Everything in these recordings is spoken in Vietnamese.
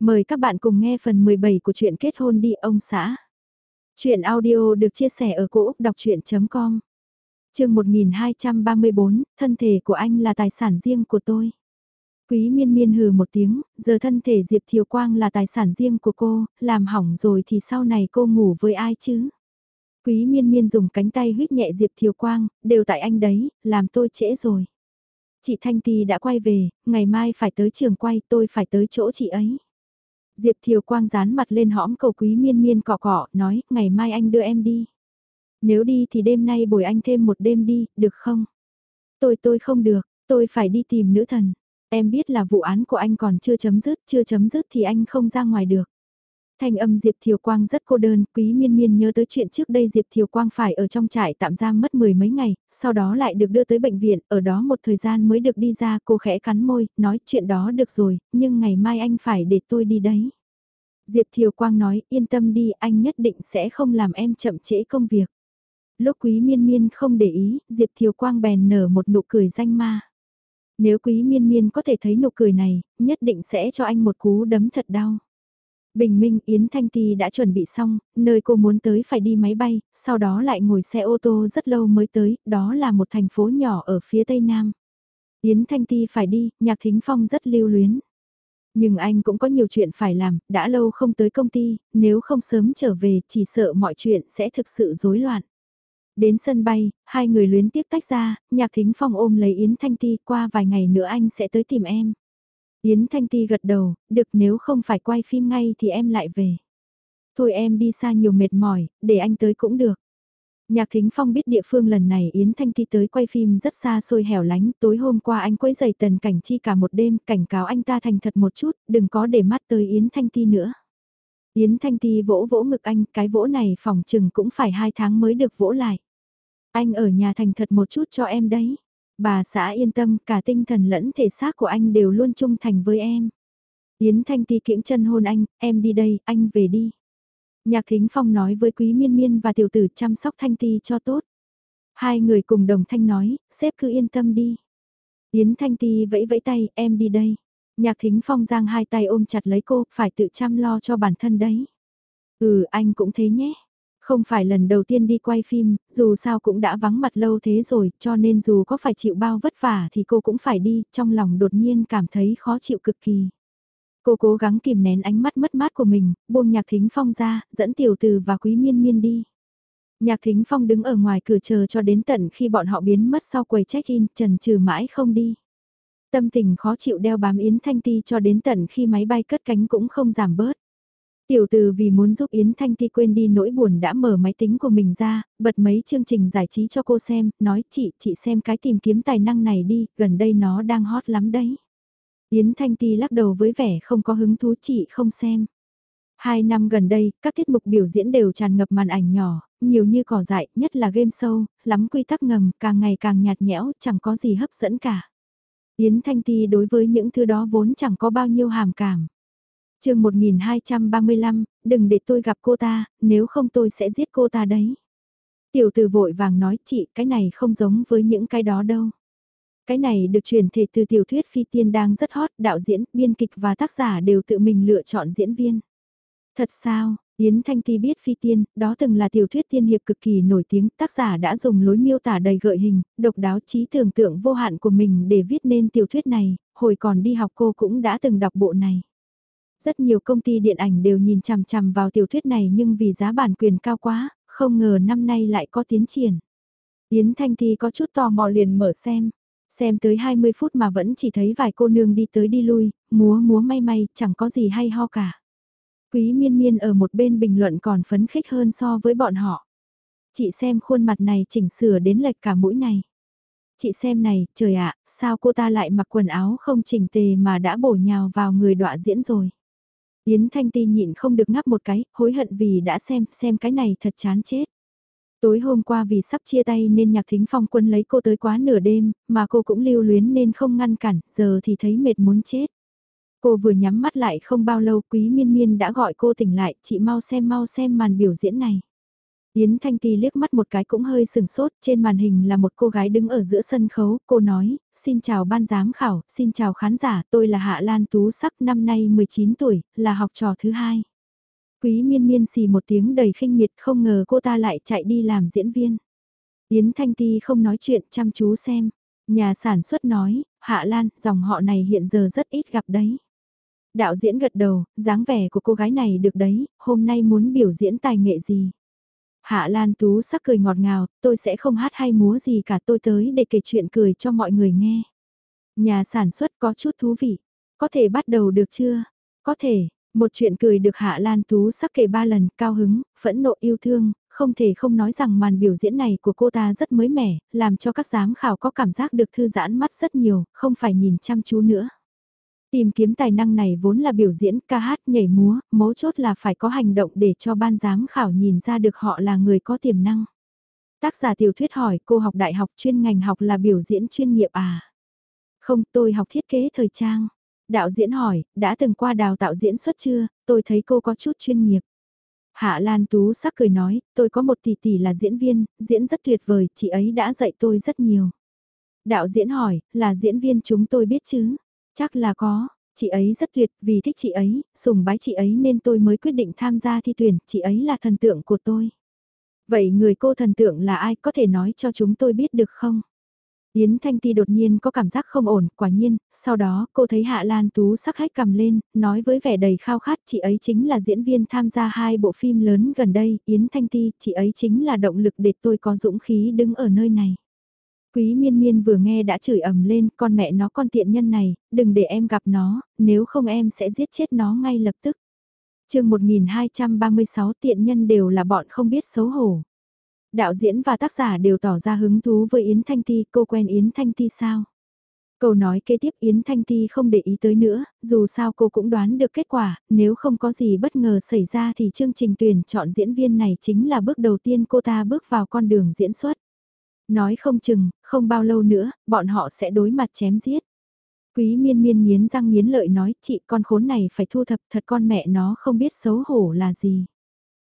Mời các bạn cùng nghe phần 17 của truyện kết hôn đi ông xã. Chuyện audio được chia sẻ ở cỗ đọc chuyện.com Trường 1234, thân thể của anh là tài sản riêng của tôi. Quý miên miên hừ một tiếng, giờ thân thể Diệp Thiều Quang là tài sản riêng của cô, làm hỏng rồi thì sau này cô ngủ với ai chứ? Quý miên miên dùng cánh tay huyết nhẹ Diệp Thiều Quang, đều tại anh đấy, làm tôi trễ rồi. Chị Thanh Ti đã quay về, ngày mai phải tới trường quay tôi phải tới chỗ chị ấy. Diệp Thiều Quang dán mặt lên hõm cầu quý miên miên cọ cọ, nói, ngày mai anh đưa em đi. Nếu đi thì đêm nay bồi anh thêm một đêm đi, được không? Tôi tôi không được, tôi phải đi tìm nữ thần. Em biết là vụ án của anh còn chưa chấm dứt, chưa chấm dứt thì anh không ra ngoài được. Thanh âm Diệp Thiều Quang rất cô đơn, quý miên miên nhớ tới chuyện trước đây Diệp Thiều Quang phải ở trong trại tạm giam mất mười mấy ngày, sau đó lại được đưa tới bệnh viện, ở đó một thời gian mới được đi ra, cô khẽ cắn môi, nói chuyện đó được rồi, nhưng ngày mai anh phải để tôi đi đấy. Diệp Thiều Quang nói, yên tâm đi, anh nhất định sẽ không làm em chậm trễ công việc. Lúc quý miên miên không để ý, Diệp Thiều Quang bèn nở một nụ cười danh ma. Nếu quý miên miên có thể thấy nụ cười này, nhất định sẽ cho anh một cú đấm thật đau. Bình minh Yến Thanh Ti đã chuẩn bị xong, nơi cô muốn tới phải đi máy bay, sau đó lại ngồi xe ô tô rất lâu mới tới, đó là một thành phố nhỏ ở phía tây nam. Yến Thanh Ti phải đi, Nhạc Thính Phong rất lưu luyến. Nhưng anh cũng có nhiều chuyện phải làm, đã lâu không tới công ty, nếu không sớm trở về chỉ sợ mọi chuyện sẽ thực sự rối loạn. Đến sân bay, hai người luyến tiếc tách ra, Nhạc Thính Phong ôm lấy Yến Thanh Ti qua vài ngày nữa anh sẽ tới tìm em. Yến Thanh Ti gật đầu, được nếu không phải quay phim ngay thì em lại về. Thôi em đi xa nhiều mệt mỏi, để anh tới cũng được. Nhạc Thính Phong biết địa phương lần này Yến Thanh Ti tới quay phim rất xa xôi hẻo lánh, tối hôm qua anh quấy giày tần cảnh chi cả một đêm, cảnh cáo anh ta thành thật một chút, đừng có để mắt tới Yến Thanh Ti nữa. Yến Thanh Ti vỗ vỗ ngực anh, cái vỗ này phòng chừng cũng phải hai tháng mới được vỗ lại. Anh ở nhà thành thật một chút cho em đấy. Bà xã yên tâm, cả tinh thần lẫn thể xác của anh đều luôn trung thành với em. Yến Thanh Ti kiễng chân hôn anh, em đi đây, anh về đi. Nhạc Thính Phong nói với Quý Miên Miên và tiểu tử chăm sóc Thanh Ti cho tốt. Hai người cùng đồng thanh nói, sếp cứ yên tâm đi. Yến Thanh Ti vẫy vẫy tay, em đi đây. Nhạc Thính Phong giang hai tay ôm chặt lấy cô, phải tự chăm lo cho bản thân đấy. Ừ, anh cũng thế nhé. Không phải lần đầu tiên đi quay phim, dù sao cũng đã vắng mặt lâu thế rồi, cho nên dù có phải chịu bao vất vả thì cô cũng phải đi, trong lòng đột nhiên cảm thấy khó chịu cực kỳ. Cô cố gắng kìm nén ánh mắt mất mát của mình, buông nhạc thính phong ra, dẫn tiểu từ và quý miên miên đi. Nhạc thính phong đứng ở ngoài cửa chờ cho đến tận khi bọn họ biến mất sau quầy check-in, trần trừ mãi không đi. Tâm tình khó chịu đeo bám Yến Thanh Ti cho đến tận khi máy bay cất cánh cũng không giảm bớt. Tiểu từ vì muốn giúp Yến Thanh Ti quên đi nỗi buồn đã mở máy tính của mình ra, bật mấy chương trình giải trí cho cô xem, nói chị, chị xem cái tìm kiếm tài năng này đi, gần đây nó đang hot lắm đấy. Yến Thanh Ti lắc đầu với vẻ không có hứng thú chị không xem. Hai năm gần đây, các tiết mục biểu diễn đều tràn ngập màn ảnh nhỏ, nhiều như cỏ dại, nhất là game show, lắm quy tắc ngầm, càng ngày càng nhạt nhẽo, chẳng có gì hấp dẫn cả. Yến Thanh Ti đối với những thứ đó vốn chẳng có bao nhiêu hàm cảm chương 1235, đừng để tôi gặp cô ta, nếu không tôi sẽ giết cô ta đấy. Tiểu tử vội vàng nói chị cái này không giống với những cái đó đâu. Cái này được truyền thể từ tiểu thuyết phi tiên đang rất hot, đạo diễn, biên kịch và tác giả đều tự mình lựa chọn diễn viên. Thật sao, Yến Thanh Ti biết phi tiên, đó từng là tiểu thuyết tiên hiệp cực kỳ nổi tiếng, tác giả đã dùng lối miêu tả đầy gợi hình, độc đáo trí tưởng tượng vô hạn của mình để viết nên tiểu thuyết này, hồi còn đi học cô cũng đã từng đọc bộ này. Rất nhiều công ty điện ảnh đều nhìn chằm chằm vào tiểu thuyết này nhưng vì giá bản quyền cao quá, không ngờ năm nay lại có tiến triển. Yến Thanh Thi có chút tò mò liền mở xem. Xem tới 20 phút mà vẫn chỉ thấy vài cô nương đi tới đi lui, múa múa may may, chẳng có gì hay ho cả. Quý miên miên ở một bên bình luận còn phấn khích hơn so với bọn họ. Chị xem khuôn mặt này chỉnh sửa đến lệch cả mũi này. Chị xem này, trời ạ, sao cô ta lại mặc quần áo không chỉnh tề mà đã bổ nhào vào người đọa diễn rồi. Yến Thanh Ti nhịn không được ngáp một cái, hối hận vì đã xem, xem cái này thật chán chết. Tối hôm qua vì sắp chia tay nên nhạc thính phong quân lấy cô tới quá nửa đêm, mà cô cũng lưu luyến nên không ngăn cản, giờ thì thấy mệt muốn chết. Cô vừa nhắm mắt lại không bao lâu quý miên miên đã gọi cô tỉnh lại, chị mau xem mau xem màn biểu diễn này. Yến Thanh Ti liếc mắt một cái cũng hơi sừng sốt, trên màn hình là một cô gái đứng ở giữa sân khấu, cô nói, xin chào ban giám khảo, xin chào khán giả, tôi là Hạ Lan Tú Sắc, năm nay 19 tuổi, là học trò thứ hai. Quý miên miên xì một tiếng đầy khinh miệt không ngờ cô ta lại chạy đi làm diễn viên. Yến Thanh Ti không nói chuyện chăm chú xem. Nhà sản xuất nói, Hạ Lan, dòng họ này hiện giờ rất ít gặp đấy. Đạo diễn gật đầu, dáng vẻ của cô gái này được đấy, hôm nay muốn biểu diễn tài nghệ gì. Hạ Lan Tú sắc cười ngọt ngào, tôi sẽ không hát hay múa gì cả tôi tới để kể chuyện cười cho mọi người nghe. Nhà sản xuất có chút thú vị, có thể bắt đầu được chưa? Có thể, một chuyện cười được Hạ Lan Tú sắc kể ba lần, cao hứng, phẫn nộ yêu thương, không thể không nói rằng màn biểu diễn này của cô ta rất mới mẻ, làm cho các giám khảo có cảm giác được thư giãn mắt rất nhiều, không phải nhìn chăm chú nữa. Tìm kiếm tài năng này vốn là biểu diễn, ca hát, nhảy múa, mấu chốt là phải có hành động để cho ban giám khảo nhìn ra được họ là người có tiềm năng. Tác giả tiểu thuyết hỏi cô học đại học chuyên ngành học là biểu diễn chuyên nghiệp à? Không, tôi học thiết kế thời trang. Đạo diễn hỏi, đã từng qua đào tạo diễn xuất chưa, tôi thấy cô có chút chuyên nghiệp. Hạ Lan Tú sắc cười nói, tôi có một tỷ tỷ là diễn viên, diễn rất tuyệt vời, chị ấy đã dạy tôi rất nhiều. Đạo diễn hỏi, là diễn viên chúng tôi biết chứ? Chắc là có, chị ấy rất tuyệt, vì thích chị ấy, sùng bái chị ấy nên tôi mới quyết định tham gia thi tuyển, chị ấy là thần tượng của tôi. Vậy người cô thần tượng là ai có thể nói cho chúng tôi biết được không? Yến Thanh Ti đột nhiên có cảm giác không ổn, quả nhiên, sau đó cô thấy Hạ Lan Tú sắc hách cầm lên, nói với vẻ đầy khao khát chị ấy chính là diễn viên tham gia hai bộ phim lớn gần đây, Yến Thanh Ti, chị ấy chính là động lực để tôi có dũng khí đứng ở nơi này. Quý miên miên vừa nghe đã chửi ầm lên, con mẹ nó con tiện nhân này, đừng để em gặp nó, nếu không em sẽ giết chết nó ngay lập tức. chương 1236 tiện nhân đều là bọn không biết xấu hổ. Đạo diễn và tác giả đều tỏ ra hứng thú với Yến Thanh Ti, cô quen Yến Thanh Ti sao? Câu nói kế tiếp Yến Thanh Ti không để ý tới nữa, dù sao cô cũng đoán được kết quả, nếu không có gì bất ngờ xảy ra thì chương trình tuyển chọn diễn viên này chính là bước đầu tiên cô ta bước vào con đường diễn xuất. Nói không chừng, không bao lâu nữa, bọn họ sẽ đối mặt chém giết. Quý miên miên nghiến răng nghiến lợi nói, chị con khốn này phải thu thập thật con mẹ nó không biết xấu hổ là gì.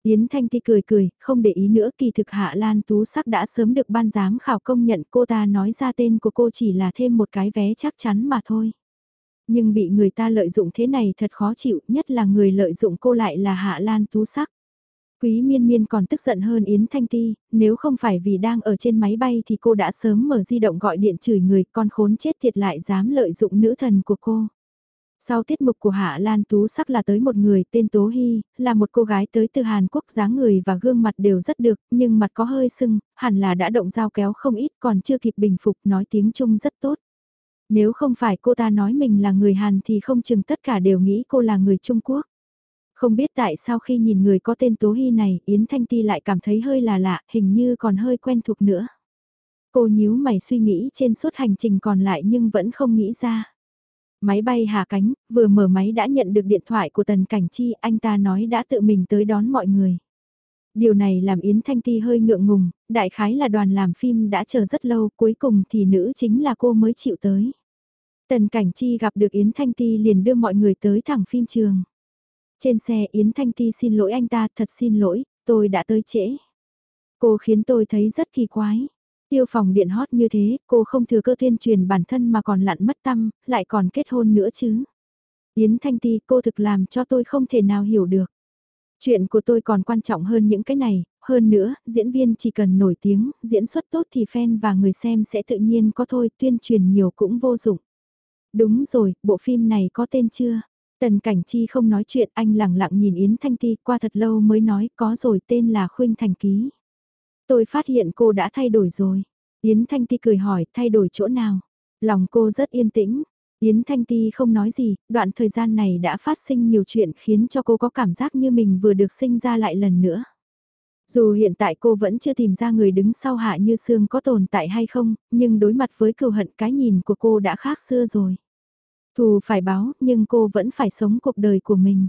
Yến Thanh Ti cười cười, không để ý nữa kỳ thực Hạ Lan Tú Sắc đã sớm được ban giám khảo công nhận cô ta nói ra tên của cô chỉ là thêm một cái vé chắc chắn mà thôi. Nhưng bị người ta lợi dụng thế này thật khó chịu, nhất là người lợi dụng cô lại là Hạ Lan Tú Sắc. Quý miên miên còn tức giận hơn Yến Thanh Ti, nếu không phải vì đang ở trên máy bay thì cô đã sớm mở di động gọi điện chửi người con khốn chết thiệt lại dám lợi dụng nữ thần của cô. Sau tiết mục của Hạ Lan Tú sắc là tới một người tên Tố Hy, là một cô gái tới từ Hàn Quốc dáng người và gương mặt đều rất được, nhưng mặt có hơi sưng, hẳn là đã động dao kéo không ít còn chưa kịp bình phục nói tiếng Trung rất tốt. Nếu không phải cô ta nói mình là người Hàn thì không chừng tất cả đều nghĩ cô là người Trung Quốc. Không biết tại sao khi nhìn người có tên Tố Hy này, Yến Thanh Ti lại cảm thấy hơi là lạ, hình như còn hơi quen thuộc nữa. Cô nhíu mày suy nghĩ trên suốt hành trình còn lại nhưng vẫn không nghĩ ra. Máy bay hạ cánh, vừa mở máy đã nhận được điện thoại của Tần Cảnh Chi, anh ta nói đã tự mình tới đón mọi người. Điều này làm Yến Thanh Ti hơi ngượng ngùng, đại khái là đoàn làm phim đã chờ rất lâu, cuối cùng thì nữ chính là cô mới chịu tới. Tần Cảnh Chi gặp được Yến Thanh Ti liền đưa mọi người tới thẳng phim trường. Trên xe Yến Thanh Ti xin lỗi anh ta, thật xin lỗi, tôi đã tới trễ. Cô khiến tôi thấy rất kỳ quái. Tiêu phòng điện hot như thế, cô không thừa cơ tuyên truyền bản thân mà còn lặn mất tâm, lại còn kết hôn nữa chứ. Yến Thanh Ti, cô thực làm cho tôi không thể nào hiểu được. Chuyện của tôi còn quan trọng hơn những cái này, hơn nữa, diễn viên chỉ cần nổi tiếng, diễn xuất tốt thì fan và người xem sẽ tự nhiên có thôi, tuyên truyền nhiều cũng vô dụng. Đúng rồi, bộ phim này có tên chưa? Tần Cảnh Chi không nói chuyện, anh lặng lặng nhìn Yến Thanh Ti qua thật lâu mới nói có rồi tên là Khuynh Thành Ký. Tôi phát hiện cô đã thay đổi rồi. Yến Thanh Ti cười hỏi thay đổi chỗ nào. Lòng cô rất yên tĩnh. Yến Thanh Ti không nói gì, đoạn thời gian này đã phát sinh nhiều chuyện khiến cho cô có cảm giác như mình vừa được sinh ra lại lần nữa. Dù hiện tại cô vẫn chưa tìm ra người đứng sau hạ như xương có tồn tại hay không, nhưng đối mặt với cừu hận cái nhìn của cô đã khác xưa rồi. Thù phải báo, nhưng cô vẫn phải sống cuộc đời của mình.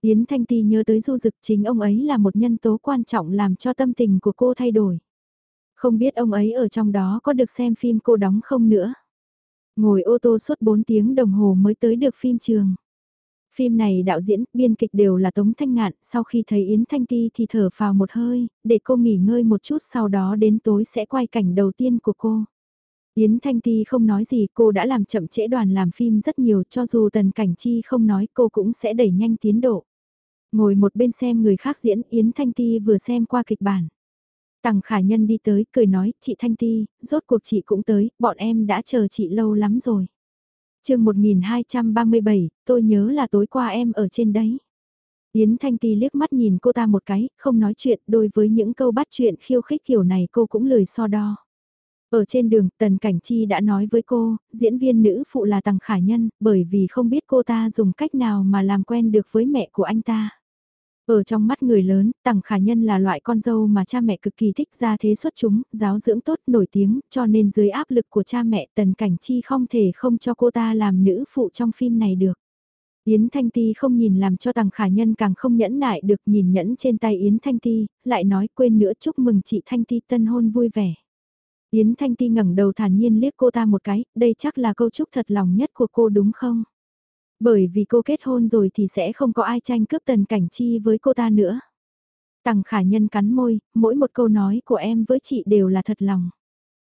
Yến Thanh Ti nhớ tới du dực chính ông ấy là một nhân tố quan trọng làm cho tâm tình của cô thay đổi. Không biết ông ấy ở trong đó có được xem phim cô đóng không nữa. Ngồi ô tô suốt 4 tiếng đồng hồ mới tới được phim trường. Phim này đạo diễn, biên kịch đều là Tống Thanh Ngạn, sau khi thấy Yến Thanh Ti thì thở phào một hơi, để cô nghỉ ngơi một chút sau đó đến tối sẽ quay cảnh đầu tiên của cô. Yến Thanh Ti không nói gì, cô đã làm chậm trễ đoàn làm phim rất nhiều, cho dù Tần Cảnh Chi không nói cô cũng sẽ đẩy nhanh tiến độ. Ngồi một bên xem người khác diễn, Yến Thanh Ti vừa xem qua kịch bản. Tằng khả nhân đi tới, cười nói, chị Thanh Ti, rốt cuộc chị cũng tới, bọn em đã chờ chị lâu lắm rồi. chương 1237, tôi nhớ là tối qua em ở trên đấy. Yến Thanh Ti liếc mắt nhìn cô ta một cái, không nói chuyện, đối với những câu bắt chuyện khiêu khích kiểu này cô cũng lười so đo. Ở trên đường, Tần Cảnh Chi đã nói với cô, diễn viên nữ phụ là Tằng Khả Nhân, bởi vì không biết cô ta dùng cách nào mà làm quen được với mẹ của anh ta. Ở trong mắt người lớn, Tằng Khả Nhân là loại con dâu mà cha mẹ cực kỳ thích ra thế xuất chúng, giáo dưỡng tốt, nổi tiếng, cho nên dưới áp lực của cha mẹ Tần Cảnh Chi không thể không cho cô ta làm nữ phụ trong phim này được. Yến Thanh Ti không nhìn làm cho Tằng Khả Nhân càng không nhẫn nại được nhìn nhẫn trên tay Yến Thanh Ti, lại nói quên nữa chúc mừng chị Thanh Ti tân hôn vui vẻ. Yến Thanh Ti ngẩng đầu thản nhiên liếc cô ta một cái, đây chắc là câu chúc thật lòng nhất của cô đúng không? Bởi vì cô kết hôn rồi thì sẽ không có ai tranh cướp tần cảnh chi với cô ta nữa. Tằng khả nhân cắn môi, mỗi một câu nói của em với chị đều là thật lòng.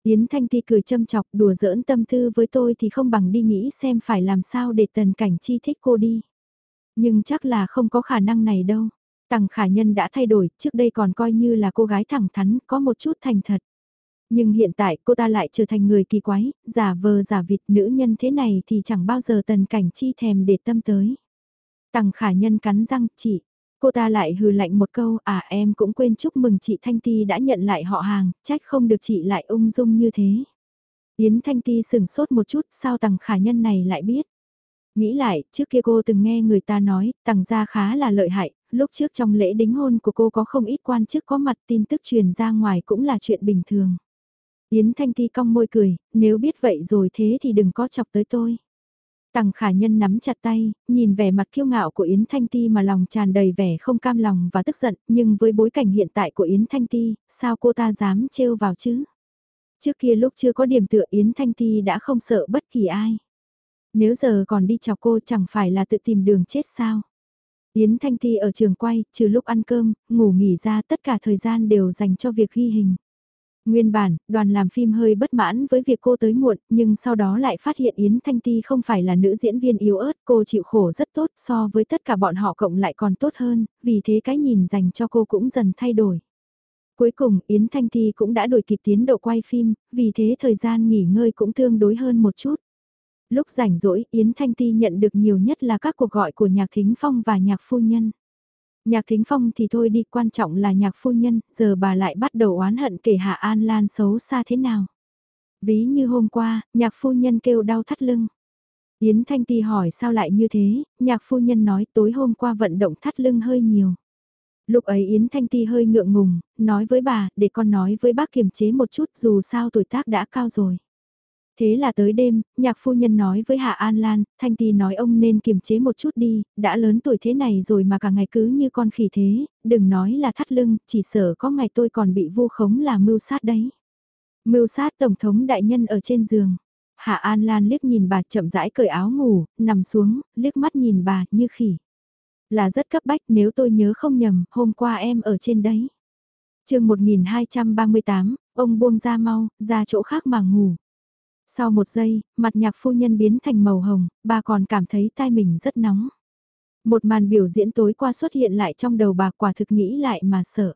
Yến Thanh Ti cười châm chọc đùa giỡn tâm tư với tôi thì không bằng đi nghĩ xem phải làm sao để tần cảnh chi thích cô đi. Nhưng chắc là không có khả năng này đâu. Tằng khả nhân đã thay đổi, trước đây còn coi như là cô gái thẳng thắn, có một chút thành thật. Nhưng hiện tại cô ta lại trở thành người kỳ quái, giả vờ giả vịt nữ nhân thế này thì chẳng bao giờ tần cảnh chi thèm để tâm tới. Tằng khả nhân cắn răng, chị. Cô ta lại hừ lạnh một câu, à em cũng quên chúc mừng chị Thanh Ti đã nhận lại họ hàng, trách không được chị lại ung dung như thế. Yến Thanh Ti sừng sốt một chút, sao tằng khả nhân này lại biết. Nghĩ lại, trước kia cô từng nghe người ta nói, tằng gia khá là lợi hại, lúc trước trong lễ đính hôn của cô có không ít quan chức có mặt tin tức truyền ra ngoài cũng là chuyện bình thường. Yến Thanh Ti cong môi cười, nếu biết vậy rồi thế thì đừng có chọc tới tôi. Tằng khả nhân nắm chặt tay, nhìn vẻ mặt kiêu ngạo của Yến Thanh Ti mà lòng tràn đầy vẻ không cam lòng và tức giận, nhưng với bối cảnh hiện tại của Yến Thanh Ti, sao cô ta dám trêu vào chứ? Trước kia lúc chưa có điểm tựa Yến Thanh Ti đã không sợ bất kỳ ai. Nếu giờ còn đi chọc cô chẳng phải là tự tìm đường chết sao? Yến Thanh Ti ở trường quay, trừ lúc ăn cơm, ngủ nghỉ ra tất cả thời gian đều dành cho việc ghi hình. Nguyên bản, đoàn làm phim hơi bất mãn với việc cô tới muộn, nhưng sau đó lại phát hiện Yến Thanh Ti không phải là nữ diễn viên yếu ớt, cô chịu khổ rất tốt so với tất cả bọn họ cộng lại còn tốt hơn, vì thế cái nhìn dành cho cô cũng dần thay đổi. Cuối cùng, Yến Thanh Ti cũng đã đổi kịp tiến độ quay phim, vì thế thời gian nghỉ ngơi cũng tương đối hơn một chút. Lúc rảnh rỗi, Yến Thanh Ti nhận được nhiều nhất là các cuộc gọi của Nhạc Thính Phong và Nhạc Phu Nhân. Nhạc thính phong thì thôi đi, quan trọng là nhạc phu nhân, giờ bà lại bắt đầu oán hận kể Hạ An Lan xấu xa thế nào. Ví như hôm qua, nhạc phu nhân kêu đau thắt lưng. Yến Thanh Ti hỏi sao lại như thế, nhạc phu nhân nói tối hôm qua vận động thắt lưng hơi nhiều. Lúc ấy Yến Thanh Ti hơi ngượng ngùng, nói với bà, để con nói với bác kiềm chế một chút dù sao tuổi tác đã cao rồi. Thế là tới đêm, nhạc phu nhân nói với Hạ An Lan, Thanh Ti nói ông nên kiềm chế một chút đi, đã lớn tuổi thế này rồi mà cả ngày cứ như con khỉ thế, đừng nói là thắt lưng, chỉ sợ có ngày tôi còn bị vu khống là mưu sát đấy. Mưu sát Tổng thống đại nhân ở trên giường. Hạ An Lan liếc nhìn bà chậm rãi cởi áo ngủ, nằm xuống, liếc mắt nhìn bà như khỉ. Là rất cấp bách nếu tôi nhớ không nhầm, hôm qua em ở trên đấy. chương 1238, ông buông ra mau, ra chỗ khác mà ngủ. Sau một giây, mặt nhạc phu nhân biến thành màu hồng, bà còn cảm thấy tai mình rất nóng. Một màn biểu diễn tối qua xuất hiện lại trong đầu bà quả thực nghĩ lại mà sợ.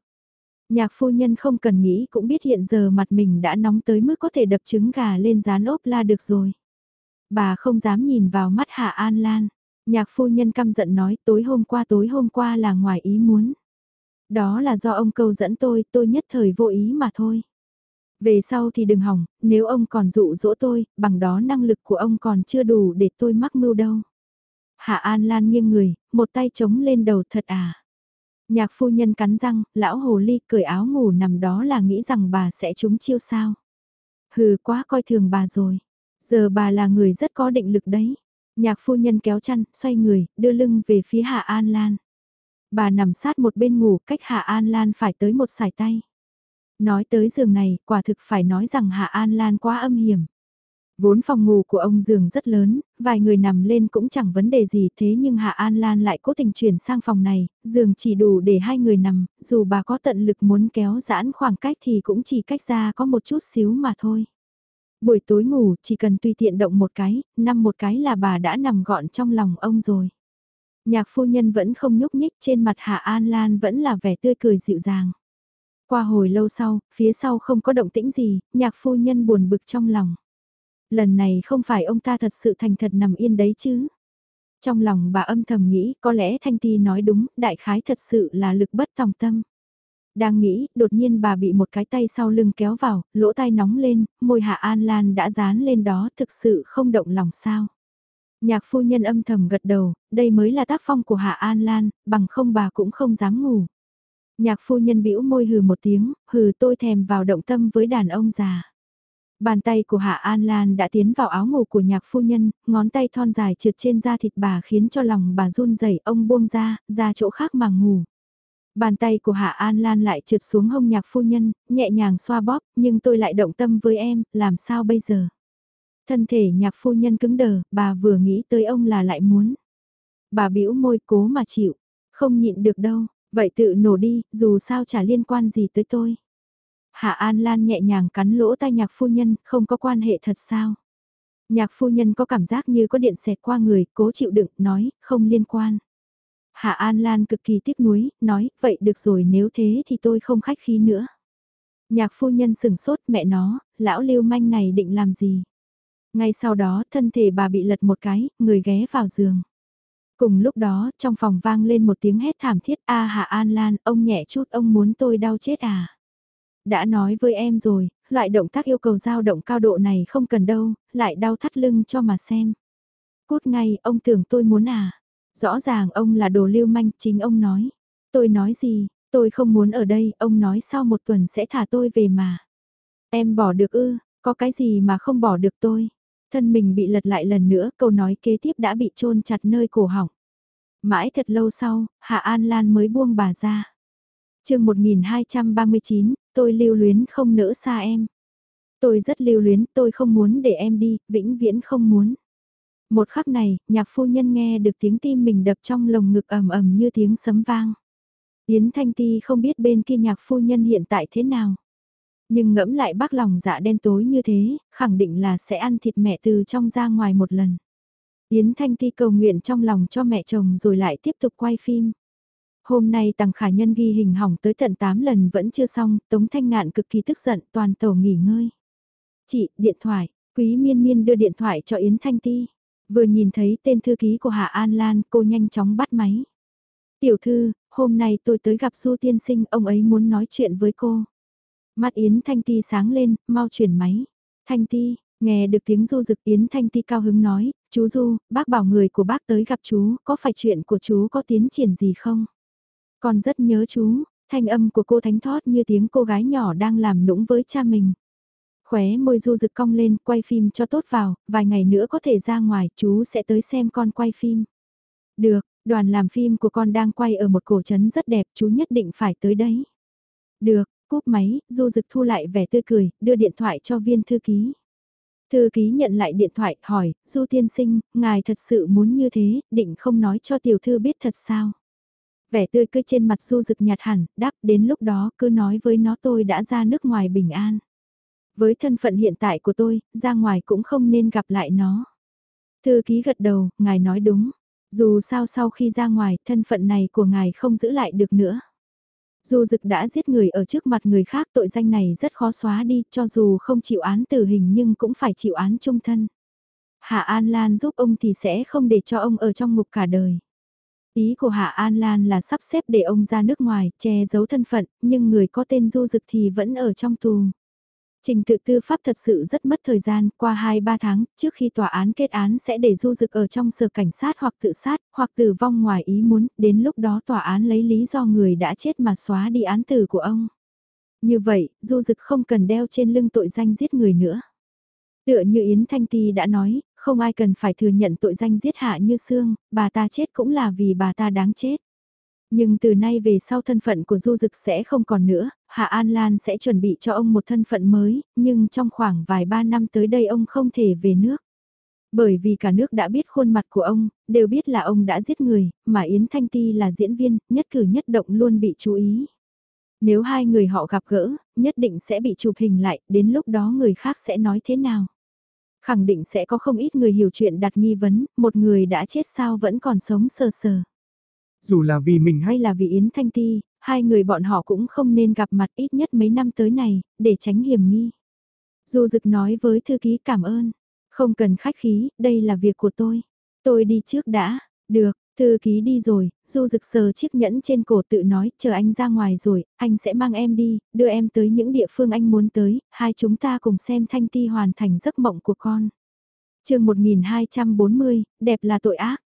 Nhạc phu nhân không cần nghĩ cũng biết hiện giờ mặt mình đã nóng tới mức có thể đập trứng gà lên rán ốp la được rồi. Bà không dám nhìn vào mắt Hạ An Lan. Nhạc phu nhân căm giận nói tối hôm qua tối hôm qua là ngoài ý muốn. Đó là do ông câu dẫn tôi, tôi nhất thời vô ý mà thôi. Về sau thì đừng hỏng, nếu ông còn dụ dỗ tôi, bằng đó năng lực của ông còn chưa đủ để tôi mắc mưu đâu. Hạ An Lan nghiêng người, một tay chống lên đầu thật à. Nhạc phu nhân cắn răng, lão hồ ly cởi áo ngủ nằm đó là nghĩ rằng bà sẽ trúng chiêu sao. Hừ quá coi thường bà rồi. Giờ bà là người rất có định lực đấy. Nhạc phu nhân kéo chăn, xoay người, đưa lưng về phía Hạ An Lan. Bà nằm sát một bên ngủ cách Hạ An Lan phải tới một sải tay. Nói tới giường này, quả thực phải nói rằng Hạ An Lan quá âm hiểm. Vốn phòng ngủ của ông giường rất lớn, vài người nằm lên cũng chẳng vấn đề gì thế nhưng Hạ An Lan lại cố tình chuyển sang phòng này, giường chỉ đủ để hai người nằm, dù bà có tận lực muốn kéo giãn khoảng cách thì cũng chỉ cách ra có một chút xíu mà thôi. Buổi tối ngủ chỉ cần tùy tiện động một cái, nằm một cái là bà đã nằm gọn trong lòng ông rồi. Nhạc phu nhân vẫn không nhúc nhích trên mặt Hạ An Lan vẫn là vẻ tươi cười dịu dàng. Qua hồi lâu sau, phía sau không có động tĩnh gì, nhạc phu nhân buồn bực trong lòng. Lần này không phải ông ta thật sự thành thật nằm yên đấy chứ. Trong lòng bà âm thầm nghĩ có lẽ Thanh Ti nói đúng, đại khái thật sự là lực bất tòng tâm. Đang nghĩ, đột nhiên bà bị một cái tay sau lưng kéo vào, lỗ tai nóng lên, môi Hạ An Lan đã dán lên đó thực sự không động lòng sao. Nhạc phu nhân âm thầm gật đầu, đây mới là tác phong của Hạ An Lan, bằng không bà cũng không dám ngủ. Nhạc phu nhân bĩu môi hừ một tiếng, hừ tôi thèm vào động tâm với đàn ông già. Bàn tay của Hạ An Lan đã tiến vào áo ngủ của nhạc phu nhân, ngón tay thon dài trượt trên da thịt bà khiến cho lòng bà run rẩy ông buông ra, ra chỗ khác mà ngủ. Bàn tay của Hạ An Lan lại trượt xuống hông nhạc phu nhân, nhẹ nhàng xoa bóp, nhưng tôi lại động tâm với em, làm sao bây giờ? Thân thể nhạc phu nhân cứng đờ, bà vừa nghĩ tới ông là lại muốn. Bà bĩu môi cố mà chịu, không nhịn được đâu, vậy tự nổ đi, dù sao chả liên quan gì tới tôi. Hạ An Lan nhẹ nhàng cắn lỗ tai nhạc phu nhân, không có quan hệ thật sao? Nhạc phu nhân có cảm giác như có điện xẹt qua người, cố chịu đựng, nói, không liên quan. Hạ An Lan cực kỳ tiếc nuối, nói, vậy được rồi nếu thế thì tôi không khách khí nữa. Nhạc phu nhân sừng sốt mẹ nó, lão lưu manh này định làm gì? Ngay sau đó thân thể bà bị lật một cái, người ghé vào giường. Cùng lúc đó, trong phòng vang lên một tiếng hét thảm thiết A Hạ An Lan, ông nhẹ chút ông muốn tôi đau chết à? Đã nói với em rồi, loại động tác yêu cầu dao động cao độ này không cần đâu, lại đau thắt lưng cho mà xem. Cút ngay, ông tưởng tôi muốn à? Rõ ràng ông là đồ lưu manh, chính ông nói. Tôi nói gì, tôi không muốn ở đây, ông nói sau một tuần sẽ thả tôi về mà. Em bỏ được ư, có cái gì mà không bỏ được tôi. Thân mình bị lật lại lần nữa, câu nói kế tiếp đã bị chôn chặt nơi cổ họng. Mãi thật lâu sau, Hạ An Lan mới buông bà ra. chương 1239, tôi lưu luyến không nỡ xa em. Tôi rất lưu luyến, tôi không muốn để em đi, vĩnh viễn không muốn. Một khắc này, nhạc phu nhân nghe được tiếng tim mình đập trong lồng ngực ầm ầm như tiếng sấm vang. Yến Thanh Ti không biết bên kia nhạc phu nhân hiện tại thế nào. Nhưng ngẫm lại bác lòng dạ đen tối như thế, khẳng định là sẽ ăn thịt mẹ từ trong ra ngoài một lần. Yến Thanh Ti cầu nguyện trong lòng cho mẹ chồng rồi lại tiếp tục quay phim. Hôm nay Tằng Khả Nhân ghi hình hỏng tới tận 8 lần vẫn chưa xong, Tống Thanh Ngạn cực kỳ tức giận toàn tàu nghỉ ngơi. Chị, điện thoại, Quý Miên Miên đưa điện thoại cho Yến Thanh Ti. Vừa nhìn thấy tên thư ký của Hạ An Lan, cô nhanh chóng bắt máy. Tiểu thư, hôm nay tôi tới gặp Du Tiên Sinh, ông ấy muốn nói chuyện với cô. Mắt Yến Thanh Ti sáng lên, mau chuyển máy. Thanh Ti, nghe được tiếng du rực Yến Thanh Ti cao hứng nói, chú Du, bác bảo người của bác tới gặp chú, có phải chuyện của chú có tiến triển gì không? Con rất nhớ chú, thanh âm của cô thánh thót như tiếng cô gái nhỏ đang làm nũng với cha mình. Khóe môi du rực cong lên, quay phim cho tốt vào, vài ngày nữa có thể ra ngoài, chú sẽ tới xem con quay phim. Được, đoàn làm phim của con đang quay ở một cổ trấn rất đẹp, chú nhất định phải tới đấy. Được, cúp máy, du dực thu lại vẻ tươi cười, đưa điện thoại cho viên thư ký. Thư ký nhận lại điện thoại, hỏi, Du tiên sinh, ngài thật sự muốn như thế, định không nói cho tiểu thư biết thật sao? Vẻ tươi cười trên mặt Du dực nhạt hẳn, đáp đến lúc đó cứ nói với nó tôi đã ra nước ngoài bình an. Với thân phận hiện tại của tôi, ra ngoài cũng không nên gặp lại nó. Thư ký gật đầu, ngài nói đúng. Dù sao sau khi ra ngoài, thân phận này của ngài không giữ lại được nữa. Du dực đã giết người ở trước mặt người khác tội danh này rất khó xóa đi, cho dù không chịu án tử hình nhưng cũng phải chịu án trung thân. Hạ An Lan giúp ông thì sẽ không để cho ông ở trong ngục cả đời. Ý của Hạ An Lan là sắp xếp để ông ra nước ngoài, che giấu thân phận, nhưng người có tên Du Dực thì vẫn ở trong tù. Trình tự tư pháp thật sự rất mất thời gian, qua 2-3 tháng, trước khi tòa án kết án sẽ để du dực ở trong sở cảnh sát hoặc tự sát, hoặc tử vong ngoài ý muốn, đến lúc đó tòa án lấy lý do người đã chết mà xóa đi án tử của ông. Như vậy, du dực không cần đeo trên lưng tội danh giết người nữa. Tựa như Yến Thanh Ti đã nói, không ai cần phải thừa nhận tội danh giết hạ như xương, bà ta chết cũng là vì bà ta đáng chết. Nhưng từ nay về sau thân phận của Du Dực sẽ không còn nữa, Hạ An Lan sẽ chuẩn bị cho ông một thân phận mới, nhưng trong khoảng vài ba năm tới đây ông không thể về nước. Bởi vì cả nước đã biết khuôn mặt của ông, đều biết là ông đã giết người, mà Yến Thanh Ti là diễn viên, nhất cử nhất động luôn bị chú ý. Nếu hai người họ gặp gỡ, nhất định sẽ bị chụp hình lại, đến lúc đó người khác sẽ nói thế nào? Khẳng định sẽ có không ít người hiểu chuyện đặt nghi vấn, một người đã chết sao vẫn còn sống sờ sờ. Dù là vì mình hay là vì Yến Thanh Ti, hai người bọn họ cũng không nên gặp mặt ít nhất mấy năm tới này, để tránh hiểm nghi. Du Dực nói với thư ký cảm ơn, không cần khách khí, đây là việc của tôi. Tôi đi trước đã, được, thư ký đi rồi, Du Dực sờ chiếc nhẫn trên cổ tự nói, chờ anh ra ngoài rồi, anh sẽ mang em đi, đưa em tới những địa phương anh muốn tới, hai chúng ta cùng xem Thanh Ti hoàn thành giấc mộng của con. chương 1240, đẹp là tội ác.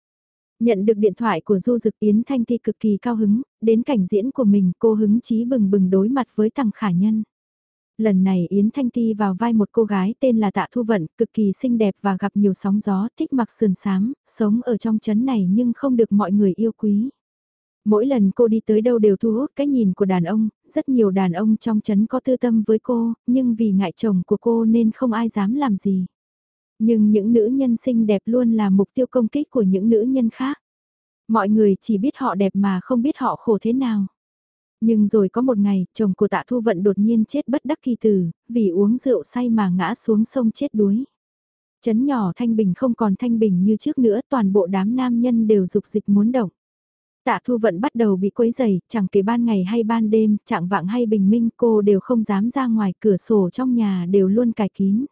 Nhận được điện thoại của Du Dực Yến Thanh Ti cực kỳ cao hứng, đến cảnh diễn của mình cô hứng chí bừng bừng đối mặt với Tằng Khả Nhân. Lần này Yến Thanh Ti vào vai một cô gái tên là Tạ Thu Vận, cực kỳ xinh đẹp và gặp nhiều sóng gió, thích mặc sườn xám, sống ở trong chấn này nhưng không được mọi người yêu quý. Mỗi lần cô đi tới đâu đều thu hút cái nhìn của đàn ông, rất nhiều đàn ông trong chấn có tư tâm với cô, nhưng vì ngại chồng của cô nên không ai dám làm gì. Nhưng những nữ nhân xinh đẹp luôn là mục tiêu công kích của những nữ nhân khác. Mọi người chỉ biết họ đẹp mà không biết họ khổ thế nào. Nhưng rồi có một ngày, chồng của tạ thu vận đột nhiên chết bất đắc kỳ tử, vì uống rượu say mà ngã xuống sông chết đuối. Chấn nhỏ thanh bình không còn thanh bình như trước nữa, toàn bộ đám nam nhân đều dục dịch muốn động. Tạ Thu Vận bắt đầu bị quấy dày, chẳng kể ban ngày hay ban đêm, trạng vạng hay bình minh cô đều không dám ra ngoài cửa sổ trong nhà đều luôn cài kín.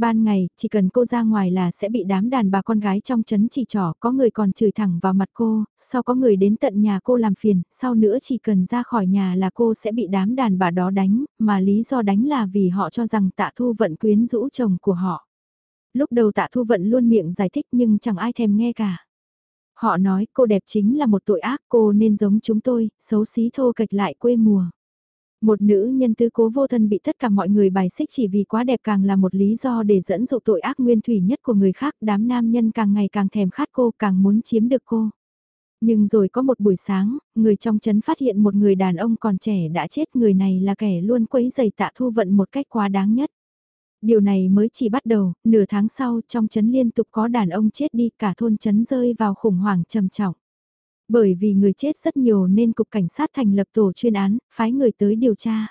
Ban ngày, chỉ cần cô ra ngoài là sẽ bị đám đàn bà con gái trong chấn chỉ trỏ, có người còn chửi thẳng vào mặt cô, sau có người đến tận nhà cô làm phiền, sau nữa chỉ cần ra khỏi nhà là cô sẽ bị đám đàn bà đó đánh, mà lý do đánh là vì họ cho rằng tạ thu vận quyến rũ chồng của họ. Lúc đầu tạ thu vận luôn miệng giải thích nhưng chẳng ai thèm nghe cả. Họ nói cô đẹp chính là một tội ác cô nên giống chúng tôi, xấu xí thô kịch lại quê mùa. Một nữ nhân tư cố vô thân bị tất cả mọi người bài xích chỉ vì quá đẹp càng là một lý do để dẫn dụ tội ác nguyên thủy nhất của người khác, đám nam nhân càng ngày càng thèm khát cô, càng muốn chiếm được cô. Nhưng rồi có một buổi sáng, người trong chấn phát hiện một người đàn ông còn trẻ đã chết, người này là kẻ luôn quấy giày tạ thu vận một cách quá đáng nhất. Điều này mới chỉ bắt đầu, nửa tháng sau trong chấn liên tục có đàn ông chết đi cả thôn chấn rơi vào khủng hoảng trầm trọng. Bởi vì người chết rất nhiều nên Cục Cảnh sát thành lập tổ chuyên án, phái người tới điều tra.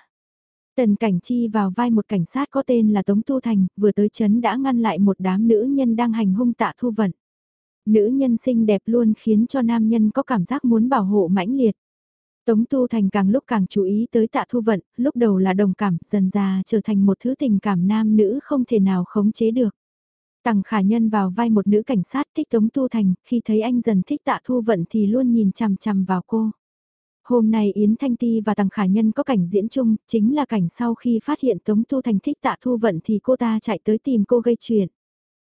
Tần Cảnh Chi vào vai một cảnh sát có tên là Tống Tu Thành, vừa tới chấn đã ngăn lại một đám nữ nhân đang hành hung tạ thu vận. Nữ nhân xinh đẹp luôn khiến cho nam nhân có cảm giác muốn bảo hộ mãnh liệt. Tống Tu Thành càng lúc càng chú ý tới tạ thu vận, lúc đầu là đồng cảm, dần già trở thành một thứ tình cảm nam nữ không thể nào khống chế được. Tằng khả nhân vào vai một nữ cảnh sát thích Tống Tu Thành, khi thấy anh dần thích tạ thu vận thì luôn nhìn chằm chằm vào cô. Hôm nay Yến Thanh Ti và Tằng Khả Nhân có cảnh diễn chung, chính là cảnh sau khi phát hiện Tống Tu Thành thích tạ thu vận thì cô ta chạy tới tìm cô gây chuyện.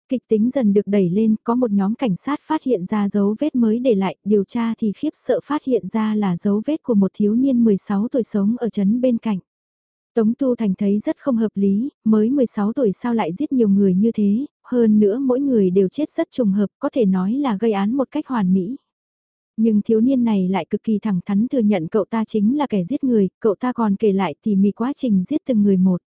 Kịch tính dần được đẩy lên, có một nhóm cảnh sát phát hiện ra dấu vết mới để lại, điều tra thì khiếp sợ phát hiện ra là dấu vết của một thiếu niên 16 tuổi sống ở trấn bên cạnh. Tống Tu Thành thấy rất không hợp lý, mới 16 tuổi sao lại giết nhiều người như thế, hơn nữa mỗi người đều chết rất trùng hợp, có thể nói là gây án một cách hoàn mỹ. Nhưng thiếu niên này lại cực kỳ thẳng thắn thừa nhận cậu ta chính là kẻ giết người, cậu ta còn kể lại tỉ mỉ quá trình giết từng người một.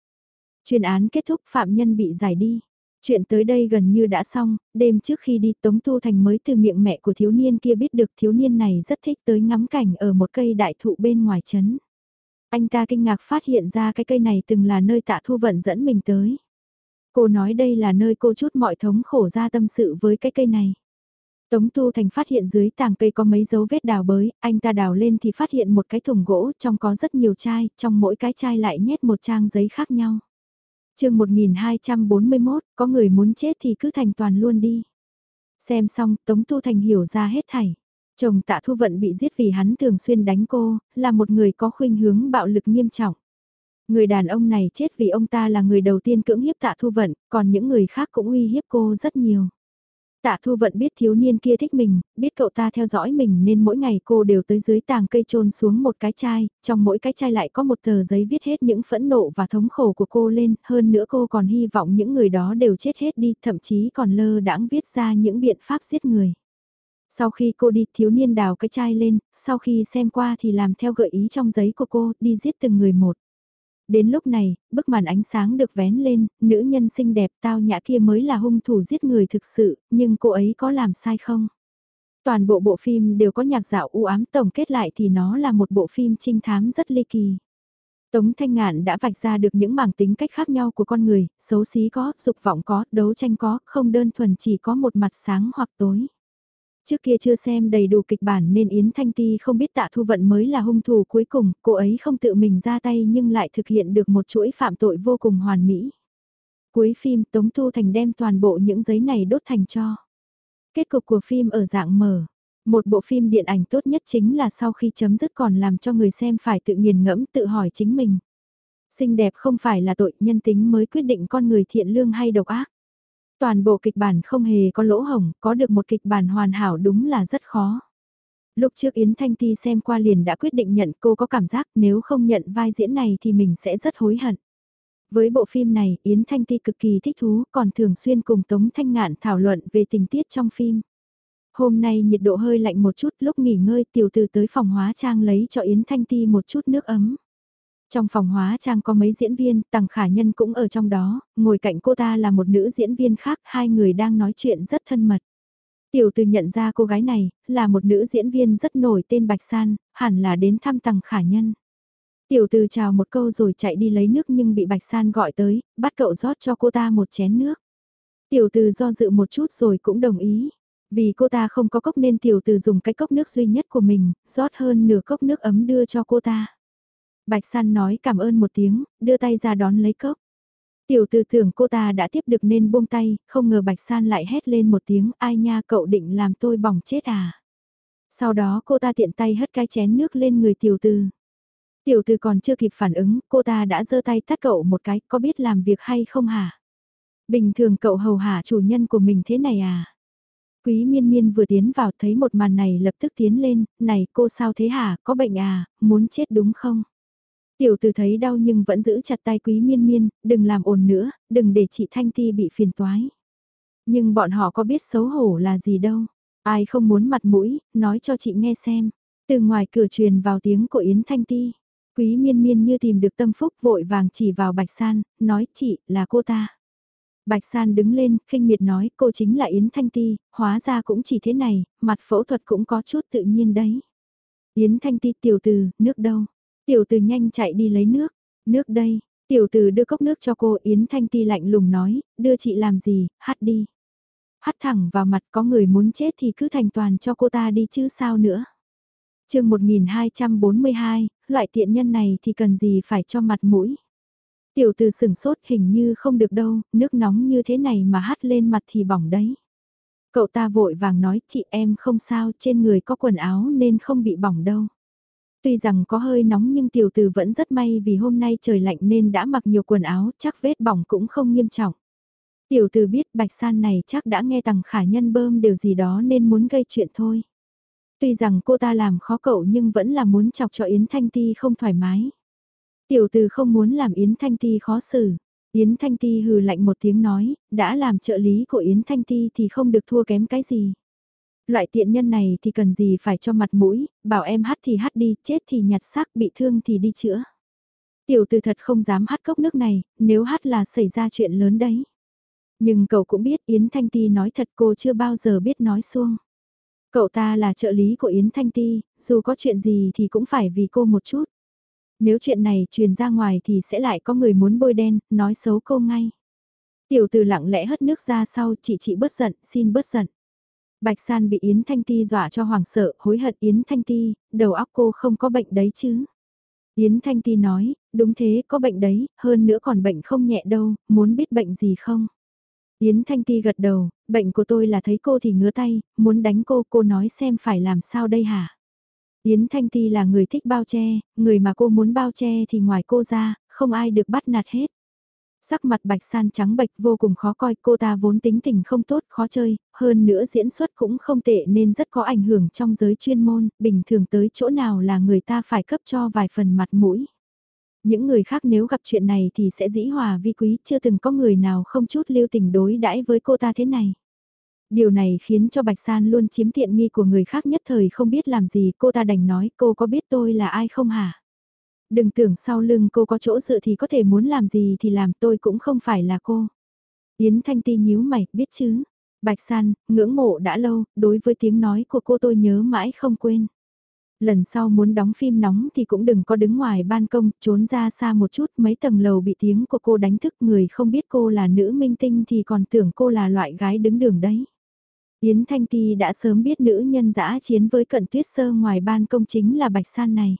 Chuyên án kết thúc phạm nhân bị giải đi. Chuyện tới đây gần như đã xong, đêm trước khi đi Tống Tu Thành mới từ miệng mẹ của thiếu niên kia biết được thiếu niên này rất thích tới ngắm cảnh ở một cây đại thụ bên ngoài trấn. Anh ta kinh ngạc phát hiện ra cái cây này từng là nơi tạ thu vận dẫn mình tới. Cô nói đây là nơi cô chút mọi thống khổ ra tâm sự với cái cây này. Tống Tu Thành phát hiện dưới tàng cây có mấy dấu vết đào bới, anh ta đào lên thì phát hiện một cái thùng gỗ, trong có rất nhiều chai, trong mỗi cái chai lại nhét một trang giấy khác nhau. chương 1241, có người muốn chết thì cứ thành toàn luôn đi. Xem xong, Tống Tu Thành hiểu ra hết thảy. Chồng tạ thu vận bị giết vì hắn thường xuyên đánh cô, là một người có khuynh hướng bạo lực nghiêm trọng. Người đàn ông này chết vì ông ta là người đầu tiên cưỡng hiếp tạ thu vận, còn những người khác cũng uy hiếp cô rất nhiều. Tạ Thu Vận biết thiếu niên kia thích mình, biết cậu ta theo dõi mình nên mỗi ngày cô đều tới dưới tàng cây trôn xuống một cái chai, trong mỗi cái chai lại có một tờ giấy viết hết những phẫn nộ và thống khổ của cô lên, hơn nữa cô còn hy vọng những người đó đều chết hết đi, thậm chí còn lơ đãng viết ra những biện pháp giết người. Sau khi cô đi thiếu niên đào cái chai lên, sau khi xem qua thì làm theo gợi ý trong giấy của cô, đi giết từng người một. Đến lúc này, bức màn ánh sáng được vén lên, nữ nhân xinh đẹp tao nhã kia mới là hung thủ giết người thực sự, nhưng cô ấy có làm sai không? Toàn bộ bộ phim đều có nhạc dạo u ám tổng kết lại thì nó là một bộ phim trinh thám rất ly kỳ. Tống Thanh Ngạn đã vạch ra được những mảng tính cách khác nhau của con người, xấu xí có, dục vọng có, đấu tranh có, không đơn thuần chỉ có một mặt sáng hoặc tối. Trước kia chưa xem đầy đủ kịch bản nên Yến Thanh Ti không biết tạ thu vận mới là hung thủ cuối cùng, cô ấy không tự mình ra tay nhưng lại thực hiện được một chuỗi phạm tội vô cùng hoàn mỹ. Cuối phim Tống Thu Thành đem toàn bộ những giấy này đốt thành cho. Kết cục của phim ở dạng mở. Một bộ phim điện ảnh tốt nhất chính là sau khi chấm dứt còn làm cho người xem phải tự nghiền ngẫm tự hỏi chính mình. Xinh đẹp không phải là tội nhân tính mới quyết định con người thiện lương hay độc ác. Toàn bộ kịch bản không hề có lỗ hổng, có được một kịch bản hoàn hảo đúng là rất khó. Lúc trước Yến Thanh Ti xem qua liền đã quyết định nhận cô có cảm giác nếu không nhận vai diễn này thì mình sẽ rất hối hận. Với bộ phim này, Yến Thanh Ti cực kỳ thích thú, còn thường xuyên cùng Tống Thanh Ngạn thảo luận về tình tiết trong phim. Hôm nay nhiệt độ hơi lạnh một chút, lúc nghỉ ngơi tiểu từ tới phòng hóa trang lấy cho Yến Thanh Ti một chút nước ấm. Trong phòng hóa trang có mấy diễn viên, Tằng Khả Nhân cũng ở trong đó, ngồi cạnh cô ta là một nữ diễn viên khác, hai người đang nói chuyện rất thân mật. Tiểu từ nhận ra cô gái này, là một nữ diễn viên rất nổi tên Bạch San, hẳn là đến thăm Tằng Khả Nhân. Tiểu từ chào một câu rồi chạy đi lấy nước nhưng bị Bạch San gọi tới, bắt cậu rót cho cô ta một chén nước. Tiểu từ do dự một chút rồi cũng đồng ý. Vì cô ta không có cốc nên tiểu từ dùng cái cốc nước duy nhất của mình, rót hơn nửa cốc nước ấm đưa cho cô ta. Bạch San nói cảm ơn một tiếng, đưa tay ra đón lấy cốc. Tiểu từ tưởng cô ta đã tiếp được nên buông tay, không ngờ Bạch San lại hét lên một tiếng ai nha cậu định làm tôi bỏng chết à. Sau đó cô ta tiện tay hất cái chén nước lên người tiểu từ. Tiểu từ còn chưa kịp phản ứng, cô ta đã giơ tay tát cậu một cái, có biết làm việc hay không hả? Bình thường cậu hầu hả chủ nhân của mình thế này à? Quý miên miên vừa tiến vào thấy một màn này lập tức tiến lên, này cô sao thế hả, có bệnh à, muốn chết đúng không? Tiểu từ thấy đau nhưng vẫn giữ chặt tay quý miên miên, đừng làm ồn nữa, đừng để chị Thanh Ti bị phiền toái. Nhưng bọn họ có biết xấu hổ là gì đâu, ai không muốn mặt mũi, nói cho chị nghe xem. Từ ngoài cửa truyền vào tiếng của Yến Thanh Ti, quý miên miên như tìm được tâm phúc vội vàng chỉ vào Bạch San, nói chị là cô ta. Bạch San đứng lên, khinh miệt nói cô chính là Yến Thanh Ti, hóa ra cũng chỉ thế này, mặt phẫu thuật cũng có chút tự nhiên đấy. Yến Thanh Ti tiểu từ, nước đâu? Tiểu từ nhanh chạy đi lấy nước, nước đây, tiểu từ đưa cốc nước cho cô Yến Thanh Ti lạnh lùng nói, đưa chị làm gì, hát đi. Hát thẳng vào mặt có người muốn chết thì cứ thành toàn cho cô ta đi chứ sao nữa. chương 1242, loại tiện nhân này thì cần gì phải cho mặt mũi. Tiểu từ sửng sốt hình như không được đâu, nước nóng như thế này mà hát lên mặt thì bỏng đấy. Cậu ta vội vàng nói chị em không sao trên người có quần áo nên không bị bỏng đâu. Tuy rằng có hơi nóng nhưng tiểu từ vẫn rất may vì hôm nay trời lạnh nên đã mặc nhiều quần áo, chắc vết bỏng cũng không nghiêm trọng. Tiểu từ biết bạch san này chắc đã nghe tằng khả nhân bơm điều gì đó nên muốn gây chuyện thôi. Tuy rằng cô ta làm khó cậu nhưng vẫn là muốn chọc cho Yến Thanh Ti không thoải mái. Tiểu từ không muốn làm Yến Thanh Ti khó xử. Yến Thanh Ti hừ lạnh một tiếng nói, đã làm trợ lý của Yến Thanh Ti thì không được thua kém cái gì. Loại tiện nhân này thì cần gì phải cho mặt mũi, bảo em hát thì hát đi, chết thì nhặt xác, bị thương thì đi chữa. Tiểu từ thật không dám hát cốc nước này, nếu hát là xảy ra chuyện lớn đấy. Nhưng cậu cũng biết Yến Thanh Ti nói thật cô chưa bao giờ biết nói xuông. Cậu ta là trợ lý của Yến Thanh Ti, dù có chuyện gì thì cũng phải vì cô một chút. Nếu chuyện này truyền ra ngoài thì sẽ lại có người muốn bôi đen, nói xấu cô ngay. Tiểu từ lặng lẽ hất nước ra sau chị chị bớt giận, xin bớt giận. Bạch San bị Yến Thanh Ti dọa cho hoảng sợ, hối hận Yến Thanh Ti, đầu óc cô không có bệnh đấy chứ. Yến Thanh Ti nói, đúng thế, có bệnh đấy, hơn nữa còn bệnh không nhẹ đâu, muốn biết bệnh gì không? Yến Thanh Ti gật đầu, bệnh của tôi là thấy cô thì ngứa tay, muốn đánh cô, cô nói xem phải làm sao đây hả? Yến Thanh Ti là người thích bao che, người mà cô muốn bao che thì ngoài cô ra, không ai được bắt nạt hết. Sắc mặt bạch san trắng bạch vô cùng khó coi cô ta vốn tính tình không tốt khó chơi, hơn nữa diễn xuất cũng không tệ nên rất có ảnh hưởng trong giới chuyên môn, bình thường tới chỗ nào là người ta phải cấp cho vài phần mặt mũi. Những người khác nếu gặp chuyện này thì sẽ dĩ hòa vi quý, chưa từng có người nào không chút lưu tình đối đãi với cô ta thế này. Điều này khiến cho Bạch San luôn chiếm tiện nghi của người khác nhất thời không biết làm gì, cô ta đành nói cô có biết tôi là ai không hả? Đừng tưởng sau lưng cô có chỗ dựa thì có thể muốn làm gì thì làm tôi cũng không phải là cô. Yến Thanh Ti nhíu mày, biết chứ? Bạch San, ngưỡng mộ đã lâu, đối với tiếng nói của cô tôi nhớ mãi không quên. Lần sau muốn đóng phim nóng thì cũng đừng có đứng ngoài ban công, trốn ra xa một chút, mấy tầng lầu bị tiếng của cô đánh thức người không biết cô là nữ minh tinh thì còn tưởng cô là loại gái đứng đường đấy. Yến Thanh Ti đã sớm biết nữ nhân dã chiến với cận tuyết sơ ngoài ban công chính là Bạch San này.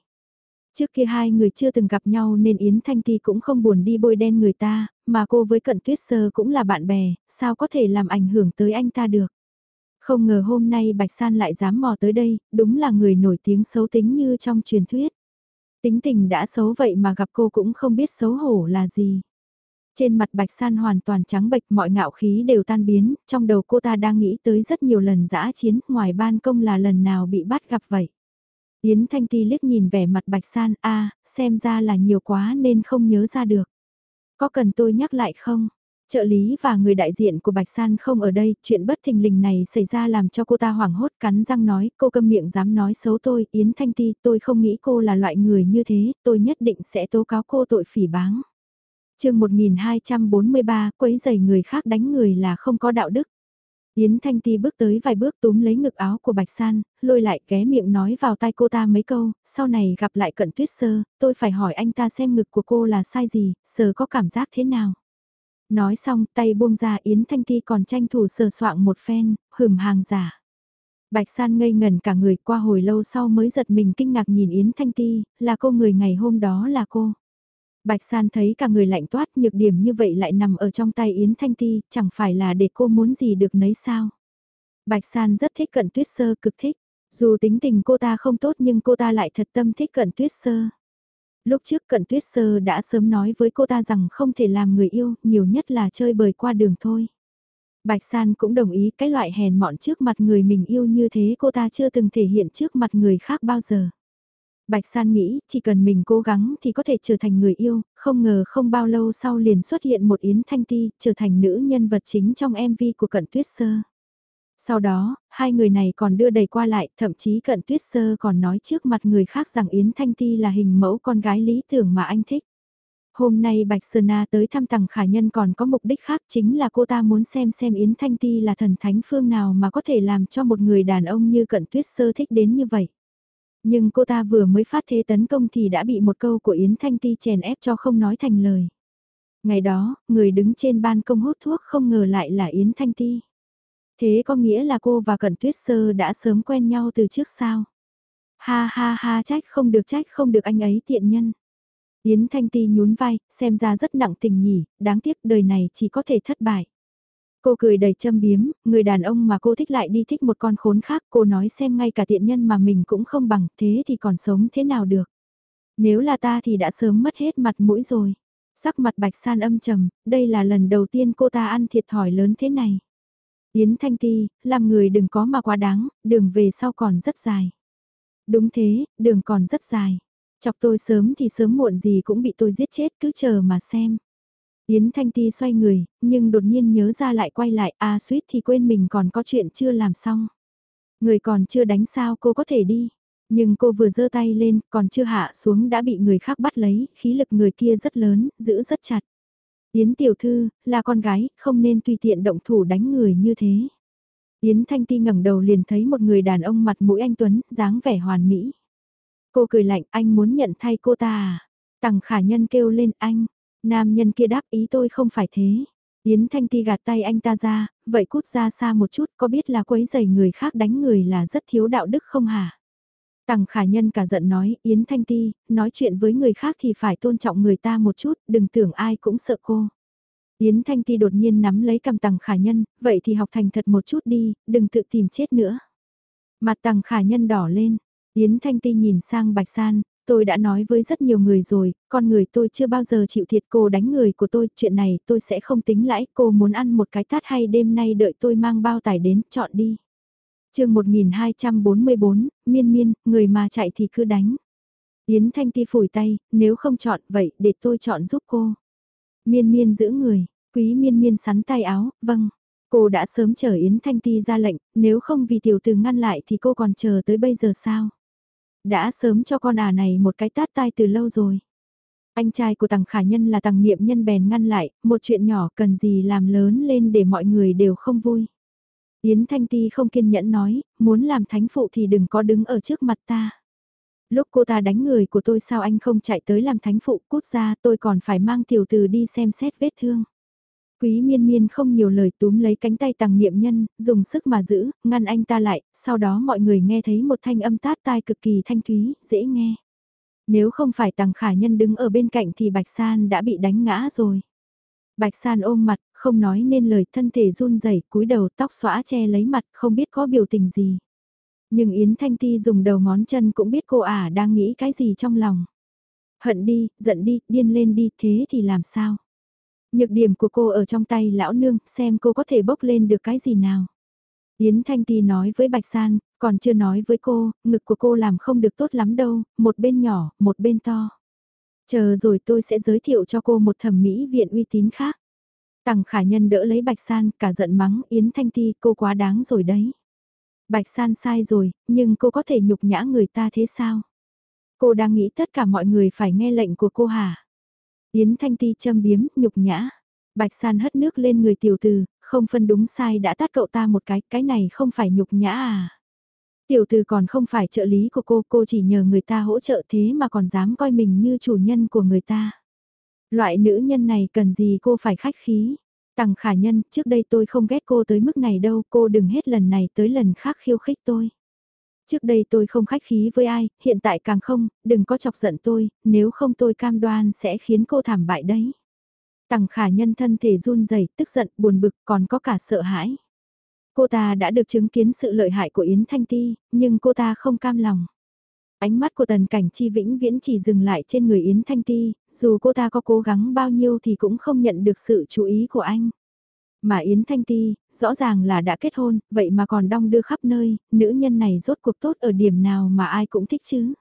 Trước kia hai người chưa từng gặp nhau nên Yến Thanh Ti cũng không buồn đi bôi đen người ta, mà cô với cận tuyết sơ cũng là bạn bè, sao có thể làm ảnh hưởng tới anh ta được. Không ngờ hôm nay Bạch San lại dám mò tới đây, đúng là người nổi tiếng xấu tính như trong truyền thuyết. Tính tình đã xấu vậy mà gặp cô cũng không biết xấu hổ là gì. Trên mặt Bạch San hoàn toàn trắng bệch mọi ngạo khí đều tan biến, trong đầu cô ta đang nghĩ tới rất nhiều lần dã chiến, ngoài ban công là lần nào bị bắt gặp vậy. Yến Thanh Ti liếc nhìn vẻ mặt Bạch San, a xem ra là nhiều quá nên không nhớ ra được. Có cần tôi nhắc lại không? Trợ lý và người đại diện của Bạch San không ở đây, chuyện bất thình lình này xảy ra làm cho cô ta hoảng hốt cắn răng nói, cô câm miệng dám nói xấu tôi, Yến Thanh Ti, tôi không nghĩ cô là loại người như thế, tôi nhất định sẽ tố cáo cô tội phỉ báng. chương 1243, quấy giày người khác đánh người là không có đạo đức. Yến Thanh Ti bước tới vài bước túm lấy ngực áo của Bạch San, lôi lại ghé miệng nói vào tai cô ta mấy câu, sau này gặp lại cận tuyết sơ, tôi phải hỏi anh ta xem ngực của cô là sai gì, sờ có cảm giác thế nào. Nói xong tay buông ra Yến Thanh Ti còn tranh thủ sờ soạng một phen, hửm hàng giả. Bạch San ngây ngẩn cả người qua hồi lâu sau mới giật mình kinh ngạc nhìn Yến Thanh Ti, là cô người ngày hôm đó là cô. Bạch San thấy cả người lạnh toát nhược điểm như vậy lại nằm ở trong tay Yến Thanh Ti, chẳng phải là để cô muốn gì được nấy sao. Bạch San rất thích cận tuyết sơ cực thích, dù tính tình cô ta không tốt nhưng cô ta lại thật tâm thích cận tuyết sơ. Lúc trước cận tuyết sơ đã sớm nói với cô ta rằng không thể làm người yêu, nhiều nhất là chơi bời qua đường thôi. Bạch San cũng đồng ý cái loại hèn mọn trước mặt người mình yêu như thế cô ta chưa từng thể hiện trước mặt người khác bao giờ. Bạch San nghĩ chỉ cần mình cố gắng thì có thể trở thành người yêu, không ngờ không bao lâu sau liền xuất hiện một Yến Thanh Ti trở thành nữ nhân vật chính trong MV của Cận Tuyết Sơ. Sau đó, hai người này còn đưa đầy qua lại, thậm chí cận tuyết sơ còn nói trước mặt người khác rằng Yến Thanh Ti là hình mẫu con gái lý tưởng mà anh thích. Hôm nay Bạch Sơn Na tới thăm Tằng Khả Nhân còn có mục đích khác chính là cô ta muốn xem xem Yến Thanh Ti là thần thánh phương nào mà có thể làm cho một người đàn ông như cận tuyết sơ thích đến như vậy. Nhưng cô ta vừa mới phát thế tấn công thì đã bị một câu của Yến Thanh Ti chèn ép cho không nói thành lời. Ngày đó, người đứng trên ban công hút thuốc không ngờ lại là Yến Thanh Ti. Thế có nghĩa là cô và Cẩn Tuyết Sơ đã sớm quen nhau từ trước sao? Ha ha ha trách không được trách không được anh ấy tiện nhân. Yến Thanh Ti nhún vai, xem ra rất nặng tình nhỉ, đáng tiếc đời này chỉ có thể thất bại. Cô cười đầy châm biếm, người đàn ông mà cô thích lại đi thích một con khốn khác, cô nói xem ngay cả tiện nhân mà mình cũng không bằng, thế thì còn sống thế nào được. Nếu là ta thì đã sớm mất hết mặt mũi rồi. Sắc mặt bạch san âm trầm, đây là lần đầu tiên cô ta ăn thiệt thòi lớn thế này. Yến Thanh Ti, làm người đừng có mà quá đáng, đường về sau còn rất dài. Đúng thế, đường còn rất dài. Chọc tôi sớm thì sớm muộn gì cũng bị tôi giết chết cứ chờ mà xem. Yến Thanh Ti xoay người, nhưng đột nhiên nhớ ra lại quay lại, a à, suýt thì quên mình còn có chuyện chưa làm xong. Người còn chưa đánh sao cô có thể đi. Nhưng cô vừa giơ tay lên, còn chưa hạ xuống đã bị người khác bắt lấy, khí lực người kia rất lớn, giữ rất chặt. Yến tiểu thư, là con gái, không nên tùy tiện động thủ đánh người như thế. Yến Thanh Ti ngẩng đầu liền thấy một người đàn ông mặt mũi anh Tuấn, dáng vẻ hoàn mỹ. Cô cười lạnh, anh muốn nhận thay cô ta à? Tằng khả nhân kêu lên anh, nam nhân kia đáp ý tôi không phải thế. Yến Thanh Ti gạt tay anh ta ra, vậy cút ra xa một chút, có biết là quấy giày người khác đánh người là rất thiếu đạo đức không hả? Tằng khả nhân cả giận nói, Yến Thanh Ti, nói chuyện với người khác thì phải tôn trọng người ta một chút, đừng tưởng ai cũng sợ cô. Yến Thanh Ti đột nhiên nắm lấy cầm tằng khả nhân, vậy thì học thành thật một chút đi, đừng tự tìm chết nữa. Mặt tằng khả nhân đỏ lên, Yến Thanh Ti nhìn sang Bạch San, tôi đã nói với rất nhiều người rồi, con người tôi chưa bao giờ chịu thiệt cô đánh người của tôi, chuyện này tôi sẽ không tính lãi, cô muốn ăn một cái tát hay đêm nay đợi tôi mang bao tải đến, chọn đi chương 1244, miên miên, người mà chạy thì cứ đánh. Yến Thanh Ti phủi tay, nếu không chọn vậy để tôi chọn giúp cô. Miên miên giữ người, quý miên miên sắn tay áo, vâng. Cô đã sớm chờ Yến Thanh Ti ra lệnh, nếu không vì tiểu từ ngăn lại thì cô còn chờ tới bây giờ sao? Đã sớm cho con à này một cái tát tai từ lâu rồi. Anh trai của tàng Khả Nhân là tàng Niệm Nhân bèn ngăn lại, một chuyện nhỏ cần gì làm lớn lên để mọi người đều không vui. Yến Thanh Ti không kiên nhẫn nói, muốn làm thánh phụ thì đừng có đứng ở trước mặt ta. Lúc cô ta đánh người của tôi sao anh không chạy tới làm thánh phụ cút ra tôi còn phải mang tiểu từ đi xem xét vết thương. Quý miên miên không nhiều lời túm lấy cánh tay tàng niệm nhân, dùng sức mà giữ, ngăn anh ta lại, sau đó mọi người nghe thấy một thanh âm tát tai cực kỳ thanh thúy, dễ nghe. Nếu không phải tàng khả nhân đứng ở bên cạnh thì Bạch San đã bị đánh ngã rồi. Bạch San ôm mặt, không nói nên lời thân thể run rẩy cúi đầu tóc xõa che lấy mặt, không biết có biểu tình gì. Nhưng Yến Thanh Ti dùng đầu ngón chân cũng biết cô ả đang nghĩ cái gì trong lòng. Hận đi, giận đi, điên lên đi, thế thì làm sao? Nhược điểm của cô ở trong tay lão nương, xem cô có thể bốc lên được cái gì nào. Yến Thanh Ti nói với Bạch San, còn chưa nói với cô, ngực của cô làm không được tốt lắm đâu, một bên nhỏ, một bên to. Chờ rồi tôi sẽ giới thiệu cho cô một thẩm mỹ viện uy tín khác. Tằng khả nhân đỡ lấy Bạch San, cả giận mắng Yến Thanh Ti cô quá đáng rồi đấy. Bạch San sai rồi, nhưng cô có thể nhục nhã người ta thế sao? Cô đang nghĩ tất cả mọi người phải nghe lệnh của cô hả? Yến Thanh Ti châm biếm, nhục nhã. Bạch San hất nước lên người tiểu từ, không phân đúng sai đã tát cậu ta một cái, cái này không phải nhục nhã à? Tiểu từ còn không phải trợ lý của cô, cô chỉ nhờ người ta hỗ trợ thế mà còn dám coi mình như chủ nhân của người ta. Loại nữ nhân này cần gì cô phải khách khí. Tằng khả nhân, trước đây tôi không ghét cô tới mức này đâu, cô đừng hết lần này tới lần khác khiêu khích tôi. Trước đây tôi không khách khí với ai, hiện tại càng không, đừng có chọc giận tôi, nếu không tôi cam đoan sẽ khiến cô thảm bại đấy. Tằng khả nhân thân thể run rẩy, tức giận, buồn bực, còn có cả sợ hãi. Cô ta đã được chứng kiến sự lợi hại của Yến Thanh Ti, nhưng cô ta không cam lòng. Ánh mắt của tần cảnh chi vĩnh viễn chỉ dừng lại trên người Yến Thanh Ti, dù cô ta có cố gắng bao nhiêu thì cũng không nhận được sự chú ý của anh. Mà Yến Thanh Ti, rõ ràng là đã kết hôn, vậy mà còn đong đưa khắp nơi, nữ nhân này rốt cuộc tốt ở điểm nào mà ai cũng thích chứ.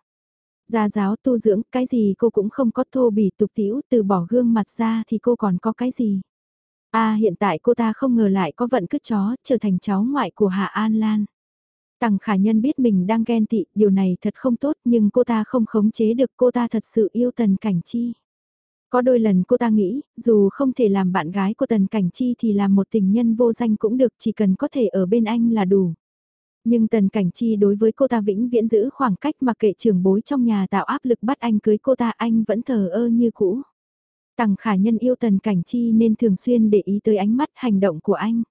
Gia giáo tu dưỡng, cái gì cô cũng không có thô bỉ tục tiễu, từ bỏ gương mặt ra thì cô còn có cái gì. À hiện tại cô ta không ngờ lại có vận cứt chó, trở thành cháu ngoại của Hạ An Lan. Tằng khả nhân biết mình đang ghen tị, điều này thật không tốt nhưng cô ta không khống chế được cô ta thật sự yêu tần cảnh chi. Có đôi lần cô ta nghĩ, dù không thể làm bạn gái của tần cảnh chi thì làm một tình nhân vô danh cũng được chỉ cần có thể ở bên anh là đủ. Nhưng tần cảnh chi đối với cô ta vĩnh viễn giữ khoảng cách mà kệ trưởng bối trong nhà tạo áp lực bắt anh cưới cô ta anh vẫn thờ ơ như cũ. Tằng khả nhân yêu tần cảnh chi nên thường xuyên để ý tới ánh mắt hành động của anh.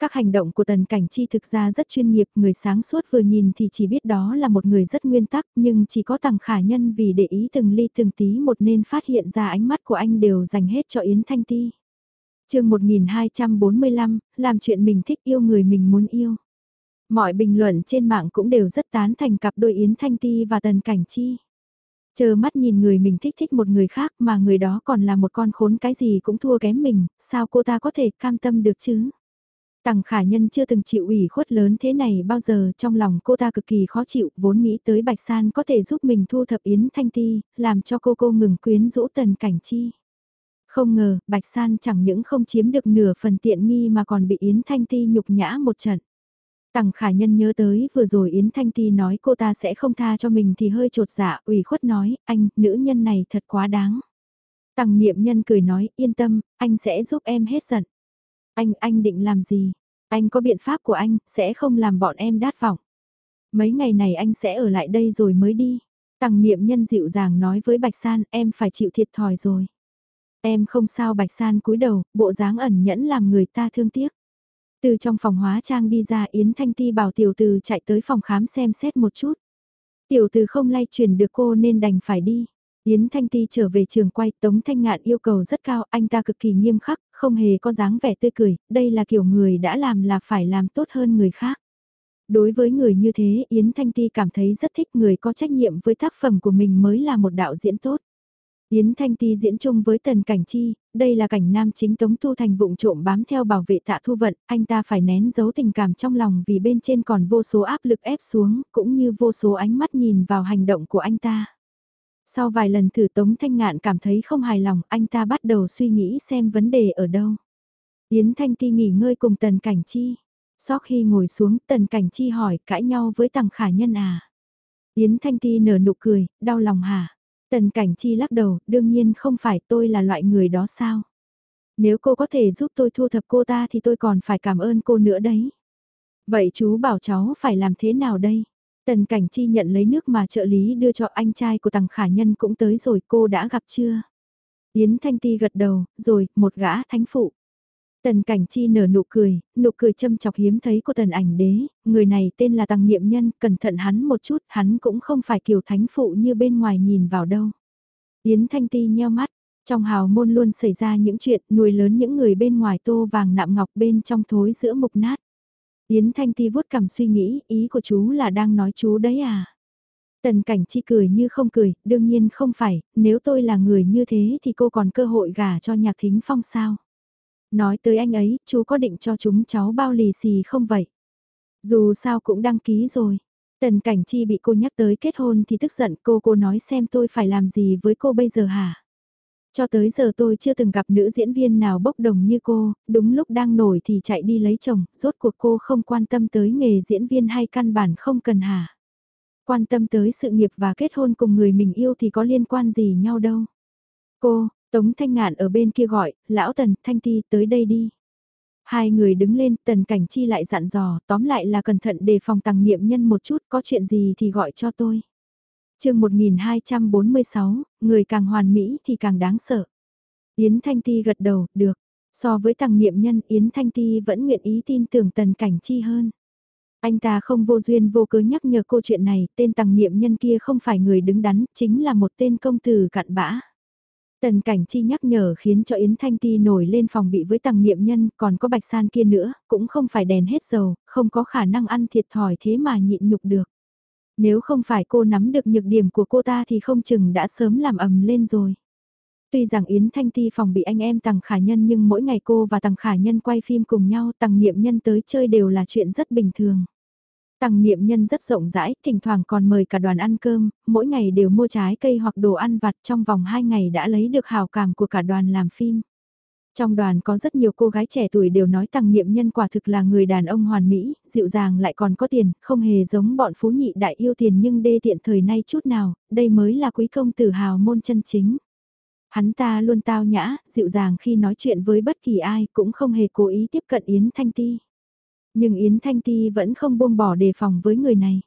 Các hành động của tần cảnh chi thực ra rất chuyên nghiệp, người sáng suốt vừa nhìn thì chỉ biết đó là một người rất nguyên tắc, nhưng chỉ có tầng khả nhân vì để ý từng ly từng tí một nên phát hiện ra ánh mắt của anh đều dành hết cho Yến Thanh Ti. chương 1245, làm chuyện mình thích yêu người mình muốn yêu. Mọi bình luận trên mạng cũng đều rất tán thành cặp đôi Yến Thanh Ti và Tần Cảnh Chi. Chờ mắt nhìn người mình thích thích một người khác mà người đó còn là một con khốn cái gì cũng thua kém mình, sao cô ta có thể cam tâm được chứ? Tằng khả nhân chưa từng chịu ủy khuất lớn thế này bao giờ trong lòng cô ta cực kỳ khó chịu vốn nghĩ tới Bạch San có thể giúp mình thu thập Yến Thanh Ti, làm cho cô cô ngừng quyến rũ tần cảnh chi. Không ngờ, Bạch San chẳng những không chiếm được nửa phần tiện nghi mà còn bị Yến Thanh Ti nhục nhã một trận. Tằng khả nhân nhớ tới vừa rồi Yến Thanh Ti nói cô ta sẽ không tha cho mình thì hơi trột dạ, ủy khuất nói, anh, nữ nhân này thật quá đáng. Tằng niệm nhân cười nói, yên tâm, anh sẽ giúp em hết giận. Anh, anh định làm gì? Anh có biện pháp của anh, sẽ không làm bọn em đát vọng. Mấy ngày này anh sẽ ở lại đây rồi mới đi. Tằng niệm nhân dịu dàng nói với Bạch San, em phải chịu thiệt thòi rồi. Em không sao Bạch San cúi đầu, bộ dáng ẩn nhẫn làm người ta thương tiếc. Từ trong phòng hóa trang đi ra Yến Thanh Ti bảo tiểu từ chạy tới phòng khám xem xét một chút. Tiểu từ không lay chuyển được cô nên đành phải đi. Yến Thanh Ti trở về trường quay, Tống Thanh Ngạn yêu cầu rất cao, anh ta cực kỳ nghiêm khắc, không hề có dáng vẻ tươi cười, đây là kiểu người đã làm là phải làm tốt hơn người khác. Đối với người như thế, Yến Thanh Ti cảm thấy rất thích người có trách nhiệm với tác phẩm của mình mới là một đạo diễn tốt. Yến Thanh Ti diễn chung với Tần Cảnh Chi, đây là cảnh nam chính Tống Thu Thành vụng trộm bám theo bảo vệ tạ thu vận, anh ta phải nén giấu tình cảm trong lòng vì bên trên còn vô số áp lực ép xuống, cũng như vô số ánh mắt nhìn vào hành động của anh ta. Sau vài lần thử Tống Thanh Ngạn cảm thấy không hài lòng, anh ta bắt đầu suy nghĩ xem vấn đề ở đâu. Yến Thanh Ti nghỉ ngơi cùng Tần Cảnh Chi. Sau khi ngồi xuống Tần Cảnh Chi hỏi cãi nhau với Tằng Khả Nhân à. Yến Thanh Ti nở nụ cười, đau lòng hả? Tần Cảnh Chi lắc đầu, đương nhiên không phải tôi là loại người đó sao? Nếu cô có thể giúp tôi thu thập cô ta thì tôi còn phải cảm ơn cô nữa đấy. Vậy chú bảo cháu phải làm thế nào đây? Tần Cảnh Chi nhận lấy nước mà trợ lý đưa cho anh trai của Tằng Khả Nhân cũng tới rồi cô đã gặp chưa? Yến Thanh Ti gật đầu, rồi, một gã thánh phụ. Tần Cảnh Chi nở nụ cười, nụ cười châm chọc hiếm thấy của tần ảnh đế, người này tên là Tằng Niệm Nhân, cẩn thận hắn một chút, hắn cũng không phải kiểu thánh phụ như bên ngoài nhìn vào đâu. Yến Thanh Ti nheo mắt, trong hào môn luôn xảy ra những chuyện nuôi lớn những người bên ngoài tô vàng nạm ngọc bên trong thối giữa mục nát. Yến Thanh Ti vuốt cằm suy nghĩ, ý của chú là đang nói chú đấy à? Tần cảnh chi cười như không cười, đương nhiên không phải, nếu tôi là người như thế thì cô còn cơ hội gả cho nhạc thính phong sao? Nói tới anh ấy, chú có định cho chúng cháu bao lì xì không vậy? Dù sao cũng đăng ký rồi. Tần cảnh chi bị cô nhắc tới kết hôn thì tức giận cô cô nói xem tôi phải làm gì với cô bây giờ hả? Cho tới giờ tôi chưa từng gặp nữ diễn viên nào bốc đồng như cô, đúng lúc đang nổi thì chạy đi lấy chồng, rốt cuộc cô không quan tâm tới nghề diễn viên hay căn bản không cần hả? Quan tâm tới sự nghiệp và kết hôn cùng người mình yêu thì có liên quan gì nhau đâu. Cô, Tống Thanh Ngạn ở bên kia gọi, lão Tần, Thanh Ti tới đây đi. Hai người đứng lên, Tần Cảnh Chi lại dặn dò, tóm lại là cẩn thận đề phòng tăng niệm nhân một chút, có chuyện gì thì gọi cho tôi chương 1246, người càng hoàn mỹ thì càng đáng sợ. Yến Thanh Ti gật đầu, được. So với tàng niệm nhân, Yến Thanh Ti vẫn nguyện ý tin tưởng Tần Cảnh Chi hơn. Anh ta không vô duyên vô cớ nhắc nhở cô chuyện này, tên tàng niệm nhân kia không phải người đứng đắn, chính là một tên công tử cặn bã. Tần cảnh chi nhắc nhở khiến cho Yến Thanh Ti nổi lên phòng bị với tầng niệm nhân, còn có bạch san kia nữa, cũng không phải đèn hết dầu, không có khả năng ăn thiệt thòi thế mà nhịn nhục được. Nếu không phải cô nắm được nhược điểm của cô ta thì không chừng đã sớm làm ầm lên rồi. Tuy rằng Yến Thanh Ti phòng bị anh em Tằng Khả Nhân nhưng mỗi ngày cô và Tằng Khả Nhân quay phim cùng nhau Tằng Niệm Nhân tới chơi đều là chuyện rất bình thường. Tằng niệm nhân rất rộng rãi, thỉnh thoảng còn mời cả đoàn ăn cơm, mỗi ngày đều mua trái cây hoặc đồ ăn vặt trong vòng 2 ngày đã lấy được hào cảm của cả đoàn làm phim. Trong đoàn có rất nhiều cô gái trẻ tuổi đều nói tăng niệm nhân quả thực là người đàn ông hoàn mỹ, dịu dàng lại còn có tiền, không hề giống bọn phú nhị đại yêu tiền nhưng đê tiện thời nay chút nào, đây mới là quý công tử hào môn chân chính. Hắn ta luôn tao nhã, dịu dàng khi nói chuyện với bất kỳ ai cũng không hề cố ý tiếp cận Yến Thanh Ti. Nhưng Yến Thanh Ti vẫn không buông bỏ đề phòng với người này.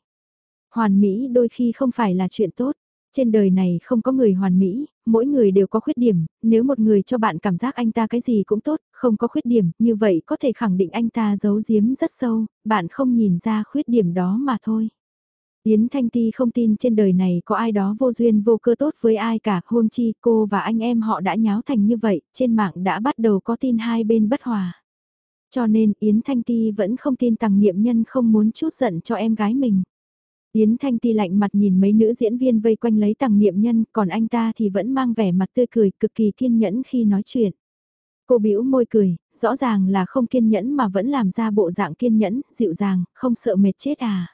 Hoàn mỹ đôi khi không phải là chuyện tốt. Trên đời này không có người hoàn mỹ, mỗi người đều có khuyết điểm, nếu một người cho bạn cảm giác anh ta cái gì cũng tốt, không có khuyết điểm, như vậy có thể khẳng định anh ta giấu giếm rất sâu, bạn không nhìn ra khuyết điểm đó mà thôi. Yến Thanh Ti không tin trên đời này có ai đó vô duyên vô cơ tốt với ai cả, huông chi cô và anh em họ đã nháo thành như vậy, trên mạng đã bắt đầu có tin hai bên bất hòa. Cho nên Yến Thanh Ti vẫn không tin tàng niệm nhân không muốn chút giận cho em gái mình. Yến Thanh Ti lạnh mặt nhìn mấy nữ diễn viên vây quanh lấy tàng niệm nhân, còn anh ta thì vẫn mang vẻ mặt tươi cười, cực kỳ kiên nhẫn khi nói chuyện. Cô bĩu môi cười, rõ ràng là không kiên nhẫn mà vẫn làm ra bộ dạng kiên nhẫn, dịu dàng, không sợ mệt chết à.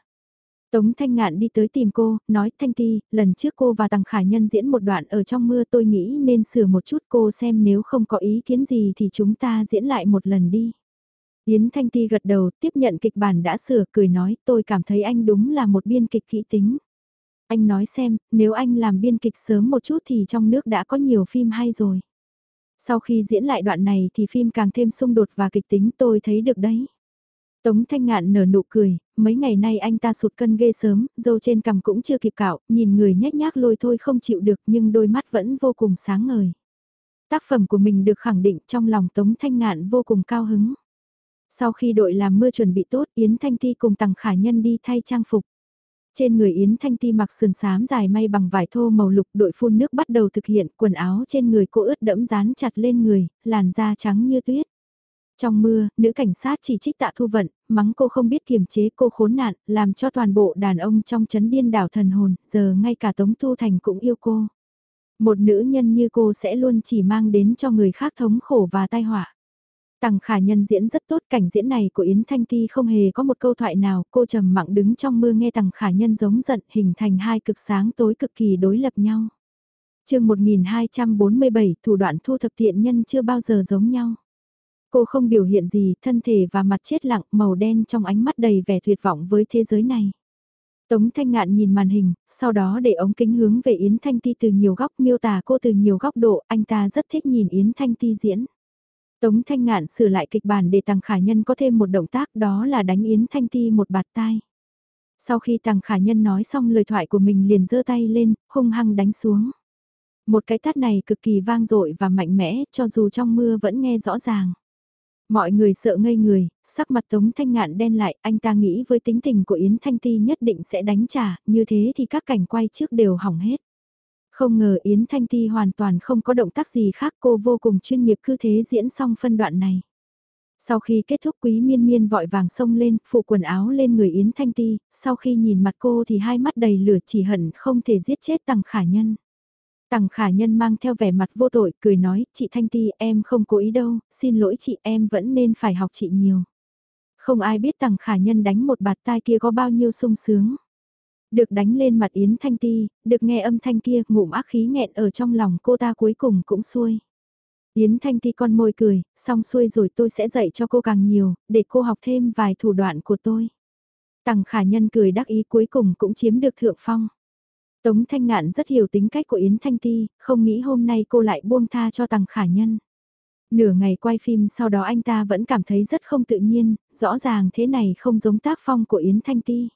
Tống Thanh Ngạn đi tới tìm cô, nói Thanh Ti, lần trước cô và Tằng Khả Nhân diễn một đoạn ở trong mưa tôi nghĩ nên sửa một chút cô xem nếu không có ý kiến gì thì chúng ta diễn lại một lần đi. Yến Thanh Ti gật đầu, tiếp nhận kịch bản đã sửa, cười nói, tôi cảm thấy anh đúng là một biên kịch kỹ tính. Anh nói xem, nếu anh làm biên kịch sớm một chút thì trong nước đã có nhiều phim hay rồi. Sau khi diễn lại đoạn này thì phim càng thêm xung đột và kịch tính tôi thấy được đấy. Tống Thanh Ngạn nở nụ cười, mấy ngày nay anh ta sụt cân ghê sớm, dâu trên cằm cũng chưa kịp cạo, nhìn người nhếch nhác lôi thôi không chịu được nhưng đôi mắt vẫn vô cùng sáng ngời. Tác phẩm của mình được khẳng định trong lòng Tống Thanh Ngạn vô cùng cao hứng. Sau khi đội làm mưa chuẩn bị tốt, Yến Thanh Ti cùng Tằng Khả Nhân đi thay trang phục. Trên người Yến Thanh Ti mặc sườn xám dài may bằng vải thô màu lục đội phun nước bắt đầu thực hiện quần áo trên người cô ướt đẫm dán chặt lên người, làn da trắng như tuyết. Trong mưa, nữ cảnh sát chỉ trích tạ thu vận, mắng cô không biết kiềm chế cô khốn nạn, làm cho toàn bộ đàn ông trong chấn điên đảo thần hồn, giờ ngay cả Tống Thu Thành cũng yêu cô. Một nữ nhân như cô sẽ luôn chỉ mang đến cho người khác thống khổ và tai họa. Tằng khả nhân diễn rất tốt cảnh diễn này của Yến Thanh Ti không hề có một câu thoại nào, cô trầm mặng đứng trong mưa nghe tằng khả nhân giống giận hình thành hai cực sáng tối cực kỳ đối lập nhau. chương 1247 thủ đoạn thu thập tiện nhân chưa bao giờ giống nhau. Cô không biểu hiện gì, thân thể và mặt chết lặng, màu đen trong ánh mắt đầy vẻ tuyệt vọng với thế giới này. Tống Thanh Ngạn nhìn màn hình, sau đó để ống kính hướng về Yến Thanh Ti từ nhiều góc miêu tả cô từ nhiều góc độ, anh ta rất thích nhìn Yến Thanh Ti diễn. Tống Thanh Ngạn sửa lại kịch bản để Tằng Khả Nhân có thêm một động tác đó là đánh Yến Thanh Ti một bạt tai. Sau khi Tằng Khả Nhân nói xong lời thoại của mình liền giơ tay lên, hung hăng đánh xuống. Một cái tát này cực kỳ vang dội và mạnh mẽ, cho dù trong mưa vẫn nghe rõ ràng. Mọi người sợ ngây người, sắc mặt Tống Thanh Ngạn đen lại, anh ta nghĩ với tính tình của Yến Thanh Ti nhất định sẽ đánh trả, như thế thì các cảnh quay trước đều hỏng hết. Không ngờ Yến Thanh Ti hoàn toàn không có động tác gì khác cô vô cùng chuyên nghiệp cứ thế diễn xong phân đoạn này. Sau khi kết thúc quý miên miên vội vàng xông lên, phụ quần áo lên người Yến Thanh Ti, sau khi nhìn mặt cô thì hai mắt đầy lửa chỉ hận không thể giết chết tằng khả nhân. Tằng khả nhân mang theo vẻ mặt vô tội, cười nói, chị Thanh Ti em không cố ý đâu, xin lỗi chị em vẫn nên phải học chị nhiều. Không ai biết tằng khả nhân đánh một bạt tai kia có bao nhiêu sung sướng. Được đánh lên mặt Yến Thanh Ti, được nghe âm thanh kia, ngụm ác khí nghẹn ở trong lòng cô ta cuối cùng cũng xuôi. Yến Thanh Ti con môi cười, xong xuôi rồi tôi sẽ dạy cho cô càng nhiều, để cô học thêm vài thủ đoạn của tôi. Tằng khả nhân cười đắc ý cuối cùng cũng chiếm được thượng phong. Tống Thanh Ngạn rất hiểu tính cách của Yến Thanh Ti, không nghĩ hôm nay cô lại buông tha cho Tằng Khả Nhân. Nửa ngày quay phim sau đó anh ta vẫn cảm thấy rất không tự nhiên, rõ ràng thế này không giống tác phong của Yến Thanh Ti.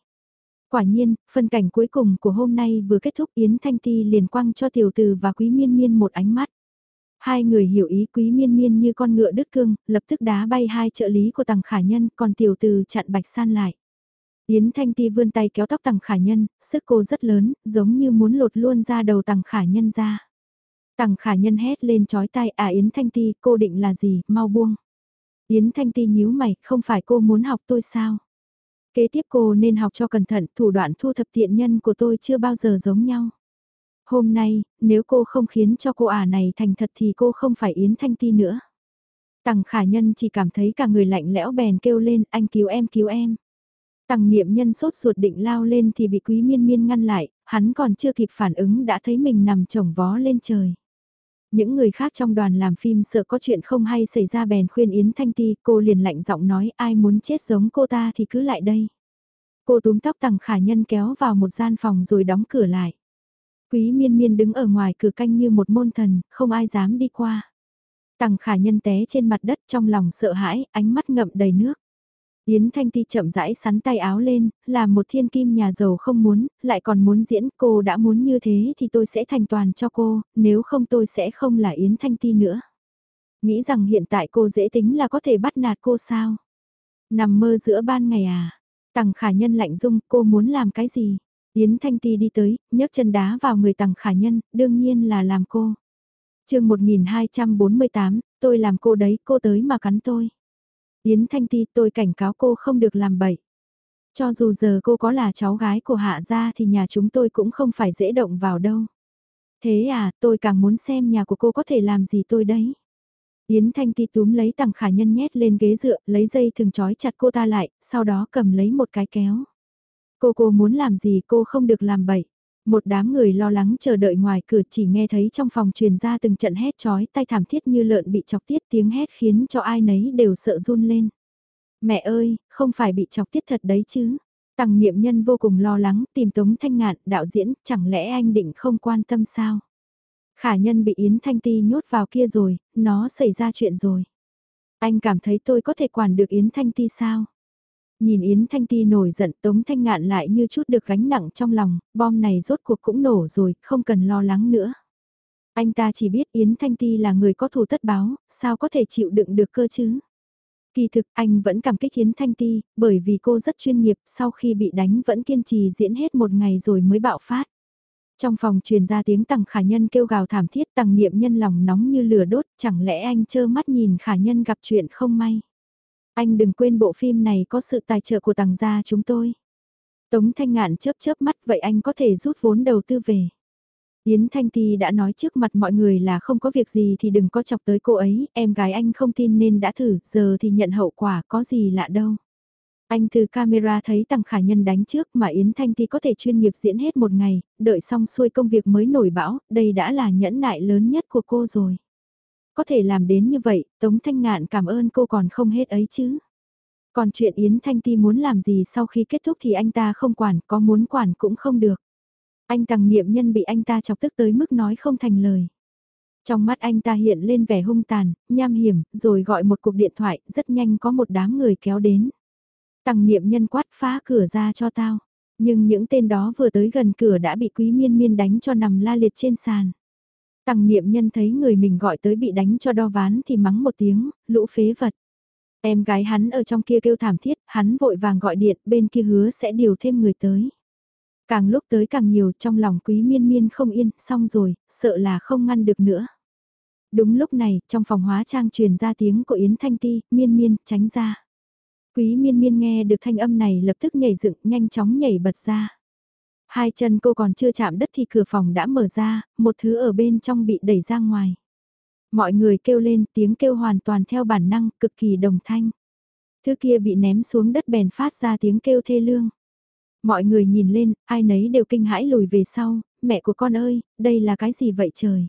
Quả nhiên, phân cảnh cuối cùng của hôm nay vừa kết thúc Yến Thanh Ti liền quăng cho tiểu từ và quý miên miên một ánh mắt. Hai người hiểu ý quý miên miên như con ngựa đứt cương, lập tức đá bay hai trợ lý của tầng khả nhân, còn tiểu từ chặn bạch san lại. Yến Thanh Ti vươn tay kéo tóc tầng khả nhân, sức cô rất lớn, giống như muốn lột luôn ra đầu tầng khả nhân ra. Tằng khả nhân hét lên chói tai à Yến Thanh Ti, cô định là gì, mau buông. Yến Thanh Ti nhíu mày, không phải cô muốn học tôi sao? Kế tiếp cô nên học cho cẩn thận, thủ đoạn thu thập tiện nhân của tôi chưa bao giờ giống nhau. Hôm nay, nếu cô không khiến cho cô ả này thành thật thì cô không phải Yến Thanh Ti nữa. Tằng khả nhân chỉ cảm thấy cả người lạnh lẽo bèn kêu lên anh cứu em cứu em. Tằng niệm nhân sốt ruột định lao lên thì bị quý miên miên ngăn lại, hắn còn chưa kịp phản ứng đã thấy mình nằm chồng vó lên trời. Những người khác trong đoàn làm phim sợ có chuyện không hay xảy ra bèn khuyên Yến Thanh Ti, cô liền lạnh giọng nói ai muốn chết giống cô ta thì cứ lại đây. Cô túm tóc tằng khả nhân kéo vào một gian phòng rồi đóng cửa lại. Quý miên miên đứng ở ngoài cửa canh như một môn thần, không ai dám đi qua. Tằng khả nhân té trên mặt đất trong lòng sợ hãi, ánh mắt ngậm đầy nước. Yến Thanh Ti chậm rãi sắn tay áo lên, là một thiên kim nhà giàu không muốn, lại còn muốn diễn, cô đã muốn như thế thì tôi sẽ thành toàn cho cô, nếu không tôi sẽ không là Yến Thanh Ti nữa. Nghĩ rằng hiện tại cô dễ tính là có thể bắt nạt cô sao? Nằm mơ giữa ban ngày à? Tằng khả nhân lạnh dung, cô muốn làm cái gì? Yến Thanh Ti đi tới, nhấc chân đá vào người tằng khả nhân, đương nhiên là làm cô. chương 1248, tôi làm cô đấy, cô tới mà cắn tôi. Yến Thanh Ti tôi cảnh cáo cô không được làm bậy. Cho dù giờ cô có là cháu gái của hạ gia thì nhà chúng tôi cũng không phải dễ động vào đâu. Thế à, tôi càng muốn xem nhà của cô có thể làm gì tôi đấy. Yến Thanh Ti túm lấy tặng khả nhân nhét lên ghế dựa, lấy dây thường trói chặt cô ta lại, sau đó cầm lấy một cái kéo. Cô cô muốn làm gì cô không được làm bậy. Một đám người lo lắng chờ đợi ngoài cửa chỉ nghe thấy trong phòng truyền ra từng trận hét chói tay thảm thiết như lợn bị chọc tiết tiếng hét khiến cho ai nấy đều sợ run lên. Mẹ ơi, không phải bị chọc tiết thật đấy chứ. Tằng niệm nhân vô cùng lo lắng tìm Tống Thanh Ngạn đạo diễn chẳng lẽ anh định không quan tâm sao. Khả nhân bị Yến Thanh Ti nhốt vào kia rồi, nó xảy ra chuyện rồi. Anh cảm thấy tôi có thể quản được Yến Thanh Ti sao? Nhìn Yến Thanh Ti nổi giận Tống Thanh Ngạn lại như chút được gánh nặng trong lòng, bom này rốt cuộc cũng nổ rồi, không cần lo lắng nữa. Anh ta chỉ biết Yến Thanh Ti là người có thù tất báo, sao có thể chịu đựng được cơ chứ? Kỳ thực anh vẫn cảm kích Yến Thanh Ti, bởi vì cô rất chuyên nghiệp, sau khi bị đánh vẫn kiên trì diễn hết một ngày rồi mới bạo phát. Trong phòng truyền ra tiếng tằng khả nhân kêu gào thảm thiết tằng niệm nhân lòng nóng như lửa đốt, chẳng lẽ anh trơ mắt nhìn khả nhân gặp chuyện không may. Anh đừng quên bộ phim này có sự tài trợ của tàng gia chúng tôi. Tống Thanh Ngạn chớp chớp mắt vậy anh có thể rút vốn đầu tư về. Yến Thanh Ti đã nói trước mặt mọi người là không có việc gì thì đừng có chọc tới cô ấy, em gái anh không tin nên đã thử, giờ thì nhận hậu quả có gì lạ đâu. Anh từ camera thấy Tằng Khả Nhân đánh trước mà Yến Thanh Ti có thể chuyên nghiệp diễn hết một ngày, đợi xong xuôi công việc mới nổi bão, đây đã là nhẫn nại lớn nhất của cô rồi có thể làm đến như vậy, Tống Thanh Ngạn cảm ơn cô còn không hết ấy chứ. Còn chuyện Yến Thanh Ti muốn làm gì sau khi kết thúc thì anh ta không quản, có muốn quản cũng không được. Anh tàng niệm nhân bị anh ta chọc tức tới mức nói không thành lời. Trong mắt anh ta hiện lên vẻ hung tàn, nham hiểm, rồi gọi một cuộc điện thoại, rất nhanh có một đám người kéo đến. Tằng niệm nhân quát phá cửa ra cho tao. Nhưng những tên đó vừa tới gần cửa đã bị quý miên miên đánh cho nằm la liệt trên sàn. Tăng niệm nhân thấy người mình gọi tới bị đánh cho đo ván thì mắng một tiếng, lũ phế vật. Em gái hắn ở trong kia kêu thảm thiết, hắn vội vàng gọi điện, bên kia hứa sẽ điều thêm người tới. Càng lúc tới càng nhiều trong lòng quý miên miên không yên, xong rồi, sợ là không ngăn được nữa. Đúng lúc này, trong phòng hóa trang truyền ra tiếng của Yến Thanh Ti, miên miên, tránh ra. Quý miên miên nghe được thanh âm này lập tức nhảy dựng, nhanh chóng nhảy bật ra. Hai chân cô còn chưa chạm đất thì cửa phòng đã mở ra, một thứ ở bên trong bị đẩy ra ngoài. Mọi người kêu lên tiếng kêu hoàn toàn theo bản năng, cực kỳ đồng thanh. Thứ kia bị ném xuống đất bèn phát ra tiếng kêu thê lương. Mọi người nhìn lên, ai nấy đều kinh hãi lùi về sau, mẹ của con ơi, đây là cái gì vậy trời?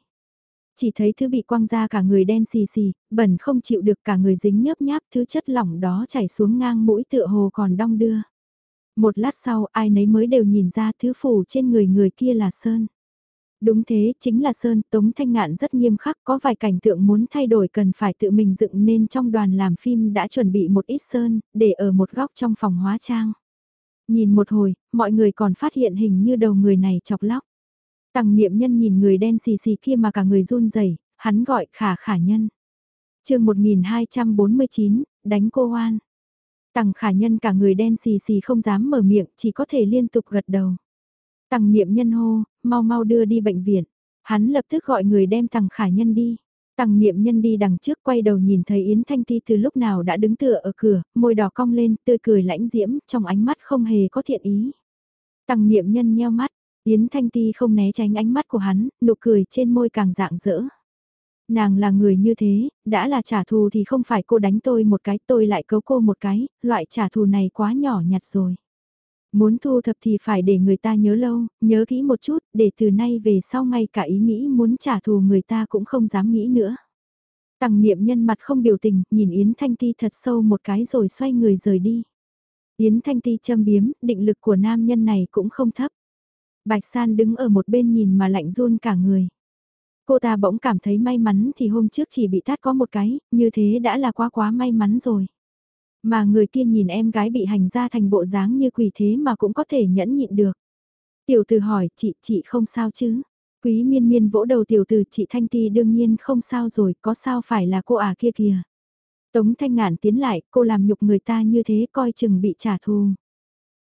Chỉ thấy thứ bị quăng ra cả người đen xì xì, bẩn không chịu được cả người dính nhớp nháp thứ chất lỏng đó chảy xuống ngang mũi tựa hồ còn đong đưa. Một lát sau ai nấy mới đều nhìn ra thứ phủ trên người người kia là Sơn. Đúng thế, chính là Sơn, Tống Thanh Ngạn rất nghiêm khắc, có vài cảnh tượng muốn thay đổi cần phải tự mình dựng nên trong đoàn làm phim đã chuẩn bị một ít Sơn, để ở một góc trong phòng hóa trang. Nhìn một hồi, mọi người còn phát hiện hình như đầu người này chọc lóc. Tằng niệm nhân nhìn người đen xì xì kia mà cả người run rẩy hắn gọi khả khả nhân. chương 1249, đánh cô oan. Tằng khả nhân cả người đen xì xì không dám mở miệng, chỉ có thể liên tục gật đầu. Tằng niệm nhân hô, mau mau đưa đi bệnh viện. Hắn lập tức gọi người đem tằng khả nhân đi. Tằng niệm nhân đi đằng trước quay đầu nhìn thấy Yến Thanh Ti từ lúc nào đã đứng tựa ở cửa, môi đỏ cong lên, tươi cười lãnh diễm, trong ánh mắt không hề có thiện ý. Tằng niệm nhân nheo mắt, Yến Thanh Ti không né tránh ánh mắt của hắn, nụ cười trên môi càng dạng dỡ. Nàng là người như thế, đã là trả thù thì không phải cô đánh tôi một cái, tôi lại cấu cô một cái, loại trả thù này quá nhỏ nhặt rồi. Muốn thu thập thì phải để người ta nhớ lâu, nhớ kỹ một chút, để từ nay về sau ngay cả ý nghĩ muốn trả thù người ta cũng không dám nghĩ nữa. Tằng niệm nhân mặt không biểu tình, nhìn Yến Thanh Ti thật sâu một cái rồi xoay người rời đi. Yến Thanh Ti châm biếm, định lực của nam nhân này cũng không thấp. Bạch San đứng ở một bên nhìn mà lạnh run cả người. Cô ta bỗng cảm thấy may mắn thì hôm trước chỉ bị tát có một cái, như thế đã là quá quá may mắn rồi. Mà người kia nhìn em gái bị hành ra thành bộ dáng như quỷ thế mà cũng có thể nhẫn nhịn được. Tiểu từ hỏi, chị, chị không sao chứ? Quý miên miên vỗ đầu tiểu từ chị Thanh Ti đương nhiên không sao rồi, có sao phải là cô à kia kìa. Tống Thanh Ngạn tiến lại, cô làm nhục người ta như thế coi chừng bị trả thù.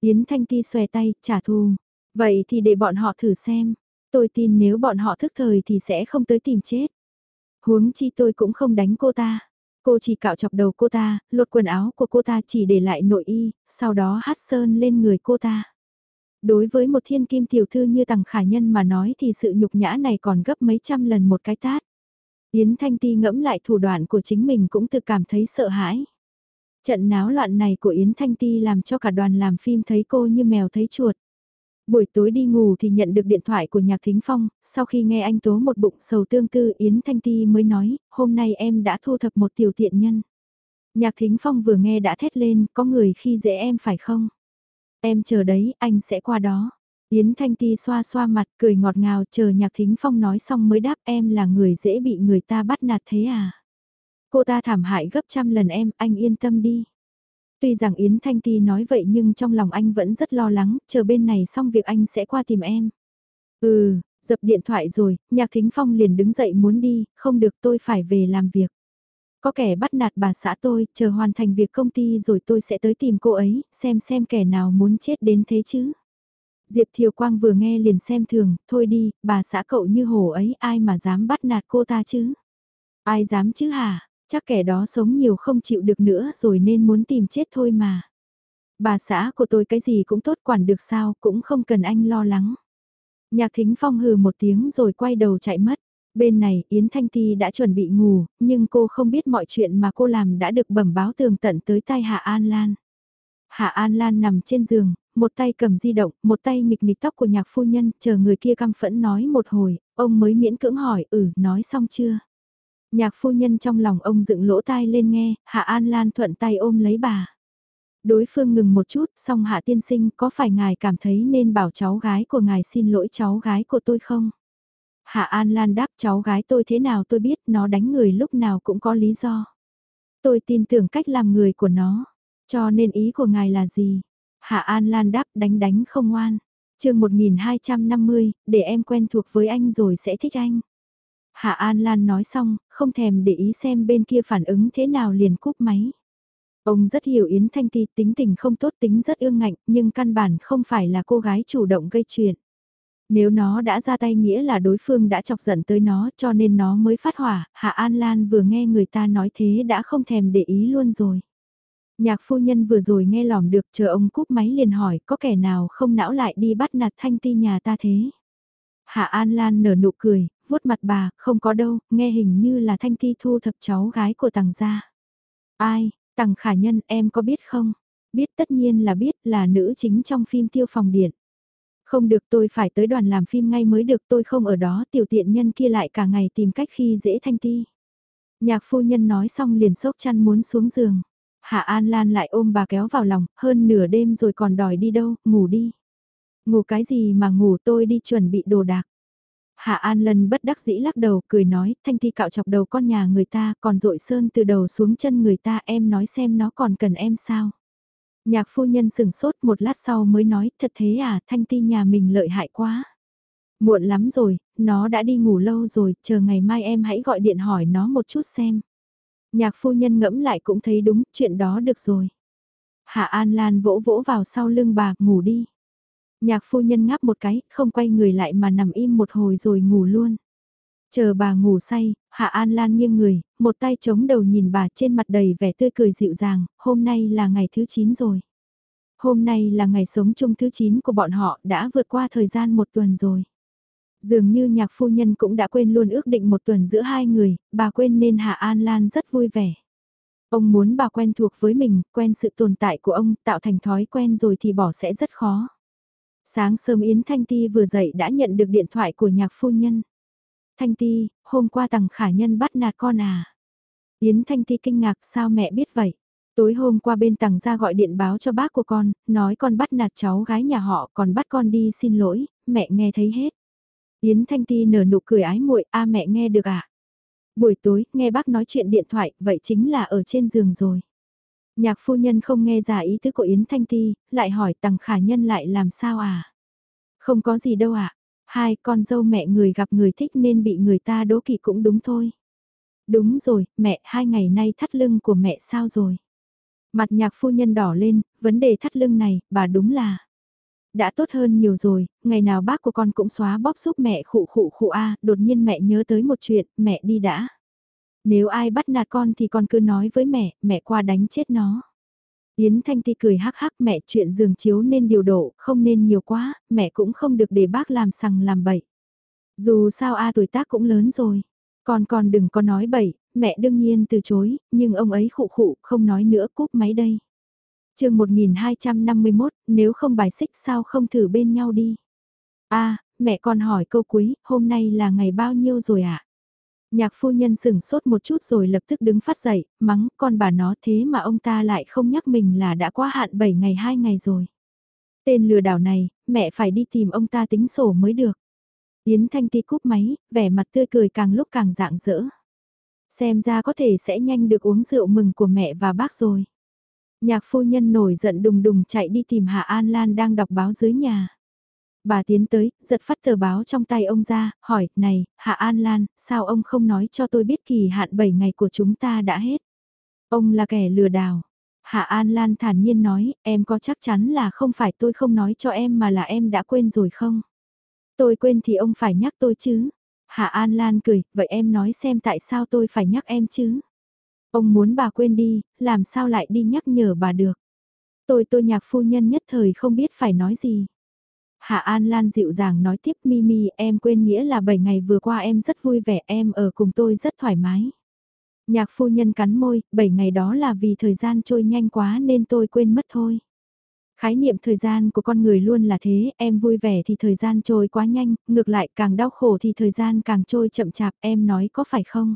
Yến Thanh Ti xòe tay, trả thù. Vậy thì để bọn họ thử xem. Tôi tin nếu bọn họ thức thời thì sẽ không tới tìm chết. Huống chi tôi cũng không đánh cô ta. Cô chỉ cạo chọc đầu cô ta, lột quần áo của cô ta chỉ để lại nội y, sau đó hát sơn lên người cô ta. Đối với một thiên kim tiểu thư như tằng khả nhân mà nói thì sự nhục nhã này còn gấp mấy trăm lần một cái tát. Yến Thanh Ti ngẫm lại thủ đoạn của chính mình cũng tự cảm thấy sợ hãi. Trận náo loạn này của Yến Thanh Ti làm cho cả đoàn làm phim thấy cô như mèo thấy chuột. Buổi tối đi ngủ thì nhận được điện thoại của Nhạc Thính Phong, sau khi nghe anh tố một bụng sầu tương tư Yến Thanh Ti mới nói, hôm nay em đã thu thập một tiểu tiện nhân. Nhạc Thính Phong vừa nghe đã thét lên, có người khi dễ em phải không? Em chờ đấy, anh sẽ qua đó. Yến Thanh Ti xoa xoa mặt, cười ngọt ngào, chờ Nhạc Thính Phong nói xong mới đáp em là người dễ bị người ta bắt nạt thế à? Cô ta thảm hại gấp trăm lần em, anh yên tâm đi. Tuy rằng Yến Thanh Ti nói vậy nhưng trong lòng anh vẫn rất lo lắng, chờ bên này xong việc anh sẽ qua tìm em. Ừ, dập điện thoại rồi, Nhạc Thính Phong liền đứng dậy muốn đi, không được tôi phải về làm việc. Có kẻ bắt nạt bà xã tôi, chờ hoàn thành việc công ty rồi tôi sẽ tới tìm cô ấy, xem xem kẻ nào muốn chết đến thế chứ. Diệp Thiều Quang vừa nghe liền xem thường, thôi đi, bà xã cậu như hổ ấy ai mà dám bắt nạt cô ta chứ? Ai dám chứ hả? Chắc kẻ đó sống nhiều không chịu được nữa rồi nên muốn tìm chết thôi mà. Bà xã của tôi cái gì cũng tốt quản được sao, cũng không cần anh lo lắng. Nhạc thính phong hừ một tiếng rồi quay đầu chạy mất. Bên này Yến Thanh Ti đã chuẩn bị ngủ, nhưng cô không biết mọi chuyện mà cô làm đã được bẩm báo tường tận tới tai Hạ An Lan. Hạ An Lan nằm trên giường, một tay cầm di động, một tay nghịch nghịch tóc của nhạc phu nhân, chờ người kia căm phẫn nói một hồi, ông mới miễn cưỡng hỏi, ừ, nói xong chưa? Nhạc phu nhân trong lòng ông dựng lỗ tai lên nghe, Hạ An Lan thuận tay ôm lấy bà. Đối phương ngừng một chút, xong Hạ tiên sinh có phải ngài cảm thấy nên bảo cháu gái của ngài xin lỗi cháu gái của tôi không? Hạ An Lan đáp cháu gái tôi thế nào tôi biết nó đánh người lúc nào cũng có lý do. Tôi tin tưởng cách làm người của nó, cho nên ý của ngài là gì? Hạ An Lan đáp đánh đánh không ngoan. chương 1250, để em quen thuộc với anh rồi sẽ thích anh. Hạ An Lan nói xong, không thèm để ý xem bên kia phản ứng thế nào liền cúp máy. Ông rất hiểu Yến Thanh Ti tính tình không tốt tính rất ương ngạnh nhưng căn bản không phải là cô gái chủ động gây chuyện. Nếu nó đã ra tay nghĩa là đối phương đã chọc giận tới nó cho nên nó mới phát hỏa, Hạ An Lan vừa nghe người ta nói thế đã không thèm để ý luôn rồi. Nhạc phu nhân vừa rồi nghe lỏm được chờ ông cúp máy liền hỏi có kẻ nào không não lại đi bắt nạt Thanh Ti nhà ta thế. Hạ An Lan nở nụ cười, vuốt mặt bà, không có đâu, nghe hình như là Thanh Ti thu thập cháu gái của Tằng gia. Ai, Tằng khả nhân em có biết không? Biết tất nhiên là biết là nữ chính trong phim tiêu phòng điện. Không được tôi phải tới đoàn làm phim ngay mới được tôi không ở đó tiểu tiện nhân kia lại cả ngày tìm cách khi dễ Thanh Ti. Nhạc phu nhân nói xong liền sốc chăn muốn xuống giường. Hạ An Lan lại ôm bà kéo vào lòng, hơn nửa đêm rồi còn đòi đi đâu, ngủ đi. Ngủ cái gì mà ngủ tôi đi chuẩn bị đồ đạc. Hạ An Lân bất đắc dĩ lắc đầu cười nói, thanh thi cạo chọc đầu con nhà người ta, còn rội sơn từ đầu xuống chân người ta em nói xem nó còn cần em sao. Nhạc phu nhân sừng sốt một lát sau mới nói, thật thế à, thanh ti nhà mình lợi hại quá. Muộn lắm rồi, nó đã đi ngủ lâu rồi, chờ ngày mai em hãy gọi điện hỏi nó một chút xem. Nhạc phu nhân ngẫm lại cũng thấy đúng, chuyện đó được rồi. Hạ An Lan vỗ vỗ vào sau lưng bà, ngủ đi. Nhạc phu nhân ngáp một cái, không quay người lại mà nằm im một hồi rồi ngủ luôn. Chờ bà ngủ say, Hạ An Lan nghiêng người, một tay chống đầu nhìn bà trên mặt đầy vẻ tươi cười dịu dàng, hôm nay là ngày thứ 9 rồi. Hôm nay là ngày sống chung thứ 9 của bọn họ đã vượt qua thời gian một tuần rồi. Dường như nhạc phu nhân cũng đã quên luôn ước định một tuần giữa hai người, bà quên nên Hạ An Lan rất vui vẻ. Ông muốn bà quen thuộc với mình, quen sự tồn tại của ông, tạo thành thói quen rồi thì bỏ sẽ rất khó. Sáng sớm Yến Thanh Ti vừa dậy đã nhận được điện thoại của nhạc phu nhân. Thanh Ti, hôm qua tầng khả nhân bắt nạt con à? Yến Thanh Ti kinh ngạc sao mẹ biết vậy? Tối hôm qua bên tầng ra gọi điện báo cho bác của con, nói con bắt nạt cháu gái nhà họ còn bắt con đi xin lỗi, mẹ nghe thấy hết. Yến Thanh Ti nở nụ cười ái muội, a mẹ nghe được à? Buổi tối, nghe bác nói chuyện điện thoại, vậy chính là ở trên giường rồi. Nhạc phu nhân không nghe ra ý tứ của Yến Thanh Ti, lại hỏi tằng khả nhân lại làm sao à? Không có gì đâu ạ. À? Hai con dâu mẹ người gặp người thích nên bị người ta đố kỵ cũng đúng thôi. Đúng rồi, mẹ, hai ngày nay thắt lưng của mẹ sao rồi? Mặt nhạc phu nhân đỏ lên, vấn đề thắt lưng này, bà đúng là... Đã tốt hơn nhiều rồi, ngày nào bác của con cũng xóa bóp giúp mẹ khụ khụ khụ a đột nhiên mẹ nhớ tới một chuyện, mẹ đi đã. Nếu ai bắt nạt con thì con cứ nói với mẹ, mẹ qua đánh chết nó. Yến Thanh Ti cười hắc hắc mẹ chuyện giường chiếu nên điều độ, không nên nhiều quá, mẹ cũng không được để bác làm sằng làm bậy. Dù sao A tuổi tác cũng lớn rồi, con còn đừng có nói bậy, mẹ đương nhiên từ chối, nhưng ông ấy khụ khụ, không nói nữa cúp máy đây. chương 1251, nếu không bài xích sao không thử bên nhau đi. a mẹ con hỏi câu cuối, hôm nay là ngày bao nhiêu rồi ạ? À? Nhạc phu nhân sửng sốt một chút rồi lập tức đứng phát dậy, mắng con bà nó thế mà ông ta lại không nhắc mình là đã quá hạn 7 ngày 2 ngày rồi. Tên lừa đảo này, mẹ phải đi tìm ông ta tính sổ mới được. Yến Thanh Ti cúp máy, vẻ mặt tươi cười càng lúc càng rạng rỡ. Xem ra có thể sẽ nhanh được uống rượu mừng của mẹ và bác rồi. Nhạc phu nhân nổi giận đùng đùng chạy đi tìm Hạ An Lan đang đọc báo dưới nhà. Bà tiến tới, giật phát tờ báo trong tay ông ra, hỏi, này, Hạ An Lan, sao ông không nói cho tôi biết kỳ hạn 7 ngày của chúng ta đã hết? Ông là kẻ lừa đảo. Hạ An Lan thản nhiên nói, em có chắc chắn là không phải tôi không nói cho em mà là em đã quên rồi không? Tôi quên thì ông phải nhắc tôi chứ. Hạ An Lan cười, vậy em nói xem tại sao tôi phải nhắc em chứ? Ông muốn bà quên đi, làm sao lại đi nhắc nhở bà được? Tôi tôi nhạc phu nhân nhất thời không biết phải nói gì. Hạ An Lan dịu dàng nói tiếp Mimi em quên nghĩa là 7 ngày vừa qua em rất vui vẻ em ở cùng tôi rất thoải mái. Nhạc phu nhân cắn môi, 7 ngày đó là vì thời gian trôi nhanh quá nên tôi quên mất thôi. Khái niệm thời gian của con người luôn là thế, em vui vẻ thì thời gian trôi quá nhanh, ngược lại càng đau khổ thì thời gian càng trôi chậm chạp, em nói có phải không?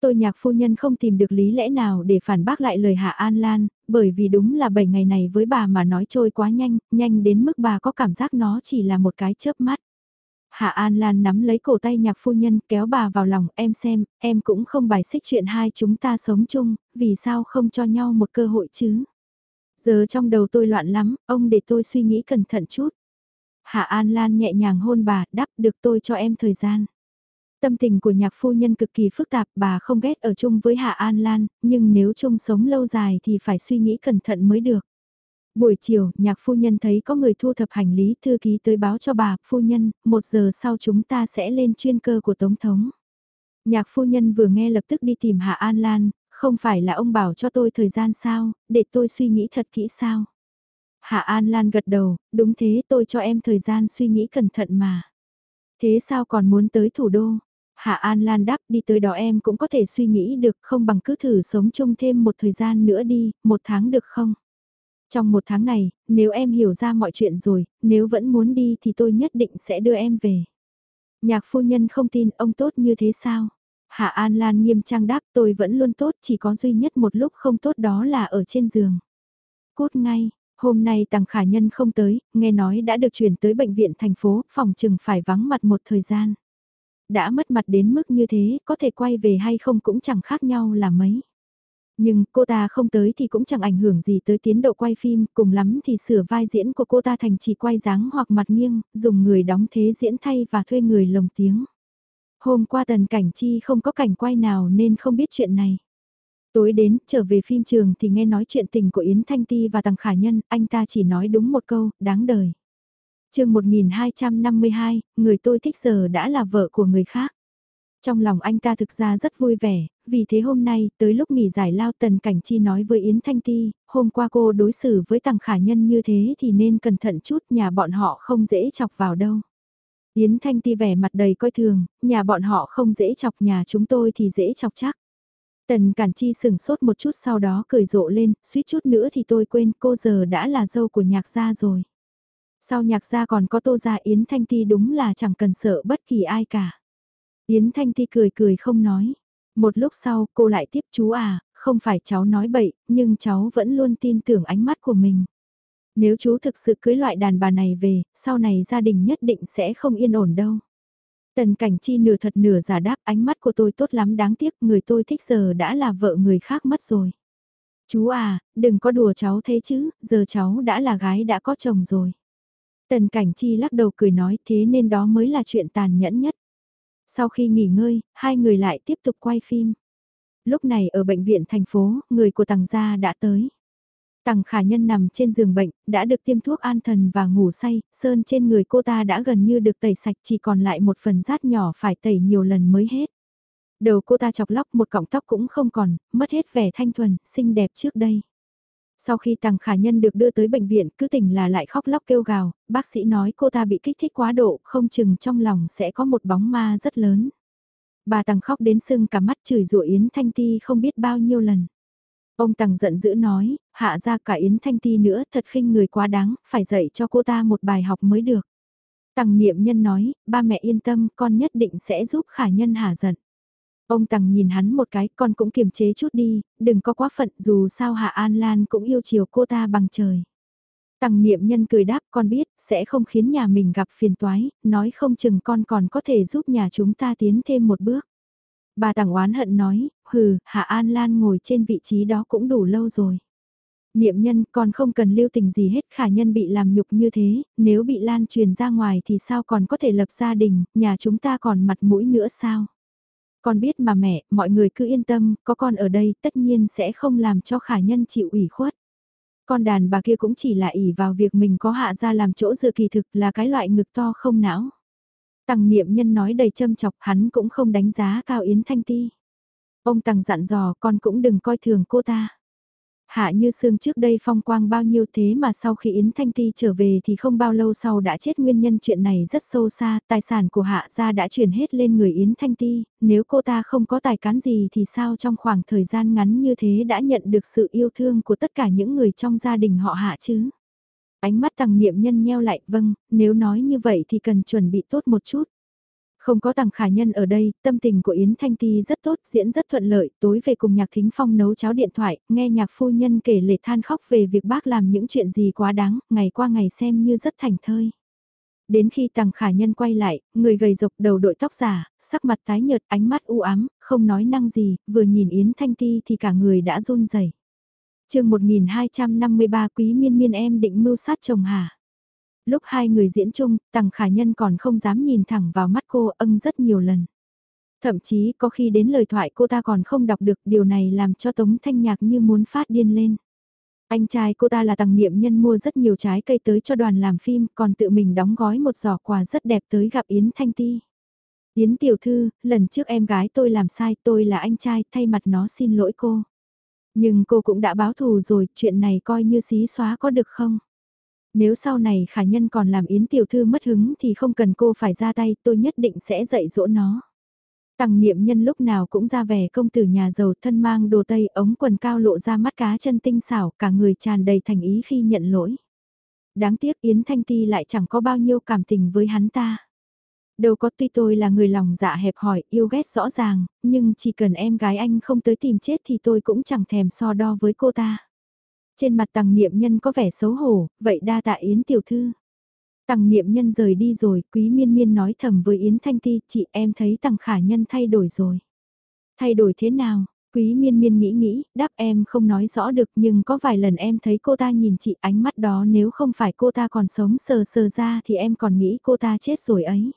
Tôi nhạc phu nhân không tìm được lý lẽ nào để phản bác lại lời Hạ An Lan, bởi vì đúng là 7 ngày này với bà mà nói trôi quá nhanh, nhanh đến mức bà có cảm giác nó chỉ là một cái chớp mắt. Hạ An Lan nắm lấy cổ tay nhạc phu nhân kéo bà vào lòng em xem, em cũng không bài xích chuyện hai chúng ta sống chung, vì sao không cho nhau một cơ hội chứ? Giờ trong đầu tôi loạn lắm, ông để tôi suy nghĩ cẩn thận chút. Hạ An Lan nhẹ nhàng hôn bà, đáp được tôi cho em thời gian. Tâm tình của nhạc phu nhân cực kỳ phức tạp, bà không ghét ở chung với Hạ An Lan, nhưng nếu chung sống lâu dài thì phải suy nghĩ cẩn thận mới được. Buổi chiều, nhạc phu nhân thấy có người thu thập hành lý thư ký tới báo cho bà, phu nhân, một giờ sau chúng ta sẽ lên chuyên cơ của Tổng thống. Nhạc phu nhân vừa nghe lập tức đi tìm Hạ An Lan, không phải là ông bảo cho tôi thời gian sao, để tôi suy nghĩ thật kỹ sao. Hạ An Lan gật đầu, đúng thế tôi cho em thời gian suy nghĩ cẩn thận mà. Thế sao còn muốn tới thủ đô? Hạ An Lan đáp đi tới đó em cũng có thể suy nghĩ được không bằng cứ thử sống chung thêm một thời gian nữa đi, một tháng được không? Trong một tháng này, nếu em hiểu ra mọi chuyện rồi, nếu vẫn muốn đi thì tôi nhất định sẽ đưa em về. Nhạc phu nhân không tin ông tốt như thế sao? Hạ An Lan nghiêm trang đáp tôi vẫn luôn tốt chỉ có duy nhất một lúc không tốt đó là ở trên giường. Cút ngay, hôm nay Tằng Khả Nhân không tới, nghe nói đã được chuyển tới bệnh viện thành phố, phòng chừng phải vắng mặt một thời gian. Đã mất mặt đến mức như thế, có thể quay về hay không cũng chẳng khác nhau là mấy. Nhưng cô ta không tới thì cũng chẳng ảnh hưởng gì tới tiến độ quay phim, cùng lắm thì sửa vai diễn của cô ta thành chỉ quay dáng hoặc mặt nghiêng, dùng người đóng thế diễn thay và thuê người lồng tiếng. Hôm qua Tần Cảnh Chi không có cảnh quay nào nên không biết chuyện này. Tối đến, trở về phim trường thì nghe nói chuyện tình của Yến Thanh Ti và Tằng Khả Nhân, anh ta chỉ nói đúng một câu, đáng đời chương 1252, người tôi thích giờ đã là vợ của người khác. Trong lòng anh ta thực ra rất vui vẻ, vì thế hôm nay, tới lúc nghỉ giải lao Tần Cảnh Chi nói với Yến Thanh Ti, hôm qua cô đối xử với tàng Khả Nhân như thế thì nên cẩn thận chút, nhà bọn họ không dễ chọc vào đâu. Yến Thanh Ti vẻ mặt đầy coi thường, nhà bọn họ không dễ chọc nhà chúng tôi thì dễ chọc chắc. Tần Cản Chi sừng sốt một chút sau đó cười rộ lên, suýt chút nữa thì tôi quên cô giờ đã là dâu của nhạc gia rồi. Sau nhạc gia còn có tô gia Yến Thanh Ti đúng là chẳng cần sợ bất kỳ ai cả. Yến Thanh Ti cười cười không nói. Một lúc sau cô lại tiếp chú à, không phải cháu nói bậy, nhưng cháu vẫn luôn tin tưởng ánh mắt của mình. Nếu chú thực sự cưới loại đàn bà này về, sau này gia đình nhất định sẽ không yên ổn đâu. Tần cảnh chi nửa thật nửa giả đáp ánh mắt của tôi tốt lắm đáng tiếc người tôi thích giờ đã là vợ người khác mất rồi. Chú à, đừng có đùa cháu thế chứ, giờ cháu đã là gái đã có chồng rồi. Tần cảnh chi lắc đầu cười nói thế nên đó mới là chuyện tàn nhẫn nhất. Sau khi nghỉ ngơi, hai người lại tiếp tục quay phim. Lúc này ở bệnh viện thành phố, người của Tằng gia đã tới. Tằng khả nhân nằm trên giường bệnh, đã được tiêm thuốc an thần và ngủ say, sơn trên người cô ta đã gần như được tẩy sạch chỉ còn lại một phần rát nhỏ phải tẩy nhiều lần mới hết. Đầu cô ta chọc lóc một cọng tóc cũng không còn, mất hết vẻ thanh thuần, xinh đẹp trước đây. Sau khi Tằng Khả Nhân được đưa tới bệnh viện, cứ tỉnh là lại khóc lóc kêu gào, bác sĩ nói cô ta bị kích thích quá độ, không chừng trong lòng sẽ có một bóng ma rất lớn. Bà Tằng khóc đến sưng cả mắt chửi rủa Yến Thanh Ti không biết bao nhiêu lần. Ông Tằng giận dữ nói, hạ ra cả Yến Thanh Ti nữa thật khinh người quá đáng, phải dạy cho cô ta một bài học mới được. Tằng niệm nhân nói, ba mẹ yên tâm, con nhất định sẽ giúp khả nhân hạ giận. Ông Tằng nhìn hắn một cái, con cũng kiềm chế chút đi, đừng có quá phận dù sao Hạ An Lan cũng yêu chiều cô ta bằng trời. Tằng niệm nhân cười đáp con biết, sẽ không khiến nhà mình gặp phiền toái, nói không chừng con còn có thể giúp nhà chúng ta tiến thêm một bước. Bà Tằng oán hận nói, hừ, Hạ An Lan ngồi trên vị trí đó cũng đủ lâu rồi. Niệm nhân còn không cần lưu tình gì hết khả nhân bị làm nhục như thế, nếu bị lan truyền ra ngoài thì sao còn có thể lập gia đình, nhà chúng ta còn mặt mũi nữa sao? Con biết mà mẹ, mọi người cứ yên tâm, có con ở đây tất nhiên sẽ không làm cho khả nhân chịu ủy khuất. Con đàn bà kia cũng chỉ là ỉ vào việc mình có hạ ra làm chỗ dựa kỳ thực là cái loại ngực to không não. Tằng niệm nhân nói đầy châm chọc hắn cũng không đánh giá cao Yến Thanh Ti. Ông Tằng dặn dò con cũng đừng coi thường cô ta. Hạ như xương trước đây phong quang bao nhiêu thế mà sau khi Yến Thanh Ti trở về thì không bao lâu sau đã chết nguyên nhân chuyện này rất sâu xa, tài sản của Hạ gia đã chuyển hết lên người Yến Thanh Ti, nếu cô ta không có tài cán gì thì sao trong khoảng thời gian ngắn như thế đã nhận được sự yêu thương của tất cả những người trong gia đình họ Hạ chứ. Ánh mắt tàng niệm nhân nheo lại, vâng, nếu nói như vậy thì cần chuẩn bị tốt một chút. Không có tàng khả nhân ở đây, tâm tình của Yến Thanh Ti rất tốt, diễn rất thuận lợi, tối về cùng nhạc thính phong nấu cháo điện thoại, nghe nhạc phu nhân kể lệ than khóc về việc bác làm những chuyện gì quá đáng, ngày qua ngày xem như rất thành thơi. Đến khi tàng khả nhân quay lại, người gầy rộc đầu đội tóc giả, sắc mặt tái nhợt, ánh mắt u ám, không nói năng gì, vừa nhìn Yến Thanh Ti thì cả người đã run rẩy. chương 1253 quý miên miên em định mưu sát chồng hả? Lúc hai người diễn chung, Tằng Khả Nhân còn không dám nhìn thẳng vào mắt cô âng rất nhiều lần. Thậm chí có khi đến lời thoại cô ta còn không đọc được điều này làm cho Tống Thanh Nhạc như muốn phát điên lên. Anh trai cô ta là tàng niệm nhân mua rất nhiều trái cây tới cho đoàn làm phim còn tự mình đóng gói một giỏ quà rất đẹp tới gặp Yến Thanh Ti. Yến tiểu thư, lần trước em gái tôi làm sai tôi là anh trai thay mặt nó xin lỗi cô. Nhưng cô cũng đã báo thù rồi, chuyện này coi như xí xóa có được không? Nếu sau này khả nhân còn làm Yến tiểu thư mất hứng thì không cần cô phải ra tay, tôi nhất định sẽ dạy dỗ nó. Tằng niệm nhân lúc nào cũng ra vẻ công tử nhà giàu thân mang đồ tây ống quần cao lộ ra mắt cá chân tinh xảo cả người tràn đầy thành ý khi nhận lỗi. Đáng tiếc Yến Thanh Ti lại chẳng có bao nhiêu cảm tình với hắn ta. Đâu có tuy tôi là người lòng dạ hẹp hòi yêu ghét rõ ràng, nhưng chỉ cần em gái anh không tới tìm chết thì tôi cũng chẳng thèm so đo với cô ta. Trên mặt tàng niệm nhân có vẻ xấu hổ, vậy đa tạ Yến tiểu thư. Tàng niệm nhân rời đi rồi, quý miên miên nói thầm với Yến Thanh Ti, chị em thấy tàng khả nhân thay đổi rồi. Thay đổi thế nào? Quý miên miên nghĩ nghĩ, đáp em không nói rõ được nhưng có vài lần em thấy cô ta nhìn chị ánh mắt đó nếu không phải cô ta còn sống sờ sờ ra thì em còn nghĩ cô ta chết rồi ấy.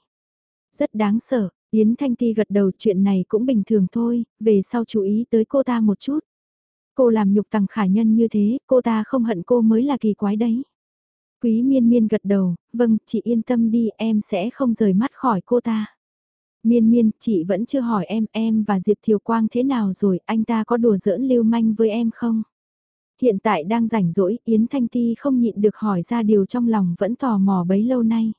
Rất đáng sợ, Yến Thanh Ti gật đầu chuyện này cũng bình thường thôi, về sau chú ý tới cô ta một chút. Cô làm nhục tằng khả nhân như thế, cô ta không hận cô mới là kỳ quái đấy. Quý miên miên gật đầu, vâng, chị yên tâm đi, em sẽ không rời mắt khỏi cô ta. Miên miên, chị vẫn chưa hỏi em, em và Diệp Thiều Quang thế nào rồi, anh ta có đùa giỡn lưu manh với em không? Hiện tại đang rảnh rỗi, Yến Thanh Ti không nhịn được hỏi ra điều trong lòng vẫn tò mò bấy lâu nay.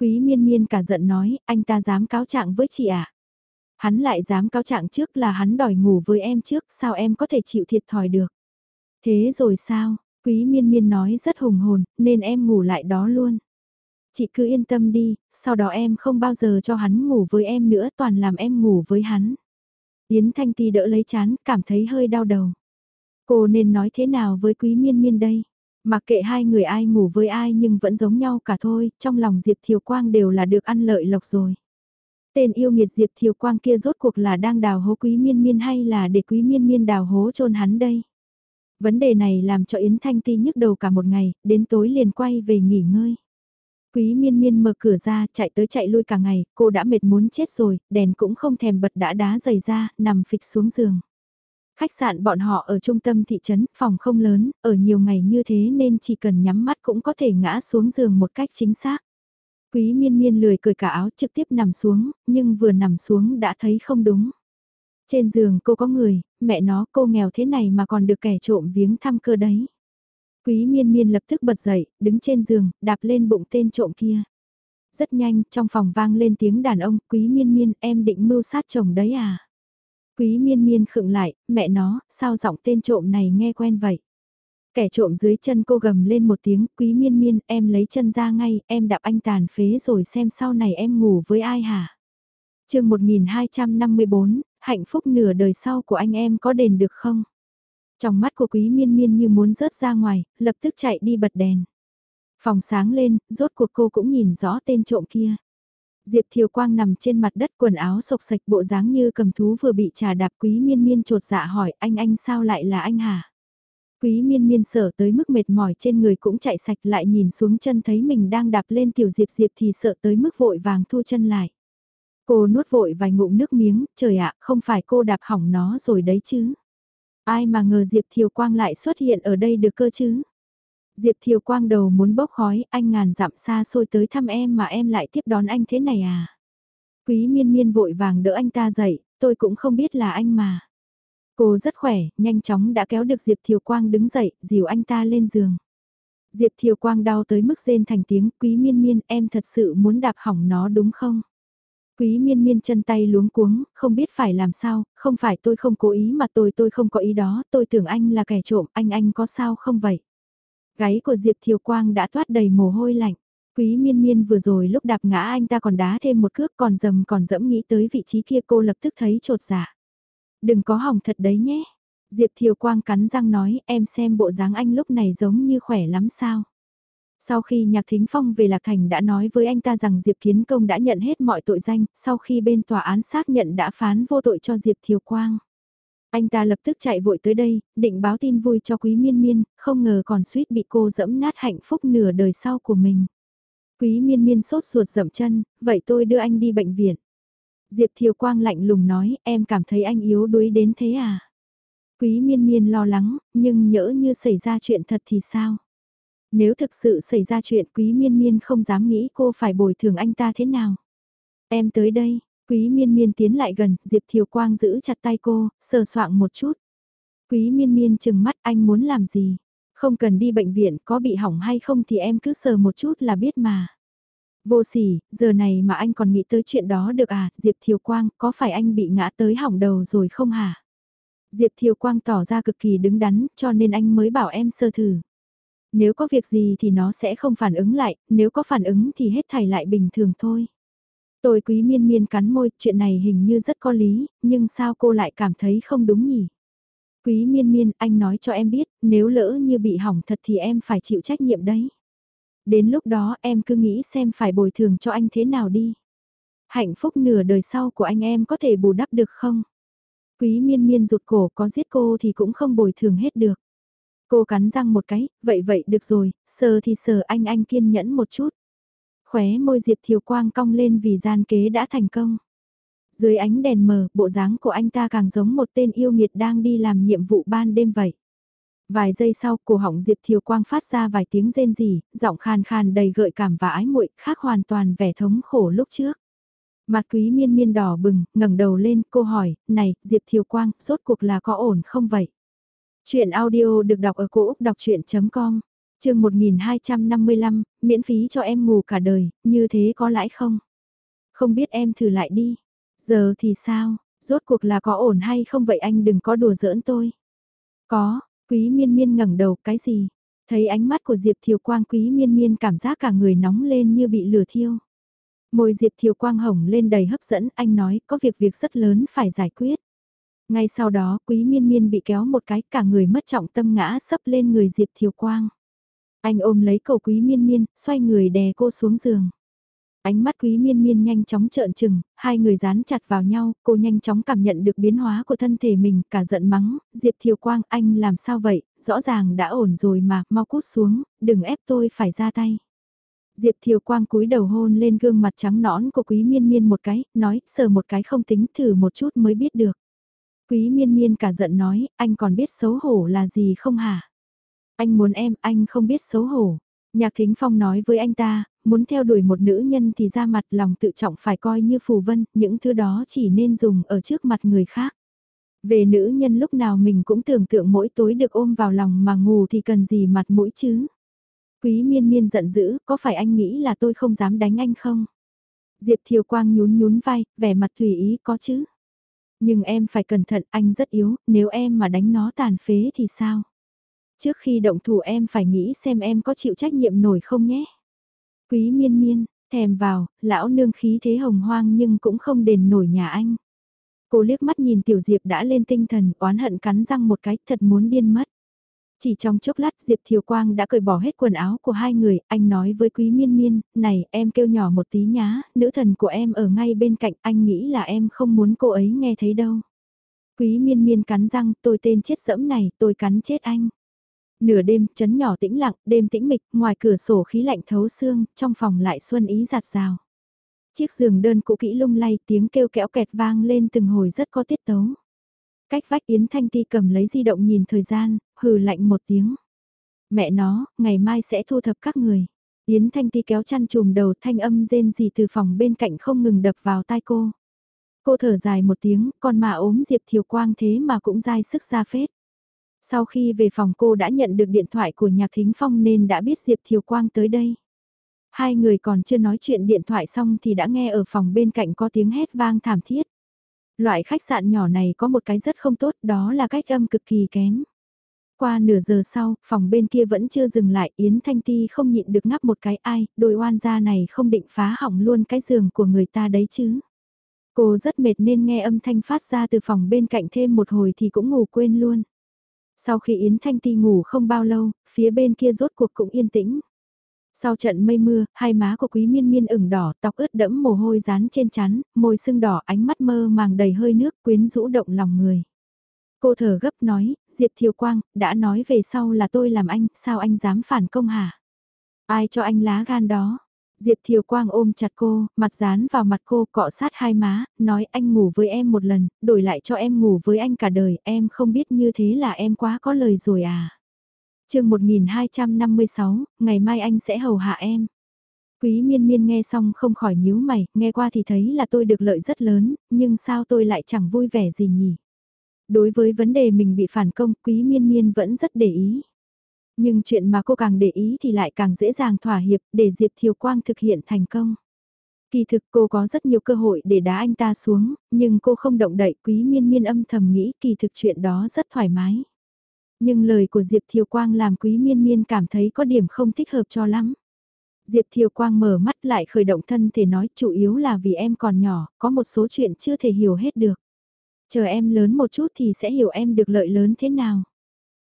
Quý miên miên cả giận nói, anh ta dám cáo trạng với chị ạ. À? Hắn lại dám cáo trạng trước là hắn đòi ngủ với em trước, sao em có thể chịu thiệt thòi được? Thế rồi sao? Quý miên miên nói rất hùng hồn, nên em ngủ lại đó luôn. Chị cứ yên tâm đi, sau đó em không bao giờ cho hắn ngủ với em nữa, toàn làm em ngủ với hắn. Yến Thanh Ti đỡ lấy chán, cảm thấy hơi đau đầu. Cô nên nói thế nào với quý miên miên đây? Mặc kệ hai người ai ngủ với ai nhưng vẫn giống nhau cả thôi, trong lòng Diệp Thiều Quang đều là được ăn lợi lộc rồi. Tên yêu nghiệt Diệp Thiều Quang kia rốt cuộc là đang đào hố quý miên miên hay là để quý miên miên đào hố chôn hắn đây? Vấn đề này làm cho Yến Thanh Ti nhức đầu cả một ngày, đến tối liền quay về nghỉ ngơi. Quý miên miên mở cửa ra, chạy tới chạy lui cả ngày, cô đã mệt muốn chết rồi, đèn cũng không thèm bật đã đá dày ra, nằm phịch xuống giường. Khách sạn bọn họ ở trung tâm thị trấn, phòng không lớn, ở nhiều ngày như thế nên chỉ cần nhắm mắt cũng có thể ngã xuống giường một cách chính xác. Quý miên miên lười cởi cả áo trực tiếp nằm xuống, nhưng vừa nằm xuống đã thấy không đúng. Trên giường cô có người, mẹ nó cô nghèo thế này mà còn được kẻ trộm viếng thăm cơ đấy. Quý miên miên lập tức bật dậy, đứng trên giường, đạp lên bụng tên trộm kia. Rất nhanh, trong phòng vang lên tiếng đàn ông, quý miên miên, em định mưu sát chồng đấy à? Quý miên miên khựng lại, mẹ nó, sao giọng tên trộm này nghe quen vậy? Kẻ trộm dưới chân cô gầm lên một tiếng, quý miên miên, em lấy chân ra ngay, em đạp anh tàn phế rồi xem sau này em ngủ với ai hả? chương 1254, hạnh phúc nửa đời sau của anh em có đền được không? Trong mắt của quý miên miên như muốn rớt ra ngoài, lập tức chạy đi bật đèn. Phòng sáng lên, rốt cuộc cô cũng nhìn rõ tên trộm kia. Diệp Thiều Quang nằm trên mặt đất quần áo sộc sạch bộ dáng như cầm thú vừa bị trà đạp quý miên miên trột dạ hỏi anh anh sao lại là anh hả? Quý miên miên sợ tới mức mệt mỏi trên người cũng chạy sạch lại nhìn xuống chân thấy mình đang đạp lên tiểu diệp diệp thì sợ tới mức vội vàng thu chân lại. Cô nuốt vội vài ngụm nước miếng, trời ạ, không phải cô đạp hỏng nó rồi đấy chứ. Ai mà ngờ Diệp Thiều Quang lại xuất hiện ở đây được cơ chứ. Diệp Thiều Quang đầu muốn bốc khói, anh ngàn dặm xa xôi tới thăm em mà em lại tiếp đón anh thế này à. Quý miên miên vội vàng đỡ anh ta dậy, tôi cũng không biết là anh mà. Cô rất khỏe, nhanh chóng đã kéo được Diệp Thiều Quang đứng dậy, dìu anh ta lên giường. Diệp Thiều Quang đau tới mức rên thành tiếng, quý miên miên em thật sự muốn đạp hỏng nó đúng không? Quý miên miên chân tay luống cuống, không biết phải làm sao, không phải tôi không cố ý mà tôi tôi không có ý đó, tôi tưởng anh là kẻ trộm, anh anh có sao không vậy? Gáy của Diệp Thiều Quang đã toát đầy mồ hôi lạnh. Quý miên miên vừa rồi lúc đạp ngã anh ta còn đá thêm một cước còn dầm còn dẫm nghĩ tới vị trí kia cô lập tức thấy trột dạ. Đừng có hỏng thật đấy nhé. Diệp Thiều Quang cắn răng nói em xem bộ dáng anh lúc này giống như khỏe lắm sao. Sau khi Nhạc Thính Phong về Lạc Thành đã nói với anh ta rằng Diệp Kiến Công đã nhận hết mọi tội danh, sau khi bên tòa án xác nhận đã phán vô tội cho Diệp Thiều Quang. Anh ta lập tức chạy vội tới đây, định báo tin vui cho Quý Miên Miên, không ngờ còn suýt bị cô dẫm nát hạnh phúc nửa đời sau của mình. Quý Miên Miên sốt ruột dậm chân, vậy tôi đưa anh đi bệnh viện. Diệp Thiều Quang lạnh lùng nói, em cảm thấy anh yếu đuối đến thế à? Quý Miên Miên lo lắng, nhưng nhỡ như xảy ra chuyện thật thì sao? Nếu thực sự xảy ra chuyện Quý Miên Miên không dám nghĩ cô phải bồi thường anh ta thế nào. Em tới đây, Quý Miên Miên tiến lại gần, Diệp Thiều Quang giữ chặt tay cô, sờ soạng một chút. Quý Miên Miên chừng mắt anh muốn làm gì? Không cần đi bệnh viện, có bị hỏng hay không thì em cứ sờ một chút là biết mà. Vô sỉ, giờ này mà anh còn nghĩ tới chuyện đó được à, Diệp Thiều Quang, có phải anh bị ngã tới hỏng đầu rồi không hả? Diệp Thiều Quang tỏ ra cực kỳ đứng đắn, cho nên anh mới bảo em sơ thử. Nếu có việc gì thì nó sẽ không phản ứng lại, nếu có phản ứng thì hết thảy lại bình thường thôi. Tôi quý miên miên cắn môi, chuyện này hình như rất có lý, nhưng sao cô lại cảm thấy không đúng nhỉ? Quý miên miên, anh nói cho em biết, nếu lỡ như bị hỏng thật thì em phải chịu trách nhiệm đấy. Đến lúc đó em cứ nghĩ xem phải bồi thường cho anh thế nào đi. Hạnh phúc nửa đời sau của anh em có thể bù đắp được không? Quý miên miên rụt cổ có giết cô thì cũng không bồi thường hết được. Cô cắn răng một cái, vậy vậy được rồi, sờ thì sờ anh anh kiên nhẫn một chút. Khóe môi Diệp Thiều Quang cong lên vì gian kế đã thành công. Dưới ánh đèn mờ, bộ dáng của anh ta càng giống một tên yêu nghiệt đang đi làm nhiệm vụ ban đêm vậy. Vài giây sau, cổ họng Diệp Thiều Quang phát ra vài tiếng rên rỉ, giọng khan khan đầy gợi cảm và ái muội, khác hoàn toàn vẻ thống khổ lúc trước. Mặt quý miên miên đỏ bừng, ngẩng đầu lên, cô hỏi, này, Diệp Thiều Quang, rốt cuộc là có ổn không vậy? Chuyện audio được đọc ở cổ Úc đọc chuyện.com, trường 1255, miễn phí cho em ngủ cả đời, như thế có lãi không? Không biết em thử lại đi. Giờ thì sao, rốt cuộc là có ổn hay không vậy anh đừng có đùa giỡn tôi. Có, quý miên miên ngẩng đầu cái gì? Thấy ánh mắt của Diệp Thiều Quang quý miên miên cảm giác cả người nóng lên như bị lửa thiêu. Môi Diệp Thiều Quang hồng lên đầy hấp dẫn, anh nói có việc việc rất lớn phải giải quyết. Ngay sau đó, quý miên miên bị kéo một cái, cả người mất trọng tâm ngã sấp lên người Diệp Thiều Quang. Anh ôm lấy cầu quý miên miên, xoay người đè cô xuống giường. Ánh mắt quý miên miên nhanh chóng trợn trừng, hai người dán chặt vào nhau, cô nhanh chóng cảm nhận được biến hóa của thân thể mình, cả giận mắng, Diệp Thiều Quang anh làm sao vậy, rõ ràng đã ổn rồi mà, mau cút xuống, đừng ép tôi phải ra tay. Diệp Thiều Quang cúi đầu hôn lên gương mặt trắng nõn của Quý Miên Miên một cái, nói, sờ một cái không tính thử một chút mới biết được. Quý Miên Miên cả giận nói, anh còn biết xấu hổ là gì không hả? Anh muốn em, anh không biết xấu hổ. Nhạc Thính Phong nói với anh ta, muốn theo đuổi một nữ nhân thì ra mặt lòng tự trọng phải coi như phù vân, những thứ đó chỉ nên dùng ở trước mặt người khác. Về nữ nhân lúc nào mình cũng tưởng tượng mỗi tối được ôm vào lòng mà ngủ thì cần gì mặt mũi chứ. Quý miên miên giận dữ, có phải anh nghĩ là tôi không dám đánh anh không? Diệp Thiều Quang nhún nhún vai, vẻ mặt tùy ý có chứ. Nhưng em phải cẩn thận, anh rất yếu, nếu em mà đánh nó tàn phế thì sao? Trước khi động thủ em phải nghĩ xem em có chịu trách nhiệm nổi không nhé. Quý miên miên, thèm vào, lão nương khí thế hồng hoang nhưng cũng không đền nổi nhà anh. Cô liếc mắt nhìn Tiểu Diệp đã lên tinh thần, oán hận cắn răng một cái, thật muốn điên mất. Chỉ trong chốc lát Diệp Thiều Quang đã cởi bỏ hết quần áo của hai người, anh nói với Quý Miên Miên, này em kêu nhỏ một tí nhá, nữ thần của em ở ngay bên cạnh, anh nghĩ là em không muốn cô ấy nghe thấy đâu. Quý Miên Miên cắn răng, tôi tên chết dẫm này, tôi cắn chết anh. Nửa đêm, chấn nhỏ tĩnh lặng, đêm tĩnh mịch, ngoài cửa sổ khí lạnh thấu xương, trong phòng lại xuân ý giạt rào. Chiếc giường đơn cũ kỹ lung lay tiếng kêu kẽo kẹt vang lên từng hồi rất có tiết tấu. Cách vách Yến Thanh Ti cầm lấy di động nhìn thời gian, hừ lạnh một tiếng. Mẹ nó, ngày mai sẽ thu thập các người. Yến Thanh Ti kéo chăn chùm đầu thanh âm rên gì từ phòng bên cạnh không ngừng đập vào tai cô. Cô thở dài một tiếng, con mà ốm Diệp Thiều Quang thế mà cũng dai sức ra phết. Sau khi về phòng cô đã nhận được điện thoại của Nhạc Thính Phong nên đã biết Diệp Thiều Quang tới đây. Hai người còn chưa nói chuyện điện thoại xong thì đã nghe ở phòng bên cạnh có tiếng hét vang thảm thiết. Loại khách sạn nhỏ này có một cái rất không tốt đó là cách âm cực kỳ kém. Qua nửa giờ sau, phòng bên kia vẫn chưa dừng lại, Yến Thanh Ti không nhịn được ngắp một cái ai, đôi oan gia này không định phá hỏng luôn cái giường của người ta đấy chứ. Cô rất mệt nên nghe âm thanh phát ra từ phòng bên cạnh thêm một hồi thì cũng ngủ quên luôn. Sau khi Yến Thanh Ti ngủ không bao lâu, phía bên kia rốt cuộc cũng yên tĩnh. Sau trận mây mưa, hai má của quý miên miên ửng đỏ, tóc ướt đẫm mồ hôi dán trên chắn, môi sưng đỏ ánh mắt mơ màng đầy hơi nước quyến rũ động lòng người. Cô thở gấp nói, Diệp Thiều Quang, đã nói về sau là tôi làm anh, sao anh dám phản công hả? Ai cho anh lá gan đó? Diệp Thiều Quang ôm chặt cô, mặt dán vào mặt cô cọ sát hai má, nói anh ngủ với em một lần, đổi lại cho em ngủ với anh cả đời, em không biết như thế là em quá có lời rồi à. chương 1256, ngày mai anh sẽ hầu hạ em. Quý miên miên nghe xong không khỏi nhíu mày, nghe qua thì thấy là tôi được lợi rất lớn, nhưng sao tôi lại chẳng vui vẻ gì nhỉ? Đối với vấn đề mình bị phản công, quý miên miên vẫn rất để ý. Nhưng chuyện mà cô càng để ý thì lại càng dễ dàng thỏa hiệp để Diệp Thiều Quang thực hiện thành công. Kỳ thực cô có rất nhiều cơ hội để đá anh ta xuống, nhưng cô không động đậy quý miên miên âm thầm nghĩ kỳ thực chuyện đó rất thoải mái. Nhưng lời của Diệp Thiều Quang làm quý miên miên cảm thấy có điểm không thích hợp cho lắm. Diệp Thiều Quang mở mắt lại khởi động thân thể nói chủ yếu là vì em còn nhỏ, có một số chuyện chưa thể hiểu hết được. Chờ em lớn một chút thì sẽ hiểu em được lợi lớn thế nào.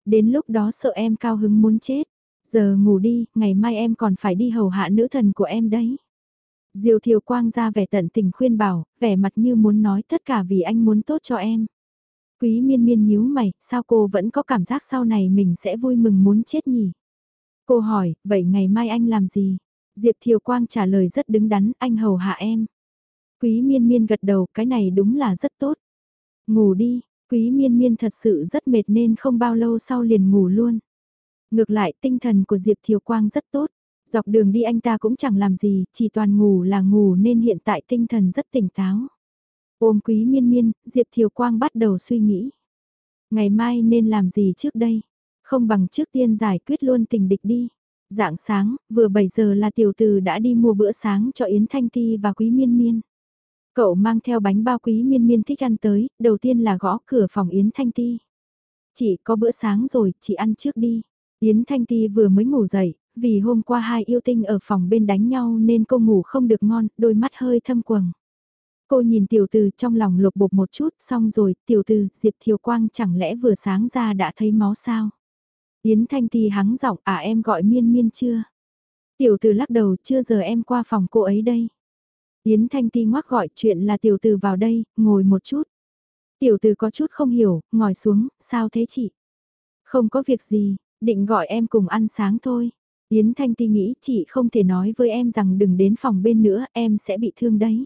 Đến lúc đó sợ em cao hứng muốn chết. Giờ ngủ đi, ngày mai em còn phải đi hầu hạ nữ thần của em đấy. Diều Thiều Quang ra vẻ tận tình khuyên bảo, vẻ mặt như muốn nói tất cả vì anh muốn tốt cho em. Quý miên miên nhíu mày, sao cô vẫn có cảm giác sau này mình sẽ vui mừng muốn chết nhỉ? Cô hỏi, vậy ngày mai anh làm gì? Diệp Thiều Quang trả lời rất đứng đắn, anh hầu hạ em. Quý miên miên gật đầu, cái này đúng là rất tốt. Ngủ đi, quý miên miên thật sự rất mệt nên không bao lâu sau liền ngủ luôn. Ngược lại tinh thần của Diệp Thiều Quang rất tốt. Dọc đường đi anh ta cũng chẳng làm gì, chỉ toàn ngủ là ngủ nên hiện tại tinh thần rất tỉnh táo. Ôm quý miên miên, Diệp Thiều Quang bắt đầu suy nghĩ. Ngày mai nên làm gì trước đây? Không bằng trước tiên giải quyết luôn tình địch đi. Dạng sáng, vừa 7 giờ là tiểu từ đã đi mua bữa sáng cho Yến Thanh Ti và quý miên miên. Cậu mang theo bánh bao quý miên miên thích ăn tới, đầu tiên là gõ cửa phòng Yến Thanh Ti. Chị có bữa sáng rồi, chị ăn trước đi. Yến Thanh Ti vừa mới ngủ dậy, vì hôm qua hai yêu tinh ở phòng bên đánh nhau nên cô ngủ không được ngon, đôi mắt hơi thâm quầng. Cô nhìn tiểu từ trong lòng lục bục một chút, xong rồi, tiểu từ, Diệp Thiều Quang chẳng lẽ vừa sáng ra đã thấy máu sao? Yến Thanh Ti hắng giọng, à em gọi miên miên chưa? Tiểu từ lắc đầu, chưa giờ em qua phòng cô ấy đây. Yến Thanh Ti ngoác gọi chuyện là tiểu từ vào đây, ngồi một chút. Tiểu từ có chút không hiểu, ngồi xuống, sao thế chị? Không có việc gì, định gọi em cùng ăn sáng thôi. Yến Thanh Ti nghĩ chị không thể nói với em rằng đừng đến phòng bên nữa, em sẽ bị thương đấy.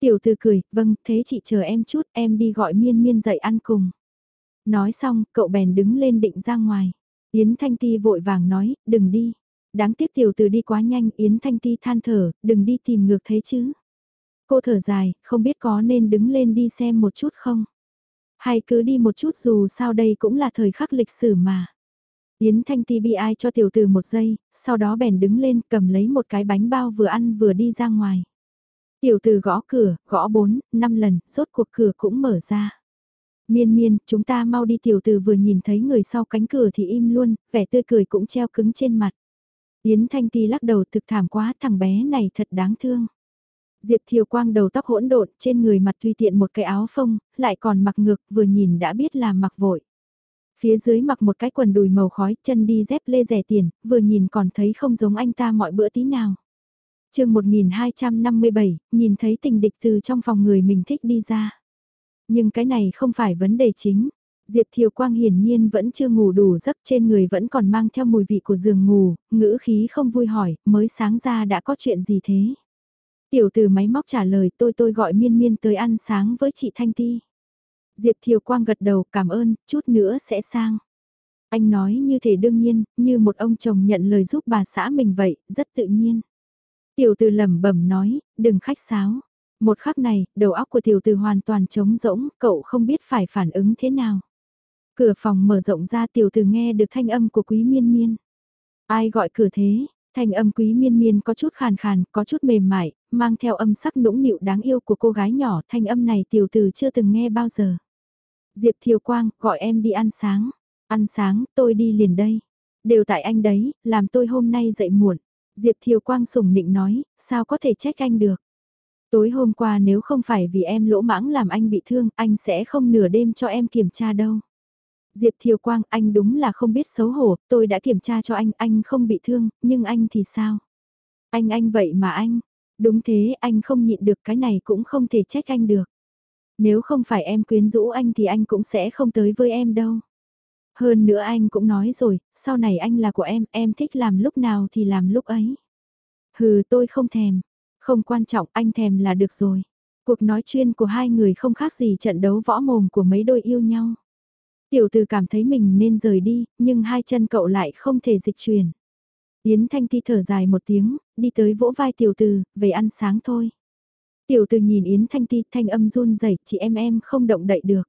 Tiểu từ cười, vâng, thế chị chờ em chút, em đi gọi miên miên dậy ăn cùng. Nói xong, cậu bèn đứng lên định ra ngoài. Yến Thanh Ti vội vàng nói, đừng đi. Đáng tiếc tiểu từ đi quá nhanh, Yến Thanh Ti than thở, đừng đi tìm ngược thế chứ. Cô thở dài, không biết có nên đứng lên đi xem một chút không? Hay cứ đi một chút dù sao đây cũng là thời khắc lịch sử mà. Yến Thanh Ti bi ai cho tiểu từ một giây, sau đó bèn đứng lên cầm lấy một cái bánh bao vừa ăn vừa đi ra ngoài. Tiểu từ gõ cửa, gõ bốn, năm lần, rốt cuộc cửa cũng mở ra. Miên miên, chúng ta mau đi tiểu từ vừa nhìn thấy người sau cánh cửa thì im luôn, vẻ tươi cười cũng treo cứng trên mặt. Yến Thanh Ti lắc đầu thực thảm quá thằng bé này thật đáng thương. Diệp Thiều Quang đầu tóc hỗn độn trên người mặt tùy tiện một cái áo phông, lại còn mặc ngược vừa nhìn đã biết là mặc vội. Phía dưới mặc một cái quần đùi màu khói chân đi dép lê rẻ tiền, vừa nhìn còn thấy không giống anh ta mọi bữa tí nào. chương 1257, nhìn thấy tình địch từ trong phòng người mình thích đi ra. Nhưng cái này không phải vấn đề chính. Diệp Thiều Quang hiển nhiên vẫn chưa ngủ đủ giấc trên người vẫn còn mang theo mùi vị của giường ngủ, ngữ khí không vui hỏi, mới sáng ra đã có chuyện gì thế? Tiểu từ máy móc trả lời tôi tôi gọi miên miên tới ăn sáng với chị Thanh Ti. Diệp Thiều Quang gật đầu cảm ơn, chút nữa sẽ sang. Anh nói như thể đương nhiên, như một ông chồng nhận lời giúp bà xã mình vậy, rất tự nhiên. Tiểu từ lẩm bẩm nói, đừng khách sáo. Một khắc này, đầu óc của tiểu từ hoàn toàn trống rỗng, cậu không biết phải phản ứng thế nào. Cửa phòng mở rộng ra tiểu từ nghe được thanh âm của quý miên miên. Ai gọi cửa thế? Thanh âm quý miên miên có chút khàn khàn, có chút mềm mại, mang theo âm sắc nũng nịu đáng yêu của cô gái nhỏ. Thanh âm này tiểu từ chưa từng nghe bao giờ. Diệp Thiều Quang, gọi em đi ăn sáng. Ăn sáng, tôi đi liền đây. Đều tại anh đấy, làm tôi hôm nay dậy muộn. Diệp Thiều Quang sủng nịnh nói, sao có thể trách anh được. Tối hôm qua nếu không phải vì em lỗ mãng làm anh bị thương, anh sẽ không nửa đêm cho em kiểm tra đâu. Diệp Thiều Quang, anh đúng là không biết xấu hổ, tôi đã kiểm tra cho anh, anh không bị thương, nhưng anh thì sao? Anh anh vậy mà anh, đúng thế, anh không nhịn được cái này cũng không thể trách anh được. Nếu không phải em quyến rũ anh thì anh cũng sẽ không tới với em đâu. Hơn nữa anh cũng nói rồi, sau này anh là của em, em thích làm lúc nào thì làm lúc ấy. Hừ tôi không thèm, không quan trọng anh thèm là được rồi. Cuộc nói chuyện của hai người không khác gì trận đấu võ mồm của mấy đôi yêu nhau. Tiểu từ cảm thấy mình nên rời đi, nhưng hai chân cậu lại không thể dịch chuyển. Yến Thanh Ti thở dài một tiếng, đi tới vỗ vai tiểu từ, về ăn sáng thôi. Tiểu từ nhìn Yến Thanh Ti thanh âm run rẩy, chị em em không động đậy được.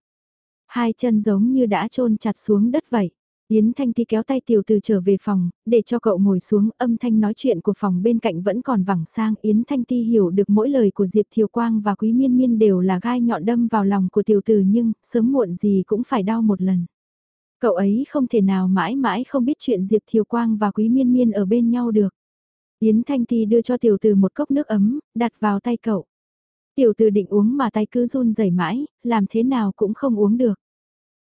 Hai chân giống như đã trôn chặt xuống đất vậy. Yến Thanh Ti kéo tay tiểu từ trở về phòng, để cho cậu ngồi xuống âm thanh nói chuyện của phòng bên cạnh vẫn còn vẳng sang. Yến Thanh Ti hiểu được mỗi lời của Diệp Thiều Quang và Quý Miên Miên đều là gai nhọn đâm vào lòng của tiểu từ nhưng sớm muộn gì cũng phải đau một lần. Cậu ấy không thể nào mãi mãi không biết chuyện Diệp Thiều Quang và Quý Miên Miên ở bên nhau được. Yến Thanh Ti đưa cho tiểu từ một cốc nước ấm, đặt vào tay cậu. Tiểu từ định uống mà tay cứ run rẩy mãi, làm thế nào cũng không uống được.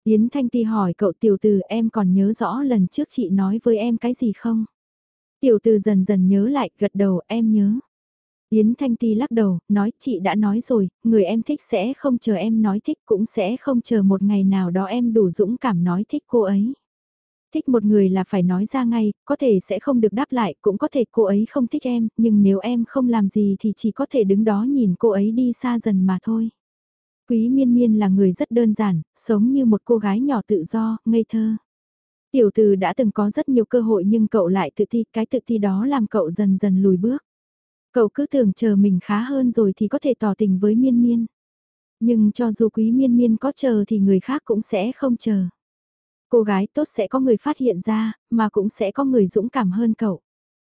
Yến Thanh Ti hỏi cậu tiểu từ em còn nhớ rõ lần trước chị nói với em cái gì không? Tiểu từ dần dần nhớ lại, gật đầu em nhớ. Yến Thanh Ti lắc đầu, nói chị đã nói rồi, người em thích sẽ không chờ em nói thích cũng sẽ không chờ một ngày nào đó em đủ dũng cảm nói thích cô ấy. Thích một người là phải nói ra ngay, có thể sẽ không được đáp lại, cũng có thể cô ấy không thích em, nhưng nếu em không làm gì thì chỉ có thể đứng đó nhìn cô ấy đi xa dần mà thôi. Quý miên miên là người rất đơn giản, sống như một cô gái nhỏ tự do, ngây thơ. Tiểu từ đã từng có rất nhiều cơ hội nhưng cậu lại tự ti, cái tự ti đó làm cậu dần dần lùi bước. Cậu cứ tưởng chờ mình khá hơn rồi thì có thể tỏ tình với miên miên. Nhưng cho dù quý miên miên có chờ thì người khác cũng sẽ không chờ. Cô gái tốt sẽ có người phát hiện ra, mà cũng sẽ có người dũng cảm hơn cậu.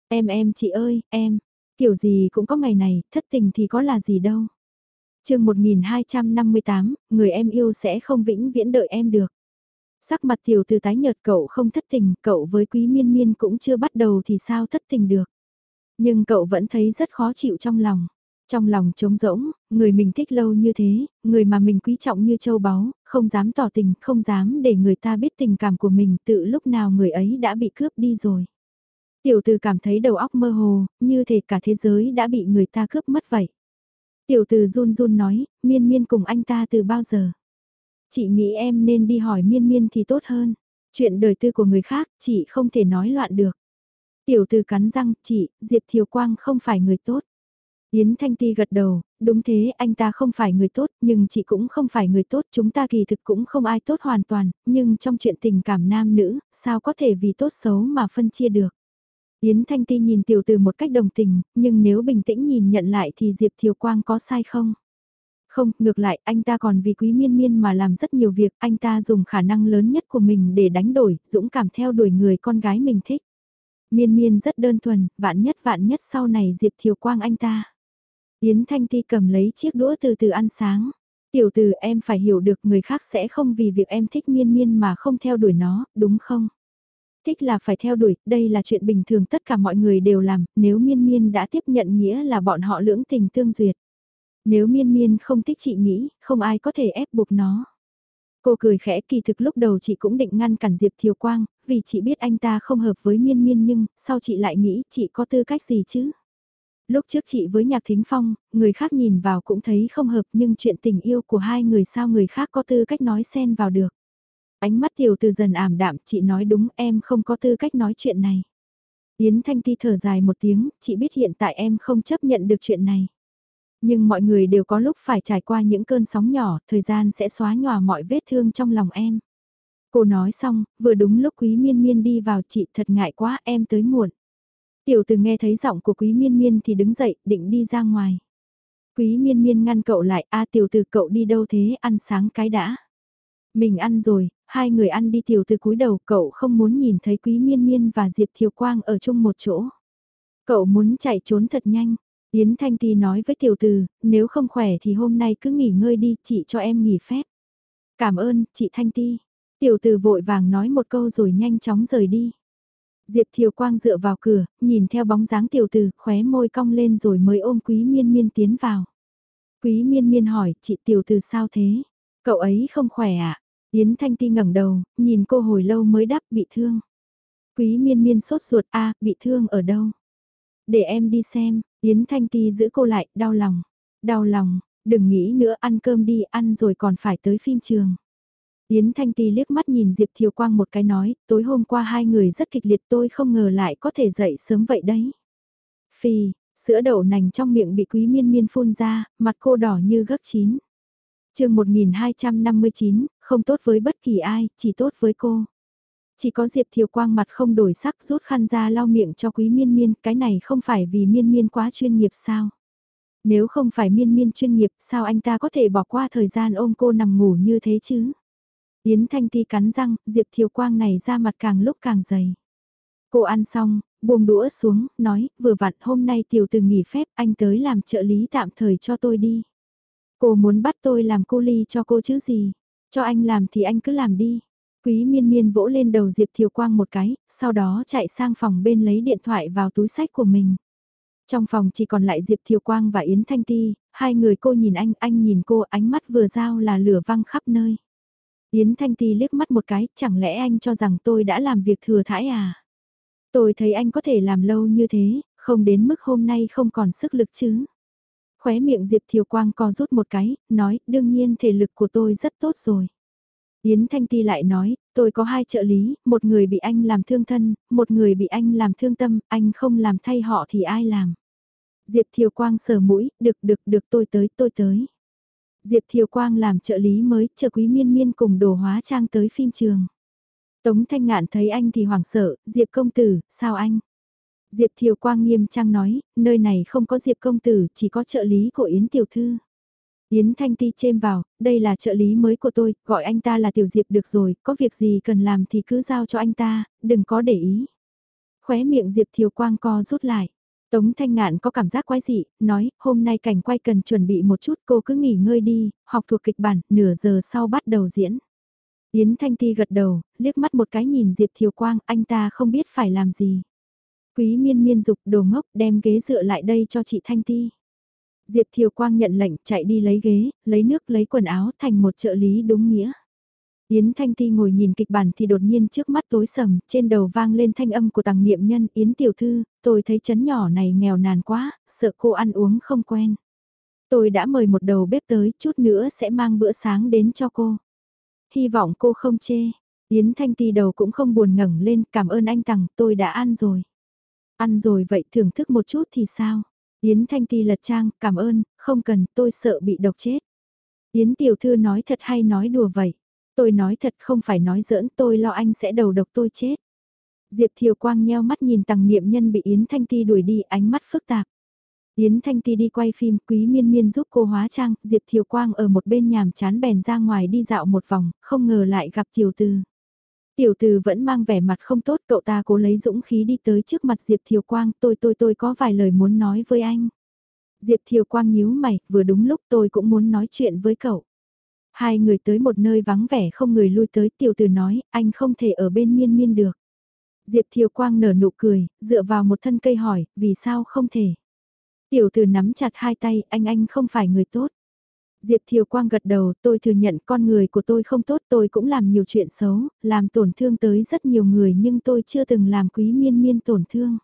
Em em chị ơi, em, kiểu gì cũng có ngày này, thất tình thì có là gì đâu chương 1258, người em yêu sẽ không vĩnh viễn đợi em được. Sắc mặt tiểu từ tái nhợt cậu không thất tình, cậu với quý miên miên cũng chưa bắt đầu thì sao thất tình được. Nhưng cậu vẫn thấy rất khó chịu trong lòng. Trong lòng trống rỗng, người mình thích lâu như thế, người mà mình quý trọng như châu báu, không dám tỏ tình, không dám để người ta biết tình cảm của mình tự lúc nào người ấy đã bị cướp đi rồi. Tiểu từ cảm thấy đầu óc mơ hồ, như thể cả thế giới đã bị người ta cướp mất vậy. Tiểu từ run run nói, miên miên cùng anh ta từ bao giờ? Chị nghĩ em nên đi hỏi miên miên thì tốt hơn. Chuyện đời tư của người khác, chị không thể nói loạn được. Tiểu từ cắn răng, chị, Diệp Thiều Quang không phải người tốt. Yến Thanh Ti gật đầu, đúng thế anh ta không phải người tốt, nhưng chị cũng không phải người tốt, chúng ta kỳ thực cũng không ai tốt hoàn toàn, nhưng trong chuyện tình cảm nam nữ, sao có thể vì tốt xấu mà phân chia được. Yến Thanh Ti nhìn tiểu từ một cách đồng tình, nhưng nếu bình tĩnh nhìn nhận lại thì Diệp Thiều Quang có sai không? Không, ngược lại, anh ta còn vì quý miên miên mà làm rất nhiều việc, anh ta dùng khả năng lớn nhất của mình để đánh đổi, dũng cảm theo đuổi người con gái mình thích. Miên miên rất đơn thuần, vạn nhất vạn nhất sau này Diệp Thiều Quang anh ta. Yến Thanh Ti cầm lấy chiếc đũa từ từ ăn sáng. Tiểu từ em phải hiểu được người khác sẽ không vì việc em thích miên miên mà không theo đuổi nó, đúng không? Thích là phải theo đuổi, đây là chuyện bình thường tất cả mọi người đều làm, nếu miên miên đã tiếp nhận nghĩa là bọn họ lưỡng tình tương duyệt. Nếu miên miên không thích chị nghĩ, không ai có thể ép buộc nó. Cô cười khẽ kỳ thực lúc đầu chị cũng định ngăn cản Diệp Thiều Quang, vì chị biết anh ta không hợp với miên miên nhưng, sau chị lại nghĩ chị có tư cách gì chứ? Lúc trước chị với Nhạc Thính Phong, người khác nhìn vào cũng thấy không hợp nhưng chuyện tình yêu của hai người sao người khác có tư cách nói xen vào được. Ánh mắt tiểu từ dần ảm đạm, chị nói đúng em không có tư cách nói chuyện này. Yến Thanh Ti thở dài một tiếng, chị biết hiện tại em không chấp nhận được chuyện này. Nhưng mọi người đều có lúc phải trải qua những cơn sóng nhỏ, thời gian sẽ xóa nhòa mọi vết thương trong lòng em. Cô nói xong, vừa đúng lúc Quý Miên Miên đi vào chị thật ngại quá em tới muộn. Tiểu từ nghe thấy giọng của Quý Miên Miên thì đứng dậy, định đi ra ngoài. Quý Miên Miên ngăn cậu lại, a tiểu từ cậu đi đâu thế, ăn sáng cái đã. Mình ăn rồi, hai người ăn đi tiểu từ cúi đầu, cậu không muốn nhìn thấy Quý Miên Miên và Diệp Thiều Quang ở chung một chỗ. Cậu muốn chạy trốn thật nhanh. Yến Thanh Ti nói với tiểu từ, nếu không khỏe thì hôm nay cứ nghỉ ngơi đi, chị cho em nghỉ phép. Cảm ơn, chị Thanh Ti. Tiểu từ vội vàng nói một câu rồi nhanh chóng rời đi. Diệp Thiều Quang dựa vào cửa, nhìn theo bóng dáng tiểu từ, khóe môi cong lên rồi mới ôm quý miên miên tiến vào. Quý miên miên hỏi, chị tiểu từ sao thế? Cậu ấy không khỏe à? Yến Thanh Ti ngẩng đầu, nhìn cô hồi lâu mới đáp bị thương. Quý miên miên sốt ruột a bị thương ở đâu? Để em đi xem, Yến Thanh Ti giữ cô lại, đau lòng. Đau lòng, đừng nghĩ nữa ăn cơm đi, ăn rồi còn phải tới phim trường. Yến Thanh Ti liếc mắt nhìn Diệp Thiều Quang một cái nói, tối hôm qua hai người rất kịch liệt tôi không ngờ lại có thể dậy sớm vậy đấy. Phi, sữa đậu nành trong miệng bị quý miên miên phun ra, mặt cô đỏ như gấc chín chương 1259, không tốt với bất kỳ ai, chỉ tốt với cô. Chỉ có Diệp Thiều Quang mặt không đổi sắc rút khăn ra lau miệng cho quý miên miên, cái này không phải vì miên miên quá chuyên nghiệp sao? Nếu không phải miên miên chuyên nghiệp sao anh ta có thể bỏ qua thời gian ôm cô nằm ngủ như thế chứ? Yến Thanh Ti cắn răng, Diệp Thiều Quang này ra mặt càng lúc càng dày. Cô ăn xong, buông đũa xuống, nói, vừa vặn hôm nay tiểu từ nghỉ phép, anh tới làm trợ lý tạm thời cho tôi đi. Cô muốn bắt tôi làm cô ly cho cô chứ gì? Cho anh làm thì anh cứ làm đi. Quý miên miên vỗ lên đầu Diệp Thiều Quang một cái, sau đó chạy sang phòng bên lấy điện thoại vào túi sách của mình. Trong phòng chỉ còn lại Diệp Thiều Quang và Yến Thanh Ti, hai người cô nhìn anh, anh nhìn cô, ánh mắt vừa giao là lửa văng khắp nơi. Yến Thanh Ti liếc mắt một cái, chẳng lẽ anh cho rằng tôi đã làm việc thừa thãi à? Tôi thấy anh có thể làm lâu như thế, không đến mức hôm nay không còn sức lực chứ. Khóe miệng Diệp Thiều Quang co rút một cái, nói, đương nhiên thể lực của tôi rất tốt rồi. Yến Thanh Ti lại nói, tôi có hai trợ lý, một người bị anh làm thương thân, một người bị anh làm thương tâm, anh không làm thay họ thì ai làm. Diệp Thiều Quang sờ mũi, được được được tôi tới tôi tới. Diệp Thiều Quang làm trợ lý mới, chờ quý miên miên cùng đồ hóa trang tới phim trường. Tống Thanh Ngạn thấy anh thì hoảng sợ, Diệp công tử, sao anh? Diệp Thiều Quang nghiêm trang nói, nơi này không có Diệp công tử, chỉ có trợ lý của Yến Tiểu Thư. Yến Thanh Ti chêm vào, đây là trợ lý mới của tôi, gọi anh ta là Tiểu Diệp được rồi, có việc gì cần làm thì cứ giao cho anh ta, đừng có để ý. Khóe miệng Diệp Thiều Quang co rút lại. Tống Thanh Ngạn có cảm giác quái dị, nói, hôm nay cảnh quay cần chuẩn bị một chút, cô cứ nghỉ ngơi đi, học thuộc kịch bản, nửa giờ sau bắt đầu diễn. Yến Thanh Ti gật đầu, liếc mắt một cái nhìn Diệp Thiều Quang, anh ta không biết phải làm gì. Quý miên miên dục đồ ngốc đem ghế dựa lại đây cho chị Thanh Ti. Diệp Thiều Quang nhận lệnh chạy đi lấy ghế, lấy nước lấy quần áo thành một trợ lý đúng nghĩa. Yến Thanh Ti ngồi nhìn kịch bản thì đột nhiên trước mắt tối sầm, trên đầu vang lên thanh âm của tàng niệm nhân Yến Tiểu Thư, tôi thấy chấn nhỏ này nghèo nàn quá, sợ cô ăn uống không quen. Tôi đã mời một đầu bếp tới, chút nữa sẽ mang bữa sáng đến cho cô. Hy vọng cô không chê. Yến Thanh Ti đầu cũng không buồn ngẩng lên, cảm ơn anh Tằng, tôi đã ăn rồi. Ăn rồi vậy thưởng thức một chút thì sao? Yến Thanh Ti lật trang, cảm ơn, không cần, tôi sợ bị độc chết. Yến Tiểu Thư nói thật hay nói đùa vậy? Tôi nói thật không phải nói giỡn tôi lo anh sẽ đầu độc tôi chết. Diệp Thiều Quang nheo mắt nhìn tầng niệm nhân bị Yến Thanh Ti đuổi đi ánh mắt phức tạp. Yến Thanh Ti đi quay phim quý miên miên giúp cô hóa trang, Diệp Thiều Quang ở một bên nhàm chán bèn ra ngoài đi dạo một vòng, không ngờ lại gặp Tiểu Tư. Tiểu Từ vẫn mang vẻ mặt không tốt, cậu ta cố lấy dũng khí đi tới trước mặt Diệp Thiều Quang, tôi tôi tôi có vài lời muốn nói với anh. Diệp Thiều Quang nhíu mày, vừa đúng lúc tôi cũng muốn nói chuyện với cậu. Hai người tới một nơi vắng vẻ không người lui tới tiểu Từ nói, anh không thể ở bên miên miên được. Diệp Thiều Quang nở nụ cười, dựa vào một thân cây hỏi, vì sao không thể? Tiểu Từ nắm chặt hai tay, anh anh không phải người tốt. Diệp Thiều Quang gật đầu, tôi thừa nhận con người của tôi không tốt, tôi cũng làm nhiều chuyện xấu, làm tổn thương tới rất nhiều người nhưng tôi chưa từng làm quý miên miên tổn thương.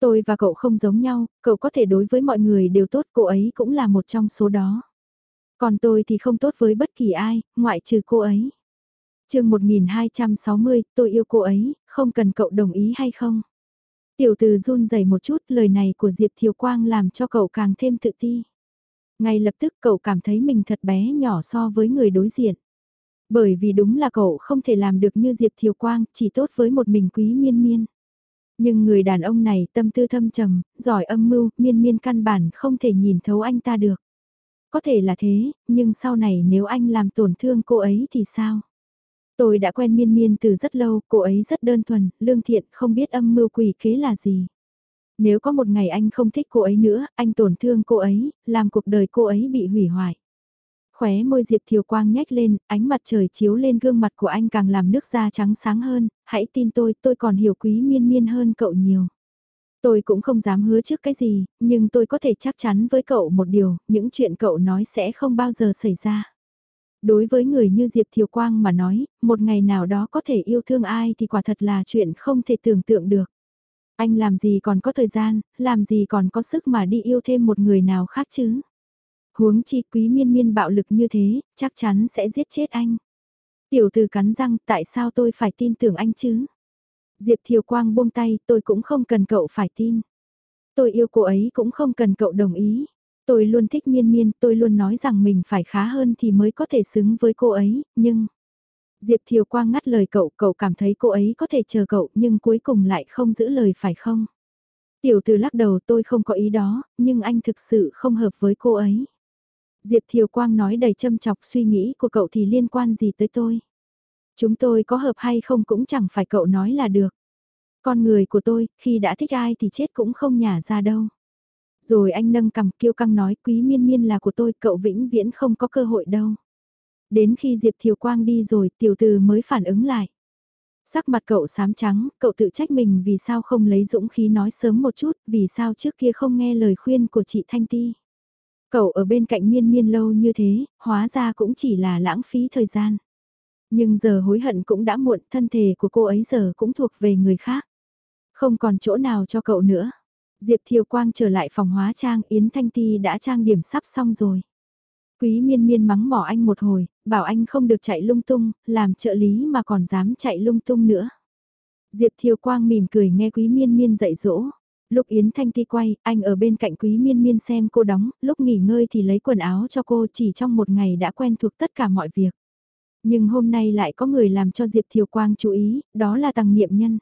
Tôi và cậu không giống nhau, cậu có thể đối với mọi người đều tốt, cô ấy cũng là một trong số đó. Còn tôi thì không tốt với bất kỳ ai, ngoại trừ cô ấy. chương 1260, tôi yêu cô ấy, không cần cậu đồng ý hay không? Tiểu từ run rẩy một chút, lời này của Diệp Thiều Quang làm cho cậu càng thêm tự ti. Ngay lập tức cậu cảm thấy mình thật bé nhỏ so với người đối diện. Bởi vì đúng là cậu không thể làm được như Diệp Thiều Quang, chỉ tốt với một mình quý miên miên. Nhưng người đàn ông này tâm tư thâm trầm, giỏi âm mưu, miên miên căn bản không thể nhìn thấu anh ta được. Có thể là thế, nhưng sau này nếu anh làm tổn thương cô ấy thì sao? Tôi đã quen miên miên từ rất lâu, cô ấy rất đơn thuần, lương thiện, không biết âm mưu quỷ kế là gì. Nếu có một ngày anh không thích cô ấy nữa, anh tổn thương cô ấy, làm cuộc đời cô ấy bị hủy hoại. Khóe môi Diệp Thiều Quang nhếch lên, ánh mặt trời chiếu lên gương mặt của anh càng làm nước da trắng sáng hơn, hãy tin tôi, tôi còn hiểu quý miên miên hơn cậu nhiều. Tôi cũng không dám hứa trước cái gì, nhưng tôi có thể chắc chắn với cậu một điều, những chuyện cậu nói sẽ không bao giờ xảy ra. Đối với người như Diệp Thiều Quang mà nói, một ngày nào đó có thể yêu thương ai thì quả thật là chuyện không thể tưởng tượng được. Anh làm gì còn có thời gian, làm gì còn có sức mà đi yêu thêm một người nào khác chứ? Huống chi quý miên miên bạo lực như thế, chắc chắn sẽ giết chết anh. Tiểu từ cắn răng, tại sao tôi phải tin tưởng anh chứ? Diệp Thiều Quang buông tay, tôi cũng không cần cậu phải tin. Tôi yêu cô ấy cũng không cần cậu đồng ý. Tôi luôn thích miên miên, tôi luôn nói rằng mình phải khá hơn thì mới có thể xứng với cô ấy, nhưng... Diệp Thiều Quang ngắt lời cậu, cậu cảm thấy cô ấy có thể chờ cậu nhưng cuối cùng lại không giữ lời phải không? Tiểu từ lắc đầu tôi không có ý đó, nhưng anh thực sự không hợp với cô ấy. Diệp Thiều Quang nói đầy châm chọc suy nghĩ của cậu thì liên quan gì tới tôi. Chúng tôi có hợp hay không cũng chẳng phải cậu nói là được. Con người của tôi, khi đã thích ai thì chết cũng không nhả ra đâu. Rồi anh nâng cầm kiêu căng nói quý miên miên là của tôi, cậu vĩnh viễn không có cơ hội đâu. Đến khi Diệp Thiều Quang đi rồi, tiểu từ mới phản ứng lại. Sắc mặt cậu xám trắng, cậu tự trách mình vì sao không lấy dũng khí nói sớm một chút, vì sao trước kia không nghe lời khuyên của chị Thanh Ti. Cậu ở bên cạnh miên miên lâu như thế, hóa ra cũng chỉ là lãng phí thời gian. Nhưng giờ hối hận cũng đã muộn, thân thể của cô ấy giờ cũng thuộc về người khác. Không còn chỗ nào cho cậu nữa. Diệp Thiều Quang trở lại phòng hóa trang, Yến Thanh Ti đã trang điểm sắp xong rồi. Quý miên miên mắng mỏ anh một hồi, bảo anh không được chạy lung tung, làm trợ lý mà còn dám chạy lung tung nữa. Diệp Thiều Quang mỉm cười nghe quý miên miên dạy dỗ. Lúc Yến Thanh Ti quay, anh ở bên cạnh quý miên miên xem cô đóng, lúc nghỉ ngơi thì lấy quần áo cho cô chỉ trong một ngày đã quen thuộc tất cả mọi việc. Nhưng hôm nay lại có người làm cho Diệp Thiều Quang chú ý, đó là Tăng Niệm Nhân.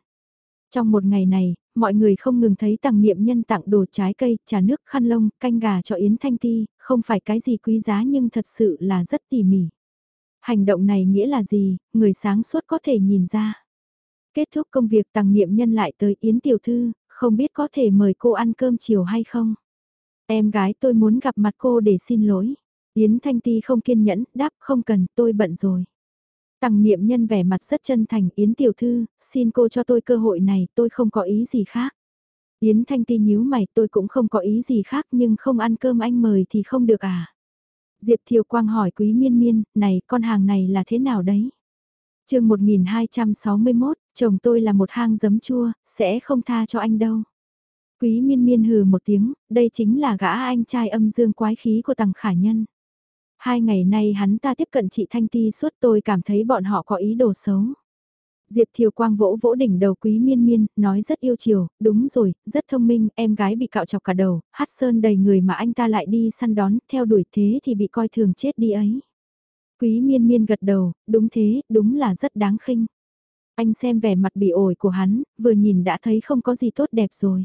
Trong một ngày này, mọi người không ngừng thấy Tăng Niệm Nhân tặng đồ trái cây, trà nước, khăn lông, canh gà cho Yến Thanh Ti, không phải cái gì quý giá nhưng thật sự là rất tỉ mỉ. Hành động này nghĩa là gì, người sáng suốt có thể nhìn ra. Kết thúc công việc Tăng Niệm Nhân lại tới Yến Tiểu Thư, không biết có thể mời cô ăn cơm chiều hay không. Em gái tôi muốn gặp mặt cô để xin lỗi. Yến Thanh Ti không kiên nhẫn, đáp không cần, tôi bận rồi. Tăng niệm nhân vẻ mặt rất chân thành, Yến tiểu thư, xin cô cho tôi cơ hội này, tôi không có ý gì khác. Yến Thanh Ti nhíu mày, tôi cũng không có ý gì khác nhưng không ăn cơm anh mời thì không được à. Diệp Thiều Quang hỏi Quý Miên Miên, này con hàng này là thế nào đấy? chương 1261, chồng tôi là một hang giấm chua, sẽ không tha cho anh đâu. Quý Miên Miên hừ một tiếng, đây chính là gã anh trai âm dương quái khí của tàng khả nhân. Hai ngày nay hắn ta tiếp cận chị Thanh Ti suốt tôi cảm thấy bọn họ có ý đồ xấu. Diệp Thiều Quang vỗ vỗ đỉnh đầu quý miên miên, nói rất yêu chiều, đúng rồi, rất thông minh, em gái bị cạo chọc cả đầu, hát sơn đầy người mà anh ta lại đi săn đón, theo đuổi thế thì bị coi thường chết đi ấy. Quý miên miên gật đầu, đúng thế, đúng là rất đáng khinh. Anh xem vẻ mặt bị ổi của hắn, vừa nhìn đã thấy không có gì tốt đẹp rồi.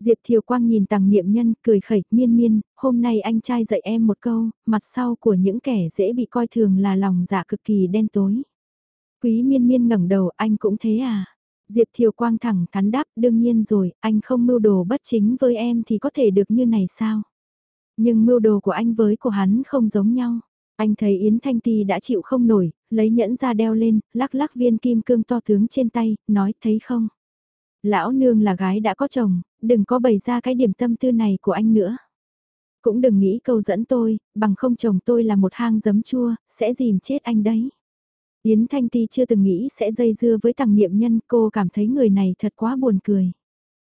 Diệp Thiều Quang nhìn tàng niệm nhân, cười khẩy, miên miên, hôm nay anh trai dạy em một câu, mặt sau của những kẻ dễ bị coi thường là lòng dạ cực kỳ đen tối. Quý miên miên ngẩng đầu, anh cũng thế à? Diệp Thiều Quang thẳng thắn đáp, đương nhiên rồi, anh không mưu đồ bất chính với em thì có thể được như này sao? Nhưng mưu đồ của anh với của hắn không giống nhau. Anh thấy Yến Thanh Ti đã chịu không nổi, lấy nhẫn ra đeo lên, lắc lắc viên kim cương to tướng trên tay, nói thấy không? Lão nương là gái đã có chồng, đừng có bày ra cái điểm tâm tư này của anh nữa. Cũng đừng nghĩ câu dẫn tôi, bằng không chồng tôi là một hang giấm chua, sẽ dìm chết anh đấy. Yến Thanh Ti chưa từng nghĩ sẽ dây dưa với tàng niệm nhân, cô cảm thấy người này thật quá buồn cười.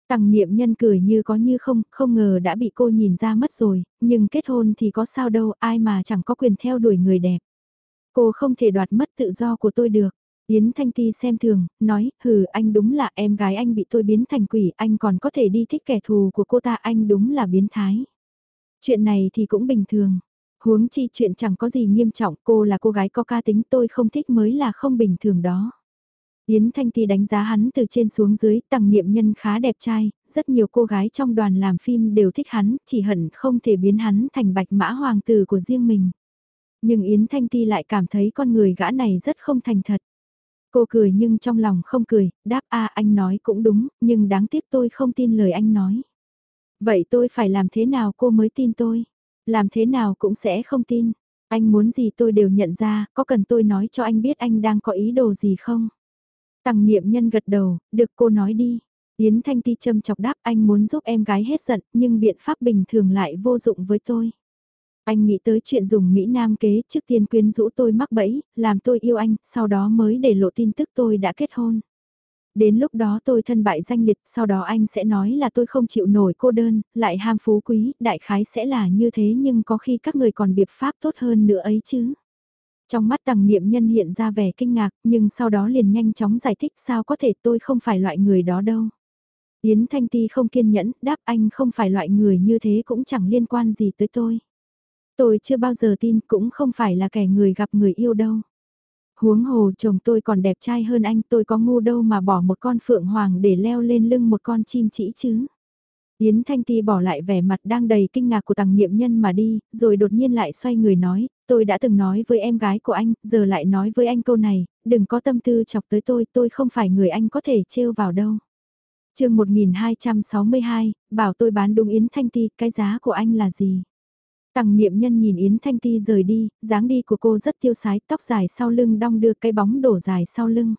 Tằng niệm nhân cười như có như không, không ngờ đã bị cô nhìn ra mất rồi, nhưng kết hôn thì có sao đâu, ai mà chẳng có quyền theo đuổi người đẹp. Cô không thể đoạt mất tự do của tôi được. Yến Thanh Ti xem thường, nói, hừ anh đúng là em gái anh bị tôi biến thành quỷ, anh còn có thể đi thích kẻ thù của cô ta, anh đúng là biến thái. Chuyện này thì cũng bình thường. Huống chi chuyện chẳng có gì nghiêm trọng, cô là cô gái có ca tính tôi không thích mới là không bình thường đó. Yến Thanh Ti đánh giá hắn từ trên xuống dưới, tầng niệm nhân khá đẹp trai, rất nhiều cô gái trong đoàn làm phim đều thích hắn, chỉ hận không thể biến hắn thành bạch mã hoàng tử của riêng mình. Nhưng Yến Thanh Ti lại cảm thấy con người gã này rất không thành thật. Cô cười nhưng trong lòng không cười, đáp a anh nói cũng đúng, nhưng đáng tiếc tôi không tin lời anh nói. Vậy tôi phải làm thế nào cô mới tin tôi? Làm thế nào cũng sẽ không tin. Anh muốn gì tôi đều nhận ra, có cần tôi nói cho anh biết anh đang có ý đồ gì không? Tằng niệm nhân gật đầu, được cô nói đi. Yến Thanh Ti châm chọc đáp anh muốn giúp em gái hết giận, nhưng biện pháp bình thường lại vô dụng với tôi. Anh nghĩ tới chuyện dùng Mỹ Nam kế trước tiên quyến rũ tôi mắc bẫy, làm tôi yêu anh, sau đó mới để lộ tin tức tôi đã kết hôn. Đến lúc đó tôi thân bại danh liệt, sau đó anh sẽ nói là tôi không chịu nổi cô đơn, lại ham phú quý, đại khái sẽ là như thế nhưng có khi các người còn biệp pháp tốt hơn nữa ấy chứ. Trong mắt tàng niệm nhân hiện ra vẻ kinh ngạc, nhưng sau đó liền nhanh chóng giải thích sao có thể tôi không phải loại người đó đâu. Yến Thanh Ti không kiên nhẫn, đáp anh không phải loại người như thế cũng chẳng liên quan gì tới tôi. Tôi chưa bao giờ tin cũng không phải là kẻ người gặp người yêu đâu. Huống hồ chồng tôi còn đẹp trai hơn anh tôi có ngu đâu mà bỏ một con phượng hoàng để leo lên lưng một con chim chỉ chứ. Yến Thanh Ti bỏ lại vẻ mặt đang đầy kinh ngạc của tàng niệm nhân mà đi, rồi đột nhiên lại xoay người nói, tôi đã từng nói với em gái của anh, giờ lại nói với anh câu này, đừng có tâm tư chọc tới tôi, tôi không phải người anh có thể trêu vào đâu. chương 1262, bảo tôi bán đúng Yến Thanh Ti, cái giá của anh là gì? Tằng niệm nhân nhìn Yến Thanh Ti rời đi, dáng đi của cô rất tiêu sái, tóc dài sau lưng đong đưa cái bóng đổ dài sau lưng.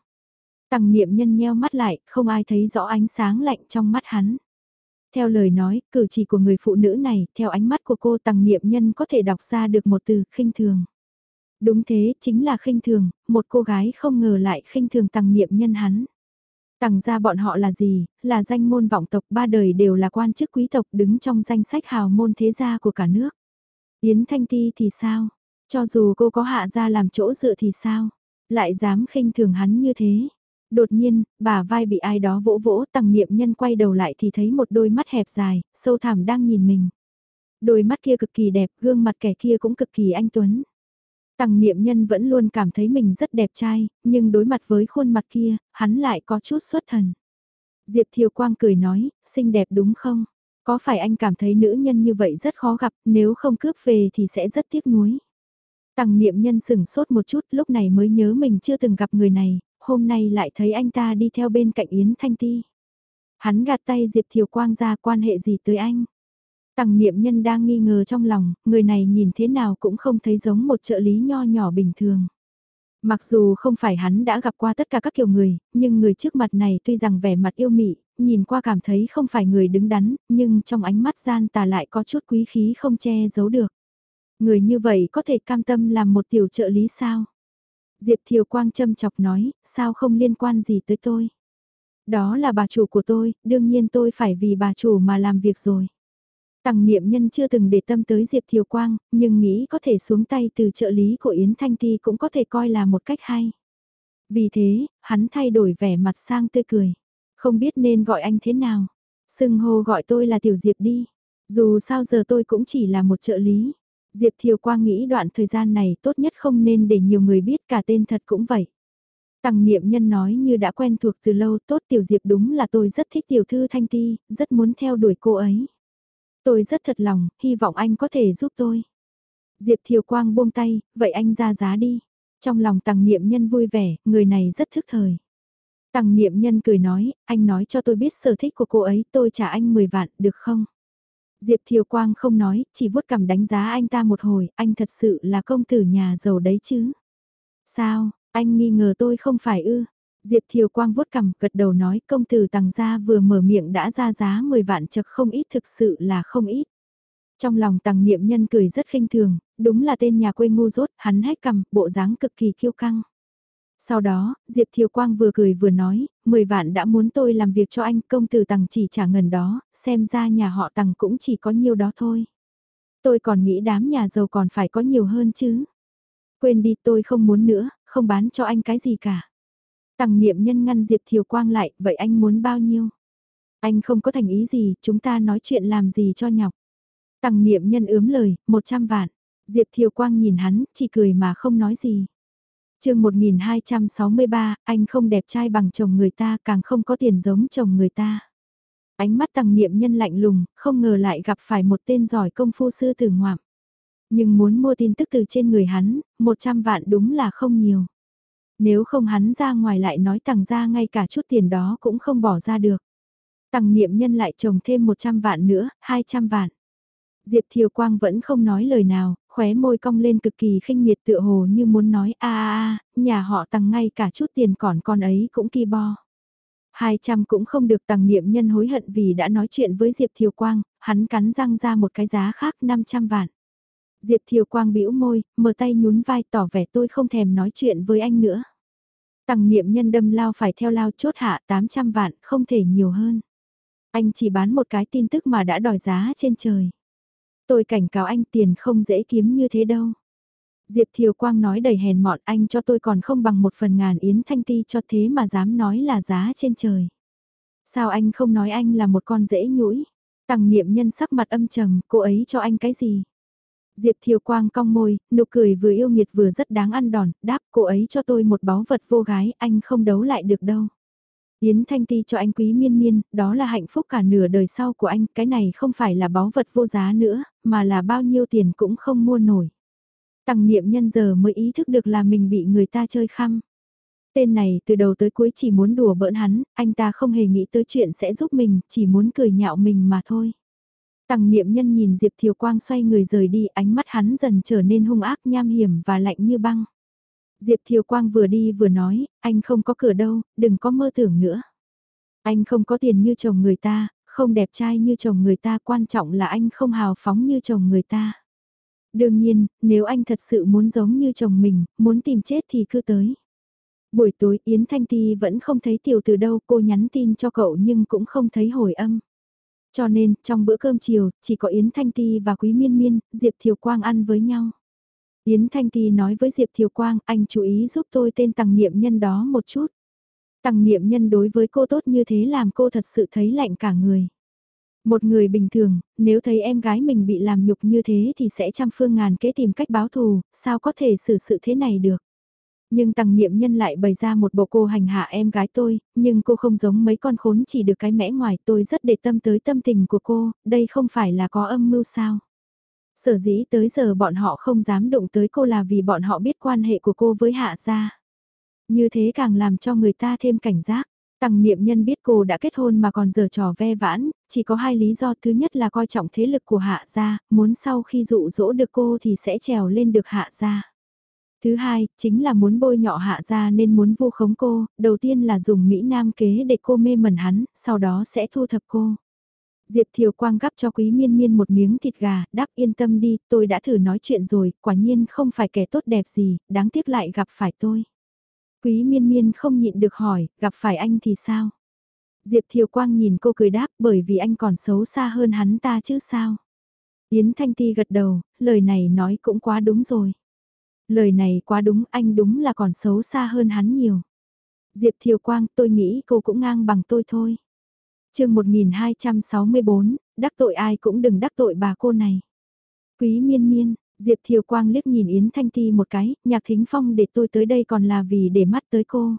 Tằng niệm nhân nheo mắt lại, không ai thấy rõ ánh sáng lạnh trong mắt hắn. Theo lời nói, cử chỉ của người phụ nữ này, theo ánh mắt của cô tằng niệm nhân có thể đọc ra được một từ khinh thường. Đúng thế, chính là khinh thường, một cô gái không ngờ lại khinh thường tằng niệm nhân hắn. Tằng gia bọn họ là gì, là danh môn vọng tộc ba đời đều là quan chức quý tộc đứng trong danh sách hào môn thế gia của cả nước. Yến Thanh Ti thì sao? Cho dù cô có hạ ra làm chỗ dựa thì sao? Lại dám khinh thường hắn như thế? Đột nhiên, bà vai bị ai đó vỗ vỗ tằng niệm nhân quay đầu lại thì thấy một đôi mắt hẹp dài, sâu thẳm đang nhìn mình. Đôi mắt kia cực kỳ đẹp, gương mặt kẻ kia cũng cực kỳ anh tuấn. Tằng niệm nhân vẫn luôn cảm thấy mình rất đẹp trai, nhưng đối mặt với khuôn mặt kia, hắn lại có chút xuất thần. Diệp Thiều Quang cười nói, xinh đẹp đúng không? Có phải anh cảm thấy nữ nhân như vậy rất khó gặp, nếu không cướp về thì sẽ rất tiếc nuối. Tằng niệm nhân sừng sốt một chút lúc này mới nhớ mình chưa từng gặp người này, hôm nay lại thấy anh ta đi theo bên cạnh Yến Thanh Ti. Hắn gạt tay Diệp Thiều Quang ra quan hệ gì tới anh. Tằng niệm nhân đang nghi ngờ trong lòng, người này nhìn thế nào cũng không thấy giống một trợ lý nho nhỏ bình thường. Mặc dù không phải hắn đã gặp qua tất cả các kiểu người, nhưng người trước mặt này tuy rằng vẻ mặt yêu mị, nhìn qua cảm thấy không phải người đứng đắn, nhưng trong ánh mắt gian tà lại có chút quý khí không che giấu được. Người như vậy có thể cam tâm làm một tiểu trợ lý sao? Diệp Thiều Quang châm chọc nói, sao không liên quan gì tới tôi? Đó là bà chủ của tôi, đương nhiên tôi phải vì bà chủ mà làm việc rồi. Tằng niệm nhân chưa từng để tâm tới Diệp Thiều Quang, nhưng nghĩ có thể xuống tay từ trợ lý của Yến Thanh Ti cũng có thể coi là một cách hay. Vì thế, hắn thay đổi vẻ mặt sang tươi cười. Không biết nên gọi anh thế nào. Sưng hô gọi tôi là Tiểu Diệp đi. Dù sao giờ tôi cũng chỉ là một trợ lý. Diệp Thiều Quang nghĩ đoạn thời gian này tốt nhất không nên để nhiều người biết cả tên thật cũng vậy. Tằng niệm nhân nói như đã quen thuộc từ lâu tốt Tiểu Diệp đúng là tôi rất thích Tiểu Thư Thanh Ti, rất muốn theo đuổi cô ấy. Tôi rất thật lòng, hy vọng anh có thể giúp tôi. Diệp Thiều Quang buông tay, vậy anh ra giá đi. Trong lòng tằng niệm nhân vui vẻ, người này rất thức thời. Tằng niệm nhân cười nói, anh nói cho tôi biết sở thích của cô ấy, tôi trả anh 10 vạn, được không? Diệp Thiều Quang không nói, chỉ vuốt cằm đánh giá anh ta một hồi, anh thật sự là công tử nhà giàu đấy chứ. Sao, anh nghi ngờ tôi không phải ư? Diệp Thiều Quang vuốt cằm gật đầu nói công tử tàng gia vừa mở miệng đã ra giá 10 vạn chật không ít thực sự là không ít. Trong lòng tàng niệm nhân cười rất khinh thường, đúng là tên nhà quê ngu dốt, hắn hét cằm, bộ dáng cực kỳ kiêu căng. Sau đó, Diệp Thiều Quang vừa cười vừa nói, 10 vạn đã muốn tôi làm việc cho anh, công tử Tằng chỉ trả ngần đó, xem ra nhà họ Tằng cũng chỉ có nhiêu đó thôi. Tôi còn nghĩ đám nhà giàu còn phải có nhiều hơn chứ. Quên đi tôi không muốn nữa, không bán cho anh cái gì cả. Tằng niệm nhân ngăn Diệp Thiều Quang lại, vậy anh muốn bao nhiêu? Anh không có thành ý gì, chúng ta nói chuyện làm gì cho nhọc. Tằng niệm nhân ướm lời, 100 vạn. Diệp Thiều Quang nhìn hắn, chỉ cười mà không nói gì chương 1263, anh không đẹp trai bằng chồng người ta, càng không có tiền giống chồng người ta. Ánh mắt tăng niệm nhân lạnh lùng, không ngờ lại gặp phải một tên giỏi công phu sư tử ngoạm. Nhưng muốn mua tin tức từ trên người hắn, 100 vạn đúng là không nhiều. Nếu không hắn ra ngoài lại nói tàng ra ngay cả chút tiền đó cũng không bỏ ra được. tàng niệm nhân lại trồng thêm 100 vạn nữa, 200 vạn. Diệp Thiều Quang vẫn không nói lời nào, khóe môi cong lên cực kỳ khinh miệt tựa hồ như muốn nói a a a, nhà họ tăng ngay cả chút tiền còn con ấy cũng kỳ bo. 200 cũng không được tàng niệm nhân hối hận vì đã nói chuyện với Diệp Thiều Quang, hắn cắn răng ra một cái giá khác 500 vạn. Diệp Thiều Quang bĩu môi, mở tay nhún vai tỏ vẻ tôi không thèm nói chuyện với anh nữa. Tằng niệm nhân đâm lao phải theo lao chốt hạ 800 vạn, không thể nhiều hơn. Anh chỉ bán một cái tin tức mà đã đòi giá trên trời. Tôi cảnh cáo anh tiền không dễ kiếm như thế đâu. Diệp Thiều Quang nói đầy hèn mọn anh cho tôi còn không bằng một phần ngàn yến thanh ti cho thế mà dám nói là giá trên trời. Sao anh không nói anh là một con dễ nhũi? Tằng niệm nhân sắc mặt âm trầm, cô ấy cho anh cái gì? Diệp Thiều Quang cong môi, nụ cười vừa yêu nghiệt vừa rất đáng ăn đòn, đáp cô ấy cho tôi một báu vật vô gái, anh không đấu lại được đâu. Yến Thanh Ti cho anh quý miên miên, đó là hạnh phúc cả nửa đời sau của anh, cái này không phải là báu vật vô giá nữa, mà là bao nhiêu tiền cũng không mua nổi. Tăng niệm nhân giờ mới ý thức được là mình bị người ta chơi khăm. Tên này từ đầu tới cuối chỉ muốn đùa bỡn hắn, anh ta không hề nghĩ tới chuyện sẽ giúp mình, chỉ muốn cười nhạo mình mà thôi. Tăng niệm nhân nhìn Diệp Thiều Quang xoay người rời đi, ánh mắt hắn dần trở nên hung ác nham hiểm và lạnh như băng. Diệp Thiều Quang vừa đi vừa nói, anh không có cửa đâu, đừng có mơ tưởng nữa. Anh không có tiền như chồng người ta, không đẹp trai như chồng người ta, quan trọng là anh không hào phóng như chồng người ta. Đương nhiên, nếu anh thật sự muốn giống như chồng mình, muốn tìm chết thì cứ tới. Buổi tối Yến Thanh Ti vẫn không thấy tiểu từ đâu cô nhắn tin cho cậu nhưng cũng không thấy hồi âm. Cho nên, trong bữa cơm chiều, chỉ có Yến Thanh Ti và Quý Miên Miên, Diệp Thiều Quang ăn với nhau. Yến Thanh Ti nói với Diệp Thiều Quang, anh chú ý giúp tôi tên tằng niệm nhân đó một chút. Tằng niệm nhân đối với cô tốt như thế làm cô thật sự thấy lạnh cả người. Một người bình thường, nếu thấy em gái mình bị làm nhục như thế thì sẽ trăm phương ngàn kế tìm cách báo thù, sao có thể xử sự thế này được. Nhưng tằng niệm nhân lại bày ra một bộ cô hành hạ em gái tôi, nhưng cô không giống mấy con khốn chỉ được cái mẽ ngoài tôi rất để tâm tới tâm tình của cô, đây không phải là có âm mưu sao. Sở dĩ tới giờ bọn họ không dám đụng tới cô là vì bọn họ biết quan hệ của cô với hạ gia. Như thế càng làm cho người ta thêm cảnh giác. Tằng niệm nhân biết cô đã kết hôn mà còn giờ trò ve vãn, chỉ có hai lý do thứ nhất là coi trọng thế lực của hạ gia, muốn sau khi dụ dỗ được cô thì sẽ trèo lên được hạ gia. Thứ hai, chính là muốn bôi nhọ hạ gia nên muốn vu khống cô, đầu tiên là dùng Mỹ Nam kế để cô mê mẩn hắn, sau đó sẽ thu thập cô. Diệp Thiều Quang gắp cho Quý Miên Miên một miếng thịt gà, đáp yên tâm đi, tôi đã thử nói chuyện rồi, quả nhiên không phải kẻ tốt đẹp gì, đáng tiếc lại gặp phải tôi. Quý Miên Miên không nhịn được hỏi, gặp phải anh thì sao? Diệp Thiều Quang nhìn cô cười đáp bởi vì anh còn xấu xa hơn hắn ta chứ sao? Yến Thanh Ti gật đầu, lời này nói cũng quá đúng rồi. Lời này quá đúng, anh đúng là còn xấu xa hơn hắn nhiều. Diệp Thiều Quang, tôi nghĩ cô cũng ngang bằng tôi thôi chương 1264, đắc tội ai cũng đừng đắc tội bà cô này. Quý miên miên, Diệp Thiều Quang liếc nhìn Yến Thanh Ti một cái, nhạc thính phong để tôi tới đây còn là vì để mắt tới cô.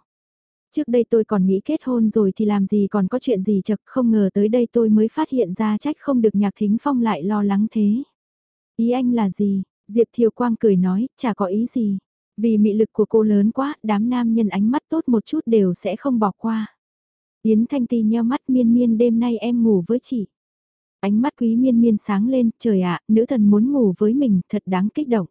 Trước đây tôi còn nghĩ kết hôn rồi thì làm gì còn có chuyện gì chật không ngờ tới đây tôi mới phát hiện ra trách không được nhạc thính phong lại lo lắng thế. Ý anh là gì? Diệp Thiều Quang cười nói, chả có ý gì. Vì mị lực của cô lớn quá, đám nam nhân ánh mắt tốt một chút đều sẽ không bỏ qua. Yến Thanh Ti nheo mắt miên miên đêm nay em ngủ với chị. Ánh mắt quý miên miên sáng lên, trời ạ, nữ thần muốn ngủ với mình, thật đáng kích động.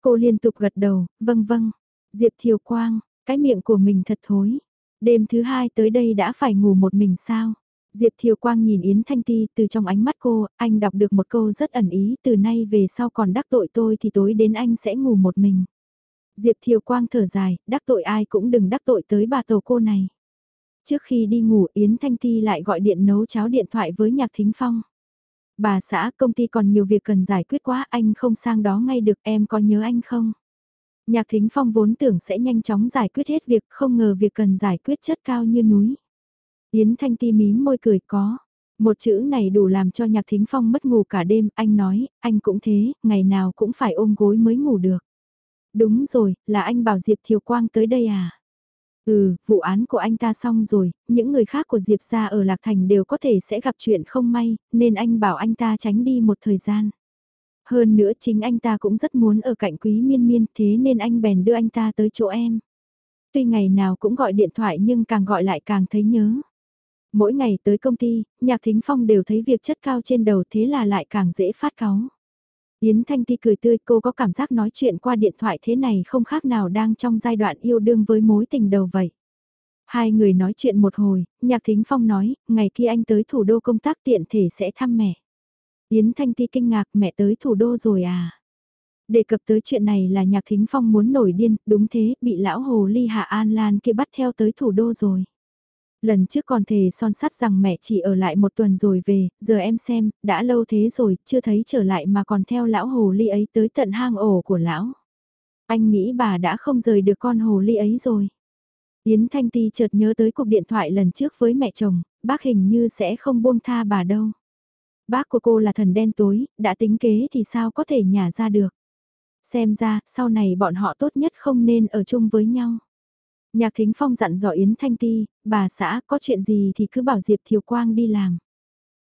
Cô liên tục gật đầu, vâng vâng. Diệp Thiều Quang, cái miệng của mình thật thối. Đêm thứ hai tới đây đã phải ngủ một mình sao? Diệp Thiều Quang nhìn Yến Thanh Ti từ trong ánh mắt cô, anh đọc được một câu rất ẩn ý, từ nay về sau còn đắc tội tôi thì tối đến anh sẽ ngủ một mình. Diệp Thiều Quang thở dài, đắc tội ai cũng đừng đắc tội tới bà tổ cô này. Trước khi đi ngủ Yến Thanh Ti lại gọi điện nấu cháo điện thoại với Nhạc Thính Phong. Bà xã công ty còn nhiều việc cần giải quyết quá anh không sang đó ngay được em có nhớ anh không? Nhạc Thính Phong vốn tưởng sẽ nhanh chóng giải quyết hết việc không ngờ việc cần giải quyết chất cao như núi. Yến Thanh Ti mím môi cười có. Một chữ này đủ làm cho Nhạc Thính Phong mất ngủ cả đêm, anh nói, anh cũng thế, ngày nào cũng phải ôm gối mới ngủ được. Đúng rồi, là anh bảo Diệp Thiều Quang tới đây à? Ừ, vụ án của anh ta xong rồi, những người khác của Diệp gia ở Lạc Thành đều có thể sẽ gặp chuyện không may, nên anh bảo anh ta tránh đi một thời gian. Hơn nữa chính anh ta cũng rất muốn ở cạnh quý miên miên thế nên anh bèn đưa anh ta tới chỗ em. Tuy ngày nào cũng gọi điện thoại nhưng càng gọi lại càng thấy nhớ. Mỗi ngày tới công ty, Nhạc Thính Phong đều thấy việc chất cao trên đầu thế là lại càng dễ phát cáu. Yến Thanh Ti cười tươi cô có cảm giác nói chuyện qua điện thoại thế này không khác nào đang trong giai đoạn yêu đương với mối tình đầu vậy. Hai người nói chuyện một hồi, Nhạc Thính Phong nói, ngày kia anh tới thủ đô công tác tiện thể sẽ thăm mẹ. Yến Thanh Ti kinh ngạc mẹ tới thủ đô rồi à. Đề cập tới chuyện này là Nhạc Thính Phong muốn nổi điên, đúng thế, bị lão hồ ly Hạ An Lan kia bắt theo tới thủ đô rồi. Lần trước còn thề son sắt rằng mẹ chỉ ở lại một tuần rồi về, giờ em xem, đã lâu thế rồi, chưa thấy trở lại mà còn theo lão hồ ly ấy tới tận hang ổ của lão. Anh nghĩ bà đã không rời được con hồ ly ấy rồi. Yến Thanh Ti chợt nhớ tới cuộc điện thoại lần trước với mẹ chồng, bác hình như sẽ không buông tha bà đâu. Bác của cô là thần đen tối, đã tính kế thì sao có thể nhả ra được. Xem ra, sau này bọn họ tốt nhất không nên ở chung với nhau. Nhạc Thính Phong dặn dò Yến Thanh Ti, bà xã có chuyện gì thì cứ bảo Diệp Thiều Quang đi làm.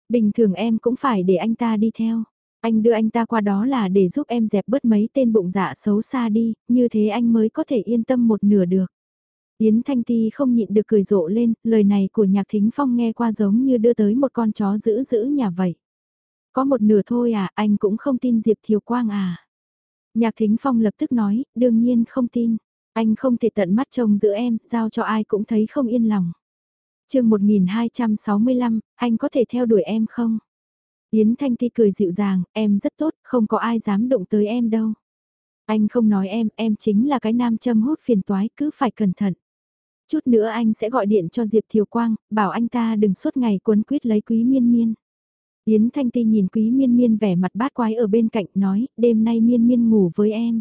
Bình thường em cũng phải để anh ta đi theo. Anh đưa anh ta qua đó là để giúp em dẹp bớt mấy tên bụng dạ xấu xa đi, như thế anh mới có thể yên tâm một nửa được. Yến Thanh Ti không nhịn được cười rộ lên, lời này của Nhạc Thính Phong nghe qua giống như đưa tới một con chó giữ giữ nhà vậy. Có một nửa thôi à, anh cũng không tin Diệp Thiều Quang à. Nhạc Thính Phong lập tức nói, đương nhiên không tin. Anh không thể tận mắt trông giữa em, giao cho ai cũng thấy không yên lòng. chương 1265, anh có thể theo đuổi em không? Yến Thanh Ti cười dịu dàng, em rất tốt, không có ai dám động tới em đâu. Anh không nói em, em chính là cái nam châm hút phiền toái, cứ phải cẩn thận. Chút nữa anh sẽ gọi điện cho Diệp Thiều Quang, bảo anh ta đừng suốt ngày cuốn quýt lấy quý miên miên. Yến Thanh Ti nhìn quý miên miên vẻ mặt bát quái ở bên cạnh nói, đêm nay miên miên ngủ với em.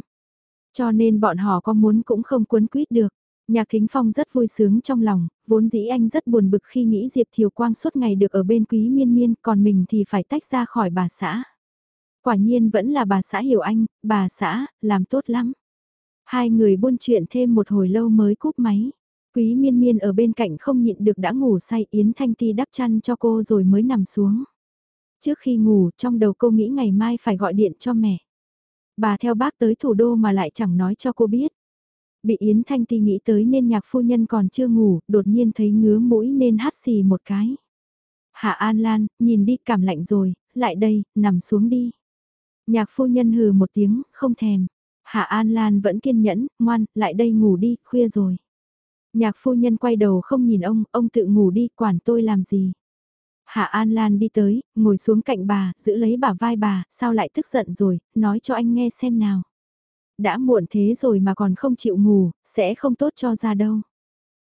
Cho nên bọn họ có muốn cũng không cuốn quýt được. Nhạc Thính Phong rất vui sướng trong lòng, vốn dĩ anh rất buồn bực khi nghĩ Diệp Thiều Quang suốt ngày được ở bên quý miên miên, còn mình thì phải tách ra khỏi bà xã. Quả nhiên vẫn là bà xã hiểu anh, bà xã, làm tốt lắm. Hai người buôn chuyện thêm một hồi lâu mới cúp máy. Quý miên miên ở bên cạnh không nhịn được đã ngủ say Yến Thanh Ti đắp chăn cho cô rồi mới nằm xuống. Trước khi ngủ, trong đầu cô nghĩ ngày mai phải gọi điện cho mẹ. Bà theo bác tới thủ đô mà lại chẳng nói cho cô biết. Bị Yến Thanh Ti nghĩ tới nên nhạc phu nhân còn chưa ngủ, đột nhiên thấy ngứa mũi nên hắt xì một cái. Hạ An Lan, nhìn đi cảm lạnh rồi, lại đây, nằm xuống đi. Nhạc phu nhân hừ một tiếng, không thèm. Hạ An Lan vẫn kiên nhẫn, ngoan, lại đây ngủ đi, khuya rồi. Nhạc phu nhân quay đầu không nhìn ông, ông tự ngủ đi, quản tôi làm gì. Hạ An Lan đi tới, ngồi xuống cạnh bà, giữ lấy bà vai bà, sao lại tức giận rồi, nói cho anh nghe xem nào. Đã muộn thế rồi mà còn không chịu ngủ, sẽ không tốt cho ra đâu.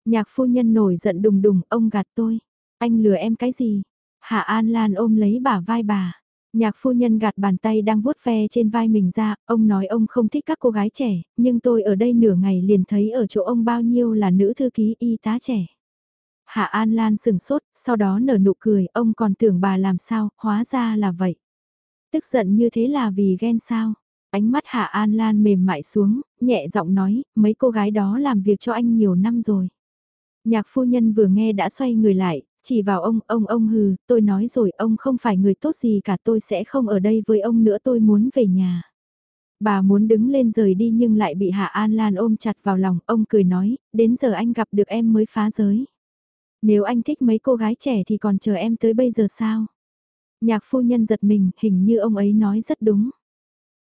Nhạc phu nhân nổi giận đùng đùng, ông gạt tôi. Anh lừa em cái gì? Hạ An Lan ôm lấy bà vai bà. Nhạc phu nhân gạt bàn tay đang vuốt ve trên vai mình ra, ông nói ông không thích các cô gái trẻ, nhưng tôi ở đây nửa ngày liền thấy ở chỗ ông bao nhiêu là nữ thư ký y tá trẻ. Hạ An Lan sừng sốt, sau đó nở nụ cười, ông còn tưởng bà làm sao, hóa ra là vậy. Tức giận như thế là vì ghen sao. Ánh mắt Hạ An Lan mềm mại xuống, nhẹ giọng nói, mấy cô gái đó làm việc cho anh nhiều năm rồi. Nhạc phu nhân vừa nghe đã xoay người lại, chỉ vào ông, ông ông hừ, tôi nói rồi ông không phải người tốt gì cả tôi sẽ không ở đây với ông nữa tôi muốn về nhà. Bà muốn đứng lên rời đi nhưng lại bị Hạ An Lan ôm chặt vào lòng, ông cười nói, đến giờ anh gặp được em mới phá giới. Nếu anh thích mấy cô gái trẻ thì còn chờ em tới bây giờ sao? Nhạc phu nhân giật mình, hình như ông ấy nói rất đúng.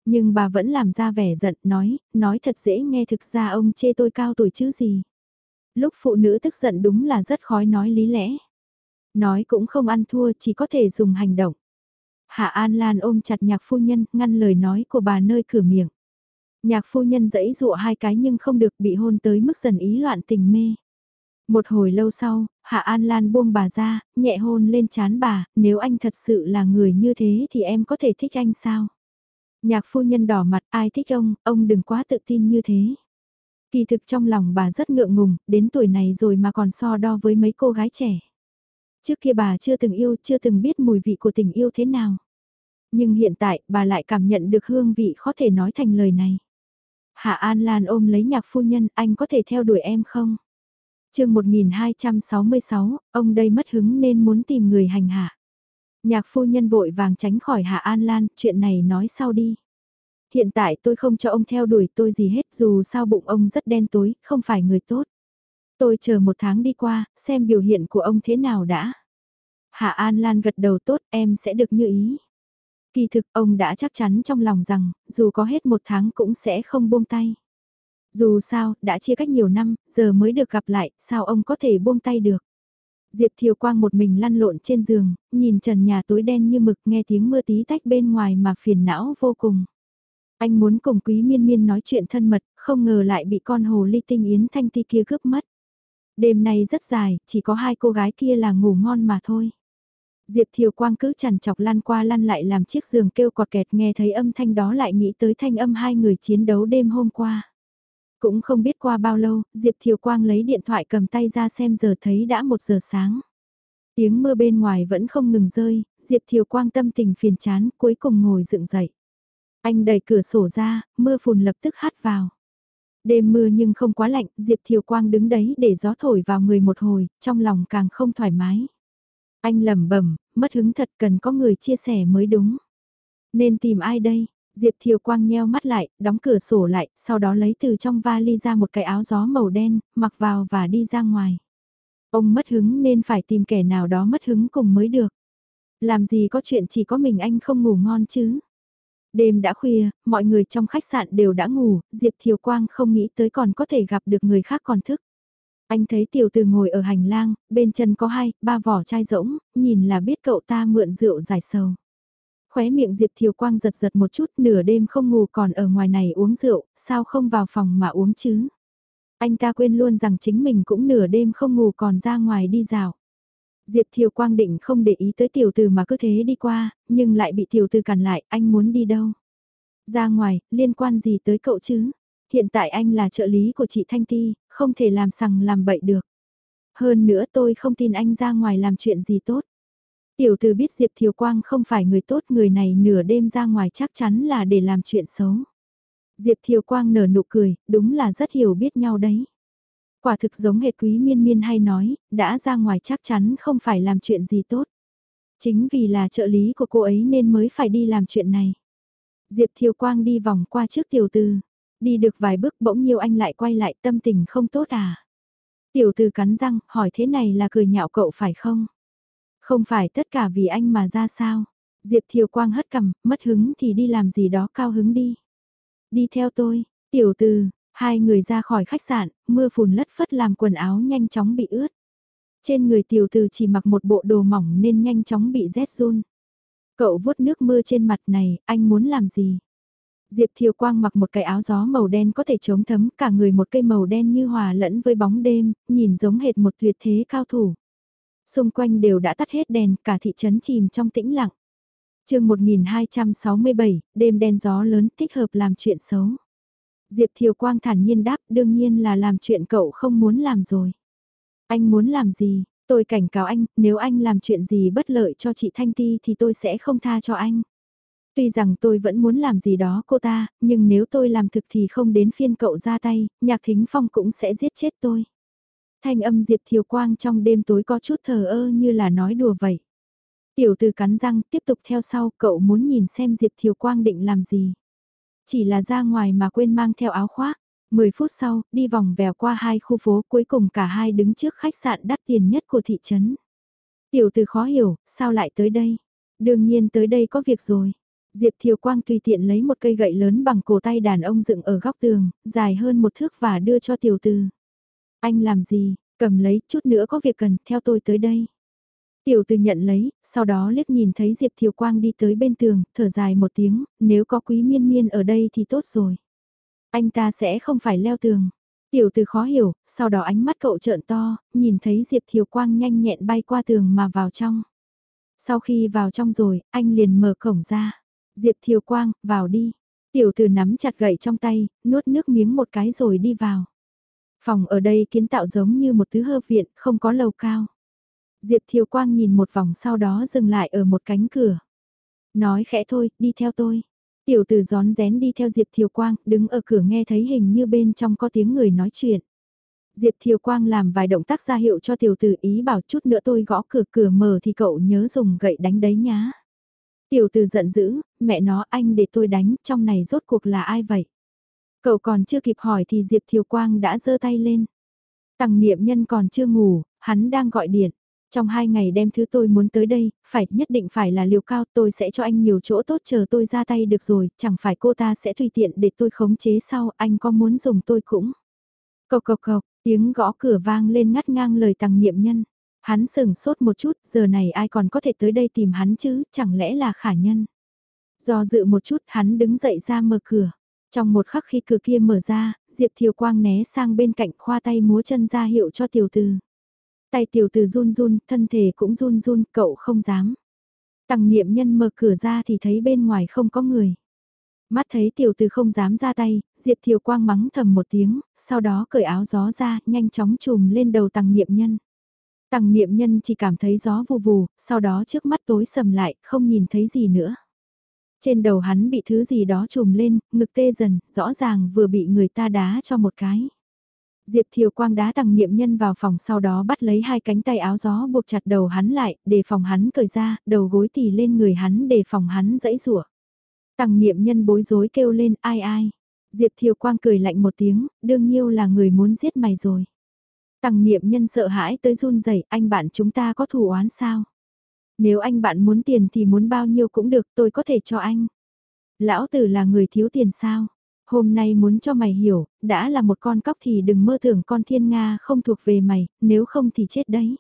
Nhưng bà vẫn làm ra vẻ giận, nói, nói thật dễ nghe thực ra ông chê tôi cao tuổi chứ gì. Lúc phụ nữ tức giận đúng là rất khói nói lý lẽ. Nói cũng không ăn thua, chỉ có thể dùng hành động. Hạ An Lan ôm chặt nhạc phu nhân, ngăn lời nói của bà nơi cửa miệng. Nhạc phu nhân dẫy dụa hai cái nhưng không được bị hôn tới mức dần ý loạn tình mê. Một hồi lâu sau, Hạ An Lan buông bà ra, nhẹ hôn lên chán bà, nếu anh thật sự là người như thế thì em có thể thích anh sao? Nhạc phu nhân đỏ mặt, ai thích ông, ông đừng quá tự tin như thế. Kỳ thực trong lòng bà rất ngượng ngùng, đến tuổi này rồi mà còn so đo với mấy cô gái trẻ. Trước kia bà chưa từng yêu, chưa từng biết mùi vị của tình yêu thế nào. Nhưng hiện tại, bà lại cảm nhận được hương vị khó thể nói thành lời này. Hạ An Lan ôm lấy nhạc phu nhân, anh có thể theo đuổi em không? Chương 1266, ông đây mất hứng nên muốn tìm người hành hạ. Nhạc phu nhân vội vàng tránh khỏi Hạ An Lan, chuyện này nói sau đi. Hiện tại tôi không cho ông theo đuổi tôi gì hết dù sao bụng ông rất đen tối, không phải người tốt. Tôi chờ một tháng đi qua, xem biểu hiện của ông thế nào đã. Hạ An Lan gật đầu tốt em sẽ được như ý. Kỳ thực ông đã chắc chắn trong lòng rằng, dù có hết một tháng cũng sẽ không buông tay. Dù sao, đã chia cách nhiều năm, giờ mới được gặp lại, sao ông có thể buông tay được. Diệp Thiều Quang một mình lăn lộn trên giường, nhìn trần nhà tối đen như mực nghe tiếng mưa tí tách bên ngoài mà phiền não vô cùng. Anh muốn cùng Quý Miên Miên nói chuyện thân mật, không ngờ lại bị con hồ ly tinh Yến Thanh Ti kia cướp mất. Đêm nay rất dài, chỉ có hai cô gái kia là ngủ ngon mà thôi. Diệp Thiều Quang cứ chằn chọc lăn qua lăn lại làm chiếc giường kêu cọt kẹt nghe thấy âm thanh đó lại nghĩ tới thanh âm hai người chiến đấu đêm hôm qua. Cũng không biết qua bao lâu, Diệp Thiều Quang lấy điện thoại cầm tay ra xem giờ thấy đã một giờ sáng. Tiếng mưa bên ngoài vẫn không ngừng rơi, Diệp Thiều Quang tâm tình phiền chán cuối cùng ngồi dựng dậy. Anh đẩy cửa sổ ra, mưa phùn lập tức hát vào. Đêm mưa nhưng không quá lạnh, Diệp Thiều Quang đứng đấy để gió thổi vào người một hồi, trong lòng càng không thoải mái. Anh lẩm bẩm, mất hứng thật cần có người chia sẻ mới đúng. Nên tìm ai đây? Diệp Thiều Quang nheo mắt lại, đóng cửa sổ lại, sau đó lấy từ trong vali ra một cái áo gió màu đen, mặc vào và đi ra ngoài. Ông mất hứng nên phải tìm kẻ nào đó mất hứng cùng mới được. Làm gì có chuyện chỉ có mình anh không ngủ ngon chứ? Đêm đã khuya, mọi người trong khách sạn đều đã ngủ, Diệp Thiều Quang không nghĩ tới còn có thể gặp được người khác còn thức. Anh thấy tiểu từ ngồi ở hành lang, bên chân có hai, ba vỏ chai rỗng, nhìn là biết cậu ta mượn rượu giải sầu. Khóe miệng Diệp Thiều Quang giật giật một chút nửa đêm không ngủ còn ở ngoài này uống rượu, sao không vào phòng mà uống chứ? Anh ta quên luôn rằng chính mình cũng nửa đêm không ngủ còn ra ngoài đi dạo. Diệp Thiều Quang định không để ý tới tiểu từ mà cứ thế đi qua, nhưng lại bị tiểu từ cản lại, anh muốn đi đâu? Ra ngoài, liên quan gì tới cậu chứ? Hiện tại anh là trợ lý của chị Thanh Ti, không thể làm sằng làm bậy được. Hơn nữa tôi không tin anh ra ngoài làm chuyện gì tốt. Tiểu từ biết Diệp Thiều Quang không phải người tốt người này nửa đêm ra ngoài chắc chắn là để làm chuyện xấu. Diệp Thiều Quang nở nụ cười, đúng là rất hiểu biết nhau đấy. Quả thực giống hệt quý miên miên hay nói, đã ra ngoài chắc chắn không phải làm chuyện gì tốt. Chính vì là trợ lý của cô ấy nên mới phải đi làm chuyện này. Diệp Thiều Quang đi vòng qua trước tiểu tư. Đi được vài bước bỗng nhiêu anh lại quay lại tâm tình không tốt à. Tiểu tư cắn răng, hỏi thế này là cười nhạo cậu phải không? Không phải tất cả vì anh mà ra sao? Diệp Thiều Quang hất cằm, mất hứng thì đi làm gì đó cao hứng đi. Đi theo tôi, tiểu từ hai người ra khỏi khách sạn, mưa phùn lất phất làm quần áo nhanh chóng bị ướt. Trên người tiểu từ chỉ mặc một bộ đồ mỏng nên nhanh chóng bị rét run. Cậu vuốt nước mưa trên mặt này, anh muốn làm gì? Diệp Thiều Quang mặc một cái áo gió màu đen có thể chống thấm cả người một cây màu đen như hòa lẫn với bóng đêm, nhìn giống hệt một tuyệt thế cao thủ. Xung quanh đều đã tắt hết đèn, cả thị trấn chìm trong tĩnh lặng. chương 1267, đêm đen gió lớn thích hợp làm chuyện xấu. Diệp Thiều Quang thản nhiên đáp đương nhiên là làm chuyện cậu không muốn làm rồi. Anh muốn làm gì? Tôi cảnh cáo anh, nếu anh làm chuyện gì bất lợi cho chị Thanh Ti thì tôi sẽ không tha cho anh. Tuy rằng tôi vẫn muốn làm gì đó cô ta, nhưng nếu tôi làm thực thì không đến phiên cậu ra tay, nhạc thính phong cũng sẽ giết chết tôi. Thanh âm Diệp Thiều Quang trong đêm tối có chút thờ ơ như là nói đùa vậy. Tiểu từ cắn răng tiếp tục theo sau cậu muốn nhìn xem Diệp Thiều Quang định làm gì. Chỉ là ra ngoài mà quên mang theo áo khoác. 10 phút sau, đi vòng vèo qua hai khu phố cuối cùng cả hai đứng trước khách sạn đắt tiền nhất của thị trấn. Tiểu từ khó hiểu, sao lại tới đây? Đương nhiên tới đây có việc rồi. Diệp Thiều Quang tùy tiện lấy một cây gậy lớn bằng cổ tay đàn ông dựng ở góc tường, dài hơn một thước và đưa cho tiểu từ. Anh làm gì, cầm lấy, chút nữa có việc cần, theo tôi tới đây. Tiểu từ nhận lấy, sau đó liếc nhìn thấy Diệp Thiều Quang đi tới bên tường, thở dài một tiếng, nếu có quý miên miên ở đây thì tốt rồi. Anh ta sẽ không phải leo tường. Tiểu từ khó hiểu, sau đó ánh mắt cậu trợn to, nhìn thấy Diệp Thiều Quang nhanh nhẹn bay qua tường mà vào trong. Sau khi vào trong rồi, anh liền mở cổng ra. Diệp Thiều Quang, vào đi. Tiểu từ nắm chặt gậy trong tay, nuốt nước miếng một cái rồi đi vào. Phòng ở đây kiến tạo giống như một thứ hơ viện, không có lầu cao. Diệp Thiều Quang nhìn một vòng sau đó dừng lại ở một cánh cửa. Nói khẽ thôi, đi theo tôi. Tiểu tử gión rén đi theo Diệp Thiều Quang, đứng ở cửa nghe thấy hình như bên trong có tiếng người nói chuyện. Diệp Thiều Quang làm vài động tác ra hiệu cho tiểu tử ý bảo chút nữa tôi gõ cửa cửa mở thì cậu nhớ dùng gậy đánh đấy nhá. Tiểu tử giận dữ, mẹ nó anh để tôi đánh, trong này rốt cuộc là ai vậy? Cậu còn chưa kịp hỏi thì Diệp Thiều Quang đã giơ tay lên. Tằng niệm nhân còn chưa ngủ, hắn đang gọi điện. Trong hai ngày đem thứ tôi muốn tới đây, phải nhất định phải là liều cao tôi sẽ cho anh nhiều chỗ tốt chờ tôi ra tay được rồi, chẳng phải cô ta sẽ tùy tiện để tôi khống chế sau, anh có muốn dùng tôi cũng. Cộc cộc cộc, tiếng gõ cửa vang lên ngắt ngang lời tăng niệm nhân. Hắn sừng sốt một chút, giờ này ai còn có thể tới đây tìm hắn chứ, chẳng lẽ là khả nhân. Do dự một chút hắn đứng dậy ra mở cửa. Trong một khắc khi cửa kia mở ra, Diệp Thiều Quang né sang bên cạnh khoa tay múa chân ra hiệu cho tiểu từ. Tay tiểu từ run run, thân thể cũng run run, cậu không dám. Tằng niệm nhân mở cửa ra thì thấy bên ngoài không có người. Mắt thấy tiểu từ không dám ra tay, Diệp Thiều Quang mắng thầm một tiếng, sau đó cởi áo gió ra, nhanh chóng trùm lên đầu tằng niệm nhân. Tằng niệm nhân chỉ cảm thấy gió vù vù, sau đó trước mắt tối sầm lại, không nhìn thấy gì nữa. Trên đầu hắn bị thứ gì đó trùm lên, ngực tê dần, rõ ràng vừa bị người ta đá cho một cái. Diệp Thiều Quang đá tặng niệm nhân vào phòng sau đó bắt lấy hai cánh tay áo gió buộc chặt đầu hắn lại, để phòng hắn cởi ra, đầu gối tỉ lên người hắn để phòng hắn dẫy rủa. Tặng niệm nhân bối rối kêu lên ai ai. Diệp Thiều Quang cười lạnh một tiếng, đương nhiêu là người muốn giết mày rồi. Tặng niệm nhân sợ hãi tới run rẩy anh bạn chúng ta có thù oán sao? Nếu anh bạn muốn tiền thì muốn bao nhiêu cũng được tôi có thể cho anh. Lão tử là người thiếu tiền sao? Hôm nay muốn cho mày hiểu, đã là một con cóc thì đừng mơ tưởng con thiên Nga không thuộc về mày, nếu không thì chết đấy.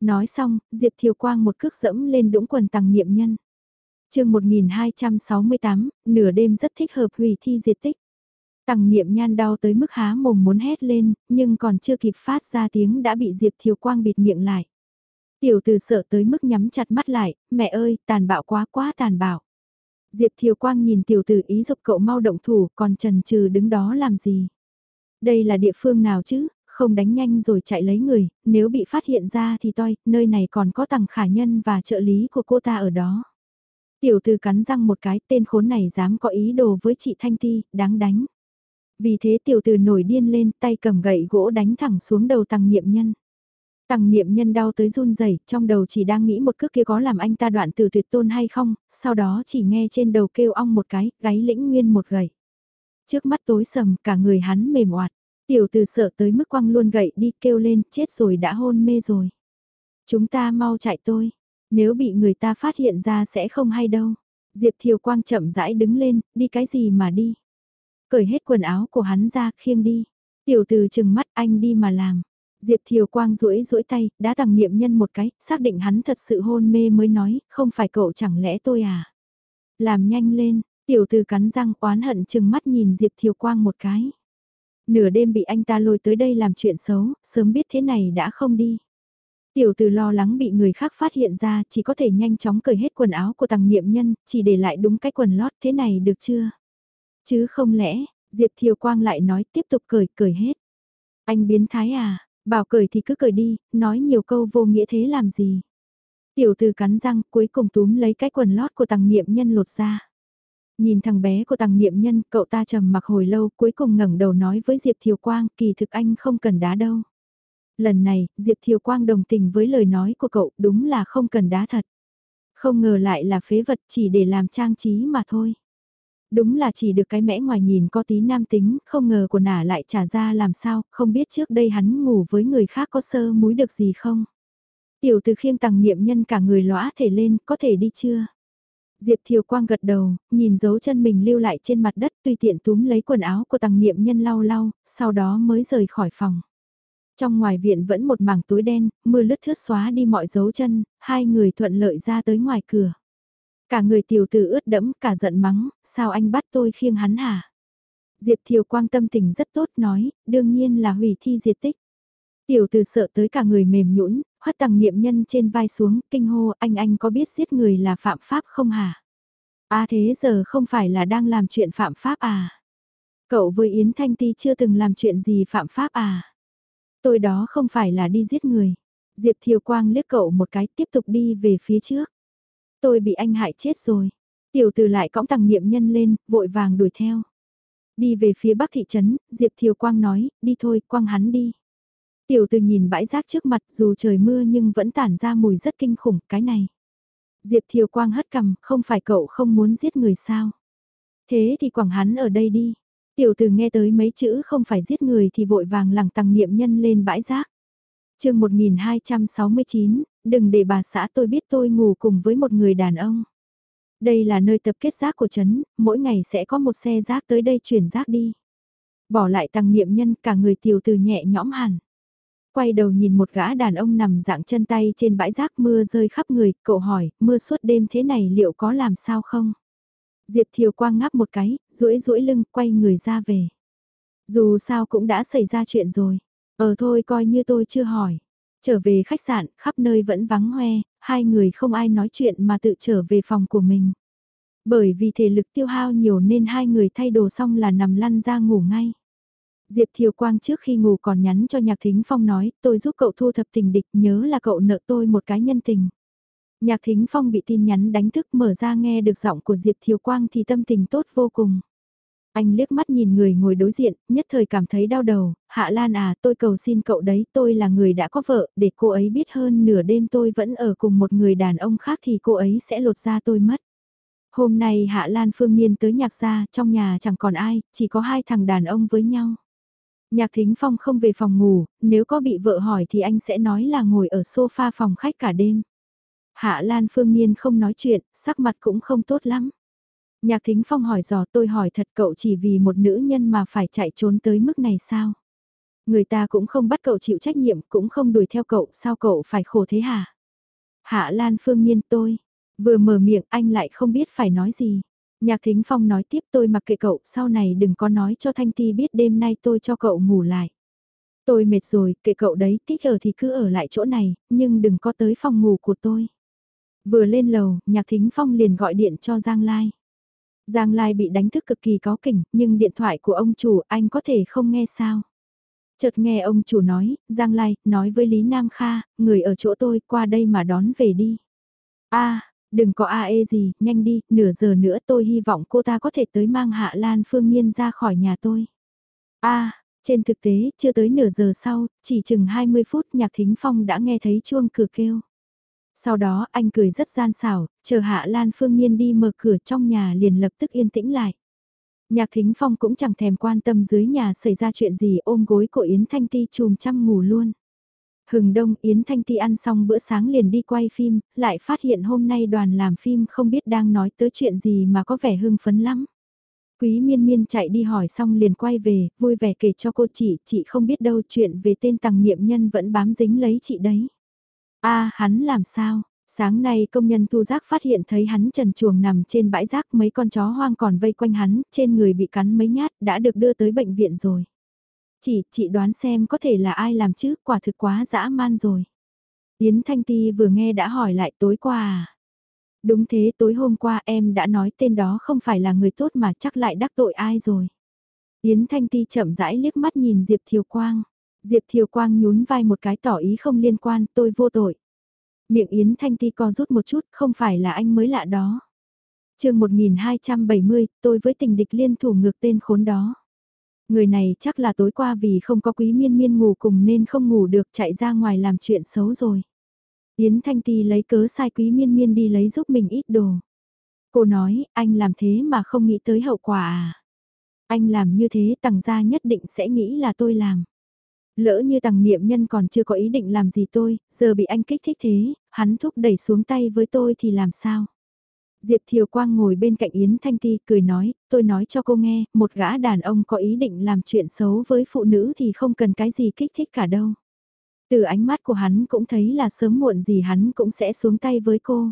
Nói xong, Diệp Thiều Quang một cước dẫm lên đũng quần tàng niệm nhân. chương 1268, nửa đêm rất thích hợp hủy thi diệt tích. Tằng niệm nhan đau tới mức há mồm muốn hét lên, nhưng còn chưa kịp phát ra tiếng đã bị Diệp Thiều Quang bịt miệng lại. Tiểu từ sợ tới mức nhắm chặt mắt lại, mẹ ơi, tàn bạo quá quá tàn bạo. Diệp Thiều Quang nhìn tiểu tử ý dục cậu mau động thủ, còn trần trừ đứng đó làm gì. Đây là địa phương nào chứ, không đánh nhanh rồi chạy lấy người, nếu bị phát hiện ra thì toi, nơi này còn có tầng khả nhân và trợ lý của cô ta ở đó. Tiểu tử cắn răng một cái, tên khốn này dám có ý đồ với chị Thanh Ti, đáng đánh. Vì thế tiểu tử nổi điên lên, tay cầm gậy gỗ đánh thẳng xuống đầu tăng niệm nhân. Tằng niệm nhân đau tới run rẩy trong đầu chỉ đang nghĩ một cước kia có làm anh ta đoạn từ tuyệt tôn hay không, sau đó chỉ nghe trên đầu kêu ong một cái, gáy lĩnh nguyên một gậy. Trước mắt tối sầm, cả người hắn mềm oạt, tiểu từ sợ tới mức quăng luôn gậy đi kêu lên, chết rồi đã hôn mê rồi. Chúng ta mau chạy tôi, nếu bị người ta phát hiện ra sẽ không hay đâu. Diệp Thiều Quang chậm rãi đứng lên, đi cái gì mà đi. Cởi hết quần áo của hắn ra, khiêng đi. Tiểu từ chừng mắt anh đi mà làm. Diệp Thiều Quang duỗi duỗi tay, đã tặng niệm nhân một cái, xác định hắn thật sự hôn mê mới nói, không phải cậu chẳng lẽ tôi à? Làm nhanh lên, tiểu từ cắn răng oán hận chừng mắt nhìn Diệp Thiều Quang một cái. Nửa đêm bị anh ta lôi tới đây làm chuyện xấu, sớm biết thế này đã không đi. Tiểu từ lo lắng bị người khác phát hiện ra, chỉ có thể nhanh chóng cởi hết quần áo của tàng niệm nhân, chỉ để lại đúng cái quần lót thế này được chưa? Chứ không lẽ, Diệp Thiều Quang lại nói tiếp tục cởi, cởi hết. Anh biến thái à, Bảo cười thì cứ cười đi, nói nhiều câu vô nghĩa thế làm gì. Tiểu từ cắn răng cuối cùng túm lấy cái quần lót của tàng niệm nhân lột ra. Nhìn thằng bé của tàng niệm nhân, cậu ta trầm mặc hồi lâu cuối cùng ngẩng đầu nói với Diệp Thiều Quang, kỳ thực anh không cần đá đâu. Lần này, Diệp Thiều Quang đồng tình với lời nói của cậu, đúng là không cần đá thật. Không ngờ lại là phế vật chỉ để làm trang trí mà thôi. Đúng là chỉ được cái mẽ ngoài nhìn có tí nam tính, không ngờ của nả lại trả ra làm sao, không biết trước đây hắn ngủ với người khác có sơ múi được gì không. Tiểu từ khiêng tàng niệm nhân cả người lõa thể lên, có thể đi chưa? Diệp Thiều Quang gật đầu, nhìn dấu chân mình lưu lại trên mặt đất tùy tiện túm lấy quần áo của tàng niệm nhân lau lau, sau đó mới rời khỏi phòng. Trong ngoài viện vẫn một mảng tối đen, mưa lướt thướt xóa đi mọi dấu chân, hai người thuận lợi ra tới ngoài cửa. Cả người tiểu tử ướt đẫm cả giận mắng, sao anh bắt tôi khiêng hắn hả? Diệp Thiều Quang tâm tình rất tốt nói, đương nhiên là hủy thi diệt tích. Tiểu tử sợ tới cả người mềm nhũn, hất tàng niệm nhân trên vai xuống, kinh hô anh anh có biết giết người là phạm pháp không hả? À thế giờ không phải là đang làm chuyện phạm pháp à? Cậu với Yến Thanh Ti chưa từng làm chuyện gì phạm pháp à? Tôi đó không phải là đi giết người. Diệp Thiều Quang liếc cậu một cái tiếp tục đi về phía trước. Tôi bị anh hại chết rồi. Tiểu từ lại cõng tàng niệm nhân lên, vội vàng đuổi theo. Đi về phía bắc thị trấn, Diệp Thiều Quang nói, đi thôi, quang hắn đi. Tiểu từ nhìn bãi rác trước mặt dù trời mưa nhưng vẫn tản ra mùi rất kinh khủng, cái này. Diệp Thiều Quang hất cầm, không phải cậu không muốn giết người sao? Thế thì quảng hắn ở đây đi. Tiểu từ nghe tới mấy chữ không phải giết người thì vội vàng lẳng tăng niệm nhân lên bãi rác. chương 1269, đừng để bà xã tôi biết tôi ngủ cùng với một người đàn ông. Đây là nơi tập kết rác của trấn, mỗi ngày sẽ có một xe rác tới đây chuyển rác đi. Bỏ lại tăng niệm nhân cả người tiểu từ nhẹ nhõm hẳn. Quay đầu nhìn một gã đàn ông nằm dạng chân tay trên bãi rác mưa rơi khắp người, cậu hỏi, mưa suốt đêm thế này liệu có làm sao không? Diệp Thiều Quang ngáp một cái, duỗi duỗi lưng, quay người ra về. Dù sao cũng đã xảy ra chuyện rồi. Ờ thôi coi như tôi chưa hỏi. Trở về khách sạn, khắp nơi vẫn vắng hoe, hai người không ai nói chuyện mà tự trở về phòng của mình. Bởi vì thể lực tiêu hao nhiều nên hai người thay đồ xong là nằm lăn ra ngủ ngay. Diệp Thiều Quang trước khi ngủ còn nhắn cho Nhạc Thính Phong nói, tôi giúp cậu thu thập tình địch, nhớ là cậu nợ tôi một cái nhân tình. Nhạc Thính Phong bị tin nhắn đánh thức mở ra nghe được giọng của Diệp Thiều Quang thì tâm tình tốt vô cùng. Anh liếc mắt nhìn người ngồi đối diện, nhất thời cảm thấy đau đầu, Hạ Lan à tôi cầu xin cậu đấy, tôi là người đã có vợ, để cô ấy biết hơn nửa đêm tôi vẫn ở cùng một người đàn ông khác thì cô ấy sẽ lột ra tôi mất. Hôm nay Hạ Lan Phương Niên tới nhạc gia, trong nhà chẳng còn ai, chỉ có hai thằng đàn ông với nhau. Nhạc Thính Phong không về phòng ngủ, nếu có bị vợ hỏi thì anh sẽ nói là ngồi ở sofa phòng khách cả đêm. Hạ Lan Phương Niên không nói chuyện, sắc mặt cũng không tốt lắm. Nhạc Thính Phong hỏi dò tôi hỏi thật cậu chỉ vì một nữ nhân mà phải chạy trốn tới mức này sao? Người ta cũng không bắt cậu chịu trách nhiệm, cũng không đuổi theo cậu, sao cậu phải khổ thế hả? Hạ Lan Phương Nhiên tôi, vừa mở miệng anh lại không biết phải nói gì. Nhạc Thính Phong nói tiếp tôi mặc kệ cậu, sau này đừng có nói cho Thanh Ti biết đêm nay tôi cho cậu ngủ lại. Tôi mệt rồi, kệ cậu đấy, thích ở thì cứ ở lại chỗ này, nhưng đừng có tới phòng ngủ của tôi. Vừa lên lầu, Nhạc Thính Phong liền gọi điện cho Giang Lai. Giang Lai bị đánh thức cực kỳ có kỉnh, nhưng điện thoại của ông chủ anh có thể không nghe sao. Chợt nghe ông chủ nói, Giang Lai, nói với Lý Nam Kha, người ở chỗ tôi qua đây mà đón về đi. a đừng có a ê gì, nhanh đi, nửa giờ nữa tôi hy vọng cô ta có thể tới mang Hạ Lan Phương Nhiên ra khỏi nhà tôi. a trên thực tế, chưa tới nửa giờ sau, chỉ chừng 20 phút nhạc thính phong đã nghe thấy chuông cửa kêu. Sau đó anh cười rất gian xảo, chờ Hạ Lan Phương Nhiên đi mở cửa trong nhà liền lập tức yên tĩnh lại. Nhạc Thính Phong cũng chẳng thèm quan tâm dưới nhà xảy ra chuyện gì ôm gối của Yến Thanh Ti chùm chăm ngủ luôn. Hừng đông Yến Thanh Ti ăn xong bữa sáng liền đi quay phim, lại phát hiện hôm nay đoàn làm phim không biết đang nói tới chuyện gì mà có vẻ hưng phấn lắm. Quý miên miên chạy đi hỏi xong liền quay về, vui vẻ kể cho cô chị, chị không biết đâu chuyện về tên tàng niệm nhân vẫn bám dính lấy chị đấy a hắn làm sao? Sáng nay công nhân thu rác phát hiện thấy hắn trần chuồng nằm trên bãi rác mấy con chó hoang còn vây quanh hắn, trên người bị cắn mấy nhát, đã được đưa tới bệnh viện rồi. Chỉ, chị đoán xem có thể là ai làm chứ, quả thực quá dã man rồi. Yến Thanh Ti vừa nghe đã hỏi lại tối qua à? Đúng thế tối hôm qua em đã nói tên đó không phải là người tốt mà chắc lại đắc tội ai rồi. Yến Thanh Ti chậm rãi liếc mắt nhìn Diệp Thiều Quang. Diệp Thiều Quang nhún vai một cái tỏ ý không liên quan, tôi vô tội. Miệng Yến Thanh Ti co rút một chút, không phải là anh mới lạ đó. chương 1270, tôi với tình địch liên thủ ngược tên khốn đó. Người này chắc là tối qua vì không có quý miên miên ngủ cùng nên không ngủ được chạy ra ngoài làm chuyện xấu rồi. Yến Thanh Ti lấy cớ sai quý miên miên đi lấy giúp mình ít đồ. Cô nói, anh làm thế mà không nghĩ tới hậu quả à. Anh làm như thế tặng gia nhất định sẽ nghĩ là tôi làm. Lỡ như tàng niệm nhân còn chưa có ý định làm gì tôi, giờ bị anh kích thích thế, hắn thúc đẩy xuống tay với tôi thì làm sao? Diệp Thiều Quang ngồi bên cạnh Yến Thanh Ti cười nói, tôi nói cho cô nghe, một gã đàn ông có ý định làm chuyện xấu với phụ nữ thì không cần cái gì kích thích cả đâu. Từ ánh mắt của hắn cũng thấy là sớm muộn gì hắn cũng sẽ xuống tay với cô.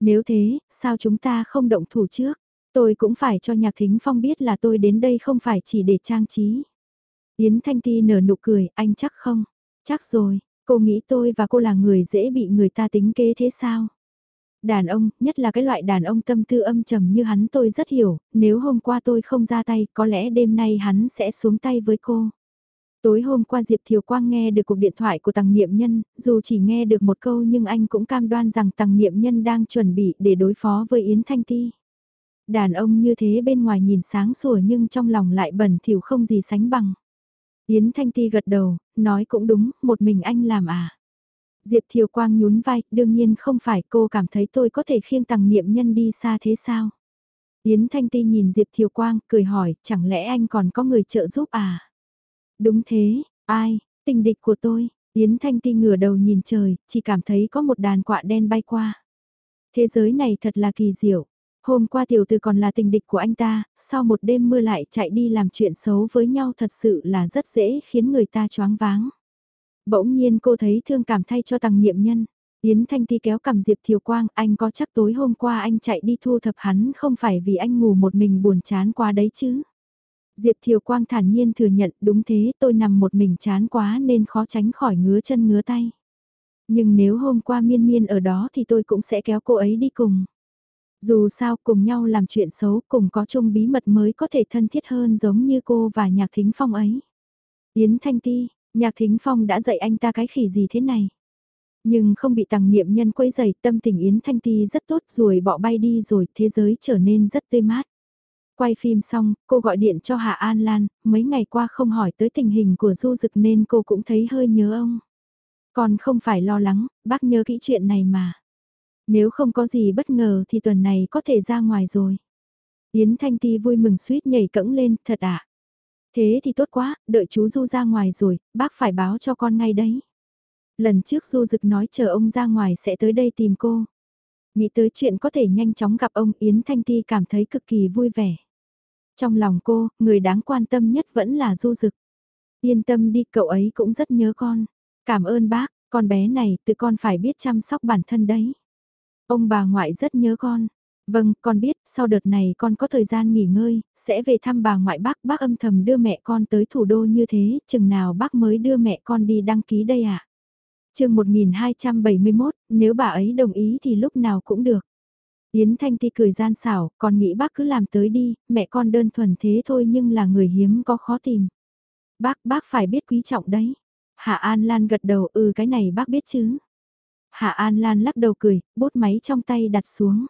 Nếu thế, sao chúng ta không động thủ trước? Tôi cũng phải cho Nhạc Thính Phong biết là tôi đến đây không phải chỉ để trang trí. Yến Thanh Ti nở nụ cười, anh chắc không? Chắc rồi, cô nghĩ tôi và cô là người dễ bị người ta tính kế thế sao? Đàn ông, nhất là cái loại đàn ông tâm tư âm trầm như hắn tôi rất hiểu, nếu hôm qua tôi không ra tay, có lẽ đêm nay hắn sẽ xuống tay với cô. Tối hôm qua Diệp Thiều Quang nghe được cuộc điện thoại của Tằng Niệm Nhân, dù chỉ nghe được một câu nhưng anh cũng cam đoan rằng Tằng Niệm Nhân đang chuẩn bị để đối phó với Yến Thanh Ti. Đàn ông như thế bên ngoài nhìn sáng sủa nhưng trong lòng lại bẩn thỉu không gì sánh bằng. Yến Thanh Ti gật đầu, nói cũng đúng, một mình anh làm à. Diệp Thiều Quang nhún vai, đương nhiên không phải cô cảm thấy tôi có thể khiêng tàng niệm nhân đi xa thế sao? Yến Thanh Ti nhìn Diệp Thiều Quang, cười hỏi, chẳng lẽ anh còn có người trợ giúp à? Đúng thế, ai, tình địch của tôi, Yến Thanh Ti ngửa đầu nhìn trời, chỉ cảm thấy có một đàn quạ đen bay qua. Thế giới này thật là kỳ diệu. Hôm qua tiểu tử còn là tình địch của anh ta, sau một đêm mưa lại chạy đi làm chuyện xấu với nhau thật sự là rất dễ khiến người ta choáng váng. Bỗng nhiên cô thấy thương cảm thay cho tàng niệm nhân. Yến Thanh Ti kéo cầm Diệp Thiều Quang, anh có chắc tối hôm qua anh chạy đi thu thập hắn không phải vì anh ngủ một mình buồn chán quá đấy chứ. Diệp Thiều Quang thản nhiên thừa nhận đúng thế tôi nằm một mình chán quá nên khó tránh khỏi ngứa chân ngứa tay. Nhưng nếu hôm qua miên miên ở đó thì tôi cũng sẽ kéo cô ấy đi cùng. Dù sao cùng nhau làm chuyện xấu cùng có chung bí mật mới có thể thân thiết hơn giống như cô và Nhạc Thính Phong ấy. Yến Thanh Ti, Nhạc Thính Phong đã dạy anh ta cái khỉ gì thế này. Nhưng không bị tàng niệm nhân quấy dày tâm tình Yến Thanh Ti rất tốt rồi bỏ bay đi rồi thế giới trở nên rất tươi mát. Quay phim xong, cô gọi điện cho Hạ An Lan, mấy ngày qua không hỏi tới tình hình của Du Dực nên cô cũng thấy hơi nhớ ông. Còn không phải lo lắng, bác nhớ kỹ chuyện này mà. Nếu không có gì bất ngờ thì tuần này có thể ra ngoài rồi. Yến Thanh Ti vui mừng suýt nhảy cẫng lên, thật ạ. À? Thế thì tốt quá, đợi chú Du ra ngoài rồi, bác phải báo cho con ngay đấy. Lần trước Du Dực nói chờ ông ra ngoài sẽ tới đây tìm cô. Nghĩ tới chuyện có thể nhanh chóng gặp ông Yến Thanh Ti cảm thấy cực kỳ vui vẻ. Trong lòng cô, người đáng quan tâm nhất vẫn là Du Dực. Yên tâm đi, cậu ấy cũng rất nhớ con. Cảm ơn bác, con bé này tự con phải biết chăm sóc bản thân đấy. Ông bà ngoại rất nhớ con. Vâng, con biết, sau đợt này con có thời gian nghỉ ngơi, sẽ về thăm bà ngoại bác, bác âm thầm đưa mẹ con tới thủ đô như thế, chừng nào bác mới đưa mẹ con đi đăng ký đây ạ? À? chương 1271, nếu bà ấy đồng ý thì lúc nào cũng được. Yến Thanh Ti cười gian xảo, con nghĩ bác cứ làm tới đi, mẹ con đơn thuần thế thôi nhưng là người hiếm có khó tìm. Bác, bác phải biết quý trọng đấy. Hạ An Lan gật đầu, ừ cái này bác biết chứ. Hạ An Lan lắc đầu cười, bút máy trong tay đặt xuống.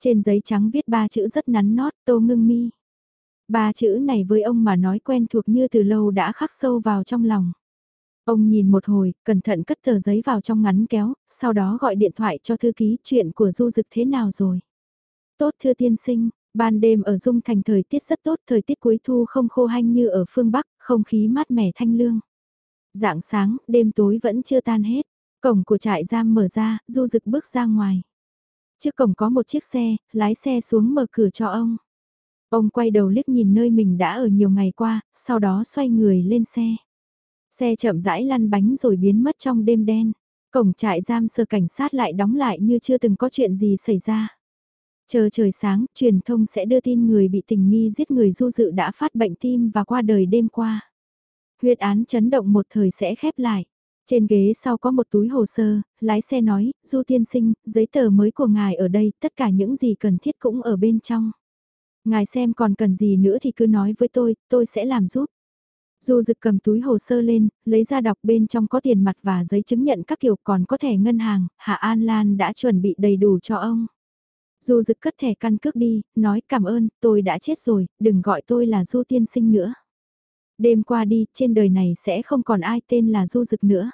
Trên giấy trắng viết ba chữ rất nắn nót, tô ngưng mi. Ba chữ này với ông mà nói quen thuộc như từ lâu đã khắc sâu vào trong lòng. Ông nhìn một hồi, cẩn thận cất tờ giấy vào trong ngắn kéo, sau đó gọi điện thoại cho thư ký chuyện của du dực thế nào rồi. Tốt thưa tiên sinh, ban đêm ở Dung Thành thời tiết rất tốt, thời tiết cuối thu không khô hanh như ở phương Bắc, không khí mát mẻ thanh lương. Dạng sáng, đêm tối vẫn chưa tan hết, cổng của trại giam mở ra, du dực bước ra ngoài. Trước cổng có một chiếc xe, lái xe xuống mở cửa cho ông. Ông quay đầu liếc nhìn nơi mình đã ở nhiều ngày qua, sau đó xoay người lên xe. Xe chậm rãi lăn bánh rồi biến mất trong đêm đen. Cổng trại giam sở cảnh sát lại đóng lại như chưa từng có chuyện gì xảy ra. Chờ trời sáng, truyền thông sẽ đưa tin người bị tình nghi giết người du dự đã phát bệnh tim và qua đời đêm qua. Huyết án chấn động một thời sẽ khép lại. Trên ghế sau có một túi hồ sơ, lái xe nói, Du tiên sinh, giấy tờ mới của ngài ở đây, tất cả những gì cần thiết cũng ở bên trong. Ngài xem còn cần gì nữa thì cứ nói với tôi, tôi sẽ làm giúp. Du Dực cầm túi hồ sơ lên, lấy ra đọc bên trong có tiền mặt và giấy chứng nhận các kiểu còn có thẻ ngân hàng, Hạ An Lan đã chuẩn bị đầy đủ cho ông. Du Dực cất thẻ căn cước đi, nói cảm ơn, tôi đã chết rồi, đừng gọi tôi là Du Tiên Sinh nữa. Đêm qua đi, trên đời này sẽ không còn ai tên là Du Dực nữa.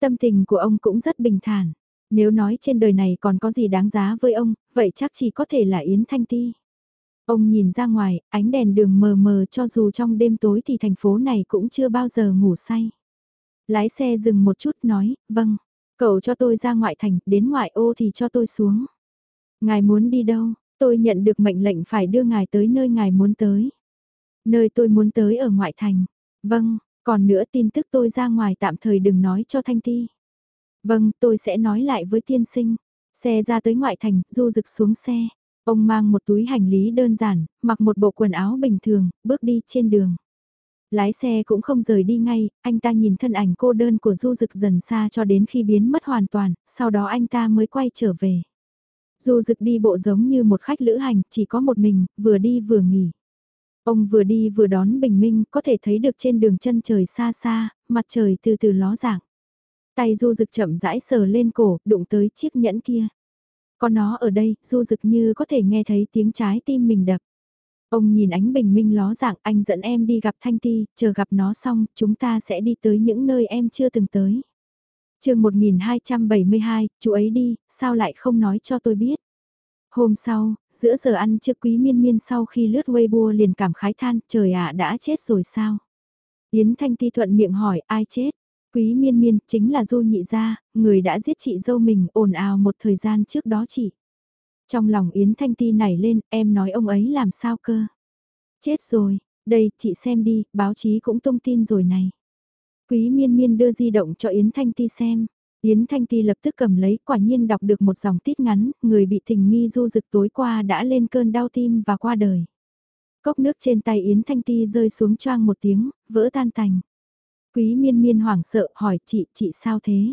Tâm tình của ông cũng rất bình thản. Nếu nói trên đời này còn có gì đáng giá với ông, vậy chắc chỉ có thể là Yến Thanh Ti. Ông nhìn ra ngoài, ánh đèn đường mờ mờ cho dù trong đêm tối thì thành phố này cũng chưa bao giờ ngủ say. Lái xe dừng một chút nói, vâng, cậu cho tôi ra ngoại thành, đến ngoại ô thì cho tôi xuống. Ngài muốn đi đâu, tôi nhận được mệnh lệnh phải đưa ngài tới nơi ngài muốn tới. Nơi tôi muốn tới ở ngoại thành. Vâng, còn nữa tin tức tôi ra ngoài tạm thời đừng nói cho Thanh Ti. Vâng, tôi sẽ nói lại với tiên sinh. Xe ra tới ngoại thành, du rực xuống xe. Ông mang một túi hành lý đơn giản, mặc một bộ quần áo bình thường, bước đi trên đường. Lái xe cũng không rời đi ngay, anh ta nhìn thân ảnh cô đơn của Du Dực dần xa cho đến khi biến mất hoàn toàn, sau đó anh ta mới quay trở về. Du Dực đi bộ giống như một khách lữ hành, chỉ có một mình, vừa đi vừa nghỉ. Ông vừa đi vừa đón bình minh, có thể thấy được trên đường chân trời xa xa, mặt trời từ từ ló dạng. Tay Du Dực chậm rãi sờ lên cổ, đụng tới chiếc nhẫn kia. Có nó ở đây, du dực như có thể nghe thấy tiếng trái tim mình đập. Ông nhìn ánh bình minh ló dạng anh dẫn em đi gặp Thanh Ti, chờ gặp nó xong, chúng ta sẽ đi tới những nơi em chưa từng tới. chương 1272, chú ấy đi, sao lại không nói cho tôi biết. Hôm sau, giữa giờ ăn trước quý miên miên sau khi lướt Weibo liền cảm khái than, trời ạ đã chết rồi sao? Yến Thanh Ti thuận miệng hỏi ai chết? Quý miên miên chính là du nhị gia, người đã giết chị dâu mình ồn ào một thời gian trước đó chị. Trong lòng Yến Thanh Ti nảy lên, em nói ông ấy làm sao cơ. Chết rồi, đây, chị xem đi, báo chí cũng tung tin rồi này. Quý miên miên đưa di động cho Yến Thanh Ti xem. Yến Thanh Ti lập tức cầm lấy, quả nhiên đọc được một dòng tít ngắn, người bị tình nghi du dực tối qua đã lên cơn đau tim và qua đời. Cốc nước trên tay Yến Thanh Ti rơi xuống choang một tiếng, vỡ tan tành. Quý miên miên hoảng sợ hỏi chị, chị sao thế?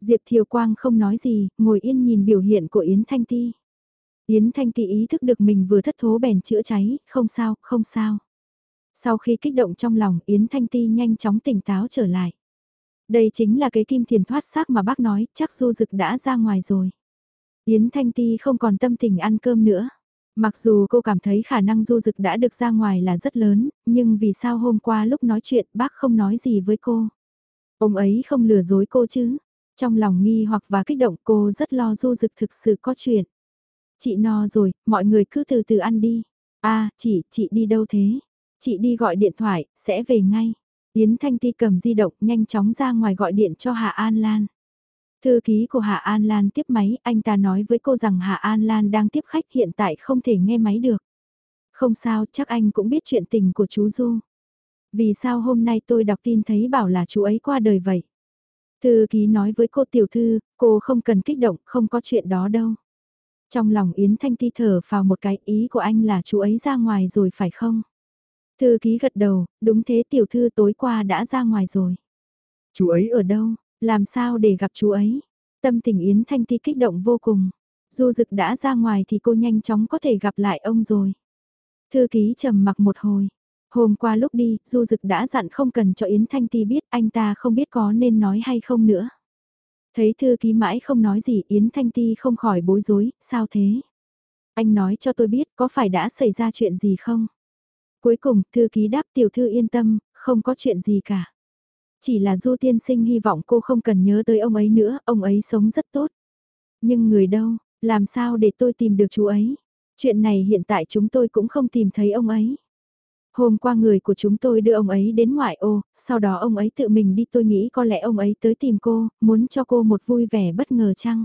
Diệp Thiều Quang không nói gì, ngồi yên nhìn biểu hiện của Yến Thanh Ti. Yến Thanh Ti ý thức được mình vừa thất thố bèn chữa cháy, không sao, không sao. Sau khi kích động trong lòng Yến Thanh Ti nhanh chóng tỉnh táo trở lại. Đây chính là cái kim thiền thoát xác mà bác nói, chắc du dực đã ra ngoài rồi. Yến Thanh Ti không còn tâm tình ăn cơm nữa. Mặc dù cô cảm thấy khả năng du dực đã được ra ngoài là rất lớn, nhưng vì sao hôm qua lúc nói chuyện bác không nói gì với cô? Ông ấy không lừa dối cô chứ? Trong lòng nghi hoặc và kích động cô rất lo du dực thực sự có chuyện. Chị no rồi, mọi người cứ từ từ ăn đi. a à, chị, chị đi đâu thế? Chị đi gọi điện thoại, sẽ về ngay. Yến Thanh Ti cầm di động nhanh chóng ra ngoài gọi điện cho Hạ An Lan. Thư ký của Hạ An Lan tiếp máy, anh ta nói với cô rằng Hạ An Lan đang tiếp khách hiện tại không thể nghe máy được. Không sao, chắc anh cũng biết chuyện tình của chú Du. Vì sao hôm nay tôi đọc tin thấy bảo là chú ấy qua đời vậy? Thư ký nói với cô tiểu thư, cô không cần kích động, không có chuyện đó đâu. Trong lòng Yến Thanh Ti thở vào một cái ý của anh là chú ấy ra ngoài rồi phải không? Thư ký gật đầu, đúng thế tiểu thư tối qua đã ra ngoài rồi. Chú ấy ở đâu? Làm sao để gặp chú ấy? Tâm tình Yến Thanh Ti kích động vô cùng. Du dực đã ra ngoài thì cô nhanh chóng có thể gặp lại ông rồi. Thư ký trầm mặc một hồi. Hôm qua lúc đi, Du Dực đã dặn không cần cho Yến Thanh Ti biết anh ta không biết có nên nói hay không nữa. Thấy thư ký mãi không nói gì Yến Thanh Ti không khỏi bối rối, sao thế? Anh nói cho tôi biết có phải đã xảy ra chuyện gì không? Cuối cùng, thư ký đáp tiểu thư yên tâm, không có chuyện gì cả. Chỉ là Du tiên sinh hy vọng cô không cần nhớ tới ông ấy nữa, ông ấy sống rất tốt. Nhưng người đâu, làm sao để tôi tìm được chú ấy? Chuyện này hiện tại chúng tôi cũng không tìm thấy ông ấy. Hôm qua người của chúng tôi đưa ông ấy đến ngoại ô, sau đó ông ấy tự mình đi tôi nghĩ có lẽ ông ấy tới tìm cô, muốn cho cô một vui vẻ bất ngờ chăng?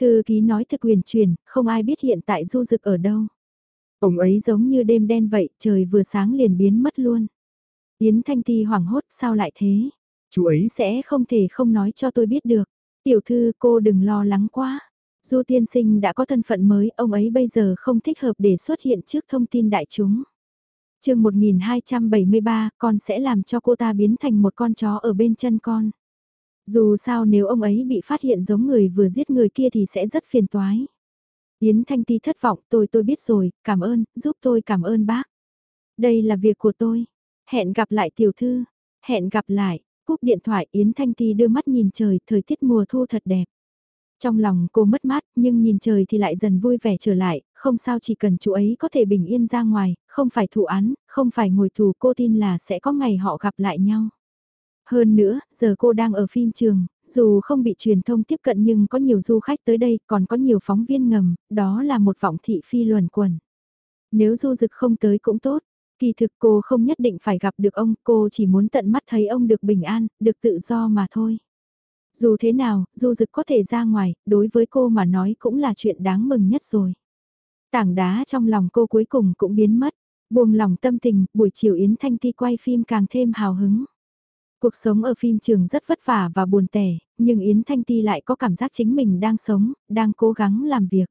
Thư ký nói thực quyền truyền, không ai biết hiện tại du dực ở đâu. Ông ấy giống như đêm đen vậy, trời vừa sáng liền biến mất luôn. Yến Thanh Ti hoảng hốt, sao lại thế? Chú ấy sẽ không thể không nói cho tôi biết được. Tiểu thư cô đừng lo lắng quá. Du tiên sinh đã có thân phận mới, ông ấy bây giờ không thích hợp để xuất hiện trước thông tin đại chúng. chương 1273, con sẽ làm cho cô ta biến thành một con chó ở bên chân con. Dù sao nếu ông ấy bị phát hiện giống người vừa giết người kia thì sẽ rất phiền toái. Yến Thanh Ti thất vọng, tôi tôi biết rồi, cảm ơn, giúp tôi cảm ơn bác. Đây là việc của tôi. Hẹn gặp lại tiểu thư. Hẹn gặp lại, cúp điện thoại Yến Thanh Ti đưa mắt nhìn trời, thời tiết mùa thu thật đẹp. Trong lòng cô mất mát, nhưng nhìn trời thì lại dần vui vẻ trở lại, không sao chỉ cần chú ấy có thể bình yên ra ngoài, không phải thụ án, không phải ngồi tù cô tin là sẽ có ngày họ gặp lại nhau. Hơn nữa, giờ cô đang ở phim trường, dù không bị truyền thông tiếp cận nhưng có nhiều du khách tới đây, còn có nhiều phóng viên ngầm, đó là một vọng thị phi luẩn quẩn. Nếu du dực không tới cũng tốt, kỳ thực cô không nhất định phải gặp được ông, cô chỉ muốn tận mắt thấy ông được bình an, được tự do mà thôi. Dù thế nào, du dực có thể ra ngoài, đối với cô mà nói cũng là chuyện đáng mừng nhất rồi. Tảng đá trong lòng cô cuối cùng cũng biến mất, buông lòng tâm tình, buổi chiều Yến Thanh Ti quay phim càng thêm hào hứng. Cuộc sống ở phim trường rất vất vả và buồn tẻ, nhưng Yến Thanh Ti lại có cảm giác chính mình đang sống, đang cố gắng làm việc.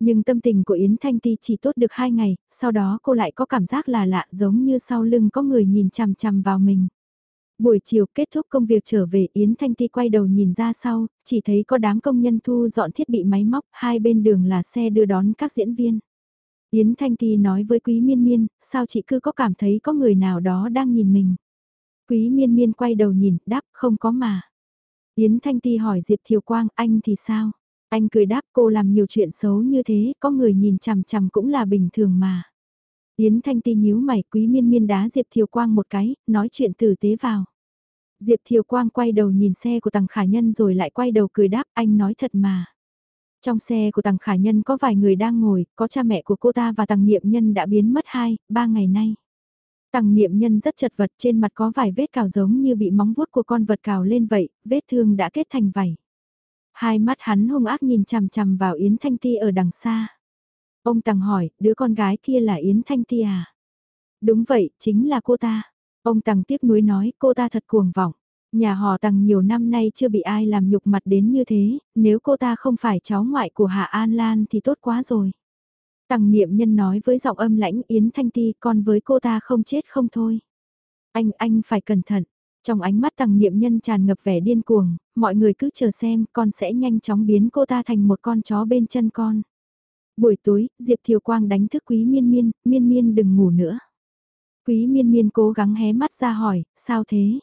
Nhưng tâm tình của Yến Thanh Ti chỉ tốt được 2 ngày, sau đó cô lại có cảm giác là lạ giống như sau lưng có người nhìn chằm chằm vào mình. Buổi chiều kết thúc công việc trở về Yến Thanh Ti quay đầu nhìn ra sau, chỉ thấy có đám công nhân thu dọn thiết bị máy móc, hai bên đường là xe đưa đón các diễn viên. Yến Thanh Ti nói với Quý Miên Miên, sao chị cứ có cảm thấy có người nào đó đang nhìn mình. Quý miên miên quay đầu nhìn, đáp không có mà. Yến Thanh Ti hỏi Diệp Thiều Quang, anh thì sao? Anh cười đáp cô làm nhiều chuyện xấu như thế, có người nhìn chằm chằm cũng là bình thường mà. Yến Thanh Ti nhíu mày, quý miên miên đá Diệp Thiều Quang một cái, nói chuyện tử tế vào. Diệp Thiều Quang quay đầu nhìn xe của Tằng Khả Nhân rồi lại quay đầu cười đáp, anh nói thật mà. Trong xe của Tằng Khả Nhân có vài người đang ngồi, có cha mẹ của cô ta và Tằng Niệm Nhân đã biến mất hai, ba ngày nay. Tăng niệm nhân rất chật vật trên mặt có vài vết cào giống như bị móng vuốt của con vật cào lên vậy, vết thương đã kết thành vảy. Hai mắt hắn hung ác nhìn chằm chằm vào Yến Thanh Ti ở đằng xa. Ông Tăng hỏi, đứa con gái kia là Yến Thanh Ti à? Đúng vậy, chính là cô ta. Ông Tăng tiếc nuối nói, cô ta thật cuồng vọng. Nhà họ Tăng nhiều năm nay chưa bị ai làm nhục mặt đến như thế, nếu cô ta không phải cháu ngoại của Hạ An Lan thì tốt quá rồi. Tăng niệm nhân nói với giọng âm lãnh Yến Thanh Ti con với cô ta không chết không thôi. Anh, anh phải cẩn thận. Trong ánh mắt tăng niệm nhân tràn ngập vẻ điên cuồng, mọi người cứ chờ xem con sẽ nhanh chóng biến cô ta thành một con chó bên chân con. Buổi tối, Diệp Thiều Quang đánh thức Quý Miên Miên, Miên Miên đừng ngủ nữa. Quý Miên Miên cố gắng hé mắt ra hỏi, sao thế?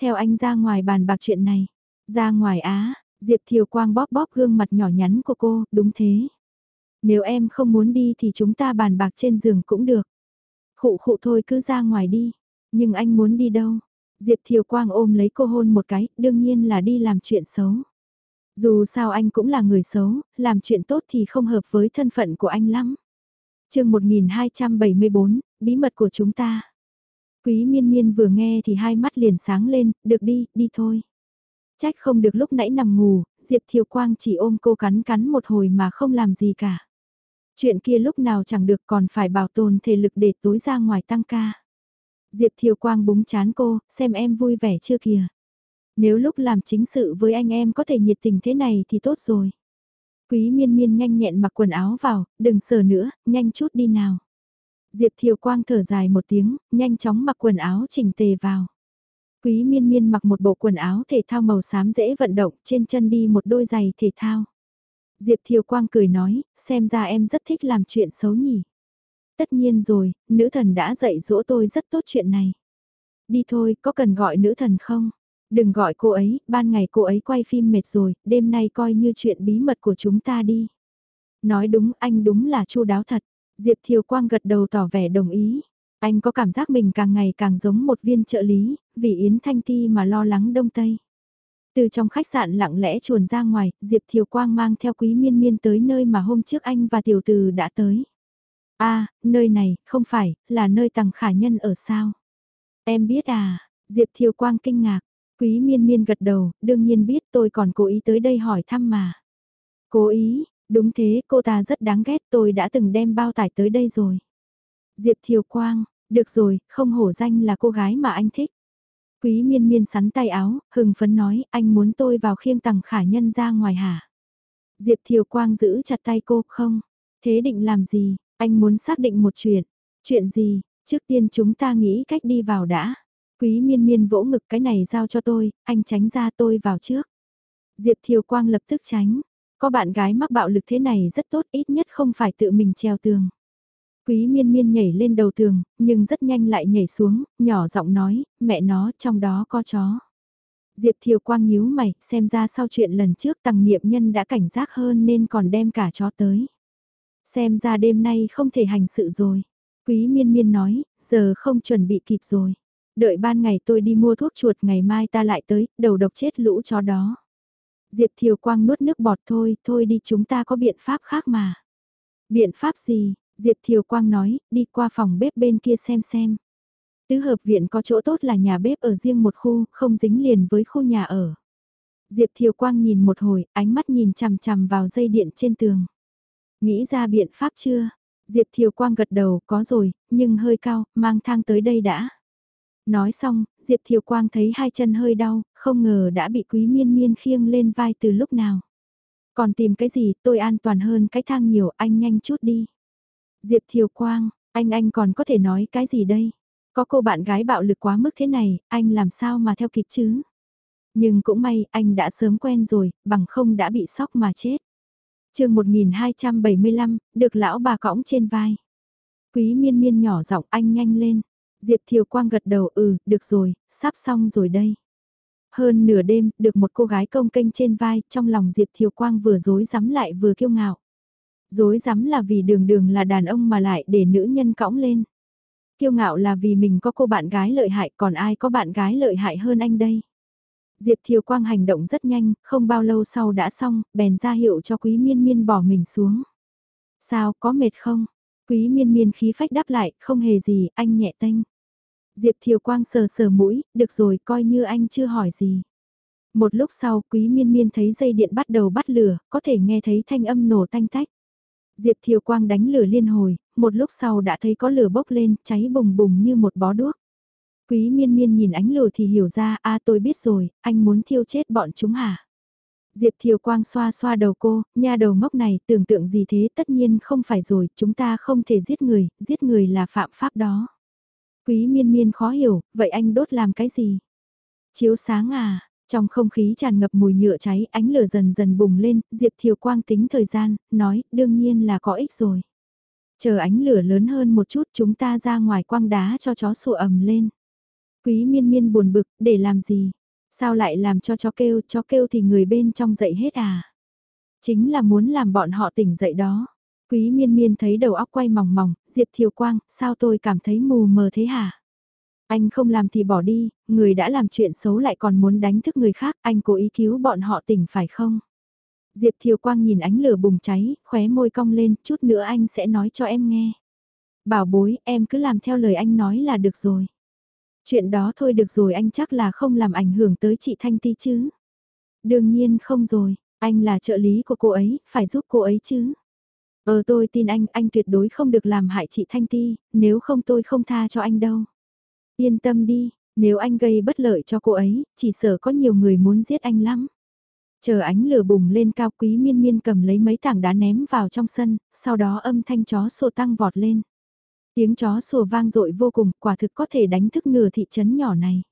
Theo anh ra ngoài bàn bạc chuyện này. Ra ngoài á, Diệp Thiều Quang bóp bóp gương mặt nhỏ nhắn của cô, đúng thế. Nếu em không muốn đi thì chúng ta bàn bạc trên giường cũng được. Khụ khụ thôi cứ ra ngoài đi. Nhưng anh muốn đi đâu? Diệp Thiều Quang ôm lấy cô hôn một cái, đương nhiên là đi làm chuyện xấu. Dù sao anh cũng là người xấu, làm chuyện tốt thì không hợp với thân phận của anh lắm. chương 1274, bí mật của chúng ta. Quý miên miên vừa nghe thì hai mắt liền sáng lên, được đi, đi thôi. Trách không được lúc nãy nằm ngủ, Diệp Thiều Quang chỉ ôm cô cắn cắn một hồi mà không làm gì cả. Chuyện kia lúc nào chẳng được còn phải bảo tồn thể lực để tối ra ngoài tăng ca. Diệp Thiều Quang búng chán cô, xem em vui vẻ chưa kìa. Nếu lúc làm chính sự với anh em có thể nhiệt tình thế này thì tốt rồi. Quý miên miên nhanh nhẹn mặc quần áo vào, đừng sờ nữa, nhanh chút đi nào. Diệp Thiều Quang thở dài một tiếng, nhanh chóng mặc quần áo chỉnh tề vào. Quý miên miên mặc một bộ quần áo thể thao màu xám dễ vận động, trên chân đi một đôi giày thể thao. Diệp Thiều Quang cười nói, xem ra em rất thích làm chuyện xấu nhỉ. Tất nhiên rồi, nữ thần đã dạy dỗ tôi rất tốt chuyện này. Đi thôi, có cần gọi nữ thần không? Đừng gọi cô ấy, ban ngày cô ấy quay phim mệt rồi, đêm nay coi như chuyện bí mật của chúng ta đi. Nói đúng, anh đúng là chu đáo thật. Diệp Thiều Quang gật đầu tỏ vẻ đồng ý. Anh có cảm giác mình càng ngày càng giống một viên trợ lý, vì Yến Thanh Ti mà lo lắng đông tây. Từ trong khách sạn lặng lẽ chuồn ra ngoài, Diệp Thiều Quang mang theo quý miên miên tới nơi mà hôm trước anh và tiểu từ đã tới. a à, nơi này, không phải, là nơi tầng khả nhân ở sao? Em biết à, Diệp Thiều Quang kinh ngạc, quý miên miên gật đầu, đương nhiên biết tôi còn cố ý tới đây hỏi thăm mà. Cố ý, đúng thế, cô ta rất đáng ghét tôi đã từng đem bao tải tới đây rồi. Diệp Thiều Quang, được rồi, không hổ danh là cô gái mà anh thích. Quý miên miên sắn tay áo, hừng phấn nói, anh muốn tôi vào khiêng tầng khả nhân ra ngoài hả? Diệp Thiều Quang giữ chặt tay cô, không? Thế định làm gì? Anh muốn xác định một chuyện. Chuyện gì? Trước tiên chúng ta nghĩ cách đi vào đã. Quý miên miên vỗ ngực cái này giao cho tôi, anh tránh ra tôi vào trước. Diệp Thiều Quang lập tức tránh. Có bạn gái mắc bạo lực thế này rất tốt ít nhất không phải tự mình treo tường. Quý miên miên nhảy lên đầu tường, nhưng rất nhanh lại nhảy xuống, nhỏ giọng nói, mẹ nó trong đó có chó. Diệp Thiều Quang nhíu mày, xem ra sau chuyện lần trước tăng niệm nhân đã cảnh giác hơn nên còn đem cả chó tới. Xem ra đêm nay không thể hành sự rồi. Quý miên miên nói, giờ không chuẩn bị kịp rồi. Đợi ban ngày tôi đi mua thuốc chuột ngày mai ta lại tới, đầu độc chết lũ chó đó. Diệp Thiều Quang nuốt nước bọt thôi, thôi đi chúng ta có biện pháp khác mà. Biện pháp gì? Diệp Thiều Quang nói, đi qua phòng bếp bên kia xem xem. Tứ hợp viện có chỗ tốt là nhà bếp ở riêng một khu, không dính liền với khu nhà ở. Diệp Thiều Quang nhìn một hồi, ánh mắt nhìn chằm chằm vào dây điện trên tường. Nghĩ ra biện pháp chưa? Diệp Thiều Quang gật đầu, có rồi, nhưng hơi cao, mang thang tới đây đã. Nói xong, Diệp Thiều Quang thấy hai chân hơi đau, không ngờ đã bị quý miên miên khiêng lên vai từ lúc nào. Còn tìm cái gì, tôi an toàn hơn cái thang nhiều, anh nhanh chút đi. Diệp Thiều Quang, anh anh còn có thể nói cái gì đây? Có cô bạn gái bạo lực quá mức thế này, anh làm sao mà theo kịp chứ? Nhưng cũng may, anh đã sớm quen rồi, bằng không đã bị sốc mà chết. chương 1275, được lão bà cõng trên vai. Quý miên miên nhỏ giọng anh nhanh lên. Diệp Thiều Quang gật đầu ừ, được rồi, sắp xong rồi đây. Hơn nửa đêm, được một cô gái công kênh trên vai, trong lòng Diệp Thiều Quang vừa dối rắm lại vừa kiêu ngạo. Dối rắm là vì đường đường là đàn ông mà lại để nữ nhân cõng lên. Kiêu ngạo là vì mình có cô bạn gái lợi hại còn ai có bạn gái lợi hại hơn anh đây. Diệp Thiều Quang hành động rất nhanh, không bao lâu sau đã xong, bèn ra hiệu cho Quý Miên Miên bỏ mình xuống. Sao, có mệt không? Quý Miên Miên khí phách đáp lại, không hề gì, anh nhẹ tênh. Diệp Thiều Quang sờ sờ mũi, được rồi coi như anh chưa hỏi gì. Một lúc sau quý miên miên thấy dây điện bắt đầu bắt lửa, có thể nghe thấy thanh âm nổ tanh tách. Diệp Thiều Quang đánh lửa liên hồi, một lúc sau đã thấy có lửa bốc lên, cháy bùng bùng như một bó đuốc. Quý miên miên nhìn ánh lửa thì hiểu ra, a tôi biết rồi, anh muốn thiêu chết bọn chúng hả? Diệp Thiều Quang xoa xoa đầu cô, nha đầu ngốc này, tưởng tượng gì thế tất nhiên không phải rồi, chúng ta không thể giết người, giết người là phạm pháp đó. Quý miên miên khó hiểu, vậy anh đốt làm cái gì? Chiếu sáng à, trong không khí tràn ngập mùi nhựa cháy, ánh lửa dần dần bùng lên, Diệp Thiều Quang tính thời gian, nói, đương nhiên là có ích rồi. Chờ ánh lửa lớn hơn một chút chúng ta ra ngoài quang đá cho chó sủa ầm lên. Quý miên miên buồn bực, để làm gì? Sao lại làm cho chó kêu, chó kêu thì người bên trong dậy hết à? Chính là muốn làm bọn họ tỉnh dậy đó. Quý miên miên thấy đầu óc quay mỏng mỏng, Diệp Thiều Quang, sao tôi cảm thấy mù mờ thế hả? Anh không làm thì bỏ đi, người đã làm chuyện xấu lại còn muốn đánh thức người khác, anh cố ý cứu bọn họ tỉnh phải không? Diệp Thiều Quang nhìn ánh lửa bùng cháy, khóe môi cong lên, chút nữa anh sẽ nói cho em nghe. Bảo bối, em cứ làm theo lời anh nói là được rồi. Chuyện đó thôi được rồi anh chắc là không làm ảnh hưởng tới chị Thanh Ti chứ. Đương nhiên không rồi, anh là trợ lý của cô ấy, phải giúp cô ấy chứ. Ờ tôi tin anh, anh tuyệt đối không được làm hại chị Thanh Ti, nếu không tôi không tha cho anh đâu. Yên tâm đi, nếu anh gây bất lợi cho cô ấy, chỉ sợ có nhiều người muốn giết anh lắm. Chờ ánh lửa bùng lên cao quý miên miên cầm lấy mấy tảng đá ném vào trong sân, sau đó âm thanh chó sổ tăng vọt lên. Tiếng chó sủa vang dội vô cùng, quả thực có thể đánh thức nửa thị trấn nhỏ này.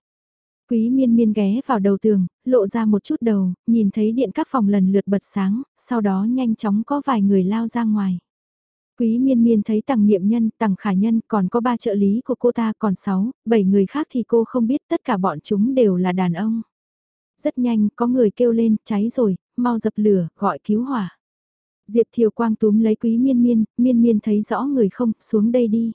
Quý miên miên ghé vào đầu tường, lộ ra một chút đầu, nhìn thấy điện các phòng lần lượt bật sáng, sau đó nhanh chóng có vài người lao ra ngoài. Quý miên miên thấy tầng niệm nhân, tầng khả nhân, còn có ba trợ lý của cô ta còn sáu, bảy người khác thì cô không biết tất cả bọn chúng đều là đàn ông. Rất nhanh, có người kêu lên, cháy rồi, mau dập lửa, gọi cứu hỏa. Diệp Thiều Quang túm lấy quý miên miên, miên miên thấy rõ người không, xuống đây đi.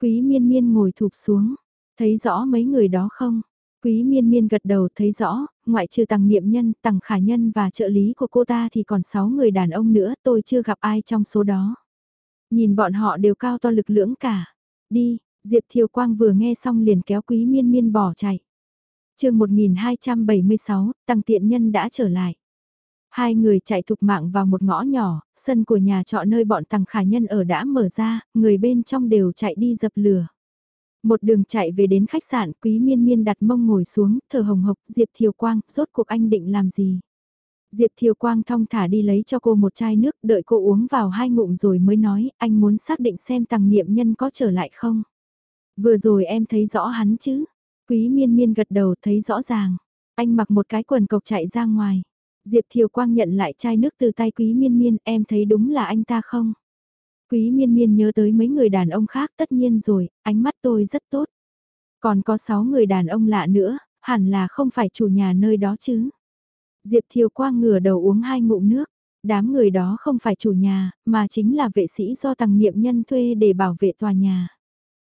Quý miên miên ngồi thụp xuống, thấy rõ mấy người đó không? Quý miên miên gật đầu thấy rõ, ngoại trừ tàng niệm nhân, tàng khả nhân và trợ lý của cô ta thì còn 6 người đàn ông nữa tôi chưa gặp ai trong số đó. Nhìn bọn họ đều cao to lực lưỡng cả. Đi, Diệp Thiều Quang vừa nghe xong liền kéo quý miên miên bỏ chạy. chương 1276, tăng tiện nhân đã trở lại. Hai người chạy thục mạng vào một ngõ nhỏ, sân của nhà trọ nơi bọn tăng khả nhân ở đã mở ra, người bên trong đều chạy đi dập lửa. Một đường chạy về đến khách sạn, quý miên miên đặt mông ngồi xuống, thở hồng hộc, Diệp Thiều Quang, rốt cuộc anh định làm gì? Diệp Thiều Quang thong thả đi lấy cho cô một chai nước, đợi cô uống vào hai ngụm rồi mới nói, anh muốn xác định xem tàng niệm nhân có trở lại không? Vừa rồi em thấy rõ hắn chứ? Quý miên miên gật đầu thấy rõ ràng. Anh mặc một cái quần cộc chạy ra ngoài. Diệp Thiều Quang nhận lại chai nước từ tay Quý Miên Miên, em thấy đúng là anh ta không? Quý Miên Miên nhớ tới mấy người đàn ông khác tất nhiên rồi, ánh mắt tôi rất tốt. Còn có 6 người đàn ông lạ nữa, hẳn là không phải chủ nhà nơi đó chứ. Diệp Thiều Quang ngửa đầu uống hai ngụm nước, đám người đó không phải chủ nhà, mà chính là vệ sĩ do tăng niệm nhân thuê để bảo vệ tòa nhà.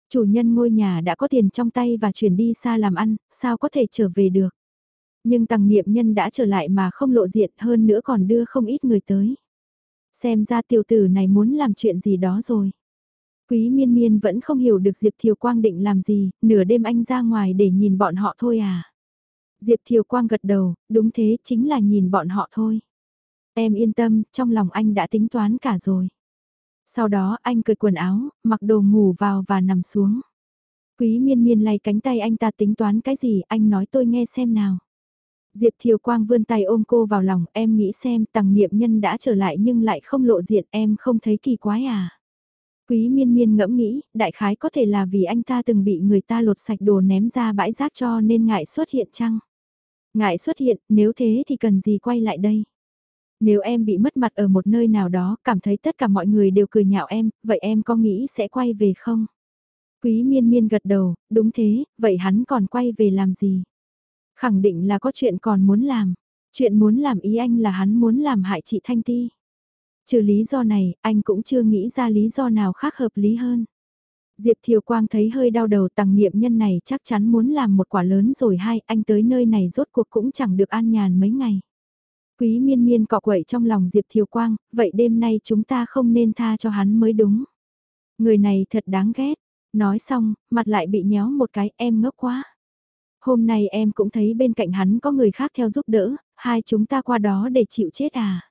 Chủ nhân ngôi nhà đã có tiền trong tay và chuyển đi xa làm ăn, sao có thể trở về được. Nhưng tăng niệm nhân đã trở lại mà không lộ diện hơn nữa còn đưa không ít người tới. Xem ra tiểu tử này muốn làm chuyện gì đó rồi. Quý miên miên vẫn không hiểu được Diệp Thiều Quang định làm gì, nửa đêm anh ra ngoài để nhìn bọn họ thôi à. Diệp Thiều Quang gật đầu, đúng thế chính là nhìn bọn họ thôi. Em yên tâm, trong lòng anh đã tính toán cả rồi. Sau đó anh cởi quần áo, mặc đồ ngủ vào và nằm xuống. Quý miên miên lay cánh tay anh ta tính toán cái gì, anh nói tôi nghe xem nào. Diệp Thiều Quang vươn tay ôm cô vào lòng, em nghĩ xem tầng niệm nhân đã trở lại nhưng lại không lộ diện em không thấy kỳ quái à. Quý miên miên ngẫm nghĩ, đại khái có thể là vì anh ta từng bị người ta lột sạch đồ ném ra bãi rác cho nên ngại xuất hiện chăng? Ngại xuất hiện, nếu thế thì cần gì quay lại đây? Nếu em bị mất mặt ở một nơi nào đó, cảm thấy tất cả mọi người đều cười nhạo em, vậy em có nghĩ sẽ quay về không? Quý miên miên gật đầu, đúng thế, vậy hắn còn quay về làm gì? Khẳng định là có chuyện còn muốn làm. Chuyện muốn làm ý anh là hắn muốn làm hại chị Thanh Ti. Trừ lý do này, anh cũng chưa nghĩ ra lý do nào khác hợp lý hơn. Diệp Thiều Quang thấy hơi đau đầu tàng niệm nhân này chắc chắn muốn làm một quả lớn rồi hai anh tới nơi này rốt cuộc cũng chẳng được an nhàn mấy ngày. Quý miên miên cọ quậy trong lòng Diệp Thiều Quang, vậy đêm nay chúng ta không nên tha cho hắn mới đúng. Người này thật đáng ghét, Nói xong, mặt lại bị nhéo một cái em ngốc quá. Hôm nay em cũng thấy bên cạnh hắn có người khác theo giúp đỡ, hai chúng ta qua đó để chịu chết à.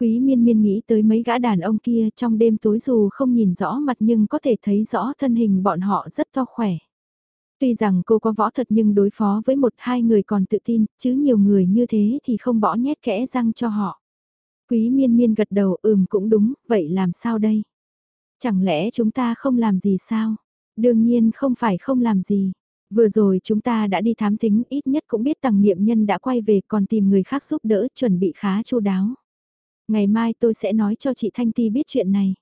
Quý miên miên nghĩ tới mấy gã đàn ông kia trong đêm tối dù không nhìn rõ mặt nhưng có thể thấy rõ thân hình bọn họ rất to khỏe. Tuy rằng cô có võ thật nhưng đối phó với một hai người còn tự tin, chứ nhiều người như thế thì không bỏ nhét kẽ răng cho họ. Quý miên miên gật đầu ừm cũng đúng, vậy làm sao đây? Chẳng lẽ chúng ta không làm gì sao? Đương nhiên không phải không làm gì. Vừa rồi chúng ta đã đi thám tính ít nhất cũng biết tầng niệm nhân đã quay về còn tìm người khác giúp đỡ chuẩn bị khá chu đáo. Ngày mai tôi sẽ nói cho chị Thanh Ti biết chuyện này.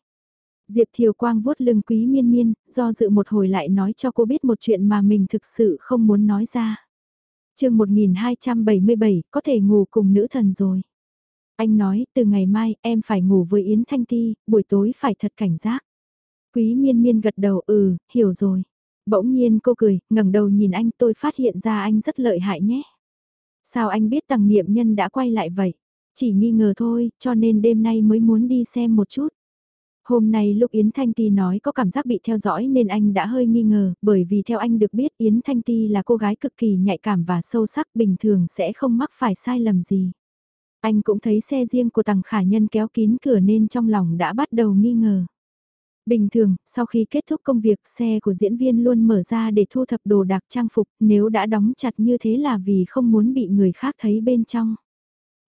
Diệp Thiều Quang vuốt lưng quý miên miên, do dự một hồi lại nói cho cô biết một chuyện mà mình thực sự không muốn nói ra. chương 1277, có thể ngủ cùng nữ thần rồi. Anh nói, từ ngày mai, em phải ngủ với Yến Thanh Ti, buổi tối phải thật cảnh giác. Quý miên miên gật đầu, ừ, hiểu rồi. Bỗng nhiên cô cười, ngẩng đầu nhìn anh tôi phát hiện ra anh rất lợi hại nhé. Sao anh biết tầng niệm nhân đã quay lại vậy? Chỉ nghi ngờ thôi, cho nên đêm nay mới muốn đi xem một chút. Hôm nay lúc Yến Thanh Ti nói có cảm giác bị theo dõi nên anh đã hơi nghi ngờ, bởi vì theo anh được biết Yến Thanh Ti là cô gái cực kỳ nhạy cảm và sâu sắc bình thường sẽ không mắc phải sai lầm gì. Anh cũng thấy xe riêng của tàng khả nhân kéo kín cửa nên trong lòng đã bắt đầu nghi ngờ. Bình thường, sau khi kết thúc công việc xe của diễn viên luôn mở ra để thu thập đồ đạc trang phục nếu đã đóng chặt như thế là vì không muốn bị người khác thấy bên trong.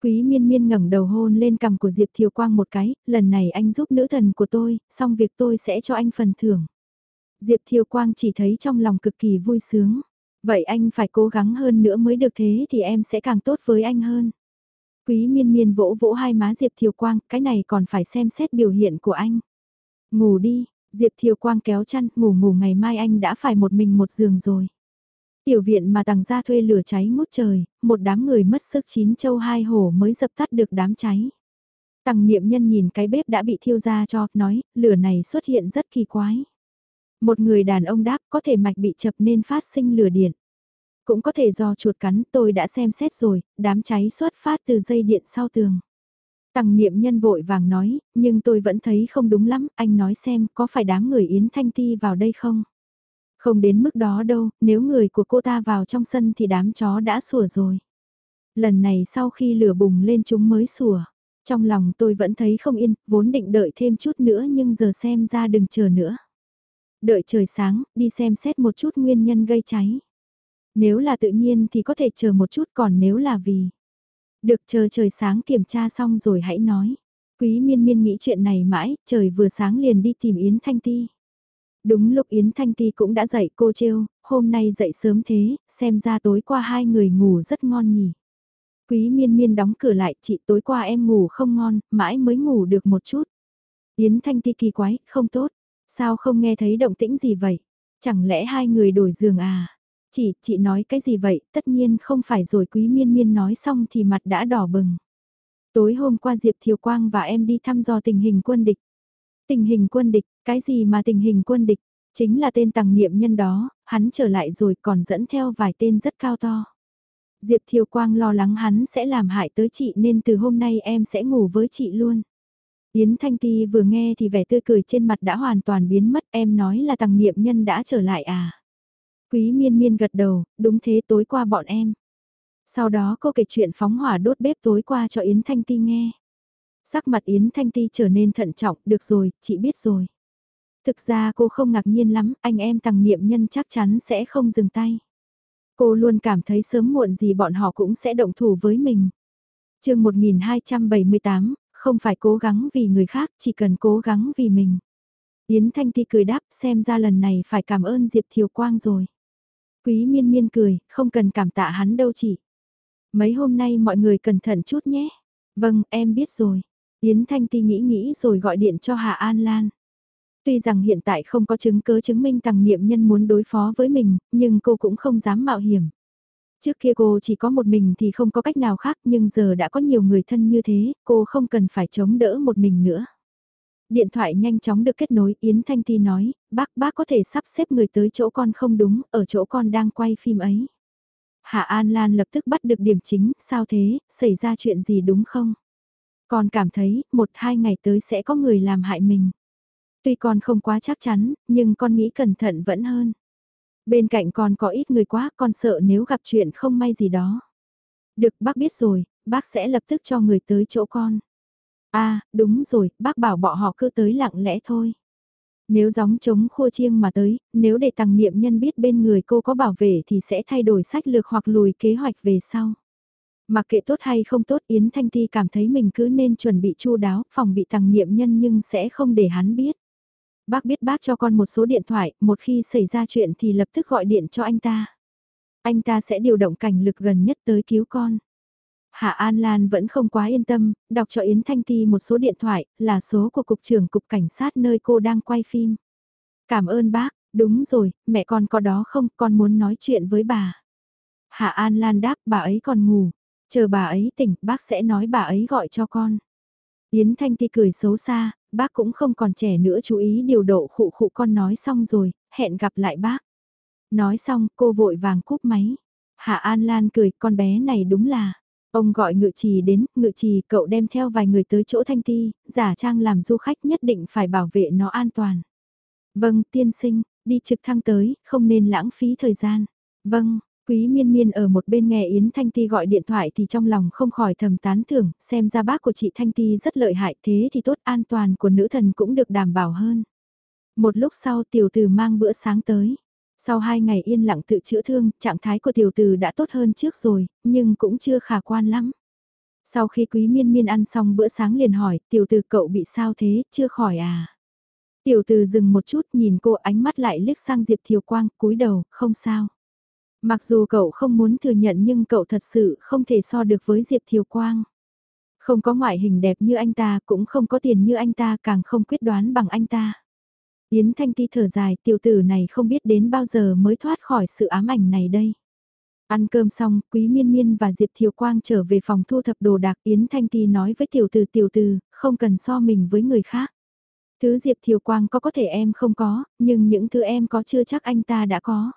Quý miên miên ngẩng đầu hôn lên cằm của Diệp Thiều Quang một cái, lần này anh giúp nữ thần của tôi, xong việc tôi sẽ cho anh phần thưởng. Diệp Thiều Quang chỉ thấy trong lòng cực kỳ vui sướng. Vậy anh phải cố gắng hơn nữa mới được thế thì em sẽ càng tốt với anh hơn. Quý miên miên vỗ vỗ hai má Diệp Thiều Quang, cái này còn phải xem xét biểu hiện của anh. Ngủ đi, Diệp Thiều Quang kéo chăn, ngủ ngủ ngày mai anh đã phải một mình một giường rồi. Tiểu viện mà tàng gia thuê lửa cháy ngút trời, một đám người mất sức chín châu hai hổ mới dập tắt được đám cháy. Tằng niệm nhân nhìn cái bếp đã bị thiêu ra cho, nói, lửa này xuất hiện rất kỳ quái. Một người đàn ông đáp có thể mạch bị chập nên phát sinh lửa điện. Cũng có thể do chuột cắn tôi đã xem xét rồi, đám cháy xuất phát từ dây điện sau tường. Tằng niệm nhân vội vàng nói, nhưng tôi vẫn thấy không đúng lắm, anh nói xem có phải đám người Yến Thanh Ti vào đây không? Không đến mức đó đâu, nếu người của cô ta vào trong sân thì đám chó đã sủa rồi. Lần này sau khi lửa bùng lên chúng mới sủa. Trong lòng tôi vẫn thấy không yên, vốn định đợi thêm chút nữa nhưng giờ xem ra đừng chờ nữa. Đợi trời sáng, đi xem xét một chút nguyên nhân gây cháy. Nếu là tự nhiên thì có thể chờ một chút còn nếu là vì... Được chờ trời sáng kiểm tra xong rồi hãy nói. Quý miên miên nghĩ chuyện này mãi, trời vừa sáng liền đi tìm Yến Thanh Ti. Đúng lúc Yến Thanh Ti cũng đã dậy cô trêu, hôm nay dậy sớm thế, xem ra tối qua hai người ngủ rất ngon nhỉ. Quý miên miên đóng cửa lại, chị tối qua em ngủ không ngon, mãi mới ngủ được một chút. Yến Thanh Ti kỳ quái, không tốt, sao không nghe thấy động tĩnh gì vậy? Chẳng lẽ hai người đổi giường à? Chị, chị nói cái gì vậy, tất nhiên không phải rồi quý miên miên nói xong thì mặt đã đỏ bừng. Tối hôm qua Diệp Thiều Quang và em đi thăm dò tình hình quân địch. Tình hình quân địch, cái gì mà tình hình quân địch, chính là tên tàng niệm nhân đó, hắn trở lại rồi còn dẫn theo vài tên rất cao to. Diệp Thiều Quang lo lắng hắn sẽ làm hại tới chị nên từ hôm nay em sẽ ngủ với chị luôn. Yến Thanh Ti vừa nghe thì vẻ tươi cười trên mặt đã hoàn toàn biến mất em nói là tàng niệm nhân đã trở lại à. Quý miên miên gật đầu, đúng thế tối qua bọn em. Sau đó cô kể chuyện phóng hỏa đốt bếp tối qua cho Yến Thanh Ti nghe. Sắc mặt Yến Thanh Ti trở nên thận trọng, được rồi, chị biết rồi. Thực ra cô không ngạc nhiên lắm, anh em tàng niệm nhân chắc chắn sẽ không dừng tay. Cô luôn cảm thấy sớm muộn gì bọn họ cũng sẽ động thủ với mình. chương 1278, không phải cố gắng vì người khác, chỉ cần cố gắng vì mình. Yến Thanh Ti cười đáp xem ra lần này phải cảm ơn Diệp Thiều Quang rồi. Quý miên miên cười, không cần cảm tạ hắn đâu chị. Mấy hôm nay mọi người cẩn thận chút nhé. Vâng, em biết rồi. Yến Thanh Ti nghĩ nghĩ rồi gọi điện cho hà An Lan. Tuy rằng hiện tại không có chứng cứ chứng minh tàng niệm nhân muốn đối phó với mình, nhưng cô cũng không dám mạo hiểm. Trước kia cô chỉ có một mình thì không có cách nào khác nhưng giờ đã có nhiều người thân như thế, cô không cần phải chống đỡ một mình nữa. Điện thoại nhanh chóng được kết nối, Yến Thanh Ti nói, bác bác có thể sắp xếp người tới chỗ con không đúng, ở chỗ con đang quay phim ấy. Hạ An Lan lập tức bắt được điểm chính, sao thế, xảy ra chuyện gì đúng không? Con cảm thấy, một hai ngày tới sẽ có người làm hại mình. Tuy con không quá chắc chắn, nhưng con nghĩ cẩn thận vẫn hơn. Bên cạnh con có ít người quá, con sợ nếu gặp chuyện không may gì đó. Được bác biết rồi, bác sẽ lập tức cho người tới chỗ con. À, đúng rồi, bác bảo bọn họ cứ tới lặng lẽ thôi. Nếu gióng chống khua chiêng mà tới, nếu để tăng niệm nhân biết bên người cô có bảo vệ thì sẽ thay đổi sách lược hoặc lùi kế hoạch về sau. Mặc kệ tốt hay không tốt Yến Thanh Ti cảm thấy mình cứ nên chuẩn bị chu đáo, phòng bị tăng niệm nhân nhưng sẽ không để hắn biết. Bác biết bác cho con một số điện thoại, một khi xảy ra chuyện thì lập tức gọi điện cho anh ta. Anh ta sẽ điều động cảnh lực gần nhất tới cứu con. Hạ An Lan vẫn không quá yên tâm, đọc cho Yến Thanh Ti một số điện thoại, là số của Cục trưởng Cục Cảnh sát nơi cô đang quay phim. Cảm ơn bác, đúng rồi, mẹ con có đó không, con muốn nói chuyện với bà. Hạ An Lan đáp bà ấy còn ngủ, chờ bà ấy tỉnh, bác sẽ nói bà ấy gọi cho con. Yến Thanh Ti cười xấu xa, bác cũng không còn trẻ nữa chú ý điều độ khụ khụ con nói xong rồi, hẹn gặp lại bác. Nói xong cô vội vàng cúp máy. Hạ An Lan cười con bé này đúng là. Ông gọi ngự trì đến, ngự trì cậu đem theo vài người tới chỗ Thanh Ti, giả trang làm du khách nhất định phải bảo vệ nó an toàn. Vâng, tiên sinh, đi trực thăng tới, không nên lãng phí thời gian. Vâng, Quý miên miên ở một bên nghe Yến Thanh Ti gọi điện thoại thì trong lòng không khỏi thầm tán thưởng, xem ra bác của chị Thanh Ti rất lợi hại thế thì tốt an toàn của nữ thần cũng được đảm bảo hơn. Một lúc sau tiểu tử mang bữa sáng tới. Sau hai ngày yên lặng tự chữa thương, trạng thái của tiểu tử đã tốt hơn trước rồi, nhưng cũng chưa khả quan lắm. Sau khi quý miên miên ăn xong bữa sáng liền hỏi, tiểu tử cậu bị sao thế, chưa khỏi à? Tiểu tử dừng một chút nhìn cô ánh mắt lại liếc sang Diệp Thiều Quang, cúi đầu, không sao. Mặc dù cậu không muốn thừa nhận nhưng cậu thật sự không thể so được với Diệp Thiều Quang. Không có ngoại hình đẹp như anh ta, cũng không có tiền như anh ta, càng không quyết đoán bằng anh ta. Yến Thanh Ti thở dài, tiểu tử này không biết đến bao giờ mới thoát khỏi sự ám ảnh này đây. Ăn cơm xong, Quý Miên Miên và Diệp Thiều Quang trở về phòng thu thập đồ đạc. Yến Thanh Ti nói với tiểu tử tiểu tử, không cần so mình với người khác. Thứ Diệp Thiều Quang có có thể em không có, nhưng những thứ em có chưa chắc anh ta đã có.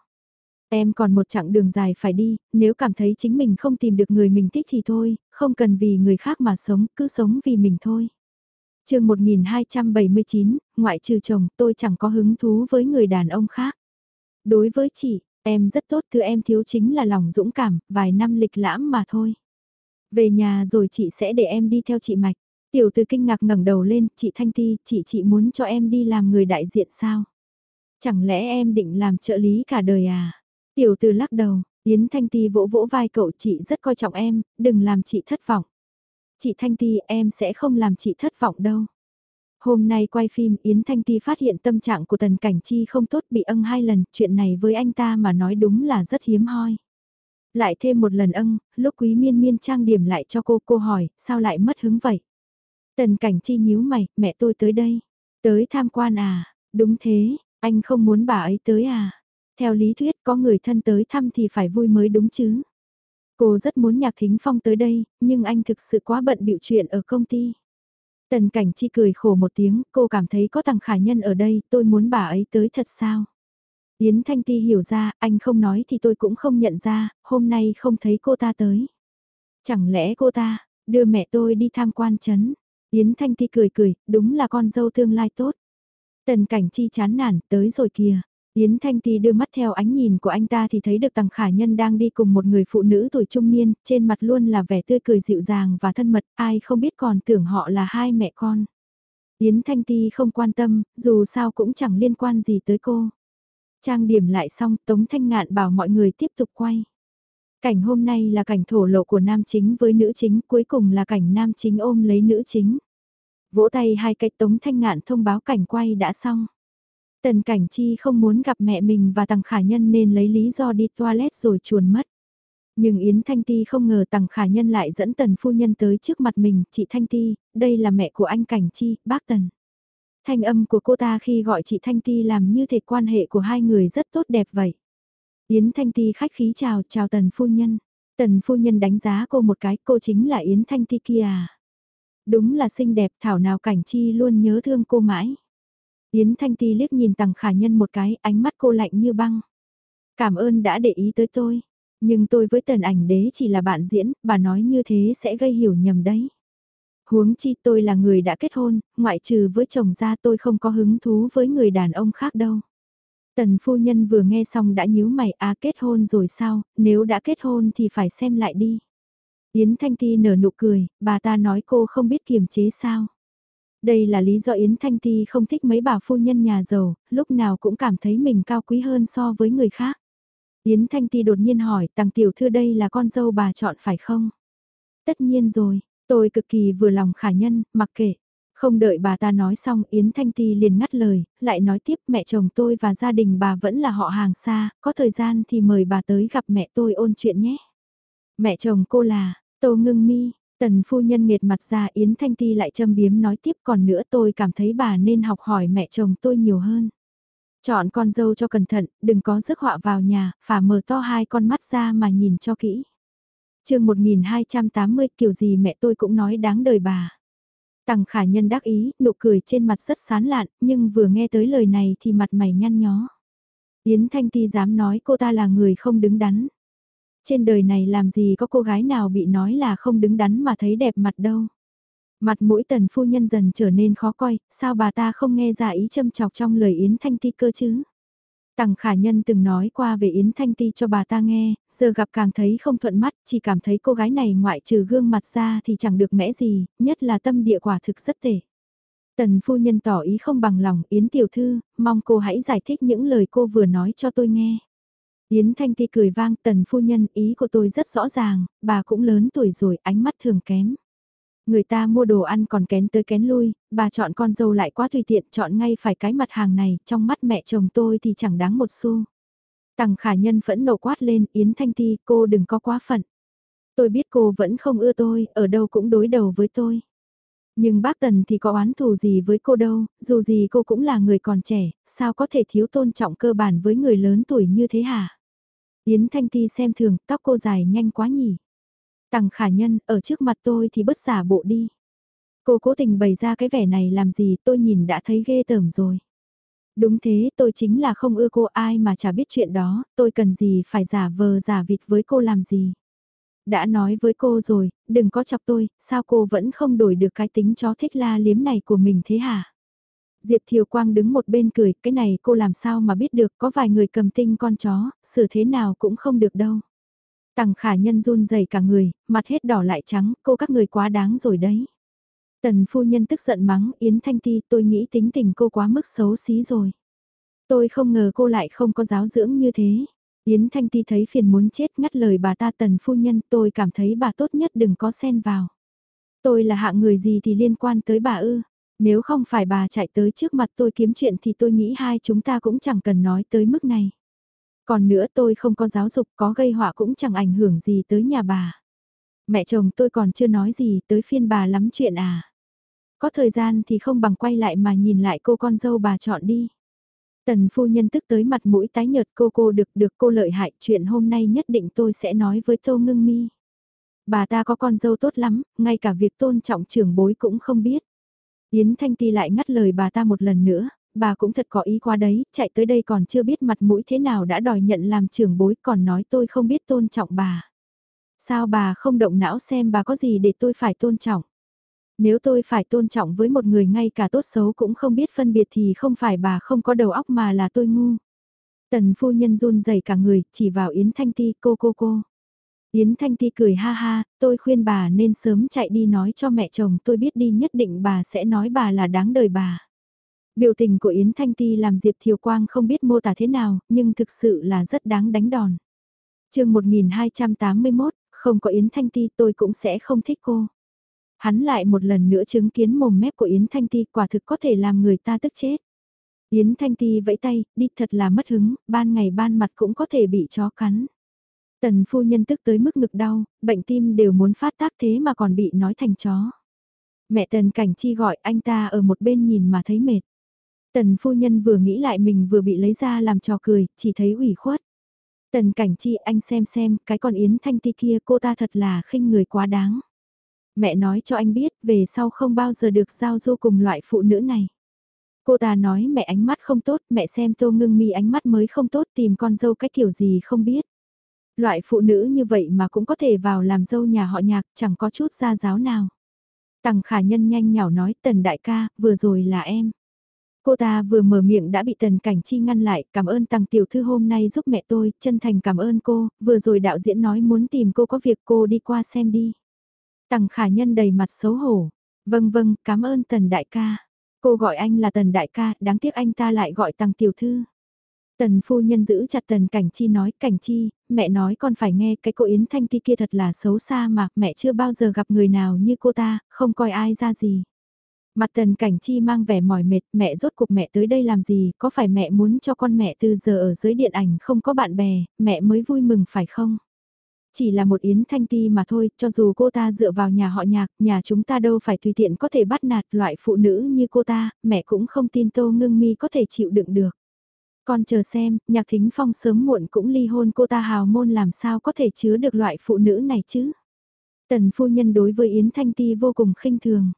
Em còn một chặng đường dài phải đi, nếu cảm thấy chính mình không tìm được người mình thích thì thôi, không cần vì người khác mà sống, cứ sống vì mình thôi. chương 1279, ngoại trừ chồng, tôi chẳng có hứng thú với người đàn ông khác. Đối với chị, em rất tốt, thứ em thiếu chính là lòng dũng cảm, vài năm lịch lãm mà thôi. Về nhà rồi chị sẽ để em đi theo chị Mạch. Tiểu từ kinh ngạc ngẩng đầu lên, chị Thanh Ti, chị chị muốn cho em đi làm người đại diện sao? Chẳng lẽ em định làm trợ lý cả đời à? Tiểu từ lắc đầu, Yến Thanh Ti vỗ vỗ vai cậu chị rất coi trọng em, đừng làm chị thất vọng. Chị Thanh Ti em sẽ không làm chị thất vọng đâu. Hôm nay quay phim Yến Thanh Ti phát hiện tâm trạng của Tần Cảnh Chi không tốt bị âng hai lần, chuyện này với anh ta mà nói đúng là rất hiếm hoi. Lại thêm một lần âng, lúc quý miên miên trang điểm lại cho cô, cô hỏi, sao lại mất hứng vậy? Tần Cảnh Chi nhíu mày, mẹ tôi tới đây. Tới tham quan à, đúng thế, anh không muốn bà ấy tới à? Theo lý thuyết có người thân tới thăm thì phải vui mới đúng chứ. Cô rất muốn nhạc thính phong tới đây, nhưng anh thực sự quá bận bịu chuyện ở công ty. Tần cảnh chi cười khổ một tiếng, cô cảm thấy có thằng khả nhân ở đây, tôi muốn bà ấy tới thật sao. Yến Thanh Ti hiểu ra, anh không nói thì tôi cũng không nhận ra, hôm nay không thấy cô ta tới. Chẳng lẽ cô ta, đưa mẹ tôi đi tham quan chấn. Yến Thanh Ti cười cười, đúng là con dâu tương lai tốt. Tần cảnh chi chán nản, tới rồi kìa. Yến Thanh Ti đưa mắt theo ánh nhìn của anh ta thì thấy được Tằng Khả Nhân đang đi cùng một người phụ nữ tuổi trung niên, trên mặt luôn là vẻ tươi cười dịu dàng và thân mật, ai không biết còn tưởng họ là hai mẹ con. Yến Thanh Ti không quan tâm, dù sao cũng chẳng liên quan gì tới cô. Trang điểm lại xong, Tống Thanh Ngạn bảo mọi người tiếp tục quay. Cảnh hôm nay là cảnh thổ lộ của nam chính với nữ chính, cuối cùng là cảnh nam chính ôm lấy nữ chính. Vỗ tay hai cái Tống Thanh Ngạn thông báo cảnh quay đã xong. Tần Cảnh Chi không muốn gặp mẹ mình và Tằng Khả Nhân nên lấy lý do đi toilet rồi chuồn mất. Nhưng Yến Thanh Ti không ngờ Tằng Khả Nhân lại dẫn Tần Phu Nhân tới trước mặt mình, chị Thanh Ti, đây là mẹ của anh Cảnh Chi, bác Tần. Thanh âm của cô ta khi gọi chị Thanh Ti làm như thể quan hệ của hai người rất tốt đẹp vậy. Yến Thanh Ti khách khí chào, chào Tần Phu Nhân. Tần Phu Nhân đánh giá cô một cái, cô chính là Yến Thanh Ti kia à. Đúng là xinh đẹp, thảo nào Cảnh Chi luôn nhớ thương cô mãi. Yến Thanh Ti liếc nhìn Tằng Khả Nhân một cái, ánh mắt cô lạnh như băng. Cảm ơn đã để ý tới tôi. Nhưng tôi với tần ảnh đế chỉ là bạn diễn, bà nói như thế sẽ gây hiểu nhầm đấy. Huống chi tôi là người đã kết hôn, ngoại trừ với chồng ra tôi không có hứng thú với người đàn ông khác đâu. Tần phu nhân vừa nghe xong đã nhíu mày à kết hôn rồi sao, nếu đã kết hôn thì phải xem lại đi. Yến Thanh Ti nở nụ cười, bà ta nói cô không biết kiềm chế sao. Đây là lý do Yến Thanh Ti không thích mấy bà phu nhân nhà giàu, lúc nào cũng cảm thấy mình cao quý hơn so với người khác. Yến Thanh Ti đột nhiên hỏi, tàng tiểu thư đây là con dâu bà chọn phải không? Tất nhiên rồi, tôi cực kỳ vừa lòng khả nhân, mặc kệ. Không đợi bà ta nói xong Yến Thanh Ti liền ngắt lời, lại nói tiếp mẹ chồng tôi và gia đình bà vẫn là họ hàng xa, có thời gian thì mời bà tới gặp mẹ tôi ôn chuyện nhé. Mẹ chồng cô là, Tô Ngưng Mi, Tần phu nhân nghiệt mặt ra Yến Thanh Ti lại châm biếm nói tiếp còn nữa tôi cảm thấy bà nên học hỏi mẹ chồng tôi nhiều hơn. Chọn con dâu cho cẩn thận, đừng có rước họa vào nhà, phả mở to hai con mắt ra mà nhìn cho kỹ. chương 1280 kiểu gì mẹ tôi cũng nói đáng đời bà. Tằng khả nhân đắc ý, nụ cười trên mặt rất sán lạn, nhưng vừa nghe tới lời này thì mặt mày nhăn nhó. Yến Thanh Ti dám nói cô ta là người không đứng đắn. Trên đời này làm gì có cô gái nào bị nói là không đứng đắn mà thấy đẹp mặt đâu. Mặt mũi tần phu nhân dần trở nên khó coi, sao bà ta không nghe ra ý châm chọc trong lời Yến Thanh Ti cơ chứ? Tằng khả nhân từng nói qua về Yến Thanh Ti cho bà ta nghe, giờ gặp càng thấy không thuận mắt, chỉ cảm thấy cô gái này ngoại trừ gương mặt ra thì chẳng được mẽ gì, nhất là tâm địa quả thực rất tệ. Tần phu nhân tỏ ý không bằng lòng Yến tiểu thư, mong cô hãy giải thích những lời cô vừa nói cho tôi nghe. Yến Thanh Ti cười vang tần phu nhân ý của tôi rất rõ ràng, bà cũng lớn tuổi rồi ánh mắt thường kém. Người ta mua đồ ăn còn kén tới kén lui, bà chọn con dâu lại quá tùy tiện chọn ngay phải cái mặt hàng này, trong mắt mẹ chồng tôi thì chẳng đáng một xu. Tằng khả nhân phẫn nộ quát lên, Yến Thanh Ti, cô đừng có quá phận. Tôi biết cô vẫn không ưa tôi, ở đâu cũng đối đầu với tôi. Nhưng bác Tần thì có oán thù gì với cô đâu, dù gì cô cũng là người còn trẻ, sao có thể thiếu tôn trọng cơ bản với người lớn tuổi như thế hả? Yến Thanh Ti xem thường, tóc cô dài nhanh quá nhỉ. Tằng khả nhân, ở trước mặt tôi thì bất giả bộ đi. Cô cố tình bày ra cái vẻ này làm gì tôi nhìn đã thấy ghê tởm rồi. Đúng thế, tôi chính là không ưa cô ai mà chả biết chuyện đó, tôi cần gì phải giả vờ giả vịt với cô làm gì. Đã nói với cô rồi, đừng có chọc tôi, sao cô vẫn không đổi được cái tính chó thích la liếm này của mình thế hả? Diệp Thiều Quang đứng một bên cười, cái này cô làm sao mà biết được có vài người cầm tinh con chó, xử thế nào cũng không được đâu. Tằng khả nhân run rẩy cả người, mặt hết đỏ lại trắng, cô các người quá đáng rồi đấy. Tần phu nhân tức giận mắng, Yến Thanh Ti tôi nghĩ tính tình cô quá mức xấu xí rồi. Tôi không ngờ cô lại không có giáo dưỡng như thế. Yến Thanh Ti thấy phiền muốn chết ngắt lời bà ta tần phu nhân tôi cảm thấy bà tốt nhất đừng có xen vào. Tôi là hạng người gì thì liên quan tới bà ư. Nếu không phải bà chạy tới trước mặt tôi kiếm chuyện thì tôi nghĩ hai chúng ta cũng chẳng cần nói tới mức này. Còn nữa tôi không có giáo dục có gây họa cũng chẳng ảnh hưởng gì tới nhà bà. Mẹ chồng tôi còn chưa nói gì tới phiên bà lắm chuyện à. Có thời gian thì không bằng quay lại mà nhìn lại cô con dâu bà chọn đi. Tần phu nhân tức tới mặt mũi tái nhợt cô cô được được cô lợi hại chuyện hôm nay nhất định tôi sẽ nói với Tô Ngưng Mi. Bà ta có con dâu tốt lắm, ngay cả việc tôn trọng trưởng bối cũng không biết. Yến Thanh Ti lại ngắt lời bà ta một lần nữa, bà cũng thật có ý quá đấy, chạy tới đây còn chưa biết mặt mũi thế nào đã đòi nhận làm trưởng bối còn nói tôi không biết tôn trọng bà. Sao bà không động não xem bà có gì để tôi phải tôn trọng? Nếu tôi phải tôn trọng với một người ngay cả tốt xấu cũng không biết phân biệt thì không phải bà không có đầu óc mà là tôi ngu. Tần phu nhân run rẩy cả người, chỉ vào Yến Thanh Ti cô cô cô. Yến Thanh Ti cười ha ha, tôi khuyên bà nên sớm chạy đi nói cho mẹ chồng tôi biết đi nhất định bà sẽ nói bà là đáng đời bà. Biểu tình của Yến Thanh Ti làm Diệp Thiều Quang không biết mô tả thế nào, nhưng thực sự là rất đáng đánh đòn. chương 1281, không có Yến Thanh Ti tôi cũng sẽ không thích cô. Hắn lại một lần nữa chứng kiến mồm mép của Yến Thanh Ti quả thực có thể làm người ta tức chết. Yến Thanh Ti vẫy tay, đi thật là mất hứng, ban ngày ban mặt cũng có thể bị chó cắn. Tần phu nhân tức tới mức ngực đau, bệnh tim đều muốn phát tác thế mà còn bị nói thành chó. Mẹ Tần Cảnh Chi gọi anh ta ở một bên nhìn mà thấy mệt. Tần phu nhân vừa nghĩ lại mình vừa bị lấy ra làm trò cười, chỉ thấy ủy khuất. Tần Cảnh Chi anh xem xem, cái con Yến Thanh Ti kia cô ta thật là khinh người quá đáng. Mẹ nói cho anh biết về sau không bao giờ được giao du cùng loại phụ nữ này. Cô ta nói mẹ ánh mắt không tốt, mẹ xem tô ngưng mi ánh mắt mới không tốt tìm con dâu cái kiểu gì không biết. Loại phụ nữ như vậy mà cũng có thể vào làm dâu nhà họ nhạc chẳng có chút gia giáo nào. Tằng khả nhân nhanh nhảu nói tần đại ca, vừa rồi là em. Cô ta vừa mở miệng đã bị tần cảnh chi ngăn lại, cảm ơn tằng tiểu thư hôm nay giúp mẹ tôi, chân thành cảm ơn cô, vừa rồi đạo diễn nói muốn tìm cô có việc cô đi qua xem đi. Tằng khả nhân đầy mặt xấu hổ, vâng vâng, cảm ơn tần đại ca. Cô gọi anh là tần đại ca, đáng tiếc anh ta lại gọi tằng tiểu thư. Tần phu nhân giữ chặt tần cảnh chi nói, cảnh chi, mẹ nói con phải nghe cái cô Yến Thanh Ti kia thật là xấu xa mà mẹ chưa bao giờ gặp người nào như cô ta, không coi ai ra gì. Mặt tần cảnh chi mang vẻ mỏi mệt, mẹ rốt cuộc mẹ tới đây làm gì, có phải mẹ muốn cho con mẹ từ giờ ở dưới điện ảnh không có bạn bè, mẹ mới vui mừng phải không? Chỉ là một Yến Thanh Ti mà thôi, cho dù cô ta dựa vào nhà họ nhạc, nhà chúng ta đâu phải tùy tiện có thể bắt nạt loại phụ nữ như cô ta, mẹ cũng không tin Tô Ngưng Mi có thể chịu đựng được. Con chờ xem, nhạc thính phong sớm muộn cũng ly hôn cô ta hào môn làm sao có thể chứa được loại phụ nữ này chứ. Tần phu nhân đối với Yến Thanh Ti vô cùng khinh thường.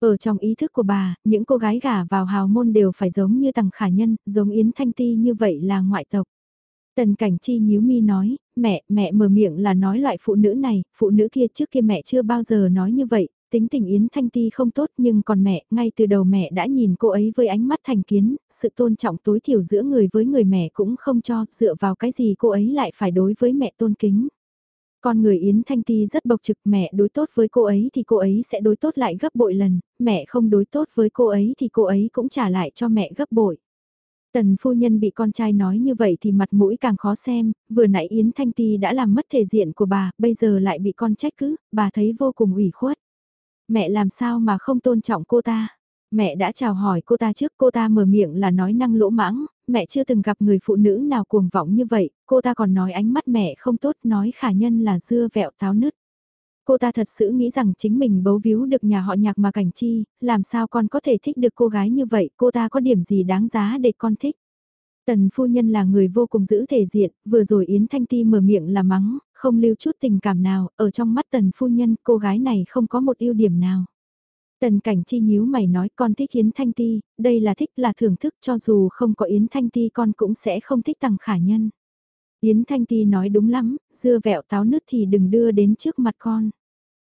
Ở trong ý thức của bà, những cô gái gả vào hào môn đều phải giống như tầng khả nhân, giống Yến Thanh Ti như vậy là ngoại tộc. Tần cảnh chi nhíu mi nói, mẹ, mẹ mở miệng là nói loại phụ nữ này, phụ nữ kia trước kia mẹ chưa bao giờ nói như vậy, tính tình Yến Thanh Ti không tốt nhưng còn mẹ, ngay từ đầu mẹ đã nhìn cô ấy với ánh mắt thành kiến, sự tôn trọng tối thiểu giữa người với người mẹ cũng không cho, dựa vào cái gì cô ấy lại phải đối với mẹ tôn kính. Con người Yến Thanh Ti rất bộc trực mẹ đối tốt với cô ấy thì cô ấy sẽ đối tốt lại gấp bội lần, mẹ không đối tốt với cô ấy thì cô ấy cũng trả lại cho mẹ gấp bội. Tần phu nhân bị con trai nói như vậy thì mặt mũi càng khó xem, vừa nãy Yến Thanh Ti đã làm mất thể diện của bà, bây giờ lại bị con trách cứ, bà thấy vô cùng ủy khuất. Mẹ làm sao mà không tôn trọng cô ta? Mẹ đã chào hỏi cô ta trước cô ta mở miệng là nói năng lỗ mãng, mẹ chưa từng gặp người phụ nữ nào cuồng vọng như vậy, cô ta còn nói ánh mắt mẹ không tốt nói khả nhân là dưa vẹo táo nứt. Cô ta thật sự nghĩ rằng chính mình bấu víu được nhà họ nhạc mà cảnh chi, làm sao con có thể thích được cô gái như vậy, cô ta có điểm gì đáng giá để con thích. Tần phu nhân là người vô cùng giữ thể diện, vừa rồi Yến Thanh Ti mở miệng là mắng, không lưu chút tình cảm nào, ở trong mắt tần phu nhân cô gái này không có một ưu điểm nào. Tần cảnh chi nhíu mày nói con thích Yến Thanh Ti, đây là thích là thưởng thức cho dù không có Yến Thanh Ti con cũng sẽ không thích tằng khả nhân. Yến Thanh Ti nói đúng lắm, dưa vẹo táo nứt thì đừng đưa đến trước mặt con.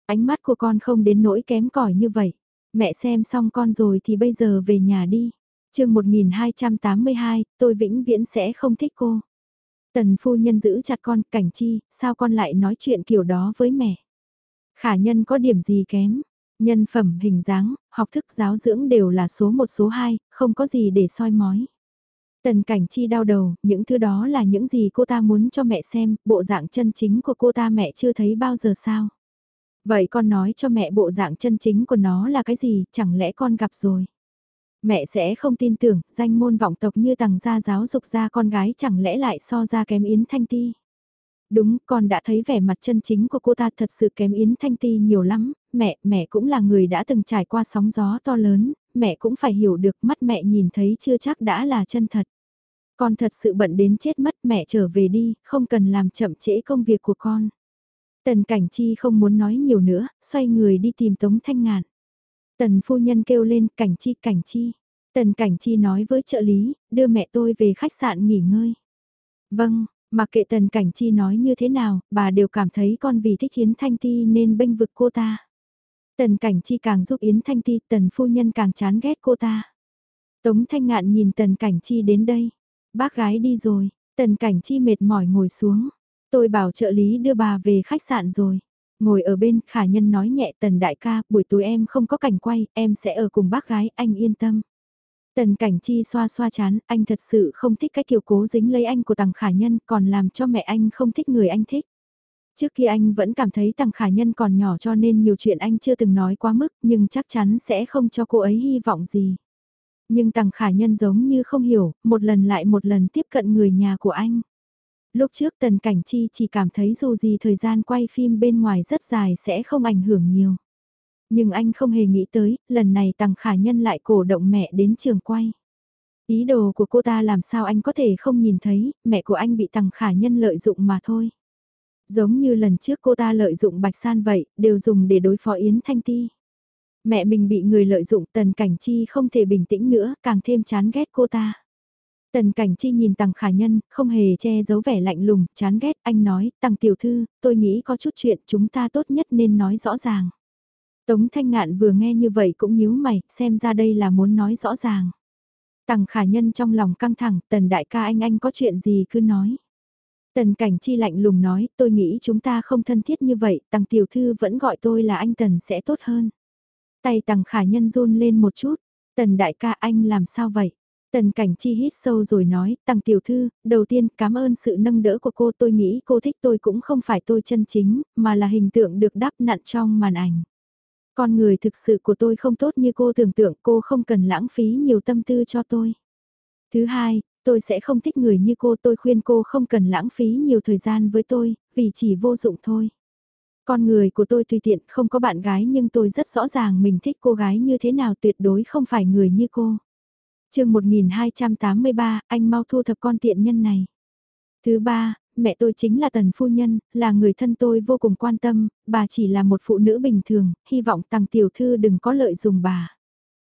Ánh mắt của con không đến nỗi kém cỏi như vậy. Mẹ xem xong con rồi thì bây giờ về nhà đi. chương 1282, tôi vĩnh viễn sẽ không thích cô. Tần phu nhân giữ chặt con, cảnh chi, sao con lại nói chuyện kiểu đó với mẹ? Khả nhân có điểm gì kém? Nhân phẩm, hình dáng, học thức giáo dưỡng đều là số một số hai, không có gì để soi mói. Tần cảnh chi đau đầu, những thứ đó là những gì cô ta muốn cho mẹ xem, bộ dạng chân chính của cô ta mẹ chưa thấy bao giờ sao. Vậy con nói cho mẹ bộ dạng chân chính của nó là cái gì, chẳng lẽ con gặp rồi. Mẹ sẽ không tin tưởng, danh môn vọng tộc như tằng gia giáo dục ra con gái chẳng lẽ lại so ra kém Yến Thanh Ti. Đúng, con đã thấy vẻ mặt chân chính của cô ta thật sự kém Yến Thanh Ti nhiều lắm, mẹ, mẹ cũng là người đã từng trải qua sóng gió to lớn, mẹ cũng phải hiểu được mắt mẹ nhìn thấy chưa chắc đã là chân thật. Con thật sự bận đến chết mất mẹ trở về đi, không cần làm chậm trễ công việc của con. Tần Cảnh Chi không muốn nói nhiều nữa, xoay người đi tìm Tống Thanh Ngạn. Tần phu nhân kêu lên Cảnh Chi Cảnh Chi. Tần Cảnh Chi nói với trợ lý, đưa mẹ tôi về khách sạn nghỉ ngơi. Vâng, mà kệ Tần Cảnh Chi nói như thế nào, bà đều cảm thấy con vì thích Yến Thanh Ti nên bênh vực cô ta. Tần Cảnh Chi càng giúp Yến Thanh Ti, Tần phu nhân càng chán ghét cô ta. Tống Thanh Ngạn nhìn Tần Cảnh Chi đến đây. Bác gái đi rồi, Tần Cảnh Chi mệt mỏi ngồi xuống. Tôi bảo trợ lý đưa bà về khách sạn rồi. Ngồi ở bên, khả nhân nói nhẹ tần đại ca, buổi tối em không có cảnh quay, em sẽ ở cùng bác gái, anh yên tâm. Tần cảnh chi xoa xoa chán, anh thật sự không thích cái kiểu cố dính lấy anh của tàng khả nhân, còn làm cho mẹ anh không thích người anh thích. Trước kia anh vẫn cảm thấy tàng khả nhân còn nhỏ cho nên nhiều chuyện anh chưa từng nói quá mức, nhưng chắc chắn sẽ không cho cô ấy hy vọng gì. Nhưng tàng khả nhân giống như không hiểu, một lần lại một lần tiếp cận người nhà của anh. Lúc trước Tần Cảnh Chi chỉ cảm thấy dù gì thời gian quay phim bên ngoài rất dài sẽ không ảnh hưởng nhiều. Nhưng anh không hề nghĩ tới, lần này Tằng Khả Nhân lại cổ động mẹ đến trường quay. Ý đồ của cô ta làm sao anh có thể không nhìn thấy, mẹ của anh bị Tằng Khả Nhân lợi dụng mà thôi. Giống như lần trước cô ta lợi dụng Bạch San vậy, đều dùng để đối phó Yến Thanh Ti. Mẹ mình bị người lợi dụng Tần Cảnh Chi không thể bình tĩnh nữa, càng thêm chán ghét cô ta. Tần cảnh chi nhìn tằng khả nhân, không hề che giấu vẻ lạnh lùng, chán ghét, anh nói, tằng tiểu thư, tôi nghĩ có chút chuyện chúng ta tốt nhất nên nói rõ ràng. Tống Thanh Ngạn vừa nghe như vậy cũng nhíu mày, xem ra đây là muốn nói rõ ràng. Tằng khả nhân trong lòng căng thẳng, tần đại ca anh anh có chuyện gì cứ nói. Tần cảnh chi lạnh lùng nói, tôi nghĩ chúng ta không thân thiết như vậy, tằng tiểu thư vẫn gọi tôi là anh tần sẽ tốt hơn. Tay tằng khả nhân run lên một chút, tần đại ca anh làm sao vậy? Tần cảnh chi hít sâu rồi nói, tằng tiểu thư, đầu tiên cảm ơn sự nâng đỡ của cô tôi nghĩ cô thích tôi cũng không phải tôi chân chính, mà là hình tượng được đắp nặn trong màn ảnh. Con người thực sự của tôi không tốt như cô tưởng tượng cô không cần lãng phí nhiều tâm tư cho tôi. Thứ hai, tôi sẽ không thích người như cô tôi khuyên cô không cần lãng phí nhiều thời gian với tôi, vì chỉ vô dụng thôi. Con người của tôi tùy tiện không có bạn gái nhưng tôi rất rõ ràng mình thích cô gái như thế nào tuyệt đối không phải người như cô chương 1283, anh mau thu thập con tiện nhân này. Thứ ba, mẹ tôi chính là tần phu nhân, là người thân tôi vô cùng quan tâm, bà chỉ là một phụ nữ bình thường, hy vọng tàng tiểu thư đừng có lợi dùng bà.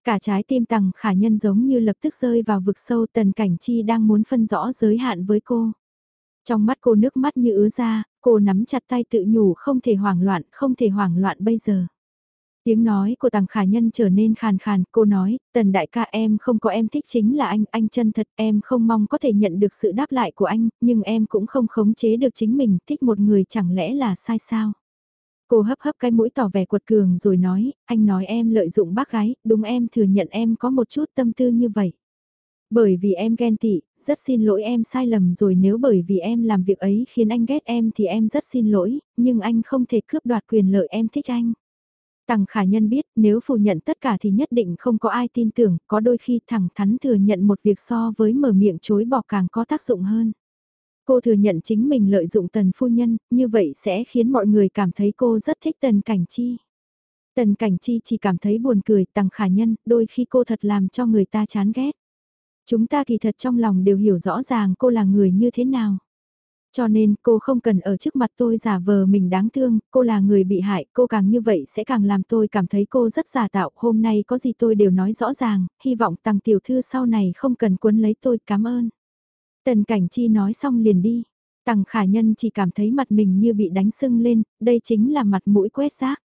Cả trái tim tằng khả nhân giống như lập tức rơi vào vực sâu tần cảnh chi đang muốn phân rõ giới hạn với cô. Trong mắt cô nước mắt như ứa ra, cô nắm chặt tay tự nhủ không thể hoảng loạn, không thể hoảng loạn bây giờ. Tiếng nói của tàng khả nhân trở nên khàn khàn, cô nói, tần đại ca em không có em thích chính là anh, anh chân thật, em không mong có thể nhận được sự đáp lại của anh, nhưng em cũng không khống chế được chính mình, thích một người chẳng lẽ là sai sao. Cô hấp hấp cái mũi tỏ vẻ quật cường rồi nói, anh nói em lợi dụng bác gái, đúng em thừa nhận em có một chút tâm tư như vậy. Bởi vì em ghen tị, rất xin lỗi em sai lầm rồi nếu bởi vì em làm việc ấy khiến anh ghét em thì em rất xin lỗi, nhưng anh không thể cướp đoạt quyền lợi em thích anh. Tằng khả nhân biết nếu phủ nhận tất cả thì nhất định không có ai tin tưởng, có đôi khi thẳng thắn thừa nhận một việc so với mở miệng chối bỏ càng có tác dụng hơn. Cô thừa nhận chính mình lợi dụng tần phu nhân, như vậy sẽ khiến mọi người cảm thấy cô rất thích tần cảnh chi. Tần cảnh chi chỉ cảm thấy buồn cười tằng khả nhân, đôi khi cô thật làm cho người ta chán ghét. Chúng ta kỳ thật trong lòng đều hiểu rõ ràng cô là người như thế nào. Cho nên cô không cần ở trước mặt tôi giả vờ mình đáng thương, cô là người bị hại, cô càng như vậy sẽ càng làm tôi cảm thấy cô rất giả tạo. Hôm nay có gì tôi đều nói rõ ràng, hy vọng tăng tiểu thư sau này không cần cuốn lấy tôi, cảm ơn. Tần Cảnh Chi nói xong liền đi. Tằng khả nhân chỉ cảm thấy mặt mình như bị đánh sưng lên, đây chính là mặt mũi quét rác.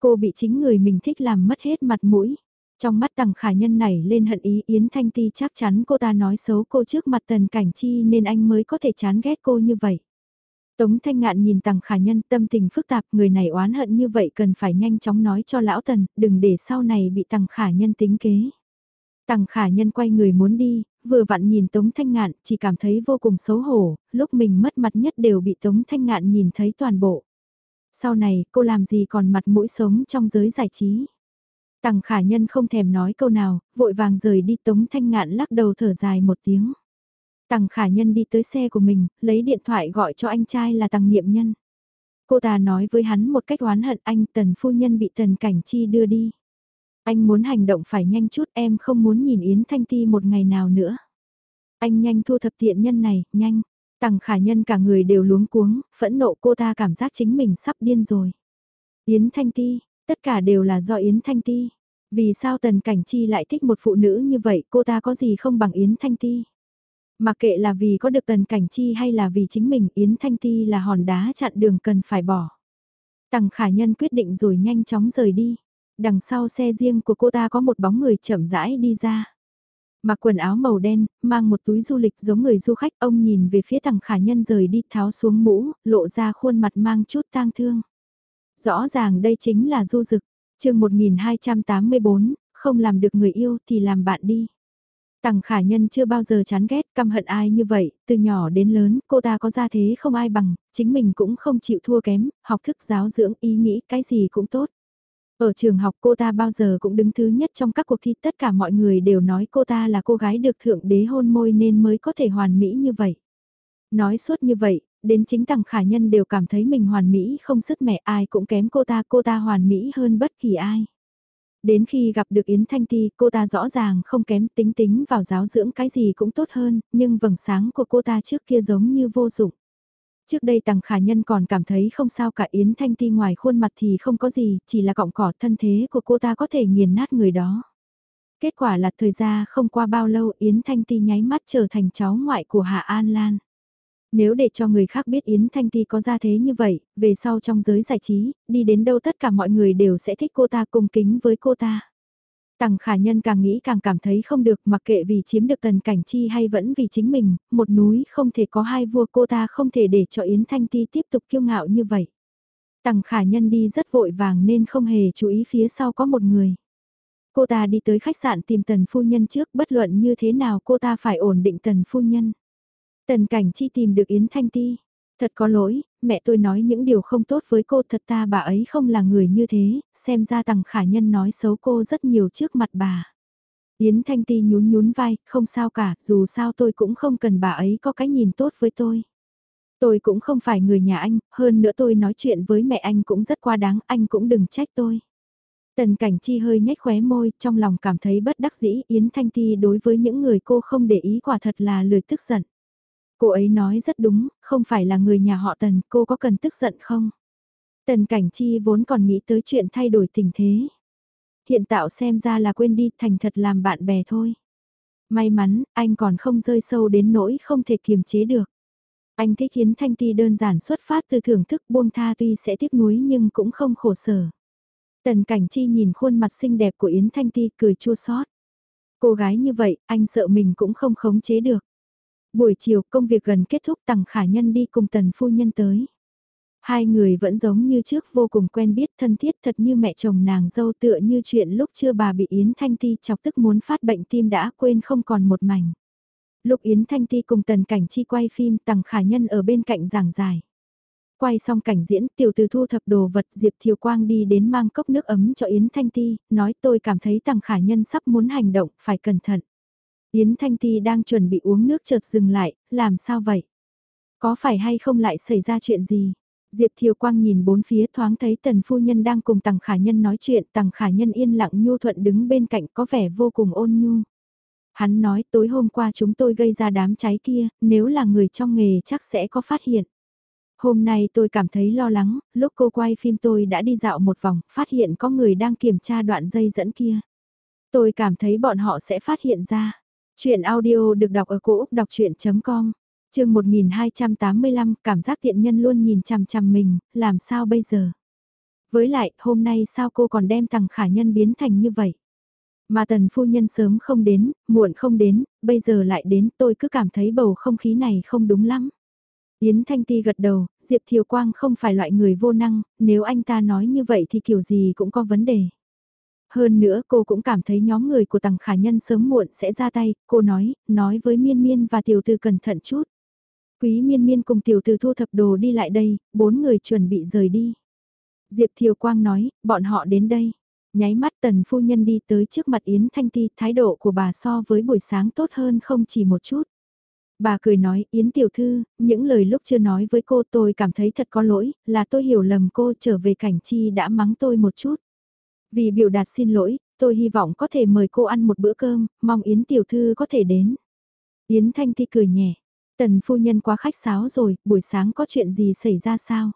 Cô bị chính người mình thích làm mất hết mặt mũi. Trong mắt tằng khả nhân này lên hận ý Yến Thanh Ti chắc chắn cô ta nói xấu cô trước mặt tần cảnh chi nên anh mới có thể chán ghét cô như vậy. Tống Thanh Ngạn nhìn tằng khả nhân tâm tình phức tạp người này oán hận như vậy cần phải nhanh chóng nói cho lão tần, đừng để sau này bị tằng khả nhân tính kế. Tằng khả nhân quay người muốn đi, vừa vặn nhìn Tống Thanh Ngạn chỉ cảm thấy vô cùng xấu hổ, lúc mình mất mặt nhất đều bị Tống Thanh Ngạn nhìn thấy toàn bộ. Sau này cô làm gì còn mặt mũi sống trong giới giải trí. Tằng khả nhân không thèm nói câu nào, vội vàng rời đi Tống Thanh Ngạn lắc đầu thở dài một tiếng. Tằng khả nhân đi tới xe của mình, lấy điện thoại gọi cho anh trai là Tằng Niệm Nhân. Cô ta nói với hắn một cách oán hận anh Tần Phu Nhân bị Tần Cảnh Chi đưa đi. Anh muốn hành động phải nhanh chút em không muốn nhìn Yến Thanh Ti một ngày nào nữa. Anh nhanh thu thập tiện nhân này, nhanh. Tằng khả nhân cả người đều luống cuống, phẫn nộ cô ta cảm giác chính mình sắp điên rồi. Yến Thanh Ti, tất cả đều là do Yến Thanh Ti. Vì sao Tần Cảnh Chi lại thích một phụ nữ như vậy, cô ta có gì không bằng Yến Thanh Ti? mà kệ là vì có được Tần Cảnh Chi hay là vì chính mình, Yến Thanh Ti là hòn đá chặn đường cần phải bỏ. Tằng khả nhân quyết định rồi nhanh chóng rời đi. Đằng sau xe riêng của cô ta có một bóng người chậm rãi đi ra. Mặc quần áo màu đen, mang một túi du lịch giống người du khách, ông nhìn về phía tằng khả nhân rời đi tháo xuống mũ, lộ ra khuôn mặt mang chút tang thương. Rõ ràng đây chính là du dực, chương 1284, không làm được người yêu thì làm bạn đi. Tằng khả nhân chưa bao giờ chán ghét căm hận ai như vậy, từ nhỏ đến lớn, cô ta có gia thế không ai bằng, chính mình cũng không chịu thua kém, học thức giáo dưỡng ý nghĩ cái gì cũng tốt. Ở trường học cô ta bao giờ cũng đứng thứ nhất trong các cuộc thi tất cả mọi người đều nói cô ta là cô gái được thượng đế hôn môi nên mới có thể hoàn mỹ như vậy. Nói suốt như vậy, đến chính tầng khả nhân đều cảm thấy mình hoàn mỹ không sức mẹ ai cũng kém cô ta, cô ta hoàn mỹ hơn bất kỳ ai. Đến khi gặp được Yến Thanh Ti, cô ta rõ ràng không kém tính tính vào giáo dưỡng cái gì cũng tốt hơn, nhưng vầng sáng của cô ta trước kia giống như vô dụng. Trước đây Tằng Khả Nhân còn cảm thấy không sao cả Yến Thanh Ti ngoài khuôn mặt thì không có gì, chỉ là cọng cỏ thân thế của cô ta có thể nghiền nát người đó. Kết quả là thời gian không qua bao lâu Yến Thanh Ti nháy mắt trở thành cháu ngoại của Hạ An Lan. Nếu để cho người khác biết Yến Thanh Ti có ra thế như vậy, về sau trong giới giải trí, đi đến đâu tất cả mọi người đều sẽ thích cô ta cung kính với cô ta. Tằng khả nhân càng nghĩ càng cảm thấy không được mặc kệ vì chiếm được tần cảnh chi hay vẫn vì chính mình, một núi không thể có hai vua cô ta không thể để cho Yến Thanh Ti tiếp tục kiêu ngạo như vậy. Tằng khả nhân đi rất vội vàng nên không hề chú ý phía sau có một người. Cô ta đi tới khách sạn tìm tần phu nhân trước bất luận như thế nào cô ta phải ổn định tần phu nhân. Tần cảnh chi tìm được Yến Thanh Ti. Thật có lỗi, mẹ tôi nói những điều không tốt với cô thật ta bà ấy không là người như thế, xem ra tằng khả nhân nói xấu cô rất nhiều trước mặt bà. Yến Thanh Ti nhún nhún vai, không sao cả, dù sao tôi cũng không cần bà ấy có cái nhìn tốt với tôi. Tôi cũng không phải người nhà anh, hơn nữa tôi nói chuyện với mẹ anh cũng rất quá đáng, anh cũng đừng trách tôi. Tần cảnh chi hơi nhếch khóe môi, trong lòng cảm thấy bất đắc dĩ, Yến Thanh Ti đối với những người cô không để ý quả thật là lười tức giận. Cô ấy nói rất đúng, không phải là người nhà họ Tần, cô có cần tức giận không? Tần Cảnh Chi vốn còn nghĩ tới chuyện thay đổi tình thế. Hiện tạo xem ra là quên đi, thành thật làm bạn bè thôi. May mắn, anh còn không rơi sâu đến nỗi không thể kiềm chế được. Anh thích Yến Thanh Ti đơn giản xuất phát từ thưởng thức buông tha tuy sẽ tiếc nuối nhưng cũng không khổ sở. Tần Cảnh Chi nhìn khuôn mặt xinh đẹp của Yến Thanh Ti cười chua xót. Cô gái như vậy, anh sợ mình cũng không khống chế được. Buổi chiều công việc gần kết thúc tằng khả nhân đi cùng tần phu nhân tới. Hai người vẫn giống như trước vô cùng quen biết thân thiết thật như mẹ chồng nàng dâu tựa như chuyện lúc chưa bà bị Yến Thanh Ti chọc tức muốn phát bệnh tim đã quên không còn một mảnh. Lúc Yến Thanh Ti cùng tần cảnh chi quay phim tằng khả nhân ở bên cạnh giảng giải. Quay xong cảnh diễn tiểu từ thu thập đồ vật Diệp Thiều Quang đi đến mang cốc nước ấm cho Yến Thanh Ti, nói tôi cảm thấy tằng khả nhân sắp muốn hành động, phải cẩn thận. Yến Thanh Ti đang chuẩn bị uống nước chợt dừng lại, làm sao vậy? Có phải hay không lại xảy ra chuyện gì? Diệp Thiều Quang nhìn bốn phía thoáng thấy tần phu nhân đang cùng tằng khả nhân nói chuyện, tằng khả nhân yên lặng nhu thuận đứng bên cạnh có vẻ vô cùng ôn nhu. Hắn nói tối hôm qua chúng tôi gây ra đám cháy kia, nếu là người trong nghề chắc sẽ có phát hiện. Hôm nay tôi cảm thấy lo lắng, lúc cô quay phim tôi đã đi dạo một vòng, phát hiện có người đang kiểm tra đoạn dây dẫn kia. Tôi cảm thấy bọn họ sẽ phát hiện ra. Chuyện audio được đọc ở cổ Úc đọc chuyện.com, trường 1285, cảm giác tiện nhân luôn nhìn chằm chằm mình, làm sao bây giờ? Với lại, hôm nay sao cô còn đem thằng khả nhân biến thành như vậy? Mà tần phu nhân sớm không đến, muộn không đến, bây giờ lại đến tôi cứ cảm thấy bầu không khí này không đúng lắm. Yến Thanh Ti gật đầu, Diệp Thiều Quang không phải loại người vô năng, nếu anh ta nói như vậy thì kiểu gì cũng có vấn đề. Hơn nữa cô cũng cảm thấy nhóm người của tàng khả nhân sớm muộn sẽ ra tay, cô nói, nói với miên miên và tiểu tư cẩn thận chút. Quý miên miên cùng tiểu tư thu thập đồ đi lại đây, bốn người chuẩn bị rời đi. Diệp Thiều Quang nói, bọn họ đến đây. Nháy mắt tần phu nhân đi tới trước mặt Yến Thanh Ti, thái độ của bà so với buổi sáng tốt hơn không chỉ một chút. Bà cười nói, Yến Tiểu Thư, những lời lúc chưa nói với cô tôi cảm thấy thật có lỗi, là tôi hiểu lầm cô trở về cảnh chi đã mắng tôi một chút. Vì biểu đạt xin lỗi, tôi hy vọng có thể mời cô ăn một bữa cơm, mong Yến tiểu thư có thể đến. Yến Thanh Ti cười nhẹ, tần phu nhân quá khách sáo rồi, buổi sáng có chuyện gì xảy ra sao?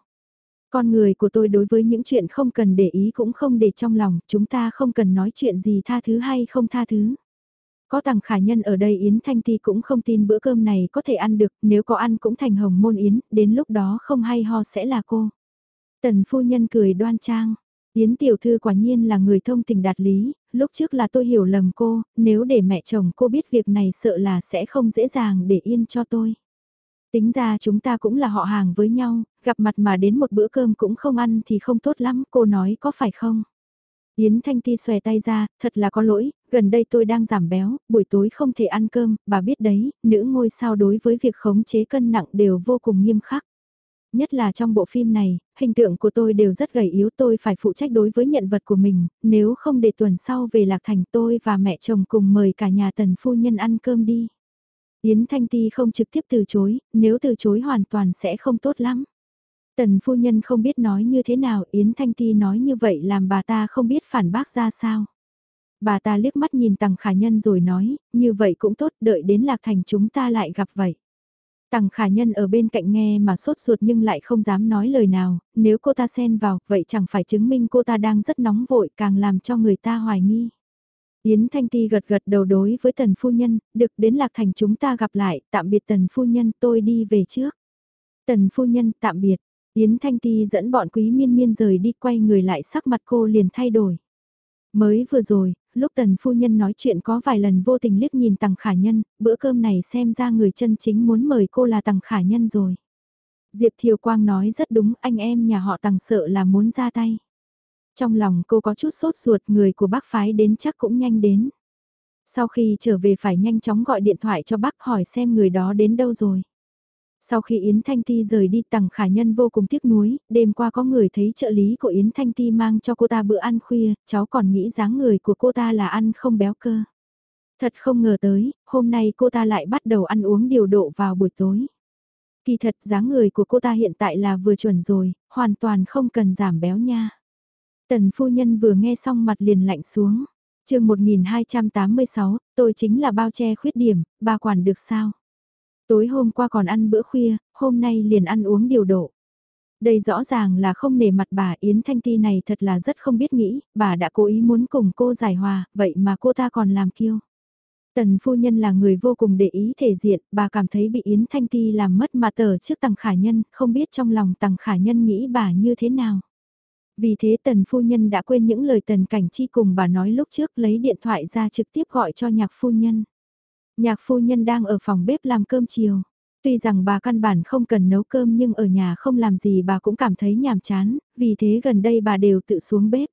Con người của tôi đối với những chuyện không cần để ý cũng không để trong lòng, chúng ta không cần nói chuyện gì tha thứ hay không tha thứ. Có tàng khả nhân ở đây Yến Thanh Ti cũng không tin bữa cơm này có thể ăn được, nếu có ăn cũng thành hồng môn Yến, đến lúc đó không hay ho sẽ là cô. Tần phu nhân cười đoan trang, Yến tiểu thư quả nhiên là người thông tình đạt lý, lúc trước là tôi hiểu lầm cô, nếu để mẹ chồng cô biết việc này sợ là sẽ không dễ dàng để yên cho tôi. Tính ra chúng ta cũng là họ hàng với nhau, gặp mặt mà đến một bữa cơm cũng không ăn thì không tốt lắm, cô nói có phải không? Yến Thanh Ti xòe tay ra, thật là có lỗi, gần đây tôi đang giảm béo, buổi tối không thể ăn cơm, bà biết đấy, nữ ngôi sao đối với việc khống chế cân nặng đều vô cùng nghiêm khắc nhất là trong bộ phim này, hình tượng của tôi đều rất gầy yếu tôi phải phụ trách đối với nhận vật của mình, nếu không để tuần sau về Lạc Thành tôi và mẹ chồng cùng mời cả nhà tần phu nhân ăn cơm đi. Yến Thanh Ti không trực tiếp từ chối, nếu từ chối hoàn toàn sẽ không tốt lắm. Tần phu nhân không biết nói như thế nào, Yến Thanh Ti nói như vậy làm bà ta không biết phản bác ra sao. Bà ta liếc mắt nhìn Tằng Khả Nhân rồi nói, như vậy cũng tốt, đợi đến Lạc Thành chúng ta lại gặp vậy. Tằng khả nhân ở bên cạnh nghe mà sốt ruột nhưng lại không dám nói lời nào, nếu cô ta xen vào, vậy chẳng phải chứng minh cô ta đang rất nóng vội càng làm cho người ta hoài nghi. Yến Thanh Ti gật gật đầu đối với tần phu nhân, được đến Lạc Thành chúng ta gặp lại, tạm biệt tần phu nhân tôi đi về trước. Tần phu nhân tạm biệt, Yến Thanh Ti dẫn bọn quý miên miên rời đi quay người lại sắc mặt cô liền thay đổi. Mới vừa rồi, lúc tần phu nhân nói chuyện có vài lần vô tình liếc nhìn tằng khả nhân, bữa cơm này xem ra người chân chính muốn mời cô là tằng khả nhân rồi. Diệp Thiều Quang nói rất đúng, anh em nhà họ tằng sợ là muốn ra tay. Trong lòng cô có chút sốt ruột người của bác phái đến chắc cũng nhanh đến. Sau khi trở về phải nhanh chóng gọi điện thoại cho bác hỏi xem người đó đến đâu rồi. Sau khi Yến Thanh Ti rời đi tặng khả nhân vô cùng tiếc nuối, đêm qua có người thấy trợ lý của Yến Thanh Ti mang cho cô ta bữa ăn khuya, cháu còn nghĩ dáng người của cô ta là ăn không béo cơ. Thật không ngờ tới, hôm nay cô ta lại bắt đầu ăn uống điều độ vào buổi tối. Kỳ thật dáng người của cô ta hiện tại là vừa chuẩn rồi, hoàn toàn không cần giảm béo nha. Tần phu nhân vừa nghe xong mặt liền lạnh xuống. chương 1286, tôi chính là bao che khuyết điểm, bà quản được sao? Tối hôm qua còn ăn bữa khuya, hôm nay liền ăn uống điều độ. Đây rõ ràng là không nề mặt bà Yến Thanh Ti này thật là rất không biết nghĩ, bà đã cố ý muốn cùng cô giải hòa, vậy mà cô ta còn làm kiêu. Tần phu nhân là người vô cùng để ý thể diện, bà cảm thấy bị Yến Thanh Ti làm mất mặt tờ trước tầng khả nhân, không biết trong lòng tầng khả nhân nghĩ bà như thế nào. Vì thế tần phu nhân đã quên những lời tần cảnh chi cùng bà nói lúc trước lấy điện thoại ra trực tiếp gọi cho nhạc phu nhân. Nhạc phu nhân đang ở phòng bếp làm cơm chiều. Tuy rằng bà căn bản không cần nấu cơm nhưng ở nhà không làm gì bà cũng cảm thấy nhàm chán, vì thế gần đây bà đều tự xuống bếp.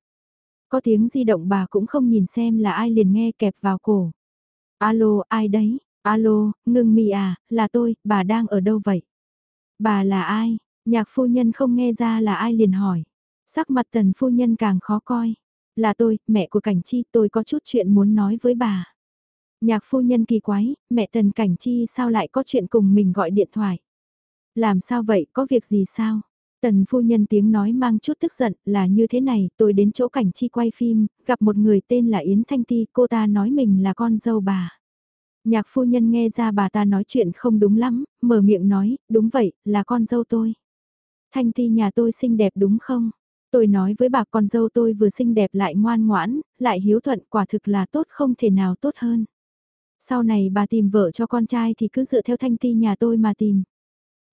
Có tiếng di động bà cũng không nhìn xem là ai liền nghe kẹp vào cổ. Alo, ai đấy? Alo, ngưng mì à, là tôi, bà đang ở đâu vậy? Bà là ai? Nhạc phu nhân không nghe ra là ai liền hỏi. Sắc mặt tần phu nhân càng khó coi. Là tôi, mẹ của cảnh chi, tôi có chút chuyện muốn nói với bà. Nhạc phu nhân kỳ quái, mẹ tần cảnh chi sao lại có chuyện cùng mình gọi điện thoại. Làm sao vậy, có việc gì sao? Tần phu nhân tiếng nói mang chút tức giận là như thế này, tôi đến chỗ cảnh chi quay phim, gặp một người tên là Yến Thanh Ti, cô ta nói mình là con dâu bà. Nhạc phu nhân nghe ra bà ta nói chuyện không đúng lắm, mở miệng nói, đúng vậy, là con dâu tôi. Thanh Ti nhà tôi xinh đẹp đúng không? Tôi nói với bà con dâu tôi vừa xinh đẹp lại ngoan ngoãn, lại hiếu thuận quả thực là tốt không thể nào tốt hơn. Sau này bà tìm vợ cho con trai thì cứ dựa theo thanh ti nhà tôi mà tìm.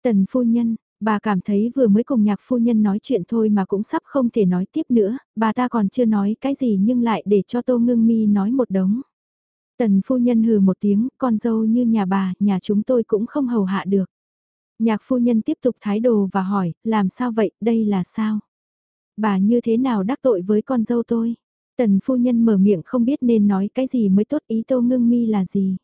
Tần phu nhân, bà cảm thấy vừa mới cùng nhạc phu nhân nói chuyện thôi mà cũng sắp không thể nói tiếp nữa, bà ta còn chưa nói cái gì nhưng lại để cho tô ngưng mi nói một đống. Tần phu nhân hừ một tiếng, con dâu như nhà bà, nhà chúng tôi cũng không hầu hạ được. Nhạc phu nhân tiếp tục thái đồ và hỏi, làm sao vậy, đây là sao? Bà như thế nào đắc tội với con dâu tôi? Tần phu nhân mở miệng không biết nên nói cái gì mới tốt ý tô ngưng mi là gì.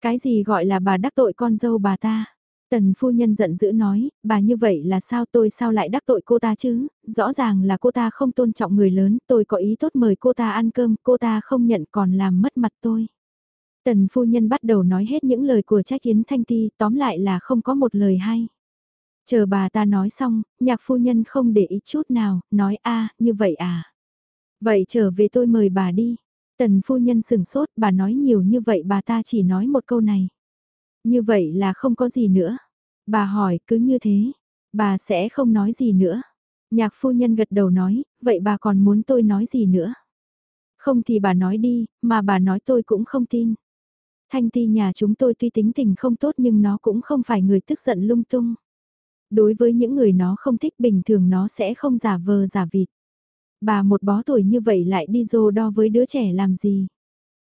Cái gì gọi là bà đắc tội con dâu bà ta. Tần phu nhân giận dữ nói, bà như vậy là sao tôi sao lại đắc tội cô ta chứ, rõ ràng là cô ta không tôn trọng người lớn, tôi có ý tốt mời cô ta ăn cơm, cô ta không nhận còn làm mất mặt tôi. Tần phu nhân bắt đầu nói hết những lời của trách kiến thanh ti, tóm lại là không có một lời hay. Chờ bà ta nói xong, nhạc phu nhân không để ý chút nào, nói a như vậy à. Vậy trở về tôi mời bà đi. Tần phu nhân sừng sốt, bà nói nhiều như vậy bà ta chỉ nói một câu này. Như vậy là không có gì nữa. Bà hỏi cứ như thế, bà sẽ không nói gì nữa. Nhạc phu nhân gật đầu nói, vậy bà còn muốn tôi nói gì nữa? Không thì bà nói đi, mà bà nói tôi cũng không tin. Thanh ti nhà chúng tôi tuy tính tình không tốt nhưng nó cũng không phải người tức giận lung tung. Đối với những người nó không thích bình thường nó sẽ không giả vờ giả vịt. Bà một bó tuổi như vậy lại đi dô đo với đứa trẻ làm gì?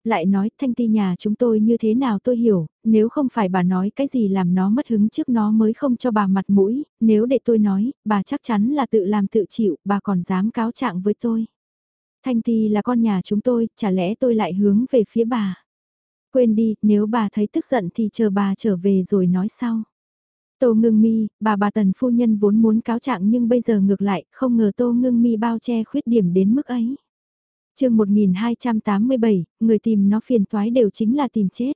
Lại nói thanh ti nhà chúng tôi như thế nào tôi hiểu, nếu không phải bà nói cái gì làm nó mất hứng trước nó mới không cho bà mặt mũi, nếu để tôi nói, bà chắc chắn là tự làm tự chịu, bà còn dám cáo trạng với tôi. Thanh ti là con nhà chúng tôi, chả lẽ tôi lại hướng về phía bà? Quên đi, nếu bà thấy tức giận thì chờ bà trở về rồi nói sau. Tô ngưng mi, bà bà tần phu nhân vốn muốn cáo trạng nhưng bây giờ ngược lại, không ngờ tô ngưng mi bao che khuyết điểm đến mức ấy. chương 1287, người tìm nó phiền toái đều chính là tìm chết.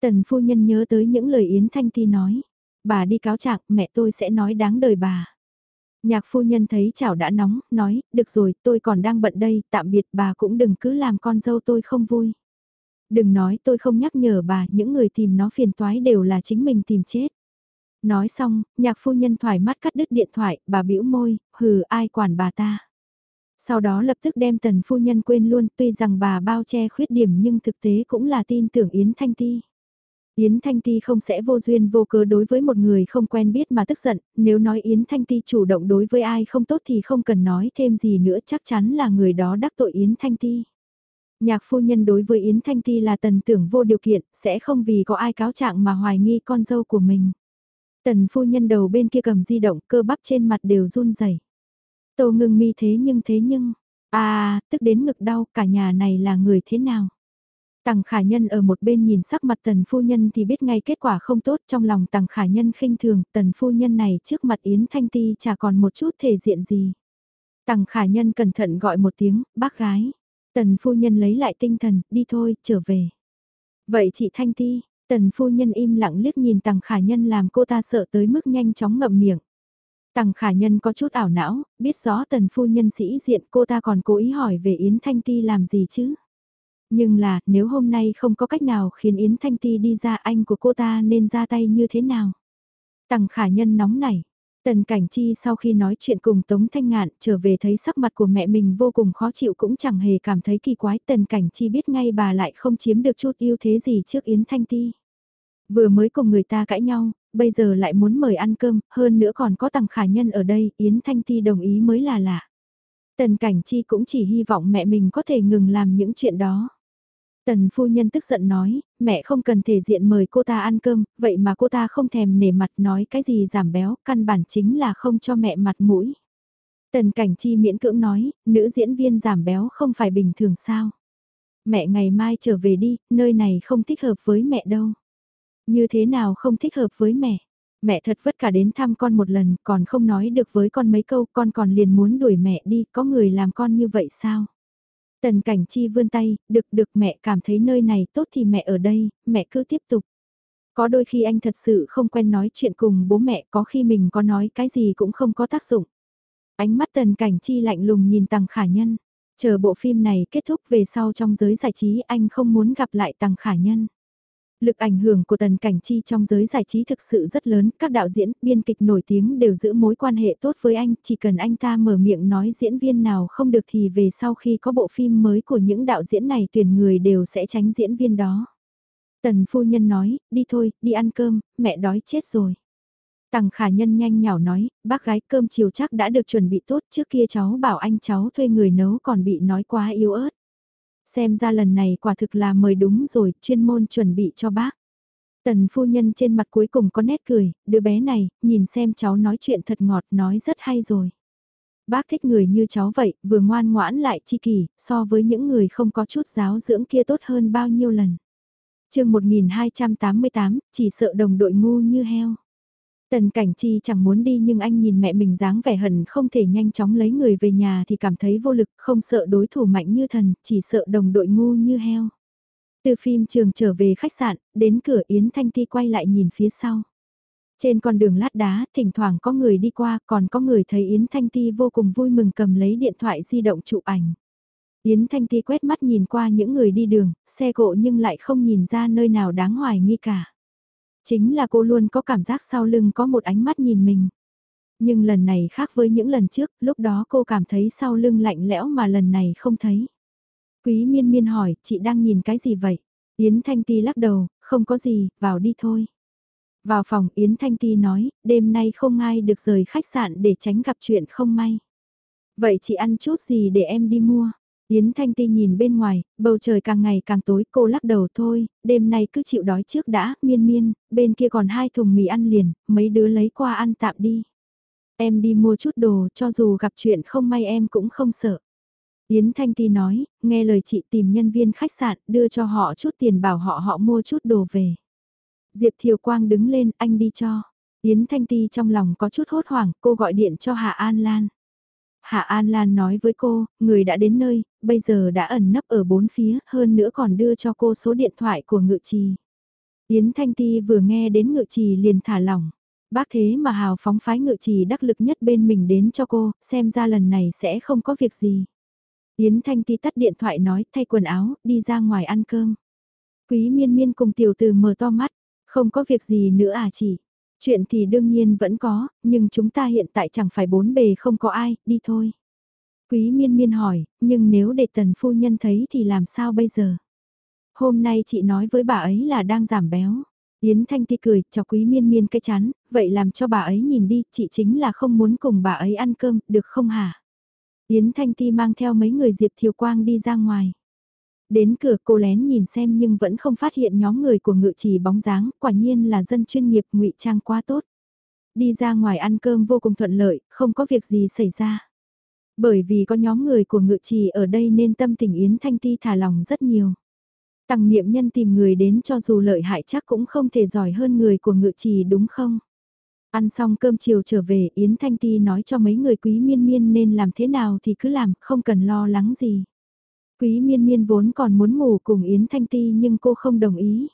Tần phu nhân nhớ tới những lời Yến Thanh Ti nói. Bà đi cáo trạng, mẹ tôi sẽ nói đáng đời bà. Nhạc phu nhân thấy chảo đã nóng, nói, được rồi, tôi còn đang bận đây, tạm biệt bà cũng đừng cứ làm con dâu tôi không vui. Đừng nói tôi không nhắc nhở bà, những người tìm nó phiền toái đều là chính mình tìm chết. Nói xong, nhạc phu nhân thoải mắt cắt đứt điện thoại, bà bĩu môi, hừ ai quản bà ta. Sau đó lập tức đem tần phu nhân quên luôn tuy rằng bà bao che khuyết điểm nhưng thực tế cũng là tin tưởng Yến Thanh Ti. Yến Thanh Ti không sẽ vô duyên vô cớ đối với một người không quen biết mà tức giận, nếu nói Yến Thanh Ti chủ động đối với ai không tốt thì không cần nói thêm gì nữa chắc chắn là người đó đắc tội Yến Thanh Ti. Nhạc phu nhân đối với Yến Thanh Ti là tần tưởng vô điều kiện, sẽ không vì có ai cáo trạng mà hoài nghi con dâu của mình. Tần phu nhân đầu bên kia cầm di động cơ bắp trên mặt đều run rẩy. Tô ngưng mi thế nhưng thế nhưng, à, tức đến ngực đau cả nhà này là người thế nào? Tằng khả nhân ở một bên nhìn sắc mặt tần phu nhân thì biết ngay kết quả không tốt trong lòng tằng khả nhân khinh thường tần phu nhân này trước mặt Yến Thanh Ti chả còn một chút thể diện gì. Tằng khả nhân cẩn thận gọi một tiếng, bác gái. Tần phu nhân lấy lại tinh thần, đi thôi, trở về. Vậy chị Thanh Ti, tần phu nhân im lặng liếc nhìn tằng khả nhân làm cô ta sợ tới mức nhanh chóng ngậm miệng. Tằng khả nhân có chút ảo não, biết rõ tần phu nhân sĩ diện cô ta còn cố ý hỏi về Yến Thanh Ti làm gì chứ. Nhưng là, nếu hôm nay không có cách nào khiến Yến Thanh Ti đi ra anh của cô ta nên ra tay như thế nào? Tằng khả nhân nóng nảy. Tần Cảnh Chi sau khi nói chuyện cùng Tống Thanh Ngạn trở về thấy sắc mặt của mẹ mình vô cùng khó chịu cũng chẳng hề cảm thấy kỳ quái. Tần Cảnh Chi biết ngay bà lại không chiếm được chút ưu thế gì trước Yến Thanh Ti. Vừa mới cùng người ta cãi nhau, bây giờ lại muốn mời ăn cơm, hơn nữa còn có tầng khả nhân ở đây, Yến Thanh Ti đồng ý mới là lạ. Tần Cảnh Chi cũng chỉ hy vọng mẹ mình có thể ngừng làm những chuyện đó. Tần phu nhân tức giận nói, mẹ không cần thể diện mời cô ta ăn cơm, vậy mà cô ta không thèm nể mặt nói cái gì giảm béo, căn bản chính là không cho mẹ mặt mũi. Tần cảnh chi miễn cưỡng nói, nữ diễn viên giảm béo không phải bình thường sao. Mẹ ngày mai trở về đi, nơi này không thích hợp với mẹ đâu. Như thế nào không thích hợp với mẹ? Mẹ thật vất cả đến thăm con một lần, còn không nói được với con mấy câu, con còn liền muốn đuổi mẹ đi, có người làm con như vậy sao? Tần cảnh chi vươn tay, được được mẹ cảm thấy nơi này tốt thì mẹ ở đây, mẹ cứ tiếp tục. Có đôi khi anh thật sự không quen nói chuyện cùng bố mẹ có khi mình có nói cái gì cũng không có tác dụng. Ánh mắt tần cảnh chi lạnh lùng nhìn tằng khả nhân. Chờ bộ phim này kết thúc về sau trong giới giải trí anh không muốn gặp lại tằng khả nhân. Lực ảnh hưởng của Tần Cảnh Chi trong giới giải trí thực sự rất lớn, các đạo diễn, biên kịch nổi tiếng đều giữ mối quan hệ tốt với anh, chỉ cần anh ta mở miệng nói diễn viên nào không được thì về sau khi có bộ phim mới của những đạo diễn này tuyển người đều sẽ tránh diễn viên đó. Tần phu nhân nói, đi thôi, đi ăn cơm, mẹ đói chết rồi. Tằng khả nhân nhanh nhảo nói, bác gái cơm chiều chắc đã được chuẩn bị tốt trước kia cháu bảo anh cháu thuê người nấu còn bị nói quá yếu ớt. Xem ra lần này quả thực là mời đúng rồi, chuyên môn chuẩn bị cho bác. Tần phu nhân trên mặt cuối cùng có nét cười, đứa bé này, nhìn xem cháu nói chuyện thật ngọt, nói rất hay rồi. Bác thích người như cháu vậy, vừa ngoan ngoãn lại chi kỷ, so với những người không có chút giáo dưỡng kia tốt hơn bao nhiêu lần. chương 1288, chỉ sợ đồng đội ngu như heo. Tần Cảnh Chi chẳng muốn đi nhưng anh nhìn mẹ mình dáng vẻ hận không thể nhanh chóng lấy người về nhà thì cảm thấy vô lực, không sợ đối thủ mạnh như thần, chỉ sợ đồng đội ngu như heo. Từ phim trường trở về khách sạn, đến cửa Yến Thanh Ti quay lại nhìn phía sau. Trên con đường lát đá, thỉnh thoảng có người đi qua, còn có người thấy Yến Thanh Ti vô cùng vui mừng cầm lấy điện thoại di động chụp ảnh. Yến Thanh Ti quét mắt nhìn qua những người đi đường, xe cộ nhưng lại không nhìn ra nơi nào đáng hoài nghi cả. Chính là cô luôn có cảm giác sau lưng có một ánh mắt nhìn mình. Nhưng lần này khác với những lần trước, lúc đó cô cảm thấy sau lưng lạnh lẽo mà lần này không thấy. Quý miên miên hỏi, chị đang nhìn cái gì vậy? Yến Thanh Ti lắc đầu, không có gì, vào đi thôi. Vào phòng Yến Thanh Ti nói, đêm nay không ai được rời khách sạn để tránh gặp chuyện không may. Vậy chị ăn chút gì để em đi mua? Yến Thanh Ti nhìn bên ngoài, bầu trời càng ngày càng tối, cô lắc đầu thôi, đêm nay cứ chịu đói trước đã, miên miên, bên kia còn hai thùng mì ăn liền, mấy đứa lấy qua ăn tạm đi. Em đi mua chút đồ, cho dù gặp chuyện không may em cũng không sợ. Yến Thanh Ti nói, nghe lời chị tìm nhân viên khách sạn, đưa cho họ chút tiền bảo họ họ mua chút đồ về. Diệp Thiều Quang đứng lên, anh đi cho. Yến Thanh Ti trong lòng có chút hốt hoảng, cô gọi điện cho Hạ An Lan. Hạ An Lan nói với cô, người đã đến nơi, bây giờ đã ẩn nấp ở bốn phía, hơn nữa còn đưa cho cô số điện thoại của ngự trì. Yến Thanh Ti vừa nghe đến ngự trì liền thả lỏng. Bác thế mà hào phóng phái ngự trì đắc lực nhất bên mình đến cho cô, xem ra lần này sẽ không có việc gì. Yến Thanh Ti tắt điện thoại nói thay quần áo, đi ra ngoài ăn cơm. Quý miên miên cùng tiểu từ mở to mắt, không có việc gì nữa à chị. Chuyện thì đương nhiên vẫn có, nhưng chúng ta hiện tại chẳng phải bốn bề không có ai, đi thôi. Quý miên miên hỏi, nhưng nếu để tần phu nhân thấy thì làm sao bây giờ? Hôm nay chị nói với bà ấy là đang giảm béo. Yến Thanh Ti cười, cho quý miên miên cái chán, vậy làm cho bà ấy nhìn đi, chị chính là không muốn cùng bà ấy ăn cơm, được không hả? Yến Thanh Ti mang theo mấy người Diệp Thiều Quang đi ra ngoài. Đến cửa cô lén nhìn xem nhưng vẫn không phát hiện nhóm người của ngự trì bóng dáng, quả nhiên là dân chuyên nghiệp ngụy trang quá tốt. Đi ra ngoài ăn cơm vô cùng thuận lợi, không có việc gì xảy ra. Bởi vì có nhóm người của ngự trì ở đây nên tâm tình Yến Thanh Ti thả lòng rất nhiều. Tăng niệm nhân tìm người đến cho dù lợi hại chắc cũng không thể giỏi hơn người của ngự trì đúng không? Ăn xong cơm chiều trở về Yến Thanh Ti nói cho mấy người quý miên miên nên làm thế nào thì cứ làm, không cần lo lắng gì. Quý miên miên vốn còn muốn ngủ cùng Yến Thanh Ti nhưng cô không đồng ý.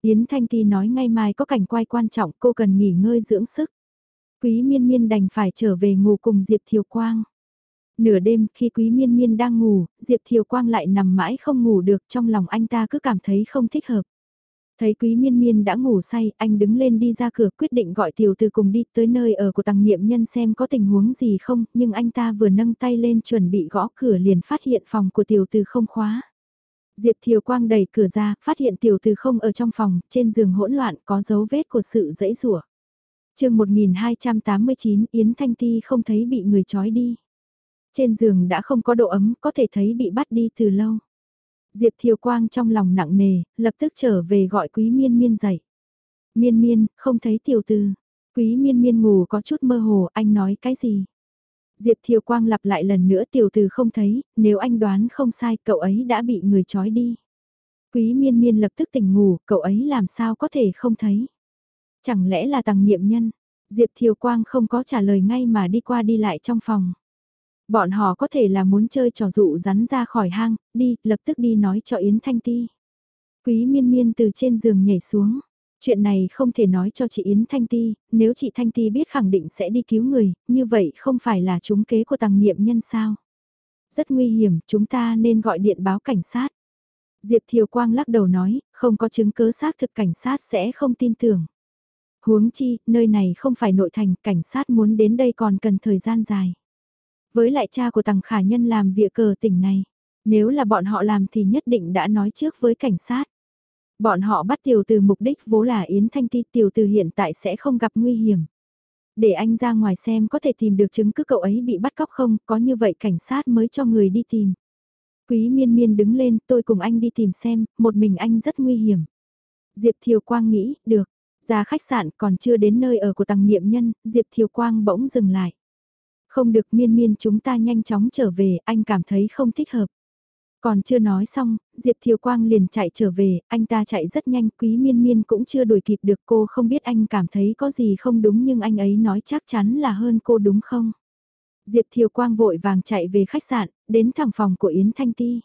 Yến Thanh Ti nói ngay mai có cảnh quay quan trọng cô cần nghỉ ngơi dưỡng sức. Quý miên miên đành phải trở về ngủ cùng Diệp Thiều Quang. Nửa đêm khi Quý miên miên đang ngủ, Diệp Thiều Quang lại nằm mãi không ngủ được trong lòng anh ta cứ cảm thấy không thích hợp. Thấy quý miên miên đã ngủ say, anh đứng lên đi ra cửa quyết định gọi tiểu từ cùng đi tới nơi ở của tăng niệm nhân xem có tình huống gì không, nhưng anh ta vừa nâng tay lên chuẩn bị gõ cửa liền phát hiện phòng của tiểu từ không khóa. Diệp Thiều Quang đẩy cửa ra, phát hiện tiểu từ không ở trong phòng, trên giường hỗn loạn có dấu vết của sự dẫy rủa. chương 1289 Yến Thanh Ti không thấy bị người trói đi. Trên giường đã không có độ ấm, có thể thấy bị bắt đi từ lâu. Diệp Thiều Quang trong lòng nặng nề, lập tức trở về gọi Quý Miên Miên dậy. Miên Miên, không thấy tiểu tư. Quý Miên Miên ngủ có chút mơ hồ, anh nói cái gì? Diệp Thiều Quang lặp lại lần nữa tiểu từ không thấy, nếu anh đoán không sai cậu ấy đã bị người trói đi. Quý miên miên lập tức tỉnh ngủ, cậu ấy làm sao có thể không thấy. Chẳng lẽ là tàng niệm nhân? Diệp Thiều Quang không có trả lời ngay mà đi qua đi lại trong phòng. Bọn họ có thể là muốn chơi trò dụ rắn ra khỏi hang, đi, lập tức đi nói cho Yến Thanh Ti. Quý miên miên từ trên giường nhảy xuống. Chuyện này không thể nói cho chị Yến Thanh Ti, nếu chị Thanh Ti biết khẳng định sẽ đi cứu người, như vậy không phải là trúng kế của tàng niệm nhân sao. Rất nguy hiểm, chúng ta nên gọi điện báo cảnh sát. Diệp Thiều Quang lắc đầu nói, không có chứng cứ xác thực cảnh sát sẽ không tin tưởng. Huống chi, nơi này không phải nội thành, cảnh sát muốn đến đây còn cần thời gian dài. Với lại cha của Tằng Khả Nhân làm việc cờ tỉnh này, nếu là bọn họ làm thì nhất định đã nói trước với cảnh sát. Bọn họ bắt tiểu từ mục đích vốn là Yến Thanh Ti tiểu từ hiện tại sẽ không gặp nguy hiểm. Để anh ra ngoài xem có thể tìm được chứng cứ cậu ấy bị bắt cóc không, có như vậy cảnh sát mới cho người đi tìm. Quý miên miên đứng lên, tôi cùng anh đi tìm xem, một mình anh rất nguy hiểm. Diệp Thiều Quang nghĩ, được, ra khách sạn còn chưa đến nơi ở của tăng niệm nhân, Diệp Thiều Quang bỗng dừng lại. Không được miên miên chúng ta nhanh chóng trở về, anh cảm thấy không thích hợp. Còn chưa nói xong, Diệp Thiều Quang liền chạy trở về, anh ta chạy rất nhanh, quý miên miên cũng chưa đuổi kịp được cô không biết anh cảm thấy có gì không đúng nhưng anh ấy nói chắc chắn là hơn cô đúng không? Diệp Thiều Quang vội vàng chạy về khách sạn, đến thẳng phòng của Yến Thanh Ti.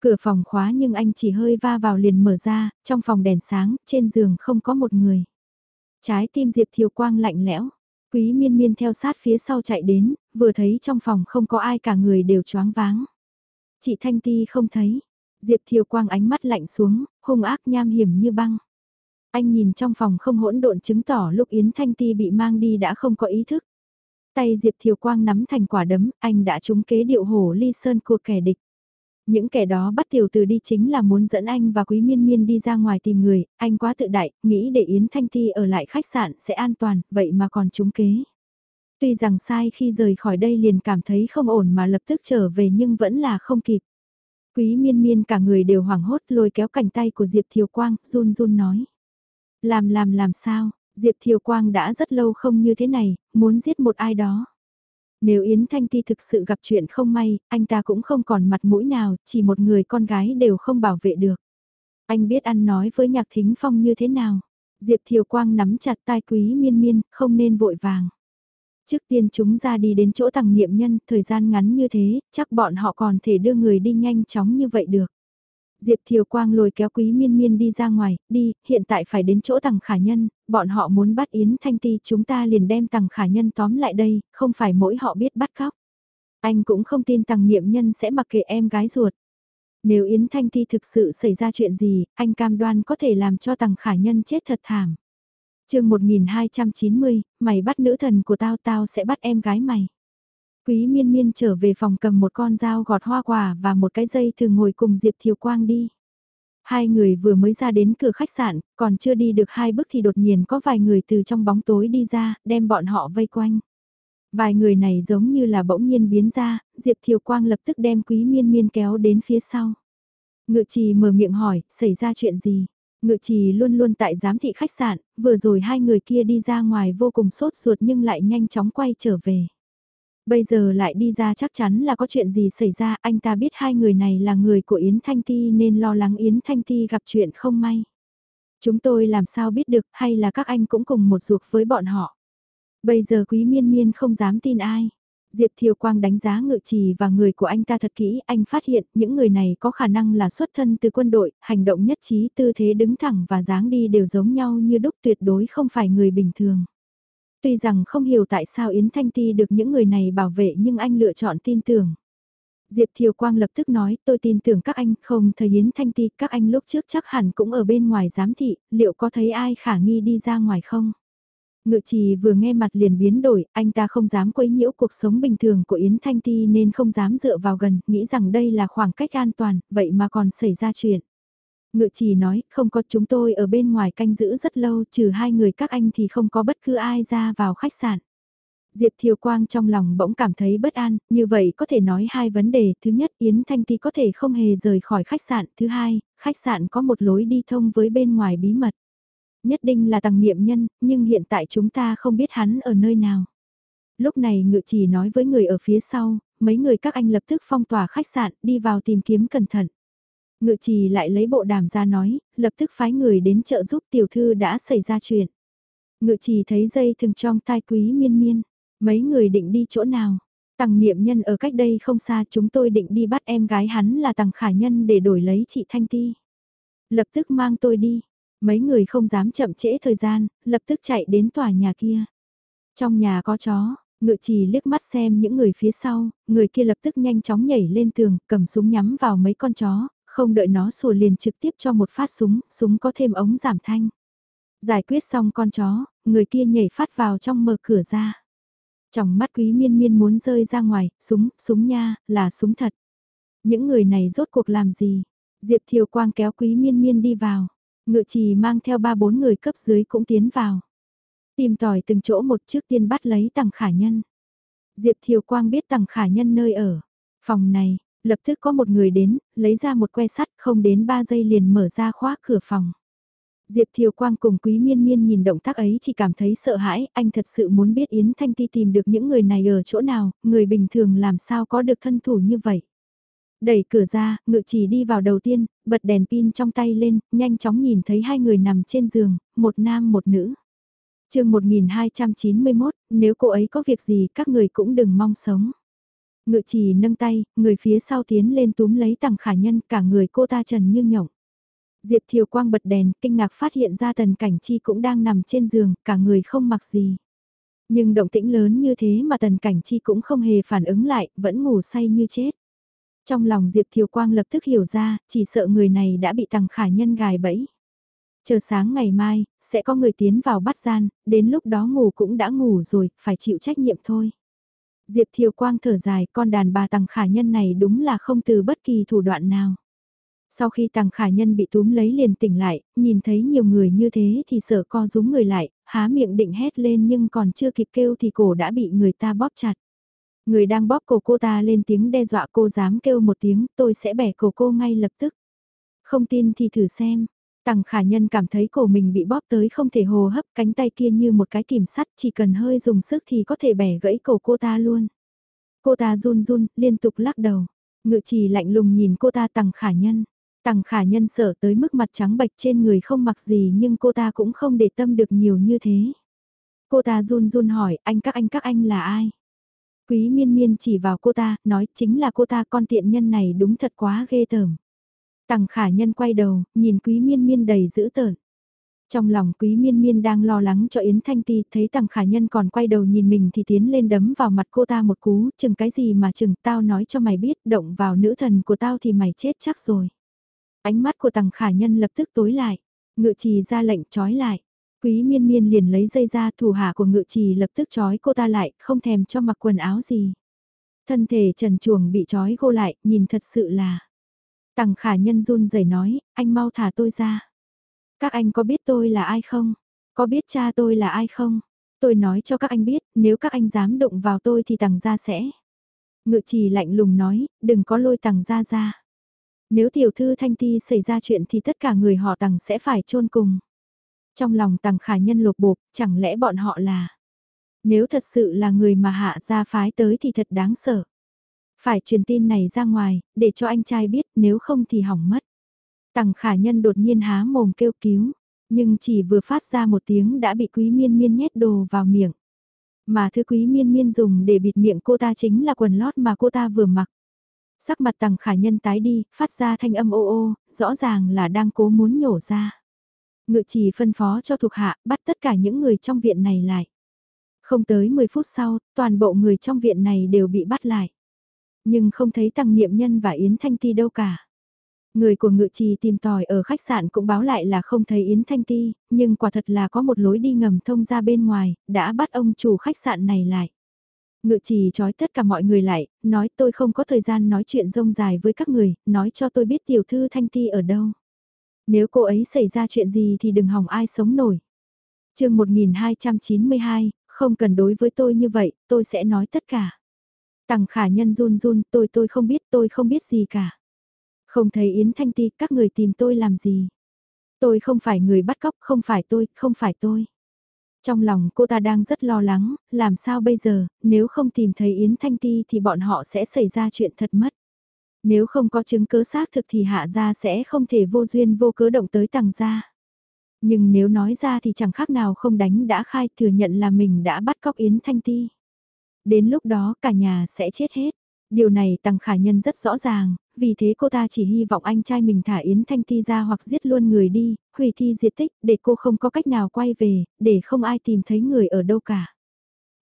Cửa phòng khóa nhưng anh chỉ hơi va vào liền mở ra, trong phòng đèn sáng, trên giường không có một người. Trái tim Diệp Thiều Quang lạnh lẽo, quý miên miên theo sát phía sau chạy đến, vừa thấy trong phòng không có ai cả người đều choáng váng. Chị Thanh Ti không thấy. Diệp Thiều Quang ánh mắt lạnh xuống, hung ác nham hiểm như băng. Anh nhìn trong phòng không hỗn độn chứng tỏ lúc Yến Thanh Ti bị mang đi đã không có ý thức. Tay Diệp Thiều Quang nắm thành quả đấm, anh đã trúng kế điệu hổ ly sơn của kẻ địch. Những kẻ đó bắt tiểu từ đi chính là muốn dẫn anh và Quý Miên Miên đi ra ngoài tìm người, anh quá tự đại, nghĩ để Yến Thanh Ti ở lại khách sạn sẽ an toàn, vậy mà còn trúng kế. Tuy rằng sai khi rời khỏi đây liền cảm thấy không ổn mà lập tức trở về nhưng vẫn là không kịp. Quý miên miên cả người đều hoảng hốt lôi kéo cành tay của Diệp Thiều Quang, run run nói. Làm làm làm sao, Diệp Thiều Quang đã rất lâu không như thế này, muốn giết một ai đó. Nếu Yến Thanh Ti thực sự gặp chuyện không may, anh ta cũng không còn mặt mũi nào, chỉ một người con gái đều không bảo vệ được. Anh biết ăn nói với Nhạc Thính Phong như thế nào. Diệp Thiều Quang nắm chặt tai quý miên miên, không nên vội vàng. Trước tiên chúng ra đi đến chỗ tàng niệm nhân, thời gian ngắn như thế, chắc bọn họ còn thể đưa người đi nhanh chóng như vậy được. Diệp Thiều Quang lôi kéo quý miên miên đi ra ngoài, đi, hiện tại phải đến chỗ Tằng khả nhân, bọn họ muốn bắt Yến Thanh Ti chúng ta liền đem Tằng khả nhân tóm lại đây, không phải mỗi họ biết bắt cóc. Anh cũng không tin Tằng niệm nhân sẽ mặc kệ em gái ruột. Nếu Yến Thanh Ti thực sự xảy ra chuyện gì, anh cam đoan có thể làm cho Tằng khả nhân chết thật thảm chương 1290, mày bắt nữ thần của tao tao sẽ bắt em gái mày. Quý miên miên trở về phòng cầm một con dao gọt hoa quả và một cái dây thường ngồi cùng Diệp Thiều Quang đi. Hai người vừa mới ra đến cửa khách sạn, còn chưa đi được hai bước thì đột nhiên có vài người từ trong bóng tối đi ra, đem bọn họ vây quanh. Vài người này giống như là bỗng nhiên biến ra, Diệp Thiều Quang lập tức đem quý miên miên kéo đến phía sau. Ngự trì mở miệng hỏi, xảy ra chuyện gì? Ngự trì luôn luôn tại giám thị khách sạn, vừa rồi hai người kia đi ra ngoài vô cùng sốt ruột nhưng lại nhanh chóng quay trở về. Bây giờ lại đi ra chắc chắn là có chuyện gì xảy ra, anh ta biết hai người này là người của Yến Thanh Ti nên lo lắng Yến Thanh Ti gặp chuyện không may. Chúng tôi làm sao biết được hay là các anh cũng cùng một ruột với bọn họ. Bây giờ quý miên miên không dám tin ai. Diệp Thiều Quang đánh giá ngự trì và người của anh ta thật kỹ, anh phát hiện những người này có khả năng là xuất thân từ quân đội, hành động nhất trí, tư thế đứng thẳng và dáng đi đều giống nhau như đúc tuyệt đối không phải người bình thường. Tuy rằng không hiểu tại sao Yến Thanh Ti được những người này bảo vệ nhưng anh lựa chọn tin tưởng. Diệp Thiều Quang lập tức nói, tôi tin tưởng các anh, không thấy Yến Thanh Ti, các anh lúc trước chắc hẳn cũng ở bên ngoài giám thị, liệu có thấy ai khả nghi đi ra ngoài không? Ngự trì vừa nghe mặt liền biến đổi, anh ta không dám quấy nhiễu cuộc sống bình thường của Yến Thanh Ti nên không dám dựa vào gần, nghĩ rằng đây là khoảng cách an toàn, vậy mà còn xảy ra chuyện. Ngự Chỉ nói, không có chúng tôi ở bên ngoài canh giữ rất lâu, trừ hai người các anh thì không có bất cứ ai ra vào khách sạn. Diệp Thiều Quang trong lòng bỗng cảm thấy bất an, như vậy có thể nói hai vấn đề, thứ nhất Yến Thanh Ti có thể không hề rời khỏi khách sạn, thứ hai, khách sạn có một lối đi thông với bên ngoài bí mật. Nhất định là Tàng niệm nhân, nhưng hiện tại chúng ta không biết hắn ở nơi nào. Lúc này ngự chỉ nói với người ở phía sau, mấy người các anh lập tức phong tỏa khách sạn, đi vào tìm kiếm cẩn thận. Ngự trì lại lấy bộ đàm ra nói, lập tức phái người đến trợ giúp tiểu thư đã xảy ra chuyện. Ngự trì thấy dây thừng trong tai quý miên miên, mấy người định đi chỗ nào. Tằng niệm nhân ở cách đây không xa chúng tôi định đi bắt em gái hắn là tằng khả nhân để đổi lấy chị Thanh Ti. Lập tức mang tôi đi, mấy người không dám chậm trễ thời gian, lập tức chạy đến tòa nhà kia. Trong nhà có chó, ngự trì liếc mắt xem những người phía sau, người kia lập tức nhanh chóng nhảy lên tường, cầm súng nhắm vào mấy con chó, không đợi nó sủa liền trực tiếp cho một phát súng, súng có thêm ống giảm thanh. Giải quyết xong con chó, người kia nhảy phát vào trong mở cửa ra. Trong mắt quý miên miên muốn rơi ra ngoài, súng, súng nha, là súng thật. Những người này rốt cuộc làm gì? Diệp Thiều Quang kéo quý miên miên đi vào. Ngự trì mang theo ba bốn người cấp dưới cũng tiến vào. Tìm tòi từng chỗ một trước tiên bắt lấy tàng khả nhân. Diệp Thiều Quang biết tàng khả nhân nơi ở. Phòng này, Lập tức có một người đến, lấy ra một que sắt không đến 3 giây liền mở ra khóa cửa phòng. Diệp Thiều Quang cùng Quý Miên Miên nhìn động tác ấy chỉ cảm thấy sợ hãi, anh thật sự muốn biết Yến Thanh Ti tìm được những người này ở chỗ nào, người bình thường làm sao có được thân thủ như vậy. Đẩy cửa ra, ngự chỉ đi vào đầu tiên, bật đèn pin trong tay lên, nhanh chóng nhìn thấy hai người nằm trên giường, một nam một nữ. chương 1291, nếu cô ấy có việc gì các người cũng đừng mong sống. Ngự trì nâng tay, người phía sau tiến lên túm lấy tằng khả nhân cả người cô ta trần như nhộng. Diệp Thiều Quang bật đèn, kinh ngạc phát hiện ra tần cảnh chi cũng đang nằm trên giường, cả người không mặc gì. Nhưng động tĩnh lớn như thế mà tần cảnh chi cũng không hề phản ứng lại, vẫn ngủ say như chết. Trong lòng Diệp Thiều Quang lập tức hiểu ra, chỉ sợ người này đã bị tằng khả nhân gài bẫy. Chờ sáng ngày mai, sẽ có người tiến vào bắt gian, đến lúc đó ngủ cũng đã ngủ rồi, phải chịu trách nhiệm thôi. Diệp Thiều Quang thở dài con đàn bà tằng khả nhân này đúng là không từ bất kỳ thủ đoạn nào. Sau khi tằng khả nhân bị túm lấy liền tỉnh lại, nhìn thấy nhiều người như thế thì sợ co rúm người lại, há miệng định hét lên nhưng còn chưa kịp kêu thì cổ đã bị người ta bóp chặt. Người đang bóp cổ cô ta lên tiếng đe dọa cô dám kêu một tiếng tôi sẽ bẻ cổ cô ngay lập tức. Không tin thì thử xem, Tằng khả nhân cảm thấy cổ mình bị bóp tới không thể hồ hấp cánh tay kia như một cái kìm sắt chỉ cần hơi dùng sức thì có thể bẻ gãy cổ cô ta luôn. Cô ta run run, liên tục lắc đầu. Ngự trì lạnh lùng nhìn cô ta tằng khả nhân. Tằng khả nhân sợ tới mức mặt trắng bệch trên người không mặc gì nhưng cô ta cũng không để tâm được nhiều như thế. Cô ta run run hỏi anh các anh các anh là ai? Quý miên miên chỉ vào cô ta, nói chính là cô ta con tiện nhân này đúng thật quá ghê tởm. Tằng khả nhân quay đầu, nhìn quý miên miên đầy dữ tợn. Trong lòng quý miên miên đang lo lắng cho Yến Thanh Ti, thấy tằng khả nhân còn quay đầu nhìn mình thì tiến lên đấm vào mặt cô ta một cú, chừng cái gì mà chừng tao nói cho mày biết, động vào nữ thần của tao thì mày chết chắc rồi. Ánh mắt của tằng khả nhân lập tức tối lại, ngự trì ra lệnh trói lại. Quý miên miên liền lấy dây ra thủ hạ của ngự trì lập tức trói cô ta lại, không thèm cho mặc quần áo gì. Thân thể trần chuồng bị trói cô lại, nhìn thật sự là Tằng khả nhân run rẩy nói, anh mau thả tôi ra. Các anh có biết tôi là ai không? Có biết cha tôi là ai không? Tôi nói cho các anh biết, nếu các anh dám động vào tôi thì tằng ra sẽ. Ngự trì lạnh lùng nói, đừng có lôi tằng ra ra. Nếu tiểu thư thanh ti xảy ra chuyện thì tất cả người họ tằng sẽ phải chôn cùng. Trong lòng tằng khả nhân lột bột, chẳng lẽ bọn họ là... Nếu thật sự là người mà hạ gia phái tới thì thật đáng sợ. Phải truyền tin này ra ngoài, để cho anh trai biết nếu không thì hỏng mất. Tằng khả nhân đột nhiên há mồm kêu cứu, nhưng chỉ vừa phát ra một tiếng đã bị quý miên miên nhét đồ vào miệng. Mà thứ quý miên miên dùng để bịt miệng cô ta chính là quần lót mà cô ta vừa mặc. Sắc mặt tằng khả nhân tái đi, phát ra thanh âm ô ô, rõ ràng là đang cố muốn nhổ ra. Ngự chỉ phân phó cho thuộc hạ, bắt tất cả những người trong viện này lại. Không tới 10 phút sau, toàn bộ người trong viện này đều bị bắt lại. Nhưng không thấy tăng niệm nhân và Yến Thanh Ti đâu cả. Người của ngự trì tìm tòi ở khách sạn cũng báo lại là không thấy Yến Thanh Ti, nhưng quả thật là có một lối đi ngầm thông ra bên ngoài, đã bắt ông chủ khách sạn này lại. Ngự trì trói tất cả mọi người lại, nói tôi không có thời gian nói chuyện rông dài với các người, nói cho tôi biết tiểu thư Thanh Ti ở đâu. Nếu cô ấy xảy ra chuyện gì thì đừng hỏng ai sống nổi. chương 1292, không cần đối với tôi như vậy, tôi sẽ nói tất cả. Tằng khả nhân run run, tôi tôi không biết, tôi không biết gì cả. Không thấy Yến Thanh Ti, các người tìm tôi làm gì? Tôi không phải người bắt cóc, không phải tôi, không phải tôi. Trong lòng cô ta đang rất lo lắng, làm sao bây giờ, nếu không tìm thấy Yến Thanh Ti thì bọn họ sẽ xảy ra chuyện thật mất. Nếu không có chứng cứ xác thực thì hạ gia sẽ không thể vô duyên vô cớ động tới tàng gia. Nhưng nếu nói ra thì chẳng khác nào không đánh đã khai thừa nhận là mình đã bắt cóc Yến Thanh Ti. Đến lúc đó cả nhà sẽ chết hết. Điều này Tăng Khả Nhân rất rõ ràng, vì thế cô ta chỉ hy vọng anh trai mình thả Yến Thanh Ti ra hoặc giết luôn người đi, hủy thi diệt tích, để cô không có cách nào quay về, để không ai tìm thấy người ở đâu cả.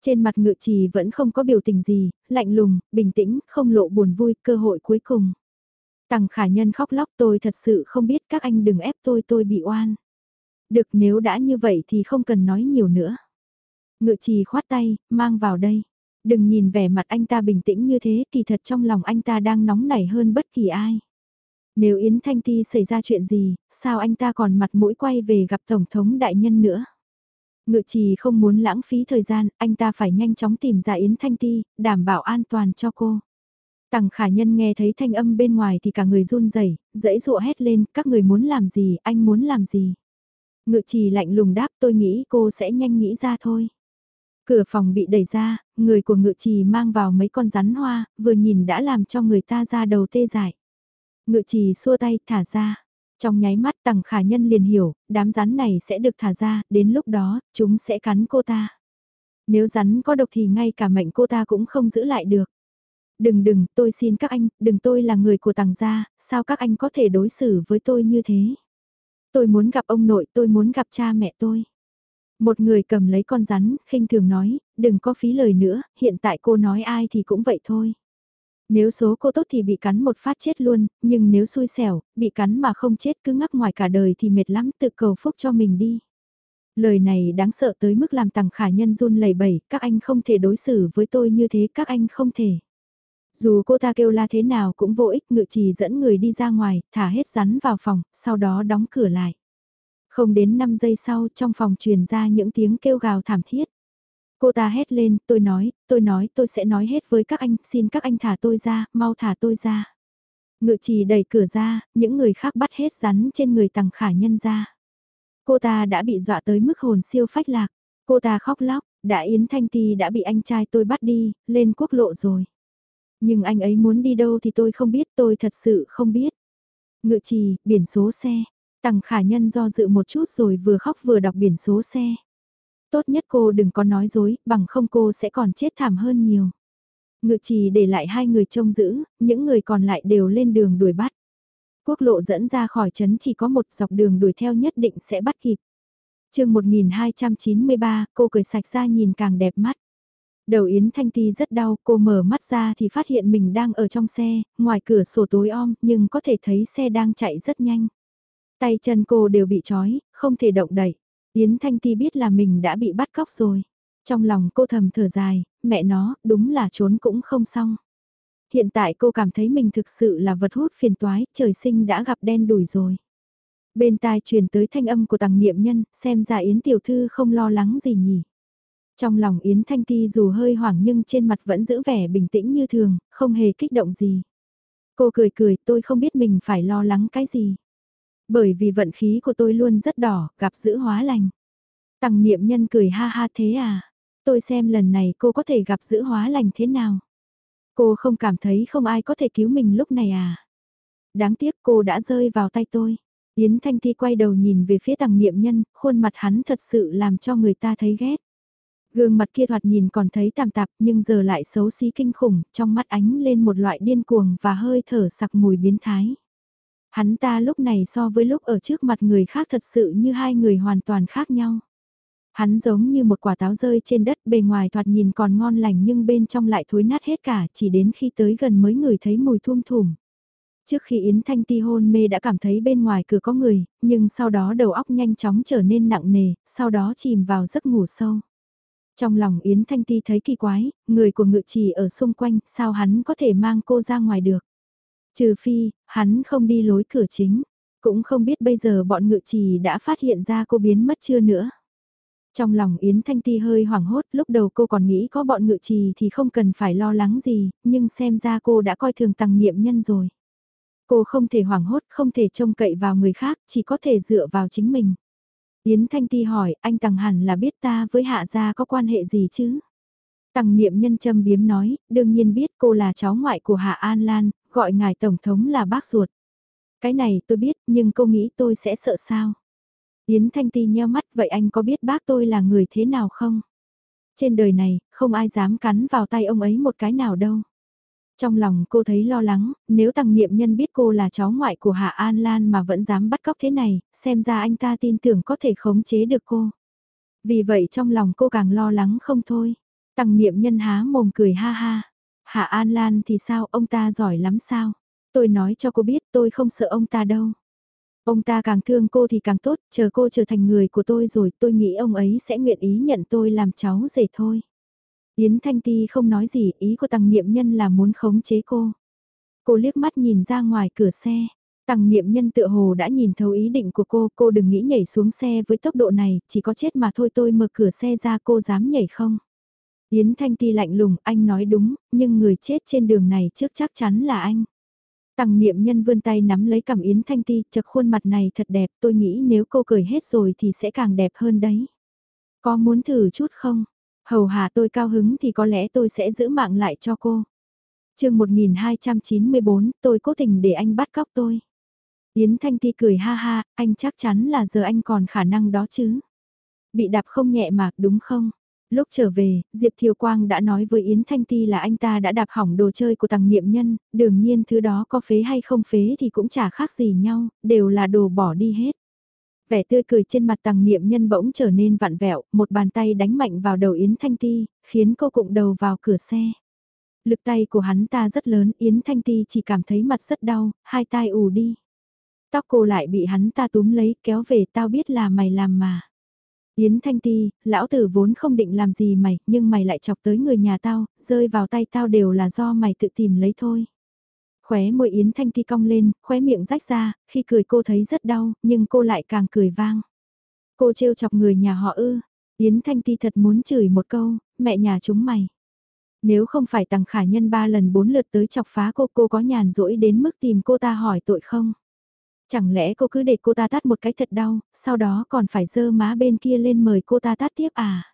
Trên mặt ngự trì vẫn không có biểu tình gì, lạnh lùng, bình tĩnh, không lộ buồn vui, cơ hội cuối cùng. Tằng khả nhân khóc lóc tôi thật sự không biết các anh đừng ép tôi tôi bị oan. Được nếu đã như vậy thì không cần nói nhiều nữa. Ngự trì khoát tay, mang vào đây. Đừng nhìn vẻ mặt anh ta bình tĩnh như thế, kỳ thật trong lòng anh ta đang nóng nảy hơn bất kỳ ai. Nếu Yến Thanh Ti xảy ra chuyện gì, sao anh ta còn mặt mũi quay về gặp Tổng thống đại nhân nữa? Ngự trì không muốn lãng phí thời gian, anh ta phải nhanh chóng tìm ra Yến Thanh Ti, đảm bảo an toàn cho cô. Tằng khả nhân nghe thấy thanh âm bên ngoài thì cả người run rẩy, dãy dụa hét lên, các người muốn làm gì, anh muốn làm gì. Ngự trì lạnh lùng đáp tôi nghĩ cô sẽ nhanh nghĩ ra thôi. Cửa phòng bị đẩy ra, người của ngự trì mang vào mấy con rắn hoa, vừa nhìn đã làm cho người ta ra đầu tê dại. Ngự trì xua tay thả ra. Trong nháy mắt tằng khả nhân liền hiểu, đám rắn này sẽ được thả ra, đến lúc đó, chúng sẽ cắn cô ta. Nếu rắn có độc thì ngay cả mệnh cô ta cũng không giữ lại được. Đừng đừng, tôi xin các anh, đừng tôi là người của tàng gia, sao các anh có thể đối xử với tôi như thế? Tôi muốn gặp ông nội, tôi muốn gặp cha mẹ tôi. Một người cầm lấy con rắn, khinh thường nói, đừng có phí lời nữa, hiện tại cô nói ai thì cũng vậy thôi. Nếu số cô tốt thì bị cắn một phát chết luôn, nhưng nếu xui xẻo, bị cắn mà không chết cứ ngắc ngoài cả đời thì mệt lắm tự cầu phúc cho mình đi. Lời này đáng sợ tới mức làm tằng khả nhân run lẩy bẩy, các anh không thể đối xử với tôi như thế, các anh không thể. Dù cô ta kêu la thế nào cũng vô ích ngự trì dẫn người đi ra ngoài, thả hết rắn vào phòng, sau đó đóng cửa lại. Không đến 5 giây sau trong phòng truyền ra những tiếng kêu gào thảm thiết. Cô ta hét lên, tôi nói, tôi nói tôi sẽ nói hết với các anh, xin các anh thả tôi ra, mau thả tôi ra. Ngự trì đẩy cửa ra, những người khác bắt hết rắn trên người tằng khả nhân ra. Cô ta đã bị dọa tới mức hồn siêu phách lạc. Cô ta khóc lóc, đã Yến Thanh Ti đã bị anh trai tôi bắt đi, lên quốc lộ rồi. Nhưng anh ấy muốn đi đâu thì tôi không biết, tôi thật sự không biết. Ngự trì, biển số xe. Tằng khả nhân do dự một chút rồi vừa khóc vừa đọc biển số xe. Tốt nhất cô đừng có nói dối, bằng không cô sẽ còn chết thảm hơn nhiều. Ngự trì để lại hai người trông giữ, những người còn lại đều lên đường đuổi bắt. Quốc lộ dẫn ra khỏi trấn chỉ có một dọc đường đuổi theo nhất định sẽ bắt kịp. chương 1293, cô cười sạch ra nhìn càng đẹp mắt. Đầu Yến Thanh Ti rất đau, cô mở mắt ra thì phát hiện mình đang ở trong xe, ngoài cửa sổ tối om, nhưng có thể thấy xe đang chạy rất nhanh. Tay chân cô đều bị trói, không thể động đậy. Yến Thanh Ti biết là mình đã bị bắt cóc rồi. Trong lòng cô thầm thở dài, mẹ nó, đúng là trốn cũng không xong. Hiện tại cô cảm thấy mình thực sự là vật hút phiền toái, trời sinh đã gặp đen đủi rồi. Bên tai truyền tới thanh âm của tàng niệm nhân, xem ra Yến Tiểu Thư không lo lắng gì nhỉ. Trong lòng Yến Thanh Ti dù hơi hoảng nhưng trên mặt vẫn giữ vẻ bình tĩnh như thường, không hề kích động gì. Cô cười cười tôi không biết mình phải lo lắng cái gì. Bởi vì vận khí của tôi luôn rất đỏ, gặp giữ hóa lành. Tằng niệm nhân cười ha ha thế à, tôi xem lần này cô có thể gặp giữ hóa lành thế nào. Cô không cảm thấy không ai có thể cứu mình lúc này à. Đáng tiếc cô đã rơi vào tay tôi. Yến Thanh Ti quay đầu nhìn về phía tăng niệm nhân, khuôn mặt hắn thật sự làm cho người ta thấy ghét. Gương mặt kia thoạt nhìn còn thấy tạm tạp nhưng giờ lại xấu xí kinh khủng, trong mắt ánh lên một loại điên cuồng và hơi thở sặc mùi biến thái. Hắn ta lúc này so với lúc ở trước mặt người khác thật sự như hai người hoàn toàn khác nhau. Hắn giống như một quả táo rơi trên đất bề ngoài thoạt nhìn còn ngon lành nhưng bên trong lại thối nát hết cả chỉ đến khi tới gần mới người thấy mùi thum thủm. Trước khi Yến Thanh Ti hôn mê đã cảm thấy bên ngoài cửa có người, nhưng sau đó đầu óc nhanh chóng trở nên nặng nề, sau đó chìm vào giấc ngủ sâu. Trong lòng Yến Thanh Ti thấy kỳ quái, người của ngự trì ở xung quanh, sao hắn có thể mang cô ra ngoài được. Trừ phi, hắn không đi lối cửa chính, cũng không biết bây giờ bọn ngự trì đã phát hiện ra cô biến mất chưa nữa. Trong lòng Yến Thanh Ti hơi hoảng hốt, lúc đầu cô còn nghĩ có bọn ngự trì thì không cần phải lo lắng gì, nhưng xem ra cô đã coi thường tăng niệm nhân rồi. Cô không thể hoảng hốt, không thể trông cậy vào người khác, chỉ có thể dựa vào chính mình. Yến Thanh Ti hỏi, anh Tằng hẳn là biết ta với Hạ Gia có quan hệ gì chứ? Tằng niệm nhân châm biếm nói, đương nhiên biết cô là cháu ngoại của Hạ An Lan, gọi ngài Tổng thống là bác ruột. Cái này tôi biết, nhưng cô nghĩ tôi sẽ sợ sao? Yến Thanh Ti nheo mắt, vậy anh có biết bác tôi là người thế nào không? Trên đời này, không ai dám cắn vào tay ông ấy một cái nào đâu. Trong lòng cô thấy lo lắng, nếu tăng niệm nhân biết cô là cháu ngoại của Hạ An Lan mà vẫn dám bắt cóc thế này, xem ra anh ta tin tưởng có thể khống chế được cô. Vì vậy trong lòng cô càng lo lắng không thôi. Tăng niệm nhân há mồm cười ha ha. Hạ An Lan thì sao, ông ta giỏi lắm sao? Tôi nói cho cô biết tôi không sợ ông ta đâu. Ông ta càng thương cô thì càng tốt, chờ cô trở thành người của tôi rồi tôi nghĩ ông ấy sẽ nguyện ý nhận tôi làm cháu rể thôi. Yến Thanh Ti không nói gì, ý của Tăng Niệm Nhân là muốn khống chế cô. Cô liếc mắt nhìn ra ngoài cửa xe. Tăng Niệm Nhân tựa hồ đã nhìn thấu ý định của cô, cô đừng nghĩ nhảy xuống xe với tốc độ này, chỉ có chết mà thôi tôi mở cửa xe ra cô dám nhảy không? Yến Thanh Ti lạnh lùng, anh nói đúng, nhưng người chết trên đường này trước chắc chắn là anh. Tằng niệm nhân vươn tay nắm lấy cằm Yến Thanh Ti, chật khuôn mặt này thật đẹp, tôi nghĩ nếu cô cười hết rồi thì sẽ càng đẹp hơn đấy. Có muốn thử chút không? Hầu hạ tôi cao hứng thì có lẽ tôi sẽ giữ mạng lại cho cô. chương 1294, tôi cố tình để anh bắt cóc tôi. Yến Thanh Ti cười ha ha, anh chắc chắn là giờ anh còn khả năng đó chứ. Bị đạp không nhẹ mà, đúng không? Lúc trở về, Diệp Thiều Quang đã nói với Yến Thanh Ti là anh ta đã đạp hỏng đồ chơi của tàng niệm nhân, đương nhiên thứ đó có phế hay không phế thì cũng chả khác gì nhau, đều là đồ bỏ đi hết. Vẻ tươi cười trên mặt tàng niệm nhân bỗng trở nên vặn vẹo, một bàn tay đánh mạnh vào đầu Yến Thanh Ti, khiến cô cụng đầu vào cửa xe. Lực tay của hắn ta rất lớn, Yến Thanh Ti chỉ cảm thấy mặt rất đau, hai tai ù đi. Tóc cô lại bị hắn ta túm lấy, kéo về tao biết là mày làm mà. Yến Thanh Ti, lão tử vốn không định làm gì mày, nhưng mày lại chọc tới người nhà tao, rơi vào tay tao đều là do mày tự tìm lấy thôi. Khóe môi Yến Thanh Ti cong lên, khóe miệng rách ra, khi cười cô thấy rất đau, nhưng cô lại càng cười vang. Cô trêu chọc người nhà họ ư, Yến Thanh Ti thật muốn chửi một câu, mẹ nhà chúng mày. Nếu không phải tằng khả nhân ba lần bốn lượt tới chọc phá cô, cô có nhàn rỗi đến mức tìm cô ta hỏi tội không? Chẳng lẽ cô cứ để cô ta tát một cái thật đau, sau đó còn phải dơ má bên kia lên mời cô ta tát tiếp à?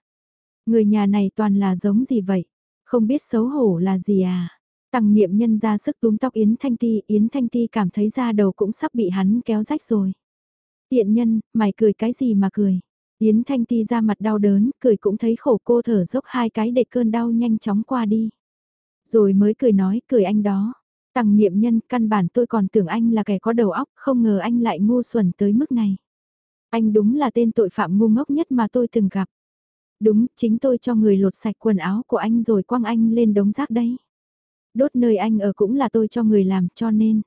Người nhà này toàn là giống gì vậy? Không biết xấu hổ là gì à? Tăng niệm nhân ra sức túm tóc Yến Thanh Ti, Yến Thanh Ti cảm thấy da đầu cũng sắp bị hắn kéo rách rồi. Tiện nhân, mày cười cái gì mà cười? Yến Thanh Ti ra mặt đau đớn, cười cũng thấy khổ cô thở dốc hai cái để cơn đau nhanh chóng qua đi. Rồi mới cười nói, cười anh đó. Tằng niệm nhân, căn bản tôi còn tưởng anh là kẻ có đầu óc, không ngờ anh lại ngu xuẩn tới mức này. Anh đúng là tên tội phạm ngu ngốc nhất mà tôi từng gặp. Đúng, chính tôi cho người lột sạch quần áo của anh rồi quăng anh lên đống rác đấy. Đốt nơi anh ở cũng là tôi cho người làm cho nên.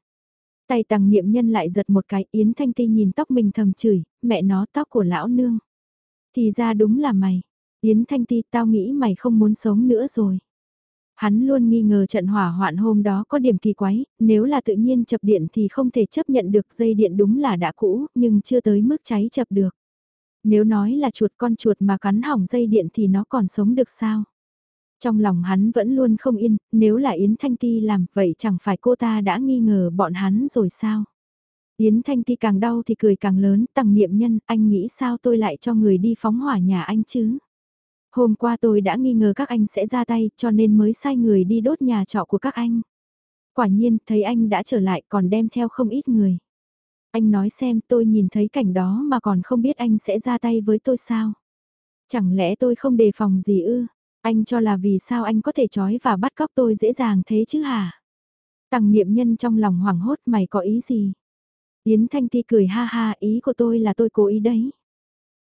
Tay tàng niệm nhân lại giật một cái, Yến Thanh Ti nhìn tóc mình thầm chửi, mẹ nó tóc của lão nương. Thì ra đúng là mày. Yến Thanh Ti tao nghĩ mày không muốn sống nữa rồi. Hắn luôn nghi ngờ trận hỏa hoạn hôm đó có điểm kỳ quái, nếu là tự nhiên chập điện thì không thể chấp nhận được dây điện đúng là đã cũ, nhưng chưa tới mức cháy chập được. Nếu nói là chuột con chuột mà cắn hỏng dây điện thì nó còn sống được sao? Trong lòng hắn vẫn luôn không yên, nếu là Yến Thanh Ti làm vậy chẳng phải cô ta đã nghi ngờ bọn hắn rồi sao? Yến Thanh Ti càng đau thì cười càng lớn, tầng niệm nhân, anh nghĩ sao tôi lại cho người đi phóng hỏa nhà anh chứ? Hôm qua tôi đã nghi ngờ các anh sẽ ra tay, cho nên mới sai người đi đốt nhà trọ của các anh. Quả nhiên, thấy anh đã trở lại, còn đem theo không ít người. Anh nói xem, tôi nhìn thấy cảnh đó mà còn không biết anh sẽ ra tay với tôi sao. Chẳng lẽ tôi không đề phòng gì ư? Anh cho là vì sao anh có thể trói và bắt cóc tôi dễ dàng thế chứ hả? Tằng niệm nhân trong lòng hoảng hốt, mày có ý gì? Yến Thanh Ti cười ha ha, ý của tôi là tôi cố ý đấy.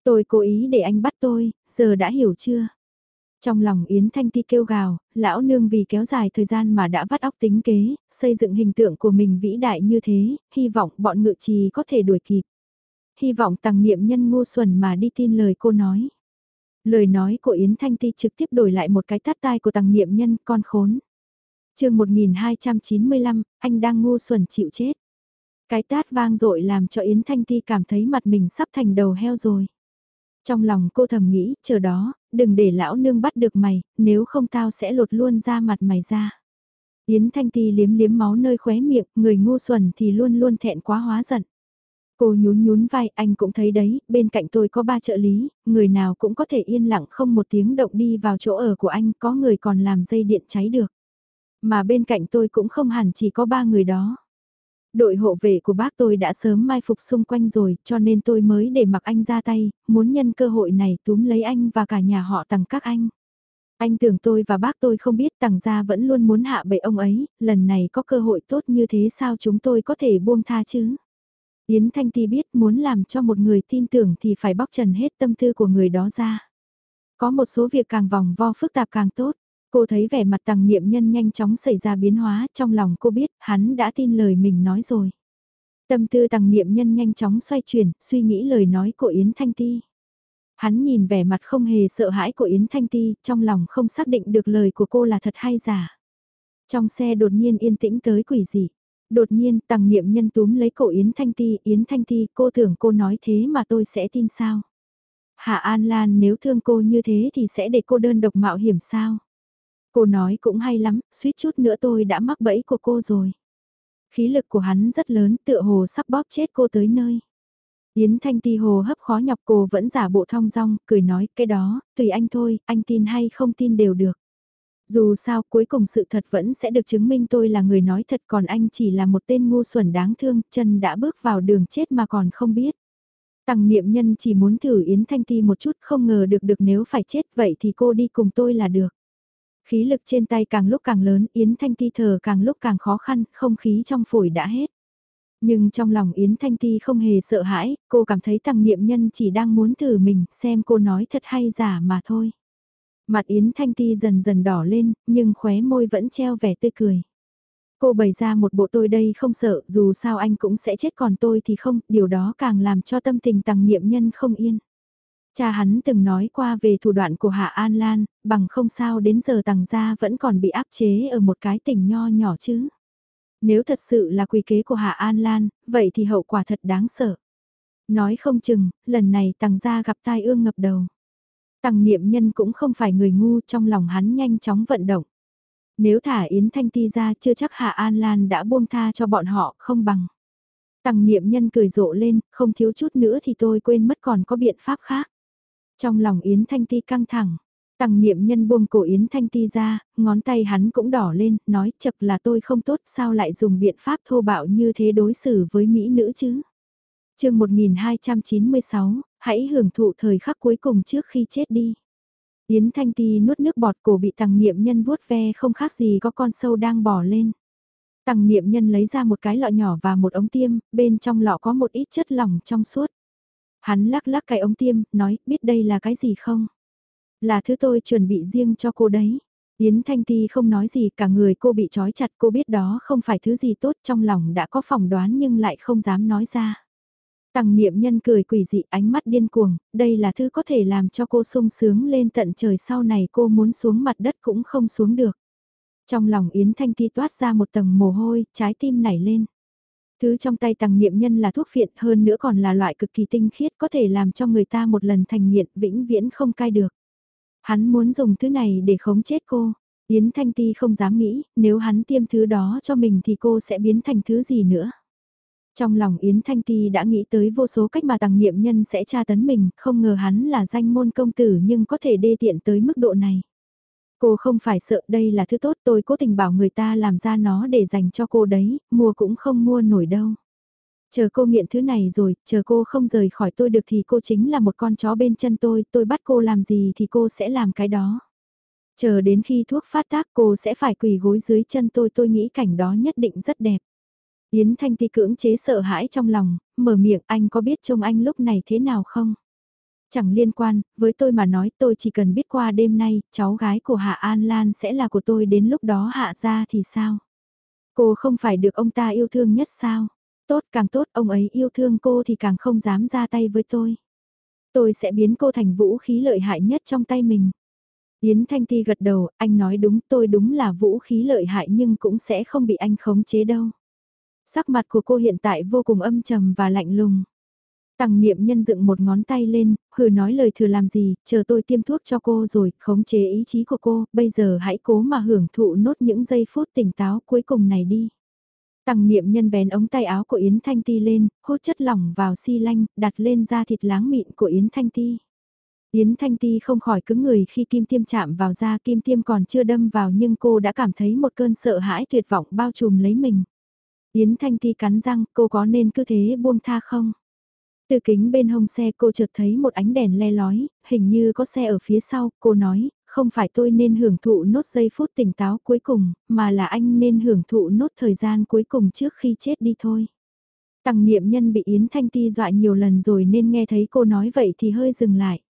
Tôi cố ý để anh bắt tôi, giờ đã hiểu chưa? Trong lòng Yến Thanh Ti kêu gào, lão nương vì kéo dài thời gian mà đã vắt óc tính kế, xây dựng hình tượng của mình vĩ đại như thế, hy vọng bọn ngự trì có thể đuổi kịp. Hy vọng tàng niệm nhân ngu xuẩn mà đi tin lời cô nói. Lời nói của Yến Thanh Ti trực tiếp đổi lại một cái tát tai của tàng niệm nhân con khốn. chương 1295, anh đang ngu xuẩn chịu chết. Cái tát vang dội làm cho Yến Thanh Ti cảm thấy mặt mình sắp thành đầu heo rồi. Trong lòng cô thầm nghĩ, chờ đó, đừng để lão nương bắt được mày, nếu không tao sẽ lột luôn ra mặt mày ra. Yến Thanh Ti liếm liếm máu nơi khóe miệng, người ngu xuẩn thì luôn luôn thẹn quá hóa giận. Cô nhún nhún vai, anh cũng thấy đấy, bên cạnh tôi có ba trợ lý, người nào cũng có thể yên lặng không một tiếng động đi vào chỗ ở của anh, có người còn làm dây điện cháy được. Mà bên cạnh tôi cũng không hẳn chỉ có ba người đó. Đội hộ vệ của bác tôi đã sớm mai phục xung quanh rồi, cho nên tôi mới để mặc anh ra tay, muốn nhân cơ hội này túm lấy anh và cả nhà họ tặng các anh. Anh tưởng tôi và bác tôi không biết tặng gia vẫn luôn muốn hạ bệ ông ấy, lần này có cơ hội tốt như thế sao chúng tôi có thể buông tha chứ? Yến Thanh Ti biết muốn làm cho một người tin tưởng thì phải bóc trần hết tâm tư của người đó ra. Có một số việc càng vòng vo phức tạp càng tốt. Cô thấy vẻ mặt tàng niệm nhân nhanh chóng xảy ra biến hóa trong lòng cô biết hắn đã tin lời mình nói rồi. Tâm tư tàng niệm nhân nhanh chóng xoay chuyển, suy nghĩ lời nói của Yến Thanh Ti. Hắn nhìn vẻ mặt không hề sợ hãi của Yến Thanh Ti, trong lòng không xác định được lời của cô là thật hay giả. Trong xe đột nhiên yên tĩnh tới quỷ dị. Đột nhiên tàng niệm nhân túm lấy cổ Yến Thanh Ti, Yến Thanh Ti, cô tưởng cô nói thế mà tôi sẽ tin sao? Hạ An Lan nếu thương cô như thế thì sẽ để cô đơn độc mạo hiểm sao? Cô nói cũng hay lắm, suýt chút nữa tôi đã mắc bẫy của cô rồi. Khí lực của hắn rất lớn tựa hồ sắp bóp chết cô tới nơi. Yến Thanh Ti hồ hấp khó nhọc cô vẫn giả bộ thong dong, cười nói cái đó, tùy anh thôi, anh tin hay không tin đều được. Dù sao cuối cùng sự thật vẫn sẽ được chứng minh tôi là người nói thật còn anh chỉ là một tên ngu xuẩn đáng thương, chân đã bước vào đường chết mà còn không biết. Tằng niệm nhân chỉ muốn thử Yến Thanh Ti một chút không ngờ được được nếu phải chết vậy thì cô đi cùng tôi là được. Khí lực trên tay càng lúc càng lớn, Yến Thanh Ti thở càng lúc càng khó khăn, không khí trong phổi đã hết. Nhưng trong lòng Yến Thanh Ti không hề sợ hãi, cô cảm thấy tăng niệm nhân chỉ đang muốn thử mình, xem cô nói thật hay giả mà thôi. Mặt Yến Thanh Ti dần dần đỏ lên, nhưng khóe môi vẫn treo vẻ tươi cười. Cô bày ra một bộ tôi đây không sợ, dù sao anh cũng sẽ chết còn tôi thì không, điều đó càng làm cho tâm tình tăng niệm nhân không yên. Cha hắn từng nói qua về thủ đoạn của Hạ An Lan, bằng không sao đến giờ tàng gia vẫn còn bị áp chế ở một cái tỉnh nho nhỏ chứ. Nếu thật sự là quy kế của Hạ An Lan, vậy thì hậu quả thật đáng sợ. Nói không chừng, lần này tàng gia gặp tai ương ngập đầu. Tằng niệm nhân cũng không phải người ngu trong lòng hắn nhanh chóng vận động. Nếu thả Yến Thanh Ti ra chưa chắc Hạ An Lan đã buông tha cho bọn họ không bằng. Tằng niệm nhân cười rộ lên, không thiếu chút nữa thì tôi quên mất còn có biện pháp khác. Trong lòng Yến Thanh Ti căng thẳng, Tằng niệm nhân buông cổ Yến Thanh Ti ra, ngón tay hắn cũng đỏ lên, nói chật là tôi không tốt sao lại dùng biện pháp thô bạo như thế đối xử với Mỹ nữ chứ. chương 1296, hãy hưởng thụ thời khắc cuối cùng trước khi chết đi. Yến Thanh Ti nuốt nước bọt cổ bị tằng niệm nhân vuốt ve không khác gì có con sâu đang bò lên. Tằng niệm nhân lấy ra một cái lọ nhỏ và một ống tiêm, bên trong lọ có một ít chất lỏng trong suốt. Hắn lắc lắc cái ống tiêm, nói, biết đây là cái gì không? Là thứ tôi chuẩn bị riêng cho cô đấy. Yến Thanh Ti không nói gì, cả người cô bị trói chặt, cô biết đó không phải thứ gì tốt trong lòng đã có phỏng đoán nhưng lại không dám nói ra. Tằng niệm nhân cười quỷ dị ánh mắt điên cuồng, đây là thứ có thể làm cho cô sung sướng lên tận trời sau này cô muốn xuống mặt đất cũng không xuống được. Trong lòng Yến Thanh Ti toát ra một tầng mồ hôi, trái tim nảy lên. Thứ trong tay tàng niệm nhân là thuốc phiện hơn nữa còn là loại cực kỳ tinh khiết có thể làm cho người ta một lần thành nghiện vĩnh viễn không cai được. Hắn muốn dùng thứ này để khống chết cô. Yến Thanh Ti không dám nghĩ, nếu hắn tiêm thứ đó cho mình thì cô sẽ biến thành thứ gì nữa. Trong lòng Yến Thanh Ti đã nghĩ tới vô số cách mà tàng niệm nhân sẽ tra tấn mình, không ngờ hắn là danh môn công tử nhưng có thể đê tiện tới mức độ này. Cô không phải sợ đây là thứ tốt tôi cố tình bảo người ta làm ra nó để dành cho cô đấy, mua cũng không mua nổi đâu. Chờ cô nghiện thứ này rồi, chờ cô không rời khỏi tôi được thì cô chính là một con chó bên chân tôi, tôi bắt cô làm gì thì cô sẽ làm cái đó. Chờ đến khi thuốc phát tác cô sẽ phải quỳ gối dưới chân tôi tôi nghĩ cảnh đó nhất định rất đẹp. Yến Thanh Ti cưỡng chế sợ hãi trong lòng, mở miệng anh có biết trông anh lúc này thế nào không? Chẳng liên quan, với tôi mà nói tôi chỉ cần biết qua đêm nay, cháu gái của Hạ An Lan sẽ là của tôi đến lúc đó Hạ ra thì sao? Cô không phải được ông ta yêu thương nhất sao? Tốt càng tốt, ông ấy yêu thương cô thì càng không dám ra tay với tôi. Tôi sẽ biến cô thành vũ khí lợi hại nhất trong tay mình. Yến Thanh Ti gật đầu, anh nói đúng tôi đúng là vũ khí lợi hại nhưng cũng sẽ không bị anh khống chế đâu. Sắc mặt của cô hiện tại vô cùng âm trầm và lạnh lùng. Tằng niệm nhân dựng một ngón tay lên, hừ nói lời thừa làm gì, chờ tôi tiêm thuốc cho cô rồi, khống chế ý chí của cô, bây giờ hãy cố mà hưởng thụ nốt những giây phút tỉnh táo cuối cùng này đi. Tằng niệm nhân vén ống tay áo của Yến Thanh Ti lên, hút chất lỏng vào xi lanh, đặt lên da thịt láng mịn của Yến Thanh Ti. Yến Thanh Ti không khỏi cứng người khi kim tiêm chạm vào da kim tiêm còn chưa đâm vào nhưng cô đã cảm thấy một cơn sợ hãi tuyệt vọng bao trùm lấy mình. Yến Thanh Ti cắn răng cô có nên cứ thế buông tha không? Từ kính bên hông xe cô chợt thấy một ánh đèn le lói, hình như có xe ở phía sau, cô nói, không phải tôi nên hưởng thụ nốt giây phút tỉnh táo cuối cùng, mà là anh nên hưởng thụ nốt thời gian cuối cùng trước khi chết đi thôi. Tằng niệm nhân bị Yến Thanh Ti dọa nhiều lần rồi nên nghe thấy cô nói vậy thì hơi dừng lại.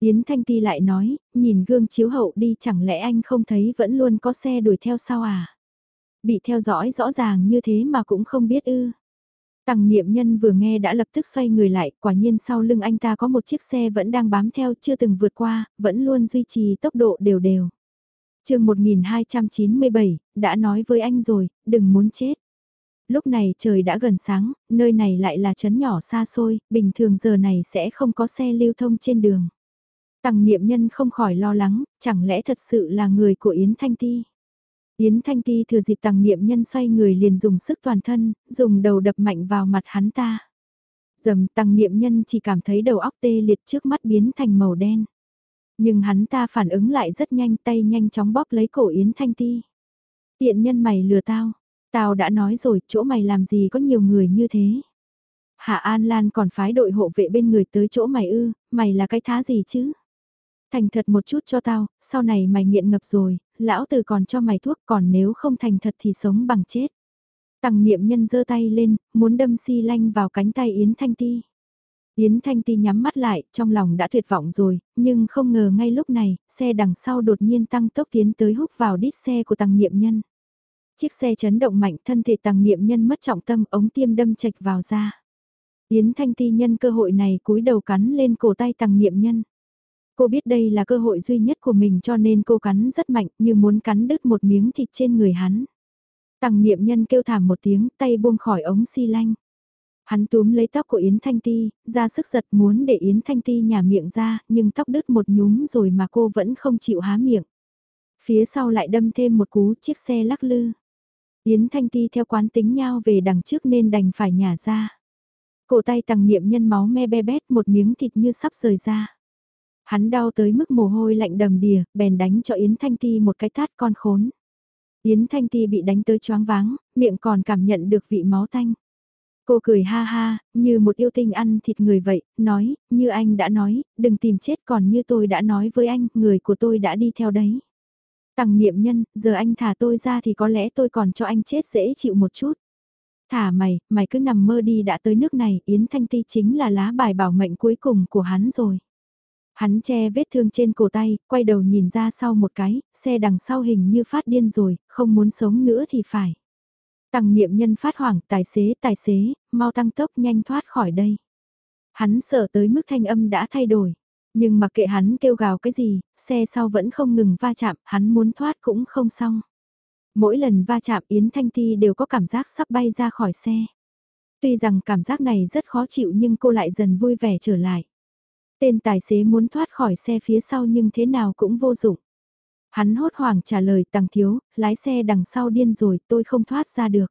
Yến Thanh Ti lại nói, nhìn gương chiếu hậu đi chẳng lẽ anh không thấy vẫn luôn có xe đuổi theo sao à? Bị theo dõi rõ ràng như thế mà cũng không biết ư. Tằng niệm nhân vừa nghe đã lập tức xoay người lại, quả nhiên sau lưng anh ta có một chiếc xe vẫn đang bám theo chưa từng vượt qua, vẫn luôn duy trì tốc độ đều đều. chương 1297, đã nói với anh rồi, đừng muốn chết. Lúc này trời đã gần sáng, nơi này lại là trấn nhỏ xa xôi, bình thường giờ này sẽ không có xe lưu thông trên đường. Tằng niệm nhân không khỏi lo lắng, chẳng lẽ thật sự là người của Yến Thanh Ti. Yến Thanh Ti thừa dịp tàng niệm nhân xoay người liền dùng sức toàn thân, dùng đầu đập mạnh vào mặt hắn ta. Dầm tăng niệm nhân chỉ cảm thấy đầu óc tê liệt trước mắt biến thành màu đen. Nhưng hắn ta phản ứng lại rất nhanh tay nhanh chóng bóp lấy cổ Yến Thanh Ti. Tiện nhân mày lừa tao, tao đã nói rồi chỗ mày làm gì có nhiều người như thế. Hạ An Lan còn phái đội hộ vệ bên người tới chỗ mày ư, mày là cái thá gì chứ? Thành thật một chút cho tao, sau này mày nghiện ngập rồi, lão tử còn cho mày thuốc còn nếu không thành thật thì sống bằng chết. Tằng niệm nhân giơ tay lên, muốn đâm xi lanh vào cánh tay Yến Thanh Ti. Yến Thanh Ti nhắm mắt lại, trong lòng đã tuyệt vọng rồi, nhưng không ngờ ngay lúc này, xe đằng sau đột nhiên tăng tốc tiến tới hút vào đít xe của tàng niệm nhân. Chiếc xe chấn động mạnh thân thể tàng niệm nhân mất trọng tâm ống tiêm đâm chạch vào da. Yến Thanh Ti nhân cơ hội này cúi đầu cắn lên cổ tay tàng niệm nhân. Cô biết đây là cơ hội duy nhất của mình cho nên cô cắn rất mạnh như muốn cắn đứt một miếng thịt trên người hắn. Tằng niệm nhân kêu thảm một tiếng tay buông khỏi ống xi lanh. Hắn túm lấy tóc của Yến Thanh Ti, ra sức giật muốn để Yến Thanh Ti nhả miệng ra, nhưng tóc đứt một nhúm rồi mà cô vẫn không chịu há miệng. Phía sau lại đâm thêm một cú chiếc xe lắc lư. Yến Thanh Ti theo quán tính nhau về đằng trước nên đành phải nhả ra. Cổ tay tằng niệm nhân máu me be bét một miếng thịt như sắp rời ra. Hắn đau tới mức mồ hôi lạnh đầm đìa, bèn đánh cho Yến Thanh Ti một cái tát con khốn. Yến Thanh Ti bị đánh tới choáng váng, miệng còn cảm nhận được vị máu tanh. Cô cười ha ha, như một yêu tinh ăn thịt người vậy, nói, như anh đã nói, đừng tìm chết còn như tôi đã nói với anh, người của tôi đã đi theo đấy. Tằng niệm nhân, giờ anh thả tôi ra thì có lẽ tôi còn cho anh chết dễ chịu một chút. Thả mày, mày cứ nằm mơ đi đã tới nước này, Yến Thanh Ti chính là lá bài bảo mệnh cuối cùng của hắn rồi. Hắn che vết thương trên cổ tay, quay đầu nhìn ra sau một cái, xe đằng sau hình như phát điên rồi, không muốn sống nữa thì phải. Tăng niệm nhân phát hoảng, tài xế, tài xế, mau tăng tốc nhanh thoát khỏi đây. Hắn sợ tới mức thanh âm đã thay đổi. Nhưng mặc kệ hắn kêu gào cái gì, xe sau vẫn không ngừng va chạm, hắn muốn thoát cũng không xong. Mỗi lần va chạm Yến Thanh Ti đều có cảm giác sắp bay ra khỏi xe. Tuy rằng cảm giác này rất khó chịu nhưng cô lại dần vui vẻ trở lại. Tên tài xế muốn thoát khỏi xe phía sau nhưng thế nào cũng vô dụng. Hắn hốt hoảng trả lời tăng thiếu, lái xe đằng sau điên rồi tôi không thoát ra được.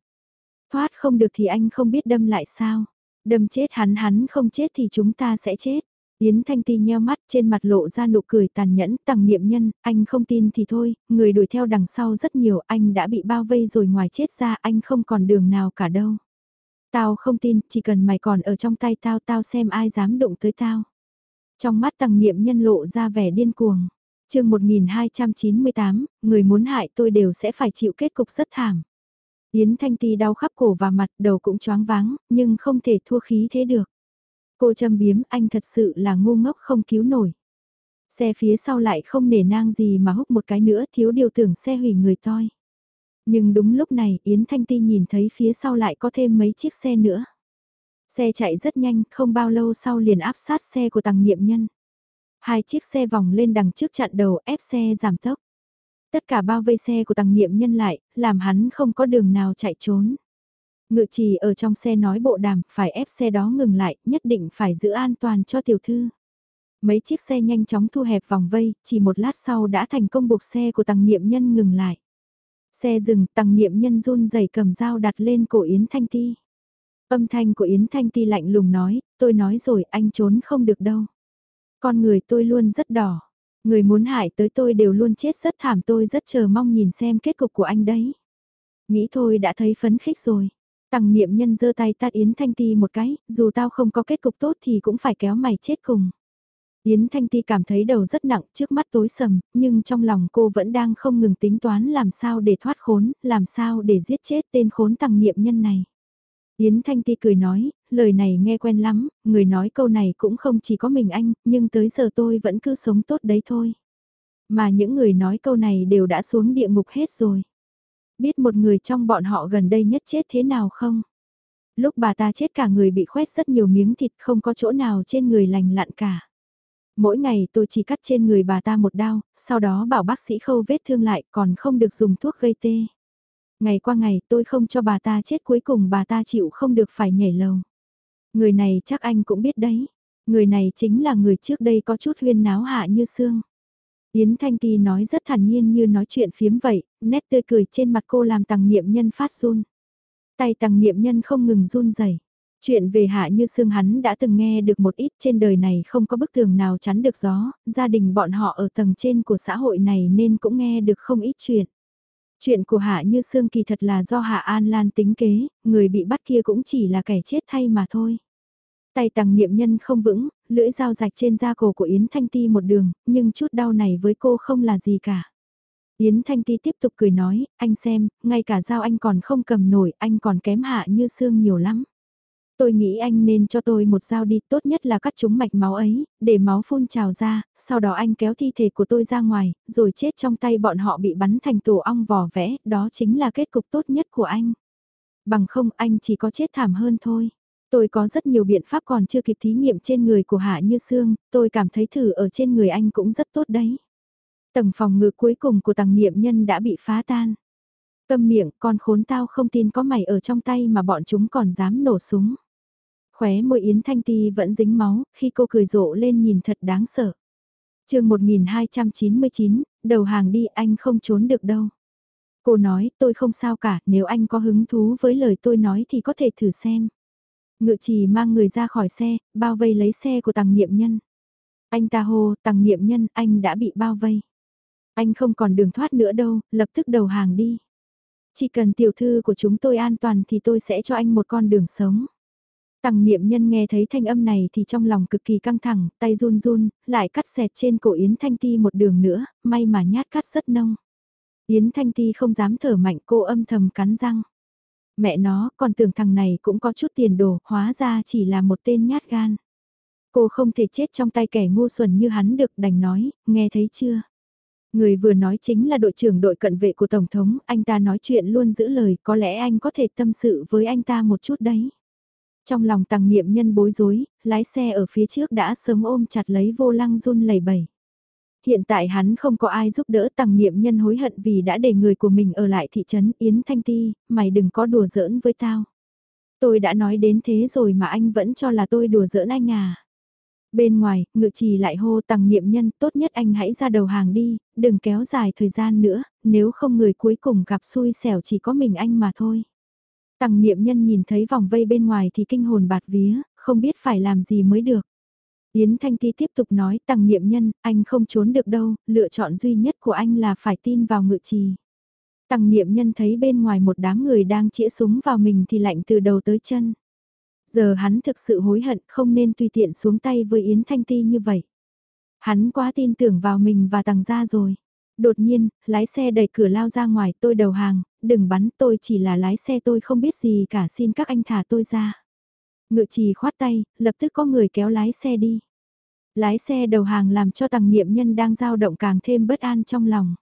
Thoát không được thì anh không biết đâm lại sao. Đâm chết hắn hắn không chết thì chúng ta sẽ chết. Yến Thanh Ti nheo mắt trên mặt lộ ra nụ cười tàn nhẫn tằng niệm nhân, anh không tin thì thôi, người đuổi theo đằng sau rất nhiều, anh đã bị bao vây rồi ngoài chết ra anh không còn đường nào cả đâu. Tao không tin, chỉ cần mày còn ở trong tay tao tao xem ai dám đụng tới tao. Trong mắt tăng niệm nhân lộ ra vẻ điên cuồng. chương 1298, người muốn hại tôi đều sẽ phải chịu kết cục rất thảm. Yến Thanh Ti đau khắp cổ và mặt đầu cũng choáng váng, nhưng không thể thua khí thế được. Cô châm biếm anh thật sự là ngu ngốc không cứu nổi. Xe phía sau lại không nể nang gì mà húc một cái nữa thiếu điều tưởng xe hủy người toi. Nhưng đúng lúc này Yến Thanh Ti nhìn thấy phía sau lại có thêm mấy chiếc xe nữa. Xe chạy rất nhanh, không bao lâu sau liền áp sát xe của tàng niệm nhân. Hai chiếc xe vòng lên đằng trước chặn đầu ép xe giảm tốc. Tất cả bao vây xe của tàng niệm nhân lại, làm hắn không có đường nào chạy trốn. Ngự trì ở trong xe nói bộ đàm, phải ép xe đó ngừng lại, nhất định phải giữ an toàn cho tiểu thư. Mấy chiếc xe nhanh chóng thu hẹp vòng vây, chỉ một lát sau đã thành công buộc xe của tàng niệm nhân ngừng lại. Xe dừng, tàng niệm nhân run rẩy cầm dao đặt lên cổ Yến Thanh Ti. Âm thanh của Yến Thanh Ti lạnh lùng nói, tôi nói rồi anh trốn không được đâu. Con người tôi luôn rất đỏ. Người muốn hại tới tôi đều luôn chết rất thảm tôi rất chờ mong nhìn xem kết cục của anh đấy. Nghĩ thôi đã thấy phấn khích rồi. Tằng niệm nhân giơ tay tát Yến Thanh Ti một cái, dù tao không có kết cục tốt thì cũng phải kéo mày chết cùng. Yến Thanh Ti cảm thấy đầu rất nặng, trước mắt tối sầm, nhưng trong lòng cô vẫn đang không ngừng tính toán làm sao để thoát khốn, làm sao để giết chết tên khốn tằng niệm nhân này. Yến Thanh Ti cười nói, lời này nghe quen lắm, người nói câu này cũng không chỉ có mình anh, nhưng tới giờ tôi vẫn cứ sống tốt đấy thôi. Mà những người nói câu này đều đã xuống địa ngục hết rồi. Biết một người trong bọn họ gần đây nhất chết thế nào không? Lúc bà ta chết cả người bị khoét rất nhiều miếng thịt không có chỗ nào trên người lành lặn cả. Mỗi ngày tôi chỉ cắt trên người bà ta một đao, sau đó bảo bác sĩ khâu vết thương lại còn không được dùng thuốc gây tê. Ngày qua ngày tôi không cho bà ta chết cuối cùng bà ta chịu không được phải nhảy lầu. Người này chắc anh cũng biết đấy. Người này chính là người trước đây có chút huyên náo hạ như xương. Yến Thanh Ti nói rất thản nhiên như nói chuyện phiếm vậy, nét tươi cười trên mặt cô làm tàng niệm nhân phát run. Tay tàng niệm nhân không ngừng run rẩy. Chuyện về hạ như xương hắn đã từng nghe được một ít trên đời này không có bức tường nào chắn được gió, gia đình bọn họ ở tầng trên của xã hội này nên cũng nghe được không ít chuyện. Chuyện của Hạ Như Sương kỳ thật là do Hạ An Lan tính kế, người bị bắt kia cũng chỉ là kẻ chết thay mà thôi. Tay tàng niệm nhân không vững, lưỡi dao rạch trên da cổ của Yến Thanh Ti một đường, nhưng chút đau này với cô không là gì cả. Yến Thanh Ti tiếp tục cười nói, anh xem, ngay cả dao anh còn không cầm nổi, anh còn kém Hạ Như Sương nhiều lắm. Tôi nghĩ anh nên cho tôi một dao đi, tốt nhất là cắt chúng mạch máu ấy, để máu phun trào ra, sau đó anh kéo thi thể của tôi ra ngoài, rồi chết trong tay bọn họ bị bắn thành tổ ong vỏ vẽ, đó chính là kết cục tốt nhất của anh. Bằng không anh chỉ có chết thảm hơn thôi. Tôi có rất nhiều biện pháp còn chưa kịp thí nghiệm trên người của Hạ Như Sương, tôi cảm thấy thử ở trên người anh cũng rất tốt đấy. Tầng phòng ngự cuối cùng của tầng niệm nhân đã bị phá tan. Câm miệng, con khốn tao không tin có mày ở trong tay mà bọn chúng còn dám nổ súng. Khóe môi Yến Thanh Ti vẫn dính máu, khi cô cười rộ lên nhìn thật đáng sợ. chương 1299, đầu hàng đi anh không trốn được đâu. Cô nói tôi không sao cả, nếu anh có hứng thú với lời tôi nói thì có thể thử xem. Ngự trì mang người ra khỏi xe, bao vây lấy xe của tàng niệm nhân. Anh ta hô, tàng niệm nhân, anh đã bị bao vây. Anh không còn đường thoát nữa đâu, lập tức đầu hàng đi. Chỉ cần tiểu thư của chúng tôi an toàn thì tôi sẽ cho anh một con đường sống. Tằng niệm nhân nghe thấy thanh âm này thì trong lòng cực kỳ căng thẳng, tay run run, lại cắt xẹt trên cổ Yến Thanh Ti một đường nữa, may mà nhát cắt rất nông. Yến Thanh Ti không dám thở mạnh cô âm thầm cắn răng. Mẹ nó còn tưởng thằng này cũng có chút tiền đồ, hóa ra chỉ là một tên nhát gan. Cô không thể chết trong tay kẻ ngu xuẩn như hắn được đành nói, nghe thấy chưa? Người vừa nói chính là đội trưởng đội cận vệ của Tổng thống, anh ta nói chuyện luôn giữ lời, có lẽ anh có thể tâm sự với anh ta một chút đấy. Trong lòng tàng niệm nhân bối rối, lái xe ở phía trước đã sớm ôm chặt lấy vô lăng run lẩy bẩy. Hiện tại hắn không có ai giúp đỡ tăng niệm nhân hối hận vì đã để người của mình ở lại thị trấn Yến Thanh Ti, mày đừng có đùa giỡn với tao. Tôi đã nói đến thế rồi mà anh vẫn cho là tôi đùa giỡn anh à. Bên ngoài, ngự trì lại hô tăng niệm nhân, tốt nhất anh hãy ra đầu hàng đi, đừng kéo dài thời gian nữa, nếu không người cuối cùng gặp xui xẻo chỉ có mình anh mà thôi. Tăng niệm nhân nhìn thấy vòng vây bên ngoài thì kinh hồn bạt vía, không biết phải làm gì mới được. Yến Thanh Ti tiếp tục nói tăng niệm nhân, anh không trốn được đâu, lựa chọn duy nhất của anh là phải tin vào ngự trì. Tăng niệm nhân thấy bên ngoài một đám người đang chĩa súng vào mình thì lạnh từ đầu tới chân. Giờ hắn thực sự hối hận không nên tùy tiện xuống tay với Yến Thanh Ti như vậy. Hắn quá tin tưởng vào mình và tăng gia rồi. Đột nhiên, lái xe đẩy cửa lao ra ngoài tôi đầu hàng, đừng bắn tôi chỉ là lái xe tôi không biết gì cả xin các anh thả tôi ra. Ngự trì khoát tay, lập tức có người kéo lái xe đi. Lái xe đầu hàng làm cho tàng niệm nhân đang dao động càng thêm bất an trong lòng.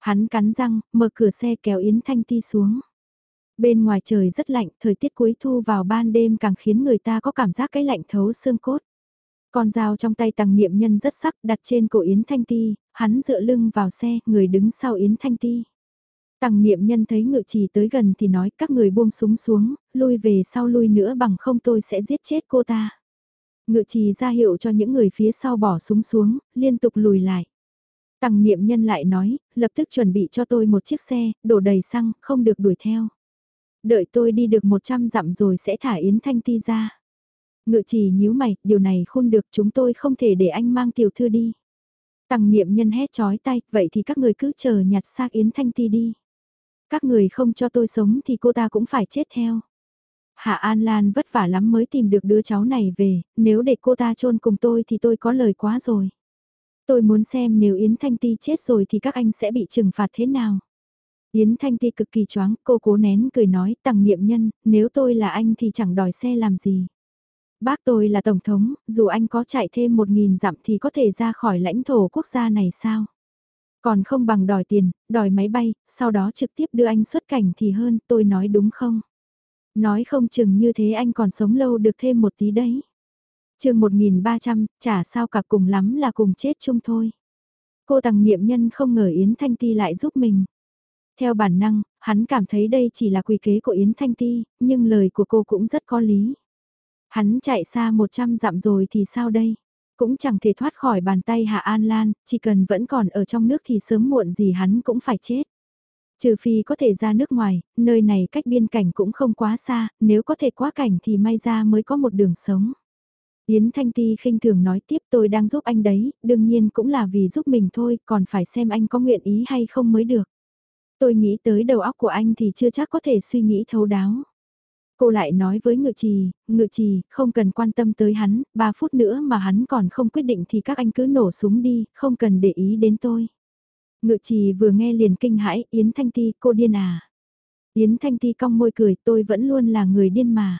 Hắn cắn răng, mở cửa xe kéo Yến Thanh Ti xuống. Bên ngoài trời rất lạnh, thời tiết cuối thu vào ban đêm càng khiến người ta có cảm giác cái lạnh thấu xương cốt. Con dao trong tay tàng niệm nhân rất sắc đặt trên cổ Yến Thanh Ti, hắn dựa lưng vào xe, người đứng sau Yến Thanh Ti. Tằng niệm nhân thấy ngự trì tới gần thì nói các người buông súng xuống, lui về sau lui nữa bằng không tôi sẽ giết chết cô ta. Ngự trì ra hiệu cho những người phía sau bỏ súng xuống, liên tục lùi lại. Tằng niệm nhân lại nói, lập tức chuẩn bị cho tôi một chiếc xe, đổ đầy xăng, không được đuổi theo. Đợi tôi đi được 100 dặm rồi sẽ thả Yến Thanh Ti ra. Ngự trì nhíu mày, điều này khôn được chúng tôi không thể để anh mang tiểu thư đi. Tằng niệm nhân hét chói tay, vậy thì các người cứ chờ nhặt xác Yến Thanh Ti đi. Các người không cho tôi sống thì cô ta cũng phải chết theo. Hạ An Lan vất vả lắm mới tìm được đứa cháu này về, nếu để cô ta chôn cùng tôi thì tôi có lời quá rồi. Tôi muốn xem nếu Yến Thanh Ti chết rồi thì các anh sẽ bị trừng phạt thế nào. Yến Thanh Ti cực kỳ choáng, cô cố nén cười nói, tằng niệm nhân, nếu tôi là anh thì chẳng đòi xe làm gì. Bác tôi là Tổng thống, dù anh có chạy thêm một nghìn dặm thì có thể ra khỏi lãnh thổ quốc gia này sao? Còn không bằng đòi tiền, đòi máy bay, sau đó trực tiếp đưa anh xuất cảnh thì hơn, tôi nói đúng không? Nói không chừng như thế anh còn sống lâu được thêm một tí đấy. chương 1300, chả sao cả cùng lắm là cùng chết chung thôi. Cô tàng niệm nhân không ngờ Yến Thanh Ti lại giúp mình. Theo bản năng, hắn cảm thấy đây chỉ là quy kế của Yến Thanh Ti, nhưng lời của cô cũng rất có lý. Hắn chạy xa 100 dặm rồi thì sao đây? Cũng chẳng thể thoát khỏi bàn tay Hạ An Lan, chỉ cần vẫn còn ở trong nước thì sớm muộn gì hắn cũng phải chết. Trừ phi có thể ra nước ngoài, nơi này cách biên cảnh cũng không quá xa, nếu có thể quá cảnh thì may ra mới có một đường sống. Yến Thanh Ti khinh thường nói tiếp tôi đang giúp anh đấy, đương nhiên cũng là vì giúp mình thôi, còn phải xem anh có nguyện ý hay không mới được. Tôi nghĩ tới đầu óc của anh thì chưa chắc có thể suy nghĩ thấu đáo. Cô lại nói với ngự trì, ngự trì, không cần quan tâm tới hắn, 3 phút nữa mà hắn còn không quyết định thì các anh cứ nổ súng đi, không cần để ý đến tôi. Ngự trì vừa nghe liền kinh hãi, Yến Thanh Ti, cô điên à. Yến Thanh Ti cong môi cười, tôi vẫn luôn là người điên mà.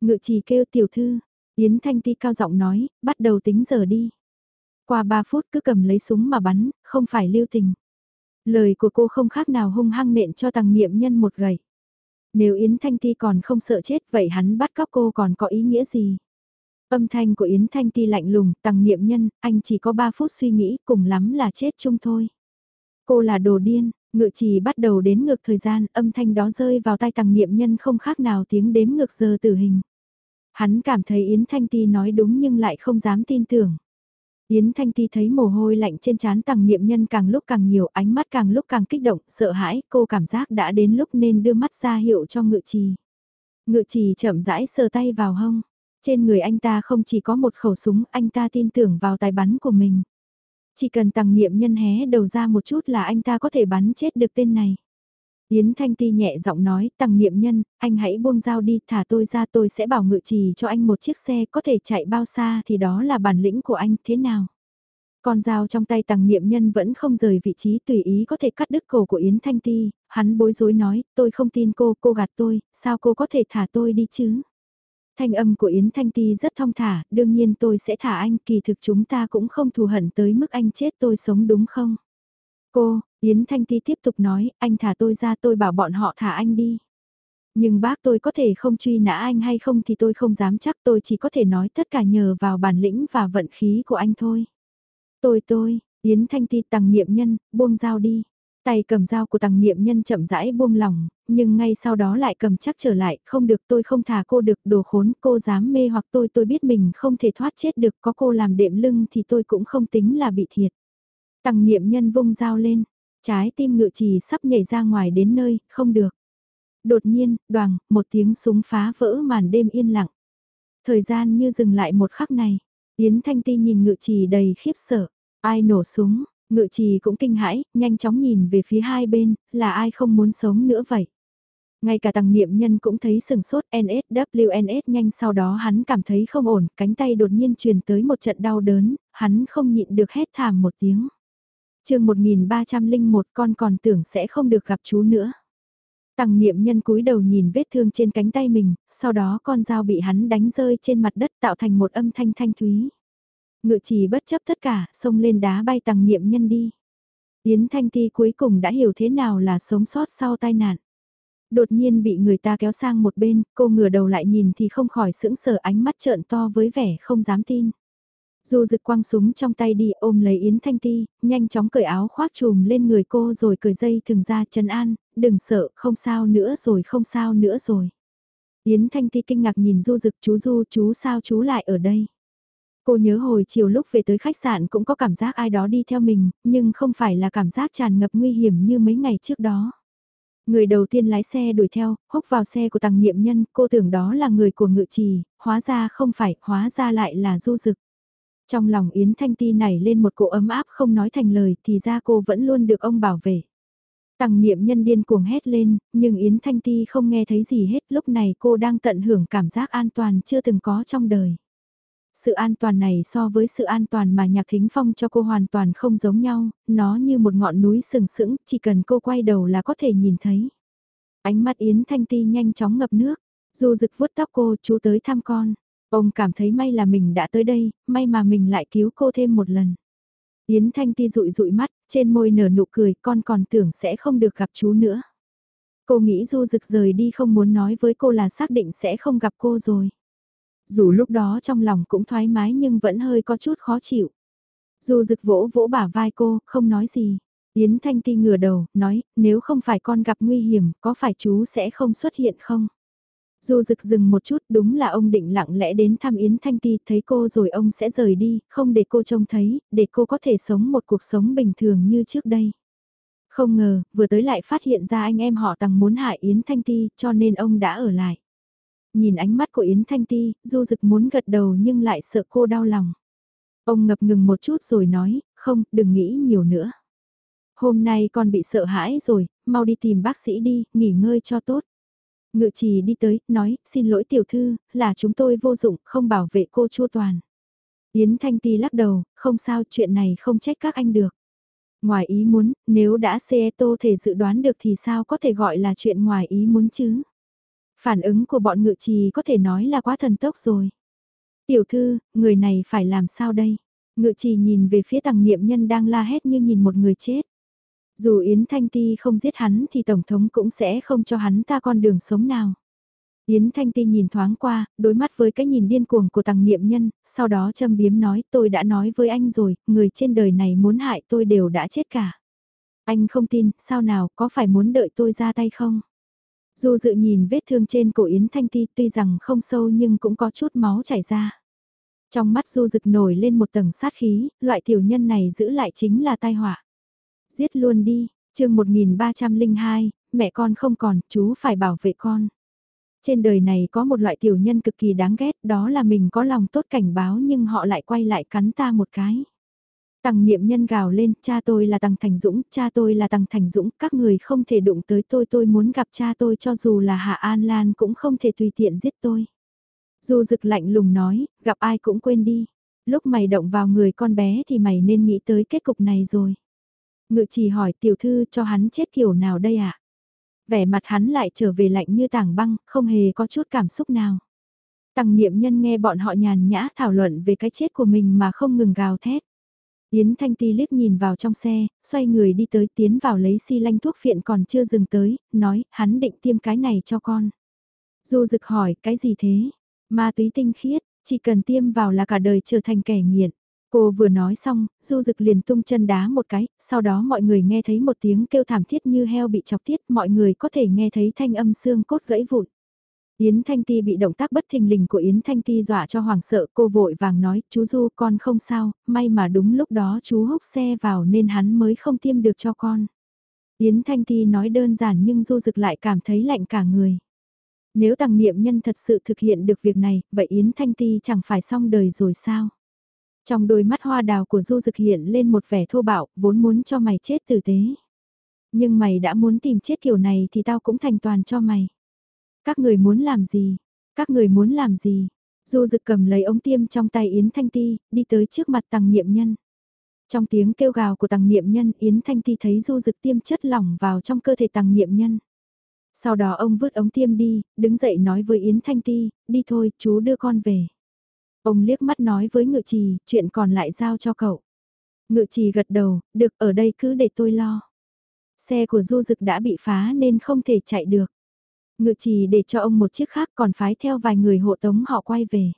Ngự trì kêu tiểu thư, Yến Thanh Ti cao giọng nói, bắt đầu tính giờ đi. Qua 3 phút cứ cầm lấy súng mà bắn, không phải lưu tình. Lời của cô không khác nào hung hăng nện cho tàng niệm nhân một gậy. Nếu Yến Thanh Ti còn không sợ chết vậy hắn bắt cóc cô còn có ý nghĩa gì? Âm thanh của Yến Thanh Ti lạnh lùng, tăng niệm nhân, anh chỉ có 3 phút suy nghĩ, cùng lắm là chết chung thôi. Cô là đồ điên, ngự trì bắt đầu đến ngược thời gian, âm thanh đó rơi vào tai tăng niệm nhân không khác nào tiếng đếm ngược giờ tử hình. Hắn cảm thấy Yến Thanh Ti nói đúng nhưng lại không dám tin tưởng. Yến Thanh Ti thấy mồ hôi lạnh trên trán tàng niệm nhân càng lúc càng nhiều, ánh mắt càng lúc càng kích động, sợ hãi, cô cảm giác đã đến lúc nên đưa mắt ra hiệu cho ngự trì. Ngự trì chậm rãi sờ tay vào hông. Trên người anh ta không chỉ có một khẩu súng, anh ta tin tưởng vào tài bắn của mình. Chỉ cần tàng niệm nhân hé đầu ra một chút là anh ta có thể bắn chết được tên này. Yến Thanh Ti nhẹ giọng nói, tàng niệm nhân, anh hãy buông dao đi, thả tôi ra tôi sẽ bảo ngự trì cho anh một chiếc xe có thể chạy bao xa thì đó là bản lĩnh của anh, thế nào? Con dao trong tay tàng niệm nhân vẫn không rời vị trí tùy ý có thể cắt đứt cổ của Yến Thanh Ti, hắn bối rối nói, tôi không tin cô, cô gạt tôi, sao cô có thể thả tôi đi chứ? Thanh âm của Yến Thanh Ti rất thong thả, đương nhiên tôi sẽ thả anh, kỳ thực chúng ta cũng không thù hận tới mức anh chết tôi sống đúng không? Cô, Yến Thanh Ti tiếp tục nói, anh thả tôi ra tôi bảo bọn họ thả anh đi. Nhưng bác tôi có thể không truy nã anh hay không thì tôi không dám chắc tôi chỉ có thể nói tất cả nhờ vào bản lĩnh và vận khí của anh thôi. Tôi tôi, Yến Thanh Ti tàng niệm nhân, buông dao đi. Tay cầm dao của tàng niệm nhân chậm rãi buông lỏng, nhưng ngay sau đó lại cầm chắc trở lại, không được tôi không thả cô được đồ khốn, cô dám mê hoặc tôi tôi biết mình không thể thoát chết được, có cô làm đệm lưng thì tôi cũng không tính là bị thiệt. Tằng niệm nhân vung dao lên, trái tim ngự trì sắp nhảy ra ngoài đến nơi, không được. Đột nhiên, đoàn, một tiếng súng phá vỡ màn đêm yên lặng. Thời gian như dừng lại một khắc này, Yến Thanh Ti nhìn ngự trì đầy khiếp sợ, ai nổ súng, ngự trì cũng kinh hãi, nhanh chóng nhìn về phía hai bên, là ai không muốn sống nữa vậy. Ngay cả tàng niệm nhân cũng thấy sừng sốt NSWNS nhanh sau đó hắn cảm thấy không ổn, cánh tay đột nhiên truyền tới một trận đau đớn, hắn không nhịn được hét thảm một tiếng chương 1301 con còn tưởng sẽ không được gặp chú nữa. Tằng niệm nhân cúi đầu nhìn vết thương trên cánh tay mình, sau đó con dao bị hắn đánh rơi trên mặt đất tạo thành một âm thanh thanh thúy. Ngự trì bất chấp tất cả, xông lên đá bay tằng niệm nhân đi. Yến Thanh Ti cuối cùng đã hiểu thế nào là sống sót sau tai nạn. Đột nhiên bị người ta kéo sang một bên, cô ngửa đầu lại nhìn thì không khỏi sững sờ ánh mắt trợn to với vẻ không dám tin. Du rực quăng súng trong tay đi ôm lấy Yến Thanh Ti, nhanh chóng cởi áo khoác trùm lên người cô rồi cởi dây thừng ra chân an, đừng sợ, không sao nữa rồi không sao nữa rồi. Yến Thanh Ti kinh ngạc nhìn Du Dực chú Du chú sao chú lại ở đây. Cô nhớ hồi chiều lúc về tới khách sạn cũng có cảm giác ai đó đi theo mình, nhưng không phải là cảm giác tràn ngập nguy hiểm như mấy ngày trước đó. Người đầu tiên lái xe đuổi theo, húc vào xe của tàng niệm nhân, cô tưởng đó là người của ngự trì, hóa ra không phải, hóa ra lại là du dực. Trong lòng Yến Thanh Ti nảy lên một cỗ ấm áp không nói thành lời thì ra cô vẫn luôn được ông bảo vệ. Tằng niệm nhân điên cuồng hét lên, nhưng Yến Thanh Ti không nghe thấy gì hết, lúc này cô đang tận hưởng cảm giác an toàn chưa từng có trong đời. Sự an toàn này so với sự an toàn mà nhạc thính phong cho cô hoàn toàn không giống nhau, nó như một ngọn núi sừng sững, chỉ cần cô quay đầu là có thể nhìn thấy. Ánh mắt Yến Thanh Ti nhanh chóng ngập nước, dù rực vuốt tóc cô chú tới thăm con. Ông cảm thấy may là mình đã tới đây, may mà mình lại cứu cô thêm một lần. Yến Thanh Ti rụi rụi mắt, trên môi nở nụ cười, con còn tưởng sẽ không được gặp chú nữa. Cô nghĩ Du Dực rời đi không muốn nói với cô là xác định sẽ không gặp cô rồi. Dù lúc đó trong lòng cũng thoải mái nhưng vẫn hơi có chút khó chịu. Du Dực vỗ vỗ bả vai cô, không nói gì. Yến Thanh Ti ngửa đầu, nói, nếu không phải con gặp nguy hiểm, có phải chú sẽ không xuất hiện không? Du rực dừng một chút đúng là ông định lặng lẽ đến thăm Yến Thanh Ti thấy cô rồi ông sẽ rời đi, không để cô trông thấy, để cô có thể sống một cuộc sống bình thường như trước đây. Không ngờ, vừa tới lại phát hiện ra anh em họ tằng muốn hại Yến Thanh Ti cho nên ông đã ở lại. Nhìn ánh mắt của Yến Thanh Ti, Du Dực muốn gật đầu nhưng lại sợ cô đau lòng. Ông ngập ngừng một chút rồi nói, không, đừng nghĩ nhiều nữa. Hôm nay con bị sợ hãi rồi, mau đi tìm bác sĩ đi, nghỉ ngơi cho tốt. Ngự trì đi tới, nói, xin lỗi tiểu thư, là chúng tôi vô dụng, không bảo vệ cô chua toàn. Yến Thanh Ti lắc đầu, không sao, chuyện này không trách các anh được. Ngoài ý muốn, nếu đã Seeto thể dự đoán được thì sao có thể gọi là chuyện ngoài ý muốn chứ? Phản ứng của bọn ngự trì có thể nói là quá thần tốc rồi. Tiểu thư, người này phải làm sao đây? Ngự trì nhìn về phía tàng niệm nhân đang la hét như nhìn một người chết. Dù Yến Thanh Ti không giết hắn thì Tổng thống cũng sẽ không cho hắn ta con đường sống nào. Yến Thanh Ti nhìn thoáng qua, đối mắt với cái nhìn điên cuồng của tàng niệm nhân, sau đó châm biếm nói tôi đã nói với anh rồi, người trên đời này muốn hại tôi đều đã chết cả. Anh không tin, sao nào, có phải muốn đợi tôi ra tay không? Dù dự nhìn vết thương trên cổ Yến Thanh Ti tuy rằng không sâu nhưng cũng có chút máu chảy ra. Trong mắt Du Dực nổi lên một tầng sát khí, loại tiểu nhân này giữ lại chính là tai họa giết luôn đi, chương 1302, mẹ con không còn, chú phải bảo vệ con. Trên đời này có một loại tiểu nhân cực kỳ đáng ghét, đó là mình có lòng tốt cảnh báo nhưng họ lại quay lại cắn ta một cái. Tằng niệm nhân gào lên, cha tôi là Tằng Thành Dũng, cha tôi là Tằng Thành Dũng, các người không thể đụng tới tôi, tôi muốn gặp cha tôi cho dù là Hạ An Lan cũng không thể tùy tiện giết tôi. Du rực lạnh lùng nói, gặp ai cũng quên đi. Lúc mày động vào người con bé thì mày nên nghĩ tới kết cục này rồi. Ngự chỉ hỏi tiểu thư cho hắn chết kiểu nào đây ạ? À? Vẻ mặt hắn lại trở về lạnh như tảng băng, không hề có chút cảm xúc nào. tăng niệm nhân nghe bọn họ nhàn nhã thảo luận về cái chết của mình mà không ngừng gào thét. Yến Thanh Ti liếc nhìn vào trong xe, xoay người đi tới tiến vào lấy xi lanh thuốc phiện còn chưa dừng tới, nói hắn định tiêm cái này cho con. Du dực hỏi cái gì thế? Ma túy tinh khiết, chỉ cần tiêm vào là cả đời trở thành kẻ nghiện. Cô vừa nói xong, du dực liền tung chân đá một cái, sau đó mọi người nghe thấy một tiếng kêu thảm thiết như heo bị chọc tiết, mọi người có thể nghe thấy thanh âm xương cốt gãy vụn. Yến Thanh Ti bị động tác bất thình lình của Yến Thanh Ti dọa cho hoàng sợ cô vội vàng nói chú Du con không sao, may mà đúng lúc đó chú húc xe vào nên hắn mới không tiêm được cho con. Yến Thanh Ti nói đơn giản nhưng Du Dực lại cảm thấy lạnh cả người. Nếu tàng niệm nhân thật sự thực hiện được việc này, vậy Yến Thanh Ti chẳng phải xong đời rồi sao? Trong đôi mắt hoa đào của Du Dực hiện lên một vẻ thô bạo, vốn muốn cho mày chết tử tế. Nhưng mày đã muốn tìm chết kiểu này thì tao cũng thành toàn cho mày. Các người muốn làm gì? Các người muốn làm gì? Du Dực cầm lấy ống tiêm trong tay Yến Thanh Ti, đi tới trước mặt tăng niệm nhân. Trong tiếng kêu gào của tăng niệm nhân, Yến Thanh Ti thấy Du Dực tiêm chất lỏng vào trong cơ thể tăng niệm nhân. Sau đó ông vứt ống tiêm đi, đứng dậy nói với Yến Thanh Ti, đi thôi, chú đưa con về. Ông liếc mắt nói với ngự trì, chuyện còn lại giao cho cậu. Ngự trì gật đầu, được ở đây cứ để tôi lo. Xe của du dực đã bị phá nên không thể chạy được. Ngự trì để cho ông một chiếc khác còn phái theo vài người hộ tống họ quay về.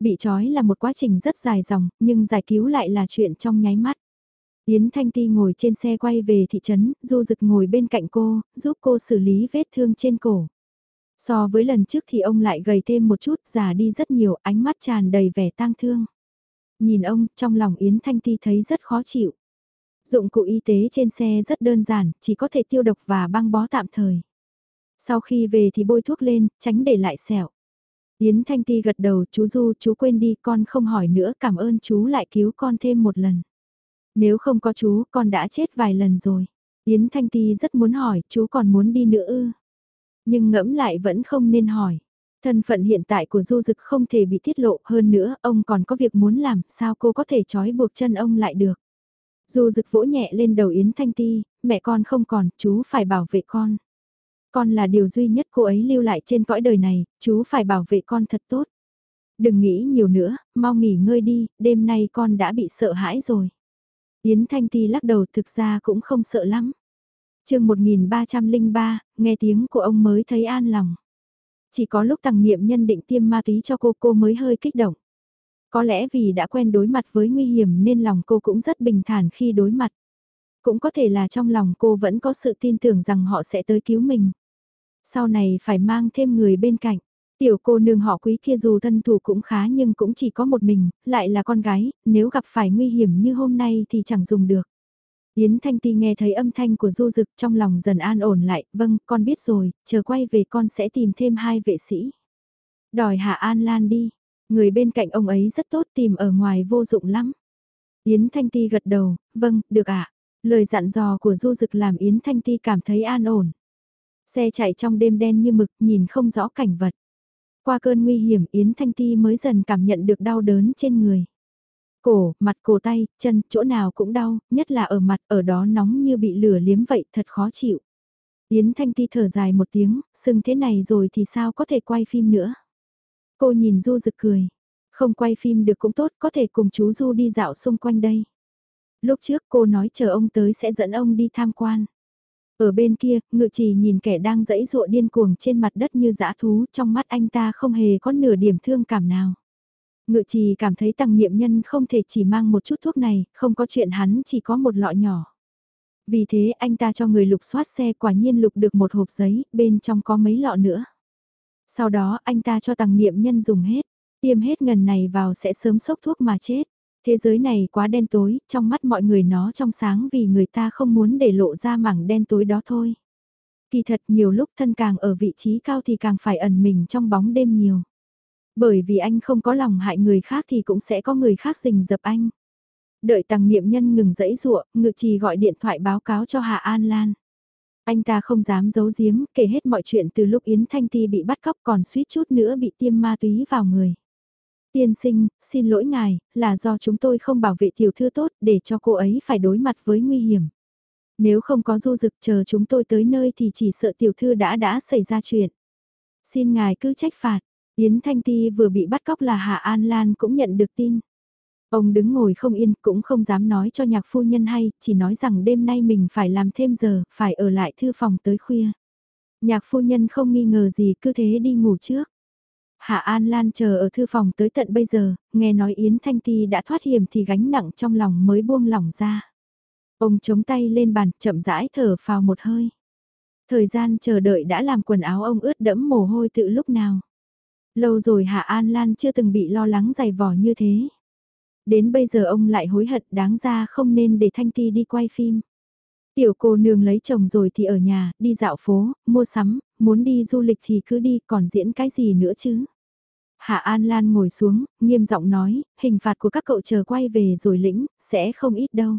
Bị trói là một quá trình rất dài dòng, nhưng giải cứu lại là chuyện trong nháy mắt. Yến Thanh Ti ngồi trên xe quay về thị trấn, Du Dực ngồi bên cạnh cô, giúp cô xử lý vết thương trên cổ. So với lần trước thì ông lại gầy thêm một chút, già đi rất nhiều, ánh mắt tràn đầy vẻ tang thương. Nhìn ông, trong lòng Yến Thanh Ti thấy rất khó chịu. Dụng cụ y tế trên xe rất đơn giản, chỉ có thể tiêu độc và băng bó tạm thời. Sau khi về thì bôi thuốc lên, tránh để lại sẹo. Yến Thanh Ti gật đầu, chú Du, chú quên đi, con không hỏi nữa, cảm ơn chú lại cứu con thêm một lần. Nếu không có chú, con đã chết vài lần rồi. Yến Thanh Ti rất muốn hỏi, chú còn muốn đi nữa ư? Nhưng ngẫm lại vẫn không nên hỏi. Thân phận hiện tại của Du Dực không thể bị tiết lộ hơn nữa, ông còn có việc muốn làm, sao cô có thể trói buộc chân ông lại được. Du Dực vỗ nhẹ lên đầu Yến Thanh Ti, mẹ con không còn, chú phải bảo vệ con. Con là điều duy nhất cô ấy lưu lại trên cõi đời này, chú phải bảo vệ con thật tốt. Đừng nghĩ nhiều nữa, mau nghỉ ngơi đi, đêm nay con đã bị sợ hãi rồi. Yến Thanh Ti lắc đầu thực ra cũng không sợ lắm chương 1303, nghe tiếng của ông mới thấy an lòng. Chỉ có lúc tăng niệm nhân định tiêm ma túy cho cô cô mới hơi kích động. Có lẽ vì đã quen đối mặt với nguy hiểm nên lòng cô cũng rất bình thản khi đối mặt. Cũng có thể là trong lòng cô vẫn có sự tin tưởng rằng họ sẽ tới cứu mình. Sau này phải mang thêm người bên cạnh. Tiểu cô nương họ quý kia dù thân thủ cũng khá nhưng cũng chỉ có một mình, lại là con gái, nếu gặp phải nguy hiểm như hôm nay thì chẳng dùng được. Yến Thanh Ti nghe thấy âm thanh của Du Dực trong lòng dần an ổn lại, vâng, con biết rồi, chờ quay về con sẽ tìm thêm hai vệ sĩ. Đòi Hạ An Lan đi, người bên cạnh ông ấy rất tốt tìm ở ngoài vô dụng lắm. Yến Thanh Ti gật đầu, vâng, được ạ. Lời dặn dò của Du Dực làm Yến Thanh Ti cảm thấy an ổn. Xe chạy trong đêm đen như mực, nhìn không rõ cảnh vật. Qua cơn nguy hiểm Yến Thanh Ti mới dần cảm nhận được đau đớn trên người. Cổ, mặt cổ tay, chân, chỗ nào cũng đau, nhất là ở mặt, ở đó nóng như bị lửa liếm vậy, thật khó chịu. Yến Thanh Ti thở dài một tiếng, sưng thế này rồi thì sao có thể quay phim nữa. Cô nhìn Du rực cười. Không quay phim được cũng tốt, có thể cùng chú Du đi dạo xung quanh đây. Lúc trước cô nói chờ ông tới sẽ dẫn ông đi tham quan. Ở bên kia, ngự trì nhìn kẻ đang dẫy dụa điên cuồng trên mặt đất như dã thú, trong mắt anh ta không hề có nửa điểm thương cảm nào. Ngự trì cảm thấy tăng niệm nhân không thể chỉ mang một chút thuốc này, không có chuyện hắn chỉ có một lọ nhỏ. Vì thế anh ta cho người lục soát xe quả nhiên lục được một hộp giấy, bên trong có mấy lọ nữa. Sau đó anh ta cho tăng niệm nhân dùng hết, tiêm hết ngần này vào sẽ sớm sốc thuốc mà chết. Thế giới này quá đen tối, trong mắt mọi người nó trong sáng vì người ta không muốn để lộ ra mảng đen tối đó thôi. Kỳ thật nhiều lúc thân càng ở vị trí cao thì càng phải ẩn mình trong bóng đêm nhiều. Bởi vì anh không có lòng hại người khác thì cũng sẽ có người khác rình dập anh. Đợi tăng niệm nhân ngừng dẫy dụa, ngự trì gọi điện thoại báo cáo cho Hạ An Lan. Anh ta không dám giấu giếm, kể hết mọi chuyện từ lúc Yến Thanh Ti bị bắt cóc còn suýt chút nữa bị tiêm ma túy vào người. Tiên sinh, xin lỗi ngài, là do chúng tôi không bảo vệ tiểu thư tốt để cho cô ấy phải đối mặt với nguy hiểm. Nếu không có du dực chờ chúng tôi tới nơi thì chỉ sợ tiểu thư đã đã xảy ra chuyện. Xin ngài cứ trách phạt, Yến Thanh Ti vừa bị bắt cóc là Hạ An Lan cũng nhận được tin. Ông đứng ngồi không yên cũng không dám nói cho nhạc phu nhân hay, chỉ nói rằng đêm nay mình phải làm thêm giờ, phải ở lại thư phòng tới khuya. Nhạc phu nhân không nghi ngờ gì cứ thế đi ngủ trước. Hạ An Lan chờ ở thư phòng tới tận bây giờ, nghe nói Yến Thanh Ti đã thoát hiểm thì gánh nặng trong lòng mới buông lỏng ra. Ông chống tay lên bàn, chậm rãi thở phào một hơi. Thời gian chờ đợi đã làm quần áo ông ướt đẫm mồ hôi tự lúc nào. Lâu rồi Hạ An Lan chưa từng bị lo lắng dày vò như thế. Đến bây giờ ông lại hối hận đáng ra không nên để Thanh Ti đi quay phim. Tiểu cô nương lấy chồng rồi thì ở nhà, đi dạo phố, mua sắm, muốn đi du lịch thì cứ đi, còn diễn cái gì nữa chứ? Hạ An Lan ngồi xuống, nghiêm giọng nói, hình phạt của các cậu chờ quay về rồi lĩnh, sẽ không ít đâu.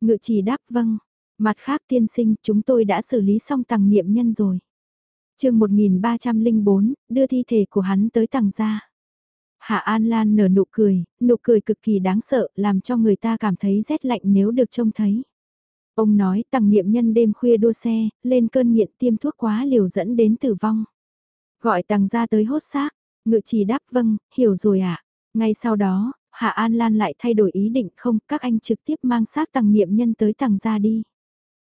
Ngự trì đáp vâng, mặt khác tiên sinh chúng tôi đã xử lý xong tăng niệm nhân rồi chương 1304, đưa thi thể của hắn tới tàng gia. Hạ An Lan nở nụ cười, nụ cười cực kỳ đáng sợ, làm cho người ta cảm thấy rét lạnh nếu được trông thấy. Ông nói tàng niệm nhân đêm khuya đua xe, lên cơn nghiện tiêm thuốc quá liều dẫn đến tử vong. Gọi tàng ra tới hốt xác, ngự trì đáp vâng, hiểu rồi ạ. À. Ngay sau đó, Hạ An Lan lại thay đổi ý định không, các anh trực tiếp mang xác tàng niệm nhân tới tàng ra đi.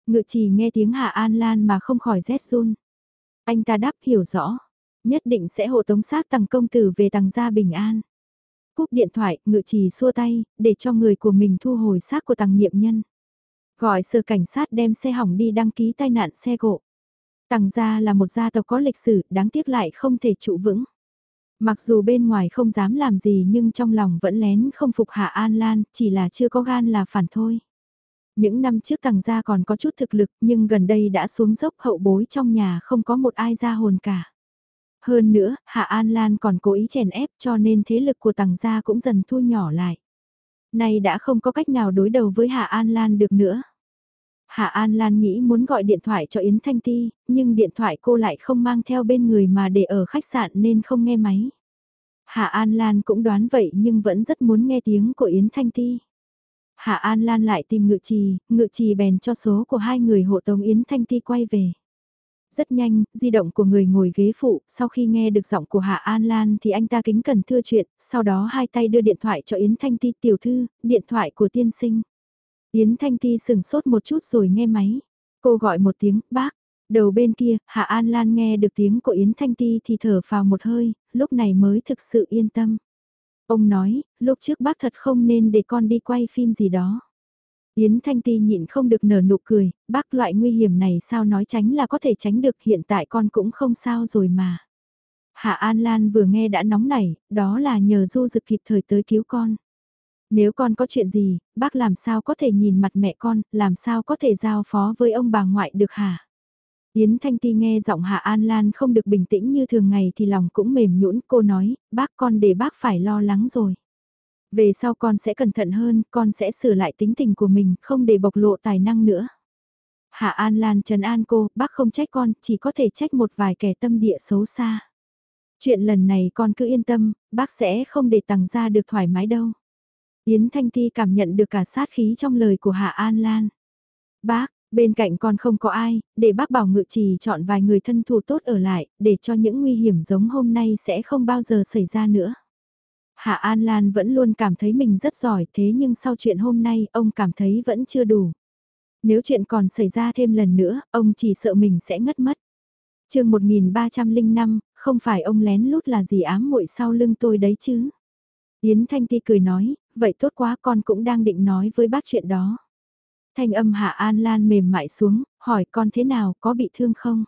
Ngự trì nghe tiếng Hạ An Lan mà không khỏi rét run. Anh ta đáp hiểu rõ, nhất định sẽ hộ tống xác tàng công tử về tàng gia bình an. Cúp điện thoại, ngự trì xua tay, để cho người của mình thu hồi xác của tàng niệm nhân. Gọi sở cảnh sát đem xe hỏng đi đăng ký tai nạn xe gộ. Tầng gia là một gia tộc có lịch sử, đáng tiếc lại không thể trụ vững. Mặc dù bên ngoài không dám làm gì nhưng trong lòng vẫn lén không phục Hạ An Lan, chỉ là chưa có gan là phản thôi. Những năm trước tằng gia còn có chút thực lực nhưng gần đây đã xuống dốc hậu bối trong nhà không có một ai ra hồn cả. Hơn nữa, Hạ An Lan còn cố ý chèn ép cho nên thế lực của tằng gia cũng dần thu nhỏ lại. Nay đã không có cách nào đối đầu với Hạ An Lan được nữa. Hạ An Lan nghĩ muốn gọi điện thoại cho Yến Thanh Ti, nhưng điện thoại cô lại không mang theo bên người mà để ở khách sạn nên không nghe máy. Hạ An Lan cũng đoán vậy nhưng vẫn rất muốn nghe tiếng của Yến Thanh Ti. Hạ An Lan lại tìm ngự trì, ngự trì bèn cho số của hai người hộ tống Yến Thanh Ti quay về. Rất nhanh, di động của người ngồi ghế phụ, sau khi nghe được giọng của Hạ An Lan thì anh ta kính cẩn thưa chuyện, sau đó hai tay đưa điện thoại cho Yến Thanh Ti tiểu thư, điện thoại của tiên sinh. Yến Thanh Ti sừng sốt một chút rồi nghe máy. Cô gọi một tiếng, bác. Đầu bên kia, Hạ An Lan nghe được tiếng của Yến Thanh Ti thì thở phào một hơi, lúc này mới thực sự yên tâm. Ông nói, lúc trước bác thật không nên để con đi quay phim gì đó. Yến Thanh Ti nhịn không được nở nụ cười, bác loại nguy hiểm này sao nói tránh là có thể tránh được hiện tại con cũng không sao rồi mà. Hạ An Lan vừa nghe đã nóng nảy, đó là nhờ Du Dực kịp thời tới cứu con. Nếu con có chuyện gì, bác làm sao có thể nhìn mặt mẹ con, làm sao có thể giao phó với ông bà ngoại được hả? Yến Thanh Ti nghe giọng Hạ An Lan không được bình tĩnh như thường ngày thì lòng cũng mềm nhũn cô nói, bác con để bác phải lo lắng rồi. Về sau con sẽ cẩn thận hơn, con sẽ sửa lại tính tình của mình, không để bộc lộ tài năng nữa. Hạ An Lan trấn an cô, bác không trách con, chỉ có thể trách một vài kẻ tâm địa xấu xa. Chuyện lần này con cứ yên tâm, bác sẽ không để tằng ra được thoải mái đâu. Yến Thanh Ti cảm nhận được cả sát khí trong lời của Hạ An Lan. Bác, bên cạnh còn không có ai, để bác bảo ngự trì chọn vài người thân thù tốt ở lại, để cho những nguy hiểm giống hôm nay sẽ không bao giờ xảy ra nữa. Hạ An Lan vẫn luôn cảm thấy mình rất giỏi thế nhưng sau chuyện hôm nay ông cảm thấy vẫn chưa đủ. Nếu chuyện còn xảy ra thêm lần nữa, ông chỉ sợ mình sẽ ngất mất. chương 1305, không phải ông lén lút là gì ám muội sau lưng tôi đấy chứ. Yến Thanh Ti cười nói, vậy tốt quá con cũng đang định nói với bác chuyện đó. Thanh âm Hạ An Lan mềm mại xuống, hỏi con thế nào, có bị thương không?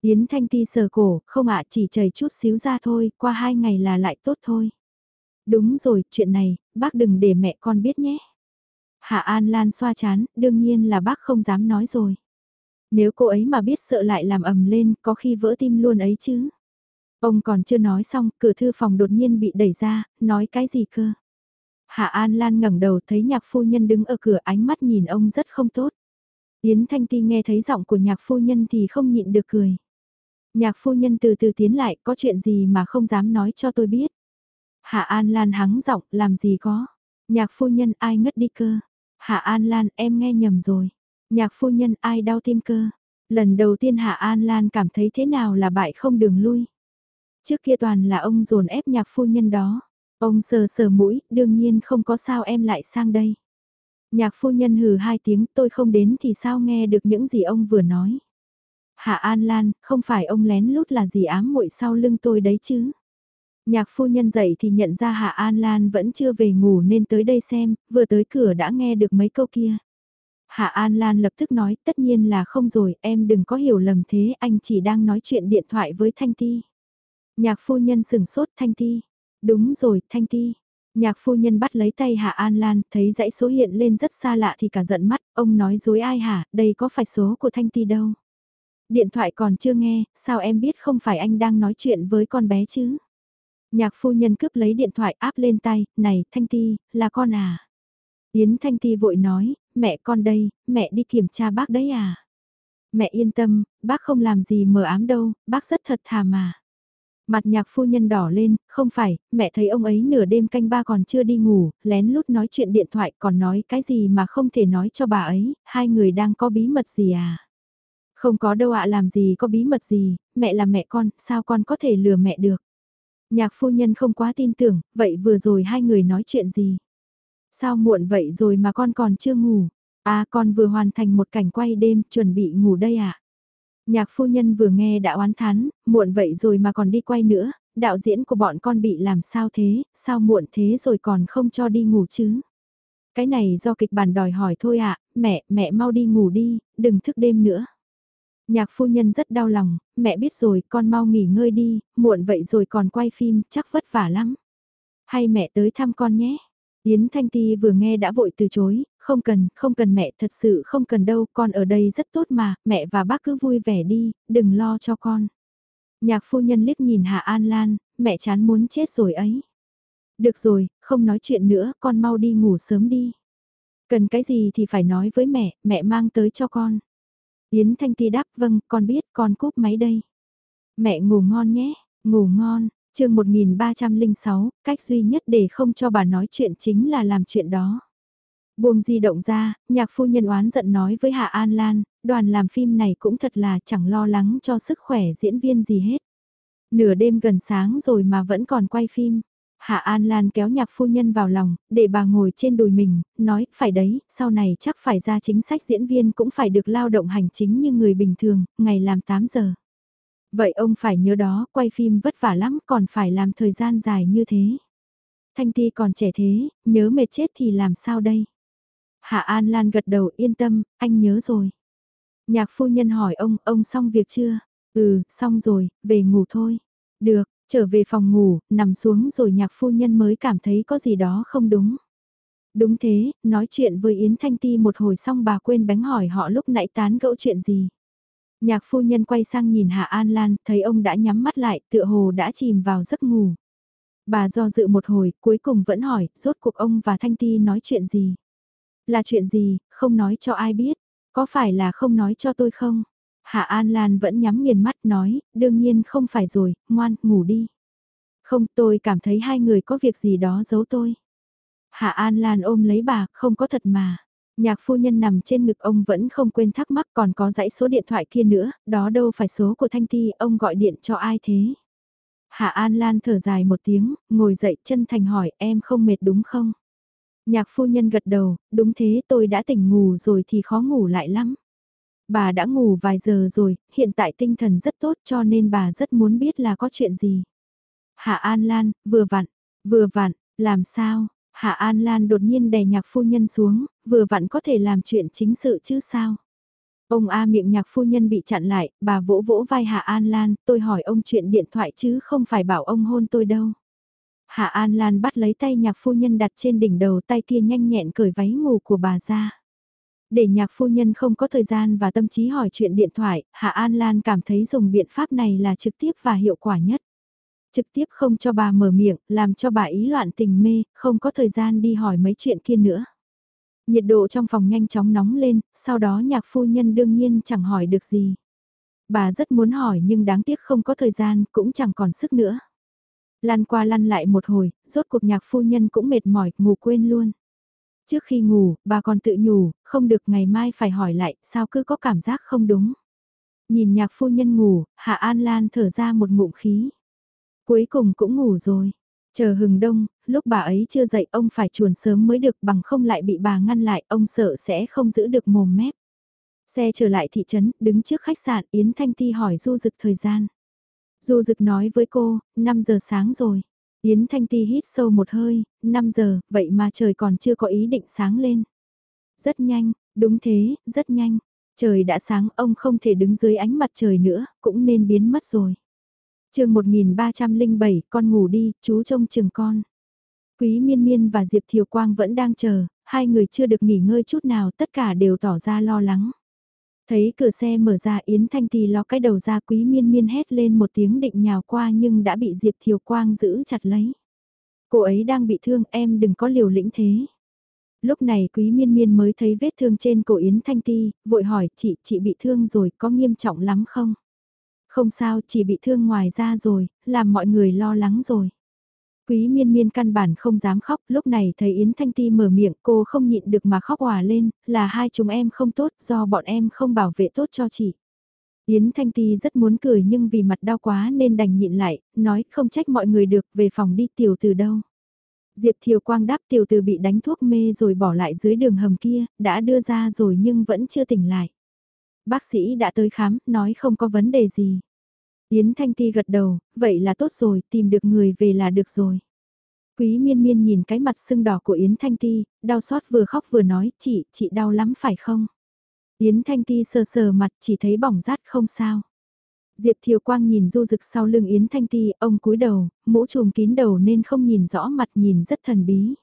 Yến Thanh Ti sờ cổ, không ạ chỉ chảy chút xíu ra thôi, qua hai ngày là lại tốt thôi. Đúng rồi, chuyện này, bác đừng để mẹ con biết nhé. Hạ An Lan xoa chán, đương nhiên là bác không dám nói rồi. Nếu cô ấy mà biết sợ lại làm ầm lên, có khi vỡ tim luôn ấy chứ. Ông còn chưa nói xong, cửa thư phòng đột nhiên bị đẩy ra, nói cái gì cơ. Hạ An Lan ngẩng đầu thấy nhạc phu nhân đứng ở cửa ánh mắt nhìn ông rất không tốt. Yến Thanh Ti nghe thấy giọng của nhạc phu nhân thì không nhịn được cười. Nhạc phu nhân từ từ tiến lại, có chuyện gì mà không dám nói cho tôi biết. Hạ An Lan hắng giọng, làm gì có. Nhạc phu nhân ai ngất đi cơ. Hạ An Lan em nghe nhầm rồi. Nhạc phu nhân ai đau tim cơ. Lần đầu tiên Hạ An Lan cảm thấy thế nào là bại không đường lui. Trước kia toàn là ông dồn ép nhạc phu nhân đó. Ông sờ sờ mũi, đương nhiên không có sao em lại sang đây. Nhạc phu nhân hừ hai tiếng tôi không đến thì sao nghe được những gì ông vừa nói. Hạ An Lan, không phải ông lén lút là gì ám muội sau lưng tôi đấy chứ. Nhạc phu nhân dậy thì nhận ra Hạ An Lan vẫn chưa về ngủ nên tới đây xem, vừa tới cửa đã nghe được mấy câu kia. Hạ An Lan lập tức nói, tất nhiên là không rồi, em đừng có hiểu lầm thế, anh chỉ đang nói chuyện điện thoại với Thanh Ti. Nhạc phu nhân sừng sốt Thanh Ti. Đúng rồi, Thanh Ti. Nhạc phu nhân bắt lấy tay Hạ An Lan, thấy dãy số hiện lên rất xa lạ thì cả giận mắt, ông nói dối ai hả, đây có phải số của Thanh Ti đâu. Điện thoại còn chưa nghe, sao em biết không phải anh đang nói chuyện với con bé chứ? Nhạc phu nhân cướp lấy điện thoại áp lên tay, này, Thanh Ti, là con à? Yến Thanh Ti vội nói, mẹ con đây, mẹ đi kiểm tra bác đấy à? Mẹ yên tâm, bác không làm gì mờ ám đâu, bác rất thật thà mà. Mặt nhạc phu nhân đỏ lên, không phải, mẹ thấy ông ấy nửa đêm canh ba còn chưa đi ngủ, lén lút nói chuyện điện thoại còn nói cái gì mà không thể nói cho bà ấy, hai người đang có bí mật gì à? Không có đâu ạ làm gì có bí mật gì, mẹ là mẹ con, sao con có thể lừa mẹ được? Nhạc phu nhân không quá tin tưởng, vậy vừa rồi hai người nói chuyện gì? Sao muộn vậy rồi mà con còn chưa ngủ? À con vừa hoàn thành một cảnh quay đêm, chuẩn bị ngủ đây ạ. À? Nhạc phu nhân vừa nghe đã oán thán, muộn vậy rồi mà còn đi quay nữa, đạo diễn của bọn con bị làm sao thế, sao muộn thế rồi còn không cho đi ngủ chứ? Cái này do kịch bản đòi hỏi thôi ạ, mẹ, mẹ mau đi ngủ đi, đừng thức đêm nữa. Nhạc phu nhân rất đau lòng, mẹ biết rồi, con mau nghỉ ngơi đi, muộn vậy rồi còn quay phim, chắc vất vả lắm. Hay mẹ tới thăm con nhé. Yến Thanh Ti vừa nghe đã vội từ chối, không cần, không cần mẹ, thật sự không cần đâu, con ở đây rất tốt mà, mẹ và bác cứ vui vẻ đi, đừng lo cho con. Nhạc phu nhân liếc nhìn Hạ An Lan, mẹ chán muốn chết rồi ấy. Được rồi, không nói chuyện nữa, con mau đi ngủ sớm đi. Cần cái gì thì phải nói với mẹ, mẹ mang tới cho con. Yến Thanh Ti đáp vâng, con biết, con cúp máy đây. Mẹ ngủ ngon nhé, ngủ ngon, chương 1306, cách duy nhất để không cho bà nói chuyện chính là làm chuyện đó. Buông di động ra, nhạc phu nhân oán giận nói với Hạ An Lan, đoàn làm phim này cũng thật là chẳng lo lắng cho sức khỏe diễn viên gì hết. Nửa đêm gần sáng rồi mà vẫn còn quay phim. Hạ An Lan kéo nhạc phu nhân vào lòng, để bà ngồi trên đùi mình, nói, phải đấy, sau này chắc phải ra chính sách diễn viên cũng phải được lao động hành chính như người bình thường, ngày làm 8 giờ. Vậy ông phải nhớ đó, quay phim vất vả lắm, còn phải làm thời gian dài như thế. Thanh Ti còn trẻ thế, nhớ mệt chết thì làm sao đây? Hạ An Lan gật đầu yên tâm, anh nhớ rồi. Nhạc phu nhân hỏi ông, ông xong việc chưa? Ừ, xong rồi, về ngủ thôi. Được, trở về phòng ngủ, nằm xuống rồi nhạc phu nhân mới cảm thấy có gì đó không đúng. Đúng thế, nói chuyện với Yến Thanh Ti một hồi xong bà quên bánh hỏi họ lúc nãy tán gẫu chuyện gì. Nhạc phu nhân quay sang nhìn Hạ An Lan, thấy ông đã nhắm mắt lại, tựa hồ đã chìm vào giấc ngủ. Bà do dự một hồi, cuối cùng vẫn hỏi, rốt cuộc ông và Thanh Ti nói chuyện gì? Là chuyện gì, không nói cho ai biết, có phải là không nói cho tôi không? Hạ An Lan vẫn nhắm nghiền mắt nói, đương nhiên không phải rồi, ngoan, ngủ đi. Không, tôi cảm thấy hai người có việc gì đó giấu tôi. Hạ An Lan ôm lấy bà, không có thật mà. Nhạc phu nhân nằm trên ngực ông vẫn không quên thắc mắc còn có dãy số điện thoại kia nữa, đó đâu phải số của Thanh Ti, ông gọi điện cho ai thế? Hạ An Lan thở dài một tiếng, ngồi dậy chân thành hỏi em không mệt đúng không? Nhạc phu nhân gật đầu, đúng thế tôi đã tỉnh ngủ rồi thì khó ngủ lại lắm. Bà đã ngủ vài giờ rồi, hiện tại tinh thần rất tốt cho nên bà rất muốn biết là có chuyện gì. Hạ An Lan, vừa vặn, vừa vặn, làm sao? Hạ An Lan đột nhiên đè nhạc phu nhân xuống, vừa vặn có thể làm chuyện chính sự chứ sao? Ông A miệng nhạc phu nhân bị chặn lại, bà vỗ vỗ vai Hạ An Lan, tôi hỏi ông chuyện điện thoại chứ không phải bảo ông hôn tôi đâu. Hạ An Lan bắt lấy tay nhạc phu nhân đặt trên đỉnh đầu tay kia nhanh nhẹn cởi váy ngủ của bà ra. Để nhạc phu nhân không có thời gian và tâm trí hỏi chuyện điện thoại, Hạ An Lan cảm thấy dùng biện pháp này là trực tiếp và hiệu quả nhất. Trực tiếp không cho bà mở miệng, làm cho bà ý loạn tình mê, không có thời gian đi hỏi mấy chuyện kia nữa. Nhiệt độ trong phòng nhanh chóng nóng lên, sau đó nhạc phu nhân đương nhiên chẳng hỏi được gì. Bà rất muốn hỏi nhưng đáng tiếc không có thời gian, cũng chẳng còn sức nữa. Lăn qua lăn lại một hồi, rốt cuộc nhạc phu nhân cũng mệt mỏi, ngủ quên luôn. Trước khi ngủ, bà còn tự nhủ, không được ngày mai phải hỏi lại, sao cứ có cảm giác không đúng. Nhìn nhạc phu nhân ngủ, Hạ An Lan thở ra một ngụm khí. Cuối cùng cũng ngủ rồi. Chờ hừng đông, lúc bà ấy chưa dậy ông phải chuồn sớm mới được bằng không lại bị bà ngăn lại, ông sợ sẽ không giữ được mồm mép. Xe trở lại thị trấn, đứng trước khách sạn, Yến Thanh Ti hỏi Du Dực thời gian. Du Dực nói với cô, 5 giờ sáng rồi. Yến Thanh Ti hít sâu một hơi, 5 giờ, vậy mà trời còn chưa có ý định sáng lên. Rất nhanh, đúng thế, rất nhanh. Trời đã sáng, ông không thể đứng dưới ánh mặt trời nữa, cũng nên biến mất rồi. chương 1307, con ngủ đi, chú trông chừng con. Quý Miên Miên và Diệp Thiều Quang vẫn đang chờ, hai người chưa được nghỉ ngơi chút nào, tất cả đều tỏ ra lo lắng. Thấy cửa xe mở ra Yến Thanh ti ló cái đầu ra quý miên miên hét lên một tiếng định nhào qua nhưng đã bị Diệp Thiều Quang giữ chặt lấy. Cô ấy đang bị thương em đừng có liều lĩnh thế. Lúc này quý miên miên mới thấy vết thương trên cổ Yến Thanh Ti, vội hỏi chị, chị bị thương rồi có nghiêm trọng lắm không? Không sao, chỉ bị thương ngoài ra rồi, làm mọi người lo lắng rồi. Quý miên miên căn bản không dám khóc, lúc này thấy Yến Thanh Ti mở miệng cô không nhịn được mà khóc hòa lên, là hai chúng em không tốt do bọn em không bảo vệ tốt cho chị. Yến Thanh Ti rất muốn cười nhưng vì mặt đau quá nên đành nhịn lại, nói không trách mọi người được về phòng đi tiểu từ đâu. Diệp Thiều Quang đáp tiểu từ bị đánh thuốc mê rồi bỏ lại dưới đường hầm kia, đã đưa ra rồi nhưng vẫn chưa tỉnh lại. Bác sĩ đã tới khám, nói không có vấn đề gì. Yến Thanh Ti gật đầu, vậy là tốt rồi, tìm được người về là được rồi. Quý miên miên nhìn cái mặt sưng đỏ của Yến Thanh Ti, đau xót vừa khóc vừa nói, chị, chị đau lắm phải không? Yến Thanh Ti sờ sờ mặt chỉ thấy bỏng rát không sao. Diệp Thiều Quang nhìn du rực sau lưng Yến Thanh Ti, ông cúi đầu, mũ trùm kín đầu nên không nhìn rõ mặt nhìn rất thần bí.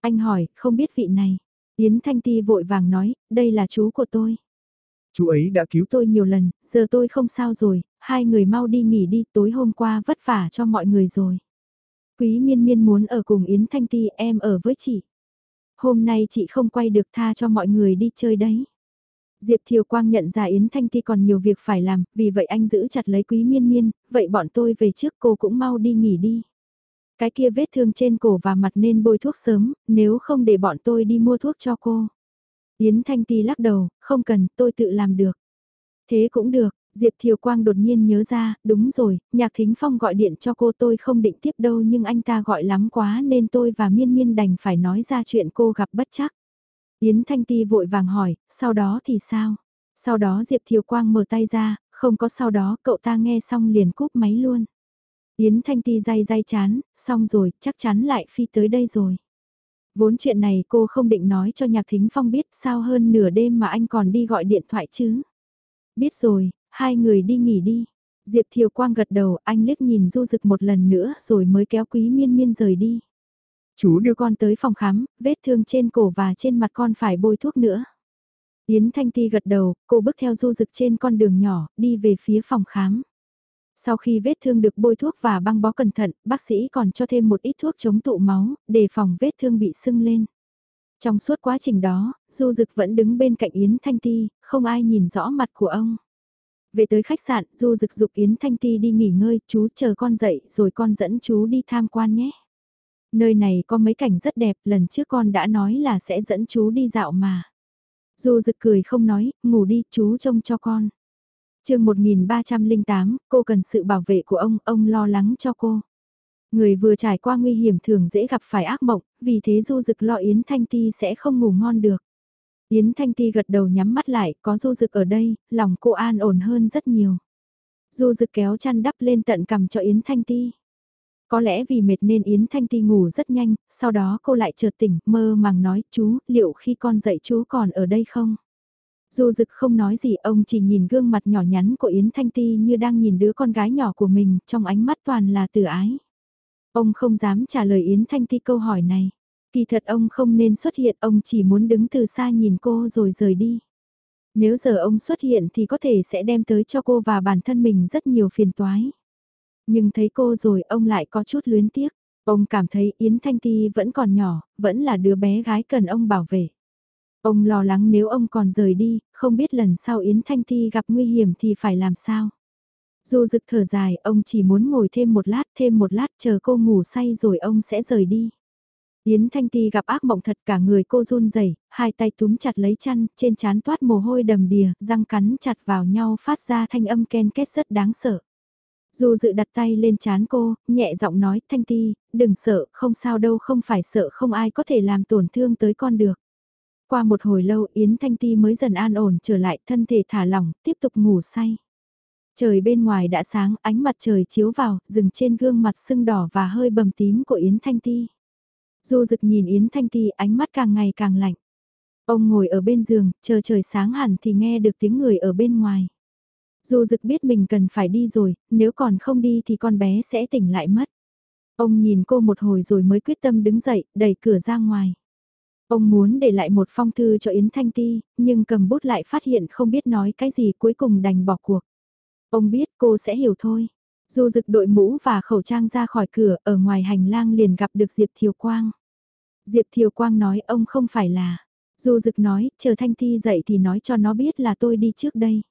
Anh hỏi, không biết vị này. Yến Thanh Ti vội vàng nói, đây là chú của tôi. Chú ấy đã cứu tôi nhiều lần, giờ tôi không sao rồi, hai người mau đi nghỉ đi, tối hôm qua vất vả cho mọi người rồi. Quý miên miên muốn ở cùng Yến Thanh Ti em ở với chị. Hôm nay chị không quay được tha cho mọi người đi chơi đấy. Diệp Thiều Quang nhận ra Yến Thanh Ti còn nhiều việc phải làm, vì vậy anh giữ chặt lấy quý miên miên, vậy bọn tôi về trước cô cũng mau đi nghỉ đi. Cái kia vết thương trên cổ và mặt nên bôi thuốc sớm, nếu không để bọn tôi đi mua thuốc cho cô. Yến Thanh Ti lắc đầu, không cần, tôi tự làm được. Thế cũng được, Diệp Thiều Quang đột nhiên nhớ ra, đúng rồi, Nhạc Thính Phong gọi điện cho cô tôi không định tiếp đâu nhưng anh ta gọi lắm quá nên tôi và Miên Miên đành phải nói ra chuyện cô gặp bất chắc. Yến Thanh Ti vội vàng hỏi, sau đó thì sao? Sau đó Diệp Thiều Quang mở tay ra, không có sau đó cậu ta nghe xong liền cúp máy luôn. Yến Thanh Ti day day chán, xong rồi, chắc chắn lại phi tới đây rồi. Vốn chuyện này cô không định nói cho Nhạc Thính Phong biết sao hơn nửa đêm mà anh còn đi gọi điện thoại chứ. Biết rồi, hai người đi nghỉ đi. Diệp Thiều Quang gật đầu, anh liếc nhìn Du Dực một lần nữa rồi mới kéo Quý Miên Miên rời đi. Chú đưa con tới phòng khám, vết thương trên cổ và trên mặt con phải bôi thuốc nữa. Yến Thanh Ti gật đầu, cô bước theo Du Dực trên con đường nhỏ, đi về phía phòng khám. Sau khi vết thương được bôi thuốc và băng bó cẩn thận, bác sĩ còn cho thêm một ít thuốc chống tụ máu, để phòng vết thương bị sưng lên. Trong suốt quá trình đó, Du Dực vẫn đứng bên cạnh Yến Thanh Ti, không ai nhìn rõ mặt của ông. Về tới khách sạn, Du Dực dục Yến Thanh Ti đi nghỉ ngơi, chú chờ con dậy rồi con dẫn chú đi tham quan nhé. Nơi này có mấy cảnh rất đẹp, lần trước con đã nói là sẽ dẫn chú đi dạo mà. Du Dực cười không nói, ngủ đi, chú trông cho con. chương 1308, cô cần sự bảo vệ của ông, ông lo lắng cho cô. Người vừa trải qua nguy hiểm thường dễ gặp phải ác mộng, vì thế Du Dực lo Yến Thanh Ti sẽ không ngủ ngon được. Yến Thanh Ti gật đầu nhắm mắt lại, có Du Dực ở đây, lòng cô an ổn hơn rất nhiều. Du Dực kéo chăn đắp lên tận cằm cho Yến Thanh Ti. Có lẽ vì mệt nên Yến Thanh Ti ngủ rất nhanh, sau đó cô lại chợt tỉnh, mơ màng nói, chú, liệu khi con dậy chú còn ở đây không? Du Dực không nói gì, ông chỉ nhìn gương mặt nhỏ nhắn của Yến Thanh Ti như đang nhìn đứa con gái nhỏ của mình, trong ánh mắt toàn là từ ái. Ông không dám trả lời Yến Thanh Ti câu hỏi này. Kỳ thật ông không nên xuất hiện, ông chỉ muốn đứng từ xa nhìn cô rồi rời đi. Nếu giờ ông xuất hiện thì có thể sẽ đem tới cho cô và bản thân mình rất nhiều phiền toái. Nhưng thấy cô rồi ông lại có chút luyến tiếc. Ông cảm thấy Yến Thanh Ti vẫn còn nhỏ, vẫn là đứa bé gái cần ông bảo vệ. Ông lo lắng nếu ông còn rời đi, không biết lần sau Yến Thanh Ti gặp nguy hiểm thì phải làm sao. Dù rực thở dài, ông chỉ muốn ngồi thêm một lát, thêm một lát chờ cô ngủ say rồi ông sẽ rời đi. Yến Thanh Ti gặp ác mộng thật cả người cô run rẩy, hai tay túm chặt lấy chăn, trên trán toát mồ hôi đầm đìa, răng cắn chặt vào nhau phát ra thanh âm ken kết rất đáng sợ. Dù dự đặt tay lên chán cô, nhẹ giọng nói, Thanh Ti, đừng sợ, không sao đâu không phải sợ không ai có thể làm tổn thương tới con được. Qua một hồi lâu Yến Thanh Ti mới dần an ổn trở lại thân thể thả lỏng, tiếp tục ngủ say. Trời bên ngoài đã sáng, ánh mặt trời chiếu vào, dừng trên gương mặt sưng đỏ và hơi bầm tím của Yến Thanh Ti. Du Dực nhìn Yến Thanh Ti ánh mắt càng ngày càng lạnh. Ông ngồi ở bên giường, chờ trời sáng hẳn thì nghe được tiếng người ở bên ngoài. Du Dực biết mình cần phải đi rồi, nếu còn không đi thì con bé sẽ tỉnh lại mất. Ông nhìn cô một hồi rồi mới quyết tâm đứng dậy, đẩy cửa ra ngoài. Ông muốn để lại một phong thư cho Yến Thanh Ti, nhưng cầm bút lại phát hiện không biết nói cái gì cuối cùng đành bỏ cuộc. Ông biết cô sẽ hiểu thôi. Du dực đội mũ và khẩu trang ra khỏi cửa, ở ngoài hành lang liền gặp được Diệp Thiều Quang. Diệp Thiều Quang nói ông không phải là. Du dực nói, chờ Thanh Ti dậy thì nói cho nó biết là tôi đi trước đây.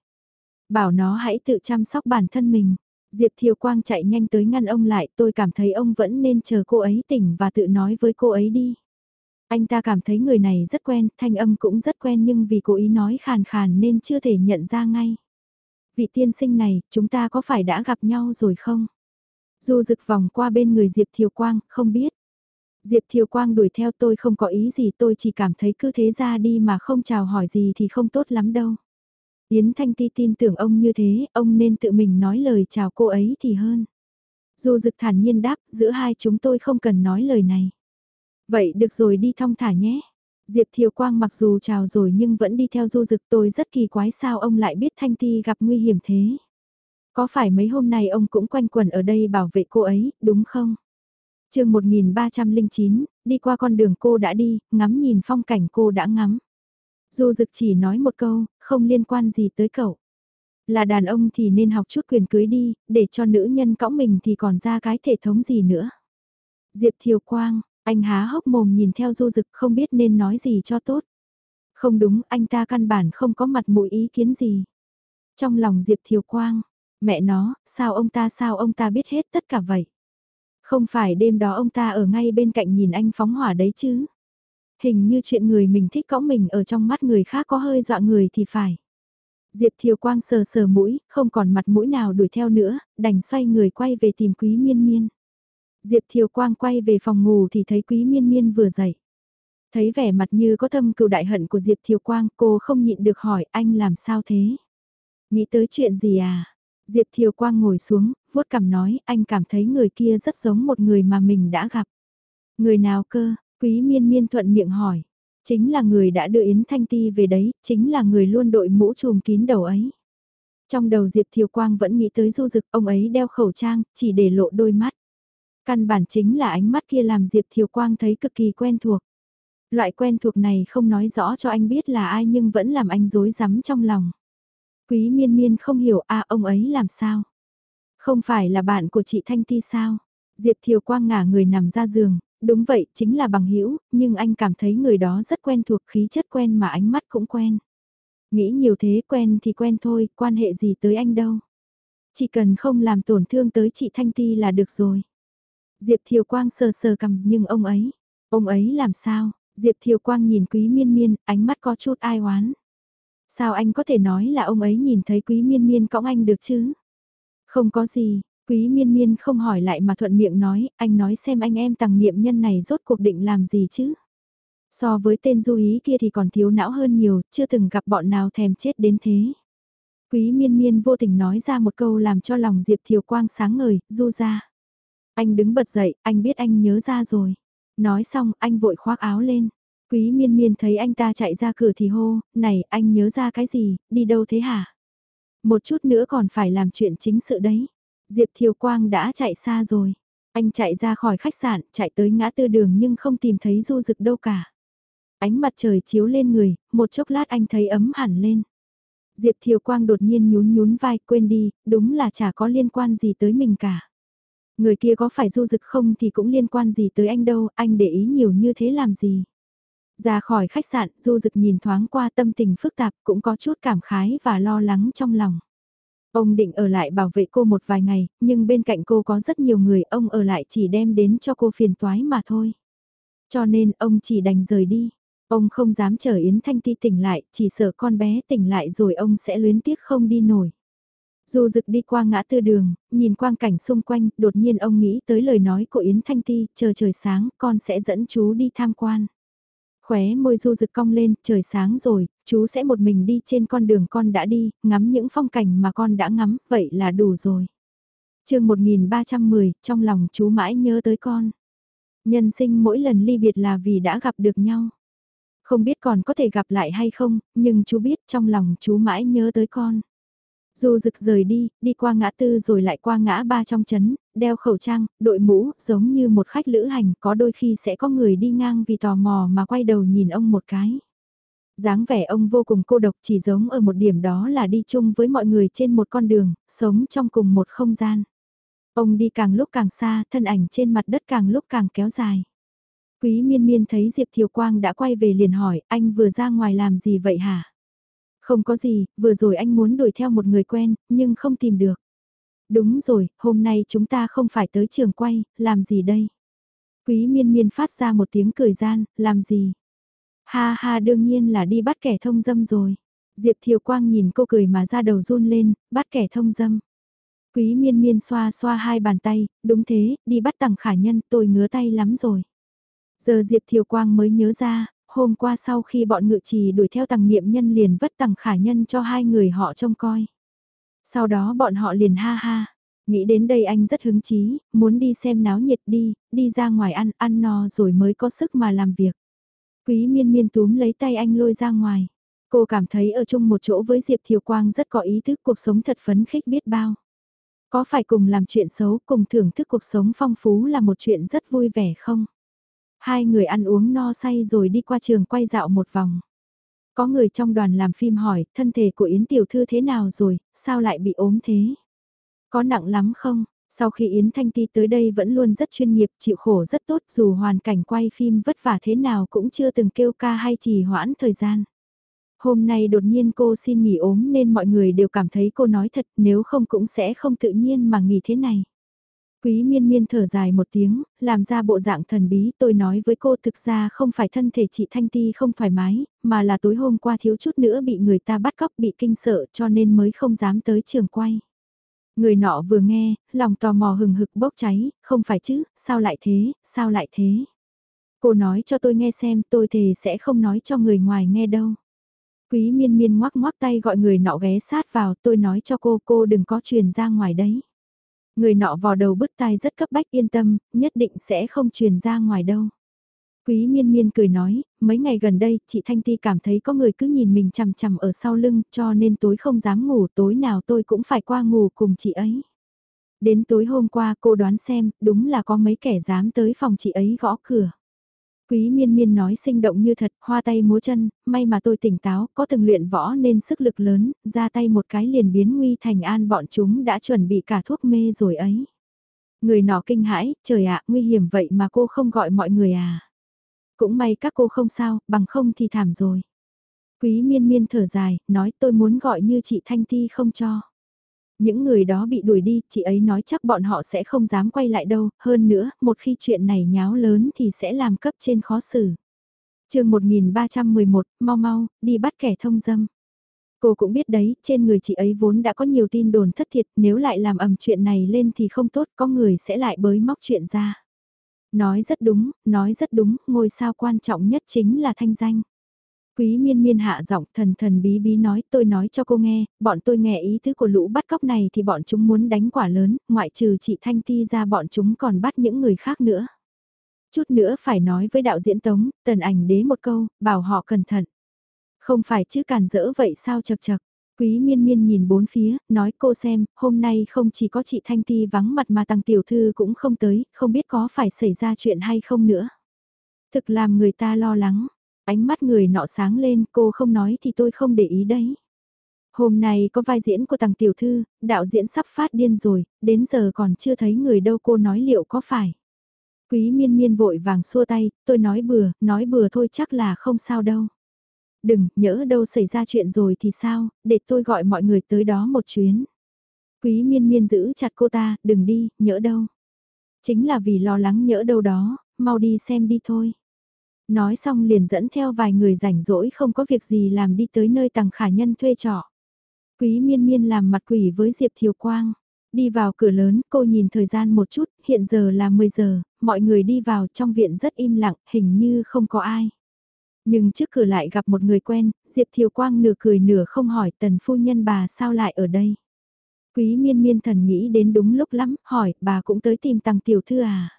Bảo nó hãy tự chăm sóc bản thân mình. Diệp Thiều Quang chạy nhanh tới ngăn ông lại, tôi cảm thấy ông vẫn nên chờ cô ấy tỉnh và tự nói với cô ấy đi. Anh ta cảm thấy người này rất quen, thanh âm cũng rất quen nhưng vì cố ý nói khàn khàn nên chưa thể nhận ra ngay. Vị tiên sinh này, chúng ta có phải đã gặp nhau rồi không? Du rực vòng qua bên người Diệp Thiều Quang, không biết. Diệp Thiều Quang đuổi theo tôi không có ý gì tôi chỉ cảm thấy cứ thế ra đi mà không chào hỏi gì thì không tốt lắm đâu. Yến Thanh Ti tin tưởng ông như thế, ông nên tự mình nói lời chào cô ấy thì hơn. Du dực thản nhiên đáp, giữa hai chúng tôi không cần nói lời này. Vậy được rồi đi thong thả nhé. Diệp Thiều Quang mặc dù chào rồi nhưng vẫn đi theo du dực tôi rất kỳ quái sao ông lại biết Thanh Ti gặp nguy hiểm thế. Có phải mấy hôm nay ông cũng quanh quần ở đây bảo vệ cô ấy, đúng không? chương 1309, đi qua con đường cô đã đi, ngắm nhìn phong cảnh cô đã ngắm. Du dực chỉ nói một câu, không liên quan gì tới cậu. Là đàn ông thì nên học chút quyền cưới đi, để cho nữ nhân cõng mình thì còn ra cái thể thống gì nữa. Diệp Thiều Quang, anh há hốc mồm nhìn theo du dực không biết nên nói gì cho tốt. Không đúng, anh ta căn bản không có mặt mũi ý kiến gì. Trong lòng Diệp Thiều Quang, mẹ nó, sao ông ta sao ông ta biết hết tất cả vậy? Không phải đêm đó ông ta ở ngay bên cạnh nhìn anh phóng hỏa đấy chứ? Hình như chuyện người mình thích cõng mình ở trong mắt người khác có hơi dọa người thì phải. Diệp Thiều Quang sờ sờ mũi, không còn mặt mũi nào đuổi theo nữa, đành xoay người quay về tìm Quý Miên Miên. Diệp Thiều Quang quay về phòng ngủ thì thấy Quý Miên Miên vừa dậy. Thấy vẻ mặt như có thâm cựu đại hận của Diệp Thiều Quang, cô không nhịn được hỏi anh làm sao thế? Nghĩ tới chuyện gì à? Diệp Thiều Quang ngồi xuống, vuốt cằm nói anh cảm thấy người kia rất giống một người mà mình đã gặp. Người nào cơ? Quý Miên Miên thuận miệng hỏi. Chính là người đã đưa Yến Thanh Ti về đấy, chính là người luôn đội mũ trùm kín đầu ấy. Trong đầu Diệp Thiều Quang vẫn nghĩ tới du dực, ông ấy đeo khẩu trang, chỉ để lộ đôi mắt. Căn bản chính là ánh mắt kia làm Diệp Thiều Quang thấy cực kỳ quen thuộc. Loại quen thuộc này không nói rõ cho anh biết là ai nhưng vẫn làm anh rối rắm trong lòng. Quý miên miên không hiểu a ông ấy làm sao. Không phải là bạn của chị Thanh Ti sao? Diệp Thiều Quang ngả người nằm ra giường, đúng vậy, chính là bằng hữu nhưng anh cảm thấy người đó rất quen thuộc khí chất quen mà ánh mắt cũng quen. Nghĩ nhiều thế quen thì quen thôi, quan hệ gì tới anh đâu. Chỉ cần không làm tổn thương tới chị Thanh Ti là được rồi. Diệp Thiều Quang sờ sờ cầm nhưng ông ấy, ông ấy làm sao? Diệp Thiều Quang nhìn Quý Miên Miên, ánh mắt có chút ai oán. Sao anh có thể nói là ông ấy nhìn thấy Quý Miên Miên cõng anh được chứ? Không có gì, Quý Miên Miên không hỏi lại mà thuận miệng nói, anh nói xem anh em tàng niệm nhân này rốt cuộc định làm gì chứ? So với tên du ý kia thì còn thiếu não hơn nhiều, chưa từng gặp bọn nào thèm chết đến thế. Quý miên miên vô tình nói ra một câu làm cho lòng Diệp Thiều Quang sáng ngời, du ra. Anh đứng bật dậy, anh biết anh nhớ ra rồi. Nói xong, anh vội khoác áo lên. Quý miên miên thấy anh ta chạy ra cửa thì hô, này, anh nhớ ra cái gì, đi đâu thế hả? Một chút nữa còn phải làm chuyện chính sự đấy. Diệp Thiều Quang đã chạy xa rồi. Anh chạy ra khỏi khách sạn, chạy tới ngã tư đường nhưng không tìm thấy du dực đâu cả. Ánh mặt trời chiếu lên người, một chốc lát anh thấy ấm hẳn lên. Diệp Thiều Quang đột nhiên nhún nhún vai quên đi, đúng là chả có liên quan gì tới mình cả. Người kia có phải du dực không thì cũng liên quan gì tới anh đâu, anh để ý nhiều như thế làm gì. Ra khỏi khách sạn, du dực nhìn thoáng qua tâm tình phức tạp cũng có chút cảm khái và lo lắng trong lòng. Ông định ở lại bảo vệ cô một vài ngày, nhưng bên cạnh cô có rất nhiều người, ông ở lại chỉ đem đến cho cô phiền toái mà thôi. Cho nên ông chỉ đành rời đi. Ông không dám chờ Yến Thanh Ti tỉnh lại, chỉ sợ con bé tỉnh lại rồi ông sẽ luyến tiếc không đi nổi. Dù dực đi qua ngã tư đường, nhìn quang cảnh xung quanh, đột nhiên ông nghĩ tới lời nói của Yến Thanh Ti, chờ trời sáng, con sẽ dẫn chú đi tham quan. Khóe môi du Dực cong lên, trời sáng rồi, chú sẽ một mình đi trên con đường con đã đi, ngắm những phong cảnh mà con đã ngắm, vậy là đủ rồi. chương 1310, trong lòng chú mãi nhớ tới con. Nhân sinh mỗi lần ly biệt là vì đã gặp được nhau. Không biết còn có thể gặp lại hay không, nhưng chú biết trong lòng chú mãi nhớ tới con. Du rực rời đi, đi qua ngã tư rồi lại qua ngã ba trong chấn, đeo khẩu trang, đội mũ, giống như một khách lữ hành, có đôi khi sẽ có người đi ngang vì tò mò mà quay đầu nhìn ông một cái. dáng vẻ ông vô cùng cô độc chỉ giống ở một điểm đó là đi chung với mọi người trên một con đường, sống trong cùng một không gian. Ông đi càng lúc càng xa, thân ảnh trên mặt đất càng lúc càng kéo dài. Quý miên miên thấy Diệp Thiều Quang đã quay về liền hỏi, anh vừa ra ngoài làm gì vậy hả? Không có gì, vừa rồi anh muốn đuổi theo một người quen, nhưng không tìm được. Đúng rồi, hôm nay chúng ta không phải tới trường quay, làm gì đây? Quý miên miên phát ra một tiếng cười gian, làm gì? Ha ha đương nhiên là đi bắt kẻ thông dâm rồi. Diệp Thiều Quang nhìn cô cười mà ra đầu run lên, bắt kẻ thông dâm. Quý miên miên xoa xoa hai bàn tay, đúng thế, đi bắt tặng khả nhân, tôi ngứa tay lắm rồi. Giờ Diệp Thiều Quang mới nhớ ra, hôm qua sau khi bọn ngự trì đuổi theo tàng niệm nhân liền vất tàng khả nhân cho hai người họ trông coi. Sau đó bọn họ liền ha ha, nghĩ đến đây anh rất hứng chí, muốn đi xem náo nhiệt đi, đi ra ngoài ăn, ăn no rồi mới có sức mà làm việc. Quý miên miên túm lấy tay anh lôi ra ngoài. Cô cảm thấy ở chung một chỗ với Diệp Thiều Quang rất có ý thức cuộc sống thật phấn khích biết bao. Có phải cùng làm chuyện xấu, cùng thưởng thức cuộc sống phong phú là một chuyện rất vui vẻ không? Hai người ăn uống no say rồi đi qua trường quay dạo một vòng. Có người trong đoàn làm phim hỏi, thân thể của Yến Tiểu Thư thế nào rồi, sao lại bị ốm thế? Có nặng lắm không? Sau khi Yến Thanh Ti tới đây vẫn luôn rất chuyên nghiệp, chịu khổ rất tốt dù hoàn cảnh quay phim vất vả thế nào cũng chưa từng kêu ca hay trì hoãn thời gian. Hôm nay đột nhiên cô xin nghỉ ốm nên mọi người đều cảm thấy cô nói thật nếu không cũng sẽ không tự nhiên mà nghỉ thế này. Quý miên miên thở dài một tiếng, làm ra bộ dạng thần bí tôi nói với cô thực ra không phải thân thể chị Thanh Ti không thoải mái, mà là tối hôm qua thiếu chút nữa bị người ta bắt cóc bị kinh sợ cho nên mới không dám tới trường quay. Người nọ vừa nghe, lòng tò mò hừng hực bốc cháy, không phải chứ, sao lại thế, sao lại thế. Cô nói cho tôi nghe xem tôi thề sẽ không nói cho người ngoài nghe đâu. Quý miên miên ngoắc ngoắc tay gọi người nọ ghé sát vào tôi nói cho cô cô đừng có truyền ra ngoài đấy. Người nọ vò đầu bứt tai rất cấp bách yên tâm, nhất định sẽ không truyền ra ngoài đâu. Quý miên miên cười nói, mấy ngày gần đây chị Thanh Ti cảm thấy có người cứ nhìn mình chằm chằm ở sau lưng cho nên tối không dám ngủ tối nào tôi cũng phải qua ngủ cùng chị ấy. Đến tối hôm qua cô đoán xem, đúng là có mấy kẻ dám tới phòng chị ấy gõ cửa. Quý miên miên nói sinh động như thật, hoa tay múa chân, may mà tôi tỉnh táo, có từng luyện võ nên sức lực lớn, ra tay một cái liền biến nguy thành an bọn chúng đã chuẩn bị cả thuốc mê rồi ấy. Người nọ kinh hãi, trời ạ, nguy hiểm vậy mà cô không gọi mọi người à. Cũng may các cô không sao, bằng không thì thảm rồi. Quý miên miên thở dài, nói tôi muốn gọi như chị Thanh Ti không cho. Những người đó bị đuổi đi, chị ấy nói chắc bọn họ sẽ không dám quay lại đâu, hơn nữa, một khi chuyện này nháo lớn thì sẽ làm cấp trên khó xử. chương 1311, mau mau, đi bắt kẻ thông dâm. Cô cũng biết đấy, trên người chị ấy vốn đã có nhiều tin đồn thất thiệt, nếu lại làm ầm chuyện này lên thì không tốt, có người sẽ lại bới móc chuyện ra. Nói rất đúng, nói rất đúng, ngôi sao quan trọng nhất chính là thanh danh. Quý miên miên hạ giọng thần thần bí bí nói tôi nói cho cô nghe, bọn tôi nghe ý thứ của lũ bắt cóc này thì bọn chúng muốn đánh quả lớn, ngoại trừ chị Thanh Ti ra bọn chúng còn bắt những người khác nữa. Chút nữa phải nói với đạo diễn Tống, tần ảnh đế một câu, bảo họ cẩn thận. Không phải chứ càn dỡ vậy sao chật chật. Quý miên miên nhìn bốn phía, nói cô xem, hôm nay không chỉ có chị Thanh Ti vắng mặt mà tăng tiểu thư cũng không tới, không biết có phải xảy ra chuyện hay không nữa. Thực làm người ta lo lắng, Ánh mắt người nọ sáng lên, cô không nói thì tôi không để ý đấy. Hôm nay có vai diễn của tàng tiểu thư, đạo diễn sắp phát điên rồi, đến giờ còn chưa thấy người đâu cô nói liệu có phải. Quý miên miên vội vàng xua tay, tôi nói bừa, nói bừa thôi chắc là không sao đâu. Đừng, nhỡ đâu xảy ra chuyện rồi thì sao, để tôi gọi mọi người tới đó một chuyến. Quý miên miên giữ chặt cô ta, đừng đi, nhỡ đâu. Chính là vì lo lắng nhỡ đâu đó, mau đi xem đi thôi. Nói xong liền dẫn theo vài người rảnh rỗi không có việc gì làm đi tới nơi tầng khả nhân thuê trọ. Quý miên miên làm mặt quỷ với Diệp Thiều Quang. Đi vào cửa lớn, cô nhìn thời gian một chút, hiện giờ là 10 giờ, mọi người đi vào trong viện rất im lặng, hình như không có ai. Nhưng trước cửa lại gặp một người quen, Diệp Thiều Quang nửa cười nửa không hỏi tần phu nhân bà sao lại ở đây. Quý miên miên thần nghĩ đến đúng lúc lắm, hỏi bà cũng tới tìm tăng tiểu thư à.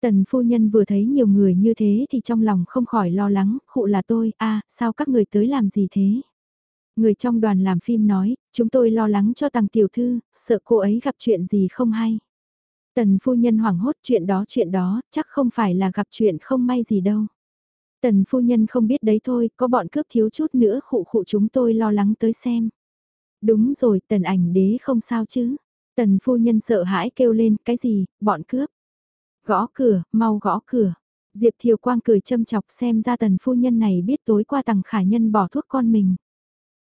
Tần phu nhân vừa thấy nhiều người như thế thì trong lòng không khỏi lo lắng, khụ là tôi, a sao các người tới làm gì thế? Người trong đoàn làm phim nói, chúng tôi lo lắng cho tàng tiểu thư, sợ cô ấy gặp chuyện gì không hay. Tần phu nhân hoảng hốt chuyện đó chuyện đó, chắc không phải là gặp chuyện không may gì đâu. Tần phu nhân không biết đấy thôi, có bọn cướp thiếu chút nữa khụ khụ chúng tôi lo lắng tới xem. Đúng rồi, tần ảnh đế không sao chứ. Tần phu nhân sợ hãi kêu lên, cái gì, bọn cướp. Gõ cửa, mau gõ cửa. Diệp Thiều Quang cười châm chọc xem ra tần phu nhân này biết tối qua tằng khả nhân bỏ thuốc con mình.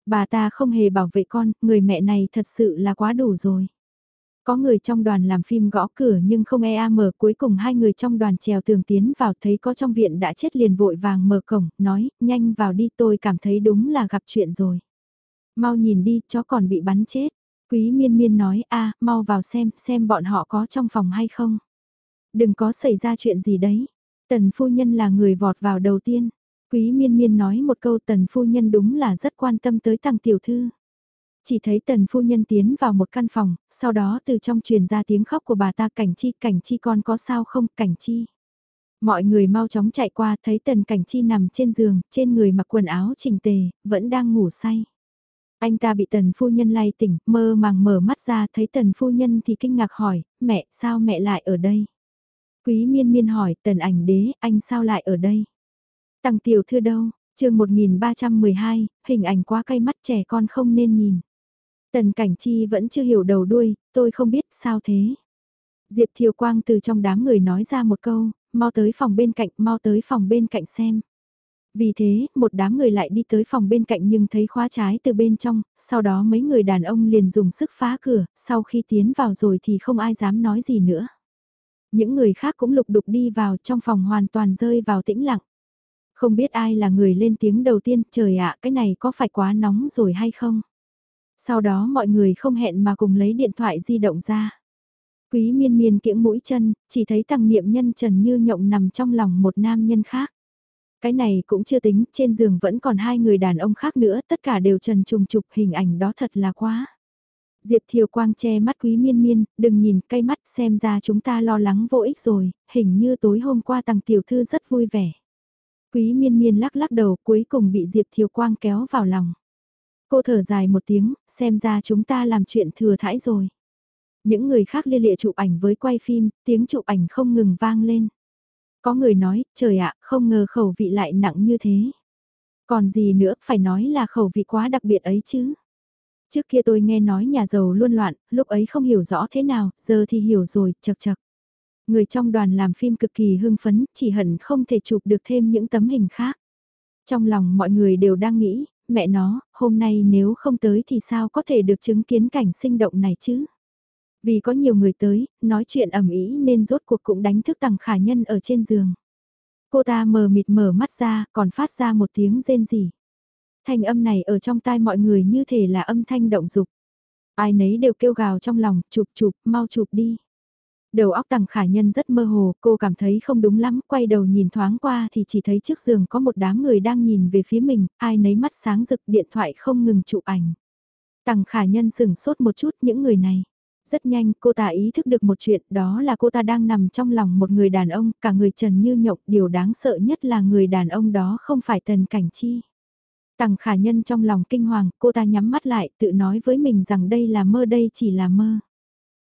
Bà ta không hề bảo vệ con, người mẹ này thật sự là quá đủ rồi. Có người trong đoàn làm phim gõ cửa nhưng không e a mở cuối cùng hai người trong đoàn trèo tường tiến vào thấy có trong viện đã chết liền vội vàng mở cổng, nói, nhanh vào đi tôi cảm thấy đúng là gặp chuyện rồi. Mau nhìn đi, chó còn bị bắn chết. Quý miên miên nói, a mau vào xem, xem bọn họ có trong phòng hay không. Đừng có xảy ra chuyện gì đấy. Tần phu nhân là người vọt vào đầu tiên. Quý miên miên nói một câu tần phu nhân đúng là rất quan tâm tới tăng tiểu thư. Chỉ thấy tần phu nhân tiến vào một căn phòng, sau đó từ trong truyền ra tiếng khóc của bà ta cảnh chi, cảnh chi con có sao không, cảnh chi. Mọi người mau chóng chạy qua thấy tần cảnh chi nằm trên giường, trên người mặc quần áo chỉnh tề, vẫn đang ngủ say. Anh ta bị tần phu nhân lay tỉnh, mơ màng mở mắt ra thấy tần phu nhân thì kinh ngạc hỏi, mẹ, sao mẹ lại ở đây? Quý miên miên hỏi, tần ảnh đế, anh sao lại ở đây? Tăng tiểu thư đâu? chương 1312, hình ảnh quá cay mắt trẻ con không nên nhìn. Tần cảnh chi vẫn chưa hiểu đầu đuôi, tôi không biết sao thế. Diệp Thiều Quang từ trong đám người nói ra một câu, mau tới phòng bên cạnh, mau tới phòng bên cạnh xem. Vì thế, một đám người lại đi tới phòng bên cạnh nhưng thấy khóa trái từ bên trong, sau đó mấy người đàn ông liền dùng sức phá cửa, sau khi tiến vào rồi thì không ai dám nói gì nữa. Những người khác cũng lục đục đi vào trong phòng hoàn toàn rơi vào tĩnh lặng. Không biết ai là người lên tiếng đầu tiên, trời ạ cái này có phải quá nóng rồi hay không? Sau đó mọi người không hẹn mà cùng lấy điện thoại di động ra. Quý miên miên kiễng mũi chân, chỉ thấy tăng niệm nhân trần như nhộng nằm trong lòng một nam nhân khác. Cái này cũng chưa tính, trên giường vẫn còn hai người đàn ông khác nữa, tất cả đều trần trùng trục hình ảnh đó thật là quá. Diệp Thiều Quang che mắt quý miên miên, đừng nhìn cây mắt xem ra chúng ta lo lắng vô ích rồi, hình như tối hôm qua tàng tiểu thư rất vui vẻ. Quý miên miên lắc lắc đầu cuối cùng bị Diệp Thiều Quang kéo vào lòng. Cô thở dài một tiếng, xem ra chúng ta làm chuyện thừa thãi rồi. Những người khác lia lịa chụp ảnh với quay phim, tiếng chụp ảnh không ngừng vang lên. Có người nói, trời ạ, không ngờ khẩu vị lại nặng như thế. Còn gì nữa, phải nói là khẩu vị quá đặc biệt ấy chứ. Trước kia tôi nghe nói nhà giàu luôn loạn, lúc ấy không hiểu rõ thế nào, giờ thì hiểu rồi, chật chật. Người trong đoàn làm phim cực kỳ hưng phấn, chỉ hận không thể chụp được thêm những tấm hình khác. Trong lòng mọi người đều đang nghĩ, mẹ nó, hôm nay nếu không tới thì sao có thể được chứng kiến cảnh sinh động này chứ? Vì có nhiều người tới, nói chuyện ẩm ý nên rốt cuộc cũng đánh thức tằng khả nhân ở trên giường. Cô ta mờ mịt mở mắt ra, còn phát ra một tiếng rên rỉ. Thanh âm này ở trong tai mọi người như thể là âm thanh động dục. Ai nấy đều kêu gào trong lòng, chụp chụp, mau chụp đi. Đầu óc tằng khả nhân rất mơ hồ, cô cảm thấy không đúng lắm, quay đầu nhìn thoáng qua thì chỉ thấy trước giường có một đám người đang nhìn về phía mình, ai nấy mắt sáng rực điện thoại không ngừng chụp ảnh. Tằng khả nhân sửng sốt một chút những người này. Rất nhanh cô ta ý thức được một chuyện đó là cô ta đang nằm trong lòng một người đàn ông, cả người trần như nhộng, điều đáng sợ nhất là người đàn ông đó không phải tần cảnh chi. Tằng khả nhân trong lòng kinh hoàng, cô ta nhắm mắt lại tự nói với mình rằng đây là mơ đây chỉ là mơ.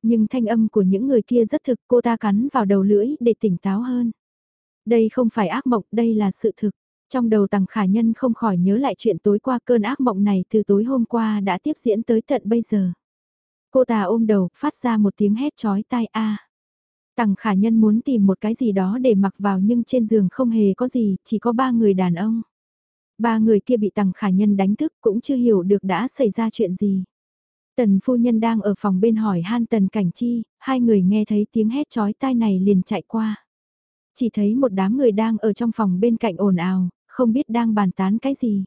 Nhưng thanh âm của những người kia rất thực cô ta cắn vào đầu lưỡi để tỉnh táo hơn. Đây không phải ác mộng, đây là sự thực. Trong đầu tằng khả nhân không khỏi nhớ lại chuyện tối qua cơn ác mộng này từ tối hôm qua đã tiếp diễn tới tận bây giờ. Cô ta ôm đầu, phát ra một tiếng hét chói tai a. Tằng khả nhân muốn tìm một cái gì đó để mặc vào nhưng trên giường không hề có gì, chỉ có ba người đàn ông. Ba người kia bị tằng khả nhân đánh thức cũng chưa hiểu được đã xảy ra chuyện gì. Tần phu nhân đang ở phòng bên hỏi han tần cảnh chi, hai người nghe thấy tiếng hét chói tai này liền chạy qua. Chỉ thấy một đám người đang ở trong phòng bên cạnh ồn ào, không biết đang bàn tán cái gì.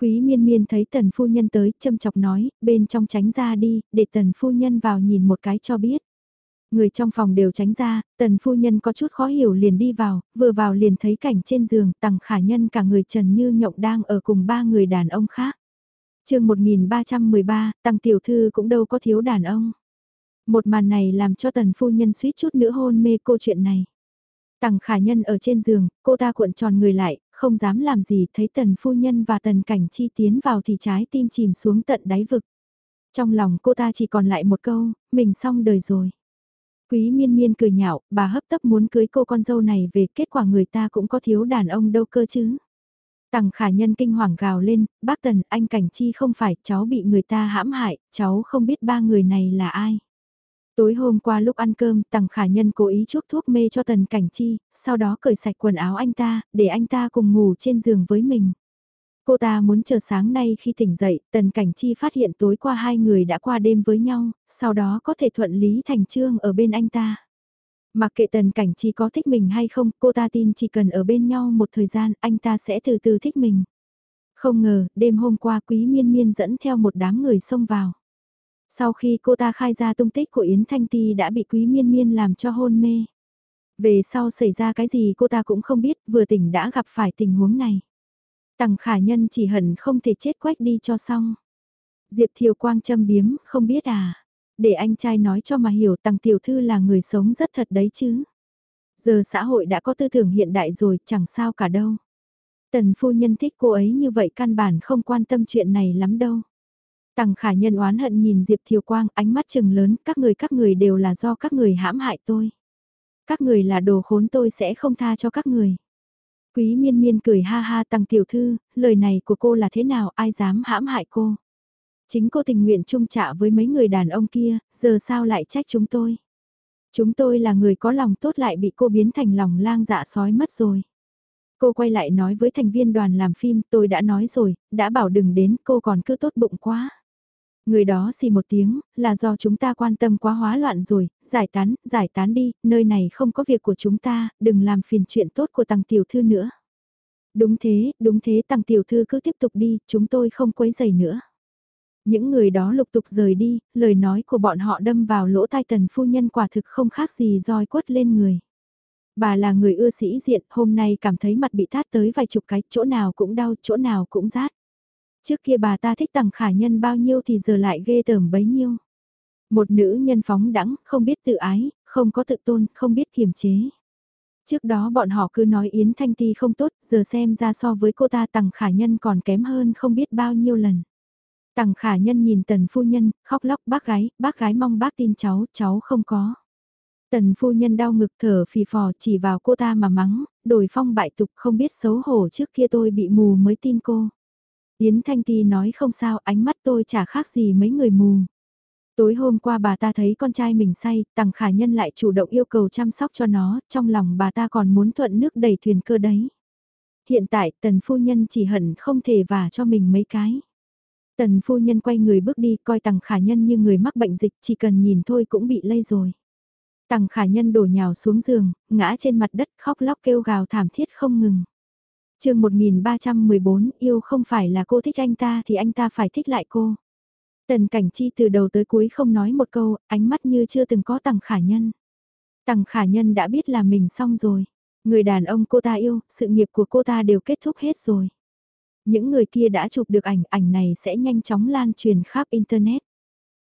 Quý miên miên thấy tần phu nhân tới, châm chọc nói, bên trong tránh ra đi, để tần phu nhân vào nhìn một cái cho biết. Người trong phòng đều tránh ra, tần phu nhân có chút khó hiểu liền đi vào, vừa vào liền thấy cảnh trên giường tằng khả nhân cả người trần như nhộng đang ở cùng ba người đàn ông khác. chương 1313, tăng tiểu thư cũng đâu có thiếu đàn ông. Một màn này làm cho tần phu nhân suýt chút nữa hôn mê câu chuyện này. Tằng khả nhân ở trên giường, cô ta cuộn tròn người lại, không dám làm gì thấy tần phu nhân và tần cảnh chi tiến vào thì trái tim chìm xuống tận đáy vực. Trong lòng cô ta chỉ còn lại một câu, mình xong đời rồi. Quý miên miên cười nhạo, bà hấp tấp muốn cưới cô con dâu này về kết quả người ta cũng có thiếu đàn ông đâu cơ chứ. Tằng khả nhân kinh hoàng gào lên, bác Tần, anh Cảnh Chi không phải, cháu bị người ta hãm hại, cháu không biết ba người này là ai. Tối hôm qua lúc ăn cơm, Tằng khả nhân cố ý chuốc thuốc mê cho Tần Cảnh Chi, sau đó cởi sạch quần áo anh ta, để anh ta cùng ngủ trên giường với mình. Cô ta muốn chờ sáng nay khi tỉnh dậy, Tần Cảnh Chi phát hiện tối qua hai người đã qua đêm với nhau, sau đó có thể thuận lý thành trương ở bên anh ta. Mặc kệ Tần Cảnh Chi có thích mình hay không, cô ta tin chỉ cần ở bên nhau một thời gian, anh ta sẽ từ từ thích mình. Không ngờ, đêm hôm qua Quý Miên Miên dẫn theo một đám người xông vào. Sau khi cô ta khai ra tung tích của Yến Thanh Ti đã bị Quý Miên Miên làm cho hôn mê. Về sau xảy ra cái gì cô ta cũng không biết, vừa tỉnh đã gặp phải tình huống này. Tằng khả nhân chỉ hận không thể chết quách đi cho xong. Diệp Thiều Quang châm biếm, không biết à. Để anh trai nói cho mà hiểu tằng tiểu thư là người sống rất thật đấy chứ. Giờ xã hội đã có tư tưởng hiện đại rồi, chẳng sao cả đâu. Tần phu nhân thích cô ấy như vậy căn bản không quan tâm chuyện này lắm đâu. Tằng khả nhân oán hận nhìn Diệp Thiều Quang ánh mắt chừng lớn, các người các người đều là do các người hãm hại tôi. Các người là đồ khốn tôi sẽ không tha cho các người. Quý miên miên cười ha ha tăng tiểu thư, lời này của cô là thế nào ai dám hãm hại cô. Chính cô tình nguyện chung trả với mấy người đàn ông kia, giờ sao lại trách chúng tôi. Chúng tôi là người có lòng tốt lại bị cô biến thành lòng lang dạ sói mất rồi. Cô quay lại nói với thành viên đoàn làm phim tôi đã nói rồi, đã bảo đừng đến cô còn cứ tốt bụng quá. Người đó xì một tiếng, là do chúng ta quan tâm quá hóa loạn rồi, giải tán, giải tán đi, nơi này không có việc của chúng ta, đừng làm phiền chuyện tốt của tăng tiểu thư nữa. Đúng thế, đúng thế tăng tiểu thư cứ tiếp tục đi, chúng tôi không quấy giày nữa. Những người đó lục tục rời đi, lời nói của bọn họ đâm vào lỗ tai tần phu nhân quả thực không khác gì roi quất lên người. Bà là người ưa sĩ diện, hôm nay cảm thấy mặt bị tát tới vài chục cái, chỗ nào cũng đau, chỗ nào cũng rát. Trước kia bà ta thích tằng khả nhân bao nhiêu thì giờ lại ghê tởm bấy nhiêu. Một nữ nhân phóng đẳng, không biết tự ái, không có tự tôn, không biết kiềm chế. Trước đó bọn họ cứ nói Yến Thanh Ti không tốt, giờ xem ra so với cô ta tằng khả nhân còn kém hơn không biết bao nhiêu lần. Tằng khả nhân nhìn tần phu nhân, khóc lóc bác gái, bác gái mong bác tin cháu, cháu không có. Tần phu nhân đau ngực thở phì phò chỉ vào cô ta mà mắng, đổi phong bại tục không biết xấu hổ trước kia tôi bị mù mới tin cô. Yến Thanh Ti nói không sao, ánh mắt tôi chả khác gì mấy người mù. Tối hôm qua bà ta thấy con trai mình say, tằng khả nhân lại chủ động yêu cầu chăm sóc cho nó, trong lòng bà ta còn muốn thuận nước đầy thuyền cơ đấy. Hiện tại tần phu nhân chỉ hận không thể vả cho mình mấy cái. Tần phu nhân quay người bước đi coi tằng khả nhân như người mắc bệnh dịch chỉ cần nhìn thôi cũng bị lây rồi. Tằng khả nhân đổ nhào xuống giường, ngã trên mặt đất khóc lóc kêu gào thảm thiết không ngừng chương 1314 yêu không phải là cô thích anh ta thì anh ta phải thích lại cô. Tần cảnh chi từ đầu tới cuối không nói một câu, ánh mắt như chưa từng có tằng khả nhân. Tằng khả nhân đã biết là mình xong rồi. Người đàn ông cô ta yêu, sự nghiệp của cô ta đều kết thúc hết rồi. Những người kia đã chụp được ảnh, ảnh này sẽ nhanh chóng lan truyền khắp Internet.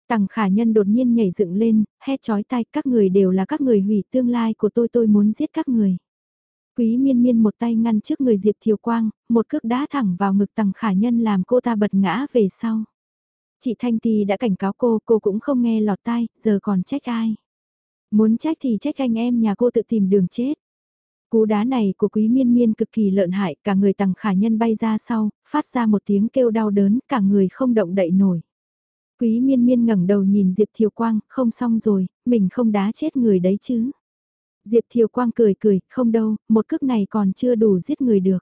Tằng khả nhân đột nhiên nhảy dựng lên, hét chói tai các người đều là các người hủy tương lai của tôi tôi muốn giết các người. Quý miên miên một tay ngăn trước người Diệp Thiều Quang, một cước đá thẳng vào ngực Tầng khả nhân làm cô ta bật ngã về sau. Chị Thanh Tì đã cảnh cáo cô, cô cũng không nghe lọt tai, giờ còn trách ai. Muốn trách thì trách anh em nhà cô tự tìm đường chết. Cú đá này của quý miên miên cực kỳ lợn hại, cả người Tầng khả nhân bay ra sau, phát ra một tiếng kêu đau đớn, cả người không động đậy nổi. Quý miên miên ngẩng đầu nhìn Diệp Thiều Quang, không xong rồi, mình không đá chết người đấy chứ. Diệp Thiều Quang cười cười, không đâu, một cước này còn chưa đủ giết người được.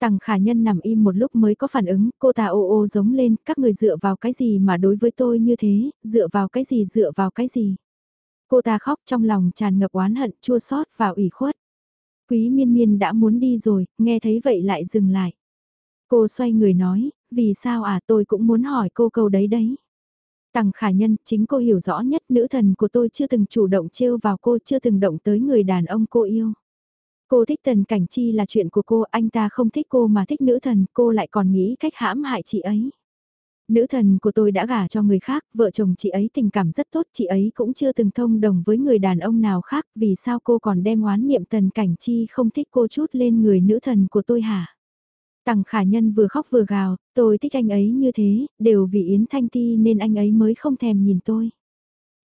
Tằng khả nhân nằm im một lúc mới có phản ứng, cô ta ô ô giống lên, các người dựa vào cái gì mà đối với tôi như thế, dựa vào cái gì dựa vào cái gì. Cô ta khóc trong lòng tràn ngập oán hận, chua xót và ủy khuất. Quý miên miên đã muốn đi rồi, nghe thấy vậy lại dừng lại. Cô xoay người nói, vì sao à tôi cũng muốn hỏi cô câu đấy đấy. Tằng khả nhân, chính cô hiểu rõ nhất nữ thần của tôi chưa từng chủ động trêu vào cô, chưa từng động tới người đàn ông cô yêu. Cô thích tần cảnh chi là chuyện của cô, anh ta không thích cô mà thích nữ thần, cô lại còn nghĩ cách hãm hại chị ấy. Nữ thần của tôi đã gả cho người khác, vợ chồng chị ấy tình cảm rất tốt, chị ấy cũng chưa từng thông đồng với người đàn ông nào khác, vì sao cô còn đem oán niệm tần cảnh chi không thích cô chút lên người nữ thần của tôi hả? Tằng khả nhân vừa khóc vừa gào, tôi thích anh ấy như thế, đều vì Yến Thanh Ti nên anh ấy mới không thèm nhìn tôi.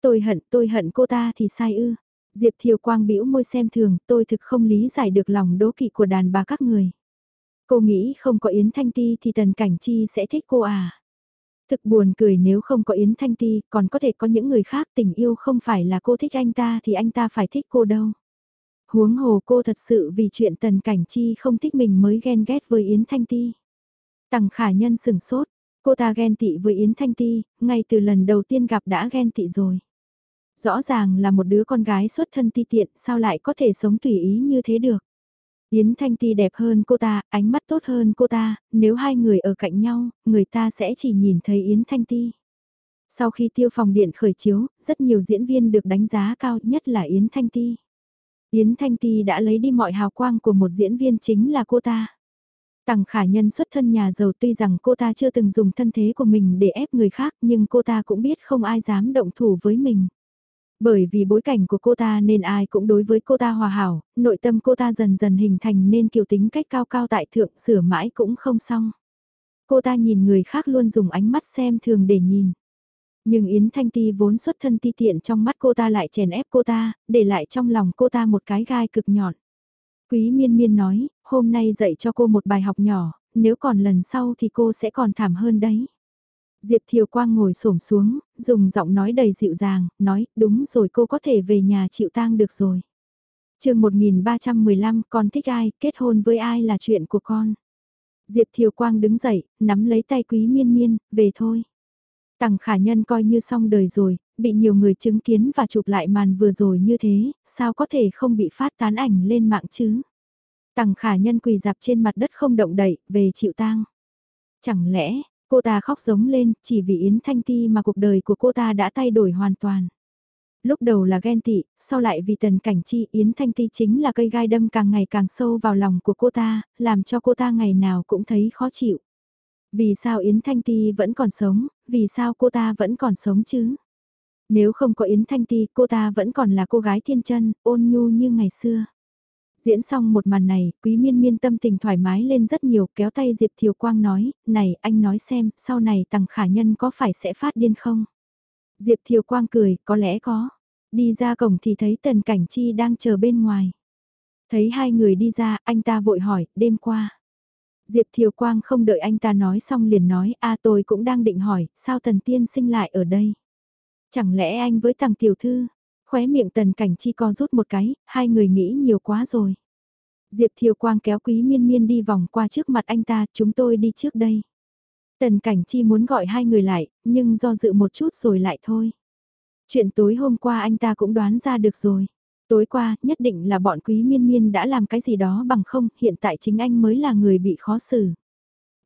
Tôi hận, tôi hận cô ta thì sai ư. Diệp Thiều Quang bĩu môi xem thường, tôi thực không lý giải được lòng đố kỵ của đàn bà các người. Cô nghĩ không có Yến Thanh Ti thì Tần Cảnh Chi sẽ thích cô à? Thực buồn cười nếu không có Yến Thanh Ti, còn có thể có những người khác tình yêu không phải là cô thích anh ta thì anh ta phải thích cô đâu. Huống hồ cô thật sự vì chuyện Tần Cảnh Chi không thích mình mới ghen ghét với Yến Thanh Ti. Tằng khả nhân sừng sốt, cô ta ghen tị với Yến Thanh Ti, ngay từ lần đầu tiên gặp đã ghen tị rồi. Rõ ràng là một đứa con gái xuất thân ti tiện, sao lại có thể sống tùy ý như thế được. Yến Thanh Ti đẹp hơn cô ta, ánh mắt tốt hơn cô ta, nếu hai người ở cạnh nhau, người ta sẽ chỉ nhìn thấy Yến Thanh Ti. Sau khi tiêu phòng điện khởi chiếu, rất nhiều diễn viên được đánh giá cao nhất là Yến Thanh Ti. Yến Thanh Ti đã lấy đi mọi hào quang của một diễn viên chính là cô ta. Tằng khả nhân xuất thân nhà giàu tuy rằng cô ta chưa từng dùng thân thế của mình để ép người khác nhưng cô ta cũng biết không ai dám động thủ với mình. Bởi vì bối cảnh của cô ta nên ai cũng đối với cô ta hòa hảo, nội tâm cô ta dần dần hình thành nên kiều tính cách cao cao tại thượng sửa mãi cũng không xong. Cô ta nhìn người khác luôn dùng ánh mắt xem thường để nhìn. Nhưng Yến Thanh Ti vốn xuất thân ti tiện trong mắt cô ta lại chèn ép cô ta, để lại trong lòng cô ta một cái gai cực nhọn. Quý miên miên nói, hôm nay dạy cho cô một bài học nhỏ, nếu còn lần sau thì cô sẽ còn thảm hơn đấy. Diệp Thiều Quang ngồi xổm xuống, dùng giọng nói đầy dịu dàng, nói, đúng rồi cô có thể về nhà chịu tang được rồi. chương 1315, con thích ai, kết hôn với ai là chuyện của con. Diệp Thiều Quang đứng dậy, nắm lấy tay quý miên miên, về thôi. Tằng khả nhân coi như xong đời rồi, bị nhiều người chứng kiến và chụp lại màn vừa rồi như thế, sao có thể không bị phát tán ảnh lên mạng chứ? Tằng khả nhân quỳ dạp trên mặt đất không động đậy, về chịu tang. Chẳng lẽ, cô ta khóc giống lên, chỉ vì Yến Thanh Ti mà cuộc đời của cô ta đã thay đổi hoàn toàn. Lúc đầu là ghen tị, sau lại vì tần cảnh chi Yến Thanh Ti chính là cây gai đâm càng ngày càng sâu vào lòng của cô ta, làm cho cô ta ngày nào cũng thấy khó chịu. Vì sao Yến Thanh Ti vẫn còn sống, vì sao cô ta vẫn còn sống chứ? Nếu không có Yến Thanh Ti, cô ta vẫn còn là cô gái thiên chân, ôn nhu như ngày xưa. Diễn xong một màn này, quý miên miên tâm tình thoải mái lên rất nhiều, kéo tay Diệp Thiều Quang nói, này anh nói xem, sau này tằng khả nhân có phải sẽ phát điên không? Diệp Thiều Quang cười, có lẽ có. Đi ra cổng thì thấy Tần Cảnh Chi đang chờ bên ngoài. Thấy hai người đi ra, anh ta vội hỏi, đêm qua. Diệp Thiều Quang không đợi anh ta nói xong liền nói, a tôi cũng đang định hỏi, sao Tần Tiên sinh lại ở đây? Chẳng lẽ anh với tàng tiểu thư? Khóe miệng Tần Cảnh Chi co rút một cái, hai người nghĩ nhiều quá rồi. Diệp Thiều Quang kéo quý miên miên đi vòng qua trước mặt anh ta, chúng tôi đi trước đây. Tần Cảnh Chi muốn gọi hai người lại, nhưng do dự một chút rồi lại thôi. Chuyện tối hôm qua anh ta cũng đoán ra được rồi. Tối qua, nhất định là bọn quý miên miên đã làm cái gì đó bằng không, hiện tại chính anh mới là người bị khó xử.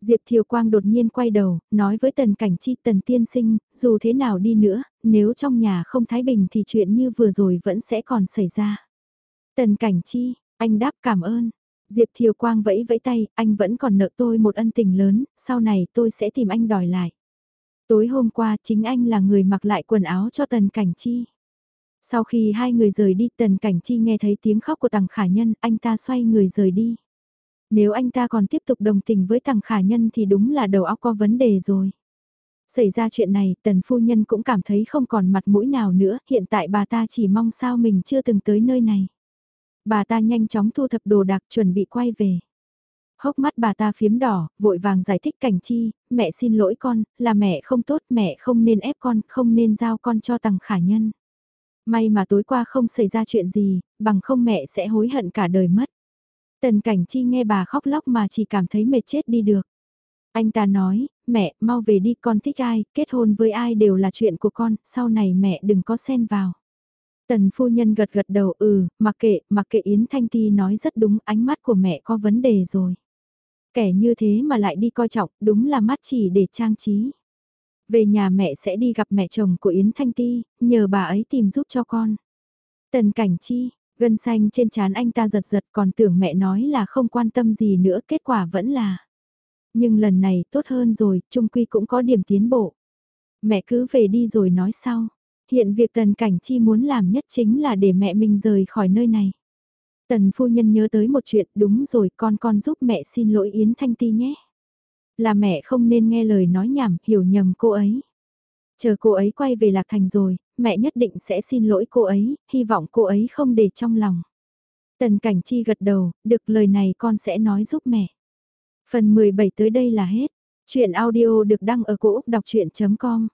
Diệp Thiều Quang đột nhiên quay đầu, nói với Tần Cảnh Chi Tần Tiên Sinh, dù thế nào đi nữa, nếu trong nhà không thái bình thì chuyện như vừa rồi vẫn sẽ còn xảy ra. Tần Cảnh Chi, anh đáp cảm ơn. Diệp Thiều Quang vẫy vẫy tay, anh vẫn còn nợ tôi một ân tình lớn, sau này tôi sẽ tìm anh đòi lại. Tối hôm qua chính anh là người mặc lại quần áo cho Tần Cảnh Chi. Sau khi hai người rời đi Tần Cảnh Chi nghe thấy tiếng khóc của Tằng Khả Nhân, anh ta xoay người rời đi. Nếu anh ta còn tiếp tục đồng tình với Tằng Khả Nhân thì đúng là đầu óc có vấn đề rồi. Xảy ra chuyện này, Tần Phu Nhân cũng cảm thấy không còn mặt mũi nào nữa, hiện tại bà ta chỉ mong sao mình chưa từng tới nơi này. Bà ta nhanh chóng thu thập đồ đạc chuẩn bị quay về. Hốc mắt bà ta phiếm đỏ, vội vàng giải thích cảnh chi, mẹ xin lỗi con, là mẹ không tốt, mẹ không nên ép con, không nên giao con cho Tằng Khả Nhân. May mà tối qua không xảy ra chuyện gì, bằng không mẹ sẽ hối hận cả đời mất. Tần cảnh chi nghe bà khóc lóc mà chỉ cảm thấy mệt chết đi được. Anh ta nói, mẹ, mau về đi con thích ai, kết hôn với ai đều là chuyện của con, sau này mẹ đừng có xen vào. Tần phu nhân gật gật đầu ừ, mặc kệ, mặc kệ Yến Thanh Ti nói rất đúng, ánh mắt của mẹ có vấn đề rồi. Kẻ như thế mà lại đi coi trọng, đúng là mắt chỉ để trang trí. Về nhà mẹ sẽ đi gặp mẹ chồng của Yến Thanh Ti, nhờ bà ấy tìm giúp cho con. Tần cảnh chi, gân xanh trên trán anh ta giật giật còn tưởng mẹ nói là không quan tâm gì nữa kết quả vẫn là. Nhưng lần này tốt hơn rồi, trung quy cũng có điểm tiến bộ. Mẹ cứ về đi rồi nói sau. Hiện việc tần cảnh chi muốn làm nhất chính là để mẹ mình rời khỏi nơi này. Tần phu nhân nhớ tới một chuyện đúng rồi con con giúp mẹ xin lỗi Yến Thanh Ti nhé. Là mẹ không nên nghe lời nói nhảm hiểu nhầm cô ấy. Chờ cô ấy quay về Lạc Thành rồi, mẹ nhất định sẽ xin lỗi cô ấy, hy vọng cô ấy không để trong lòng. Tần Cảnh Chi gật đầu, được lời này con sẽ nói giúp mẹ. Phần 17 tới đây là hết. Chuyện audio được đăng ở cổ Úc đọc chuyện.com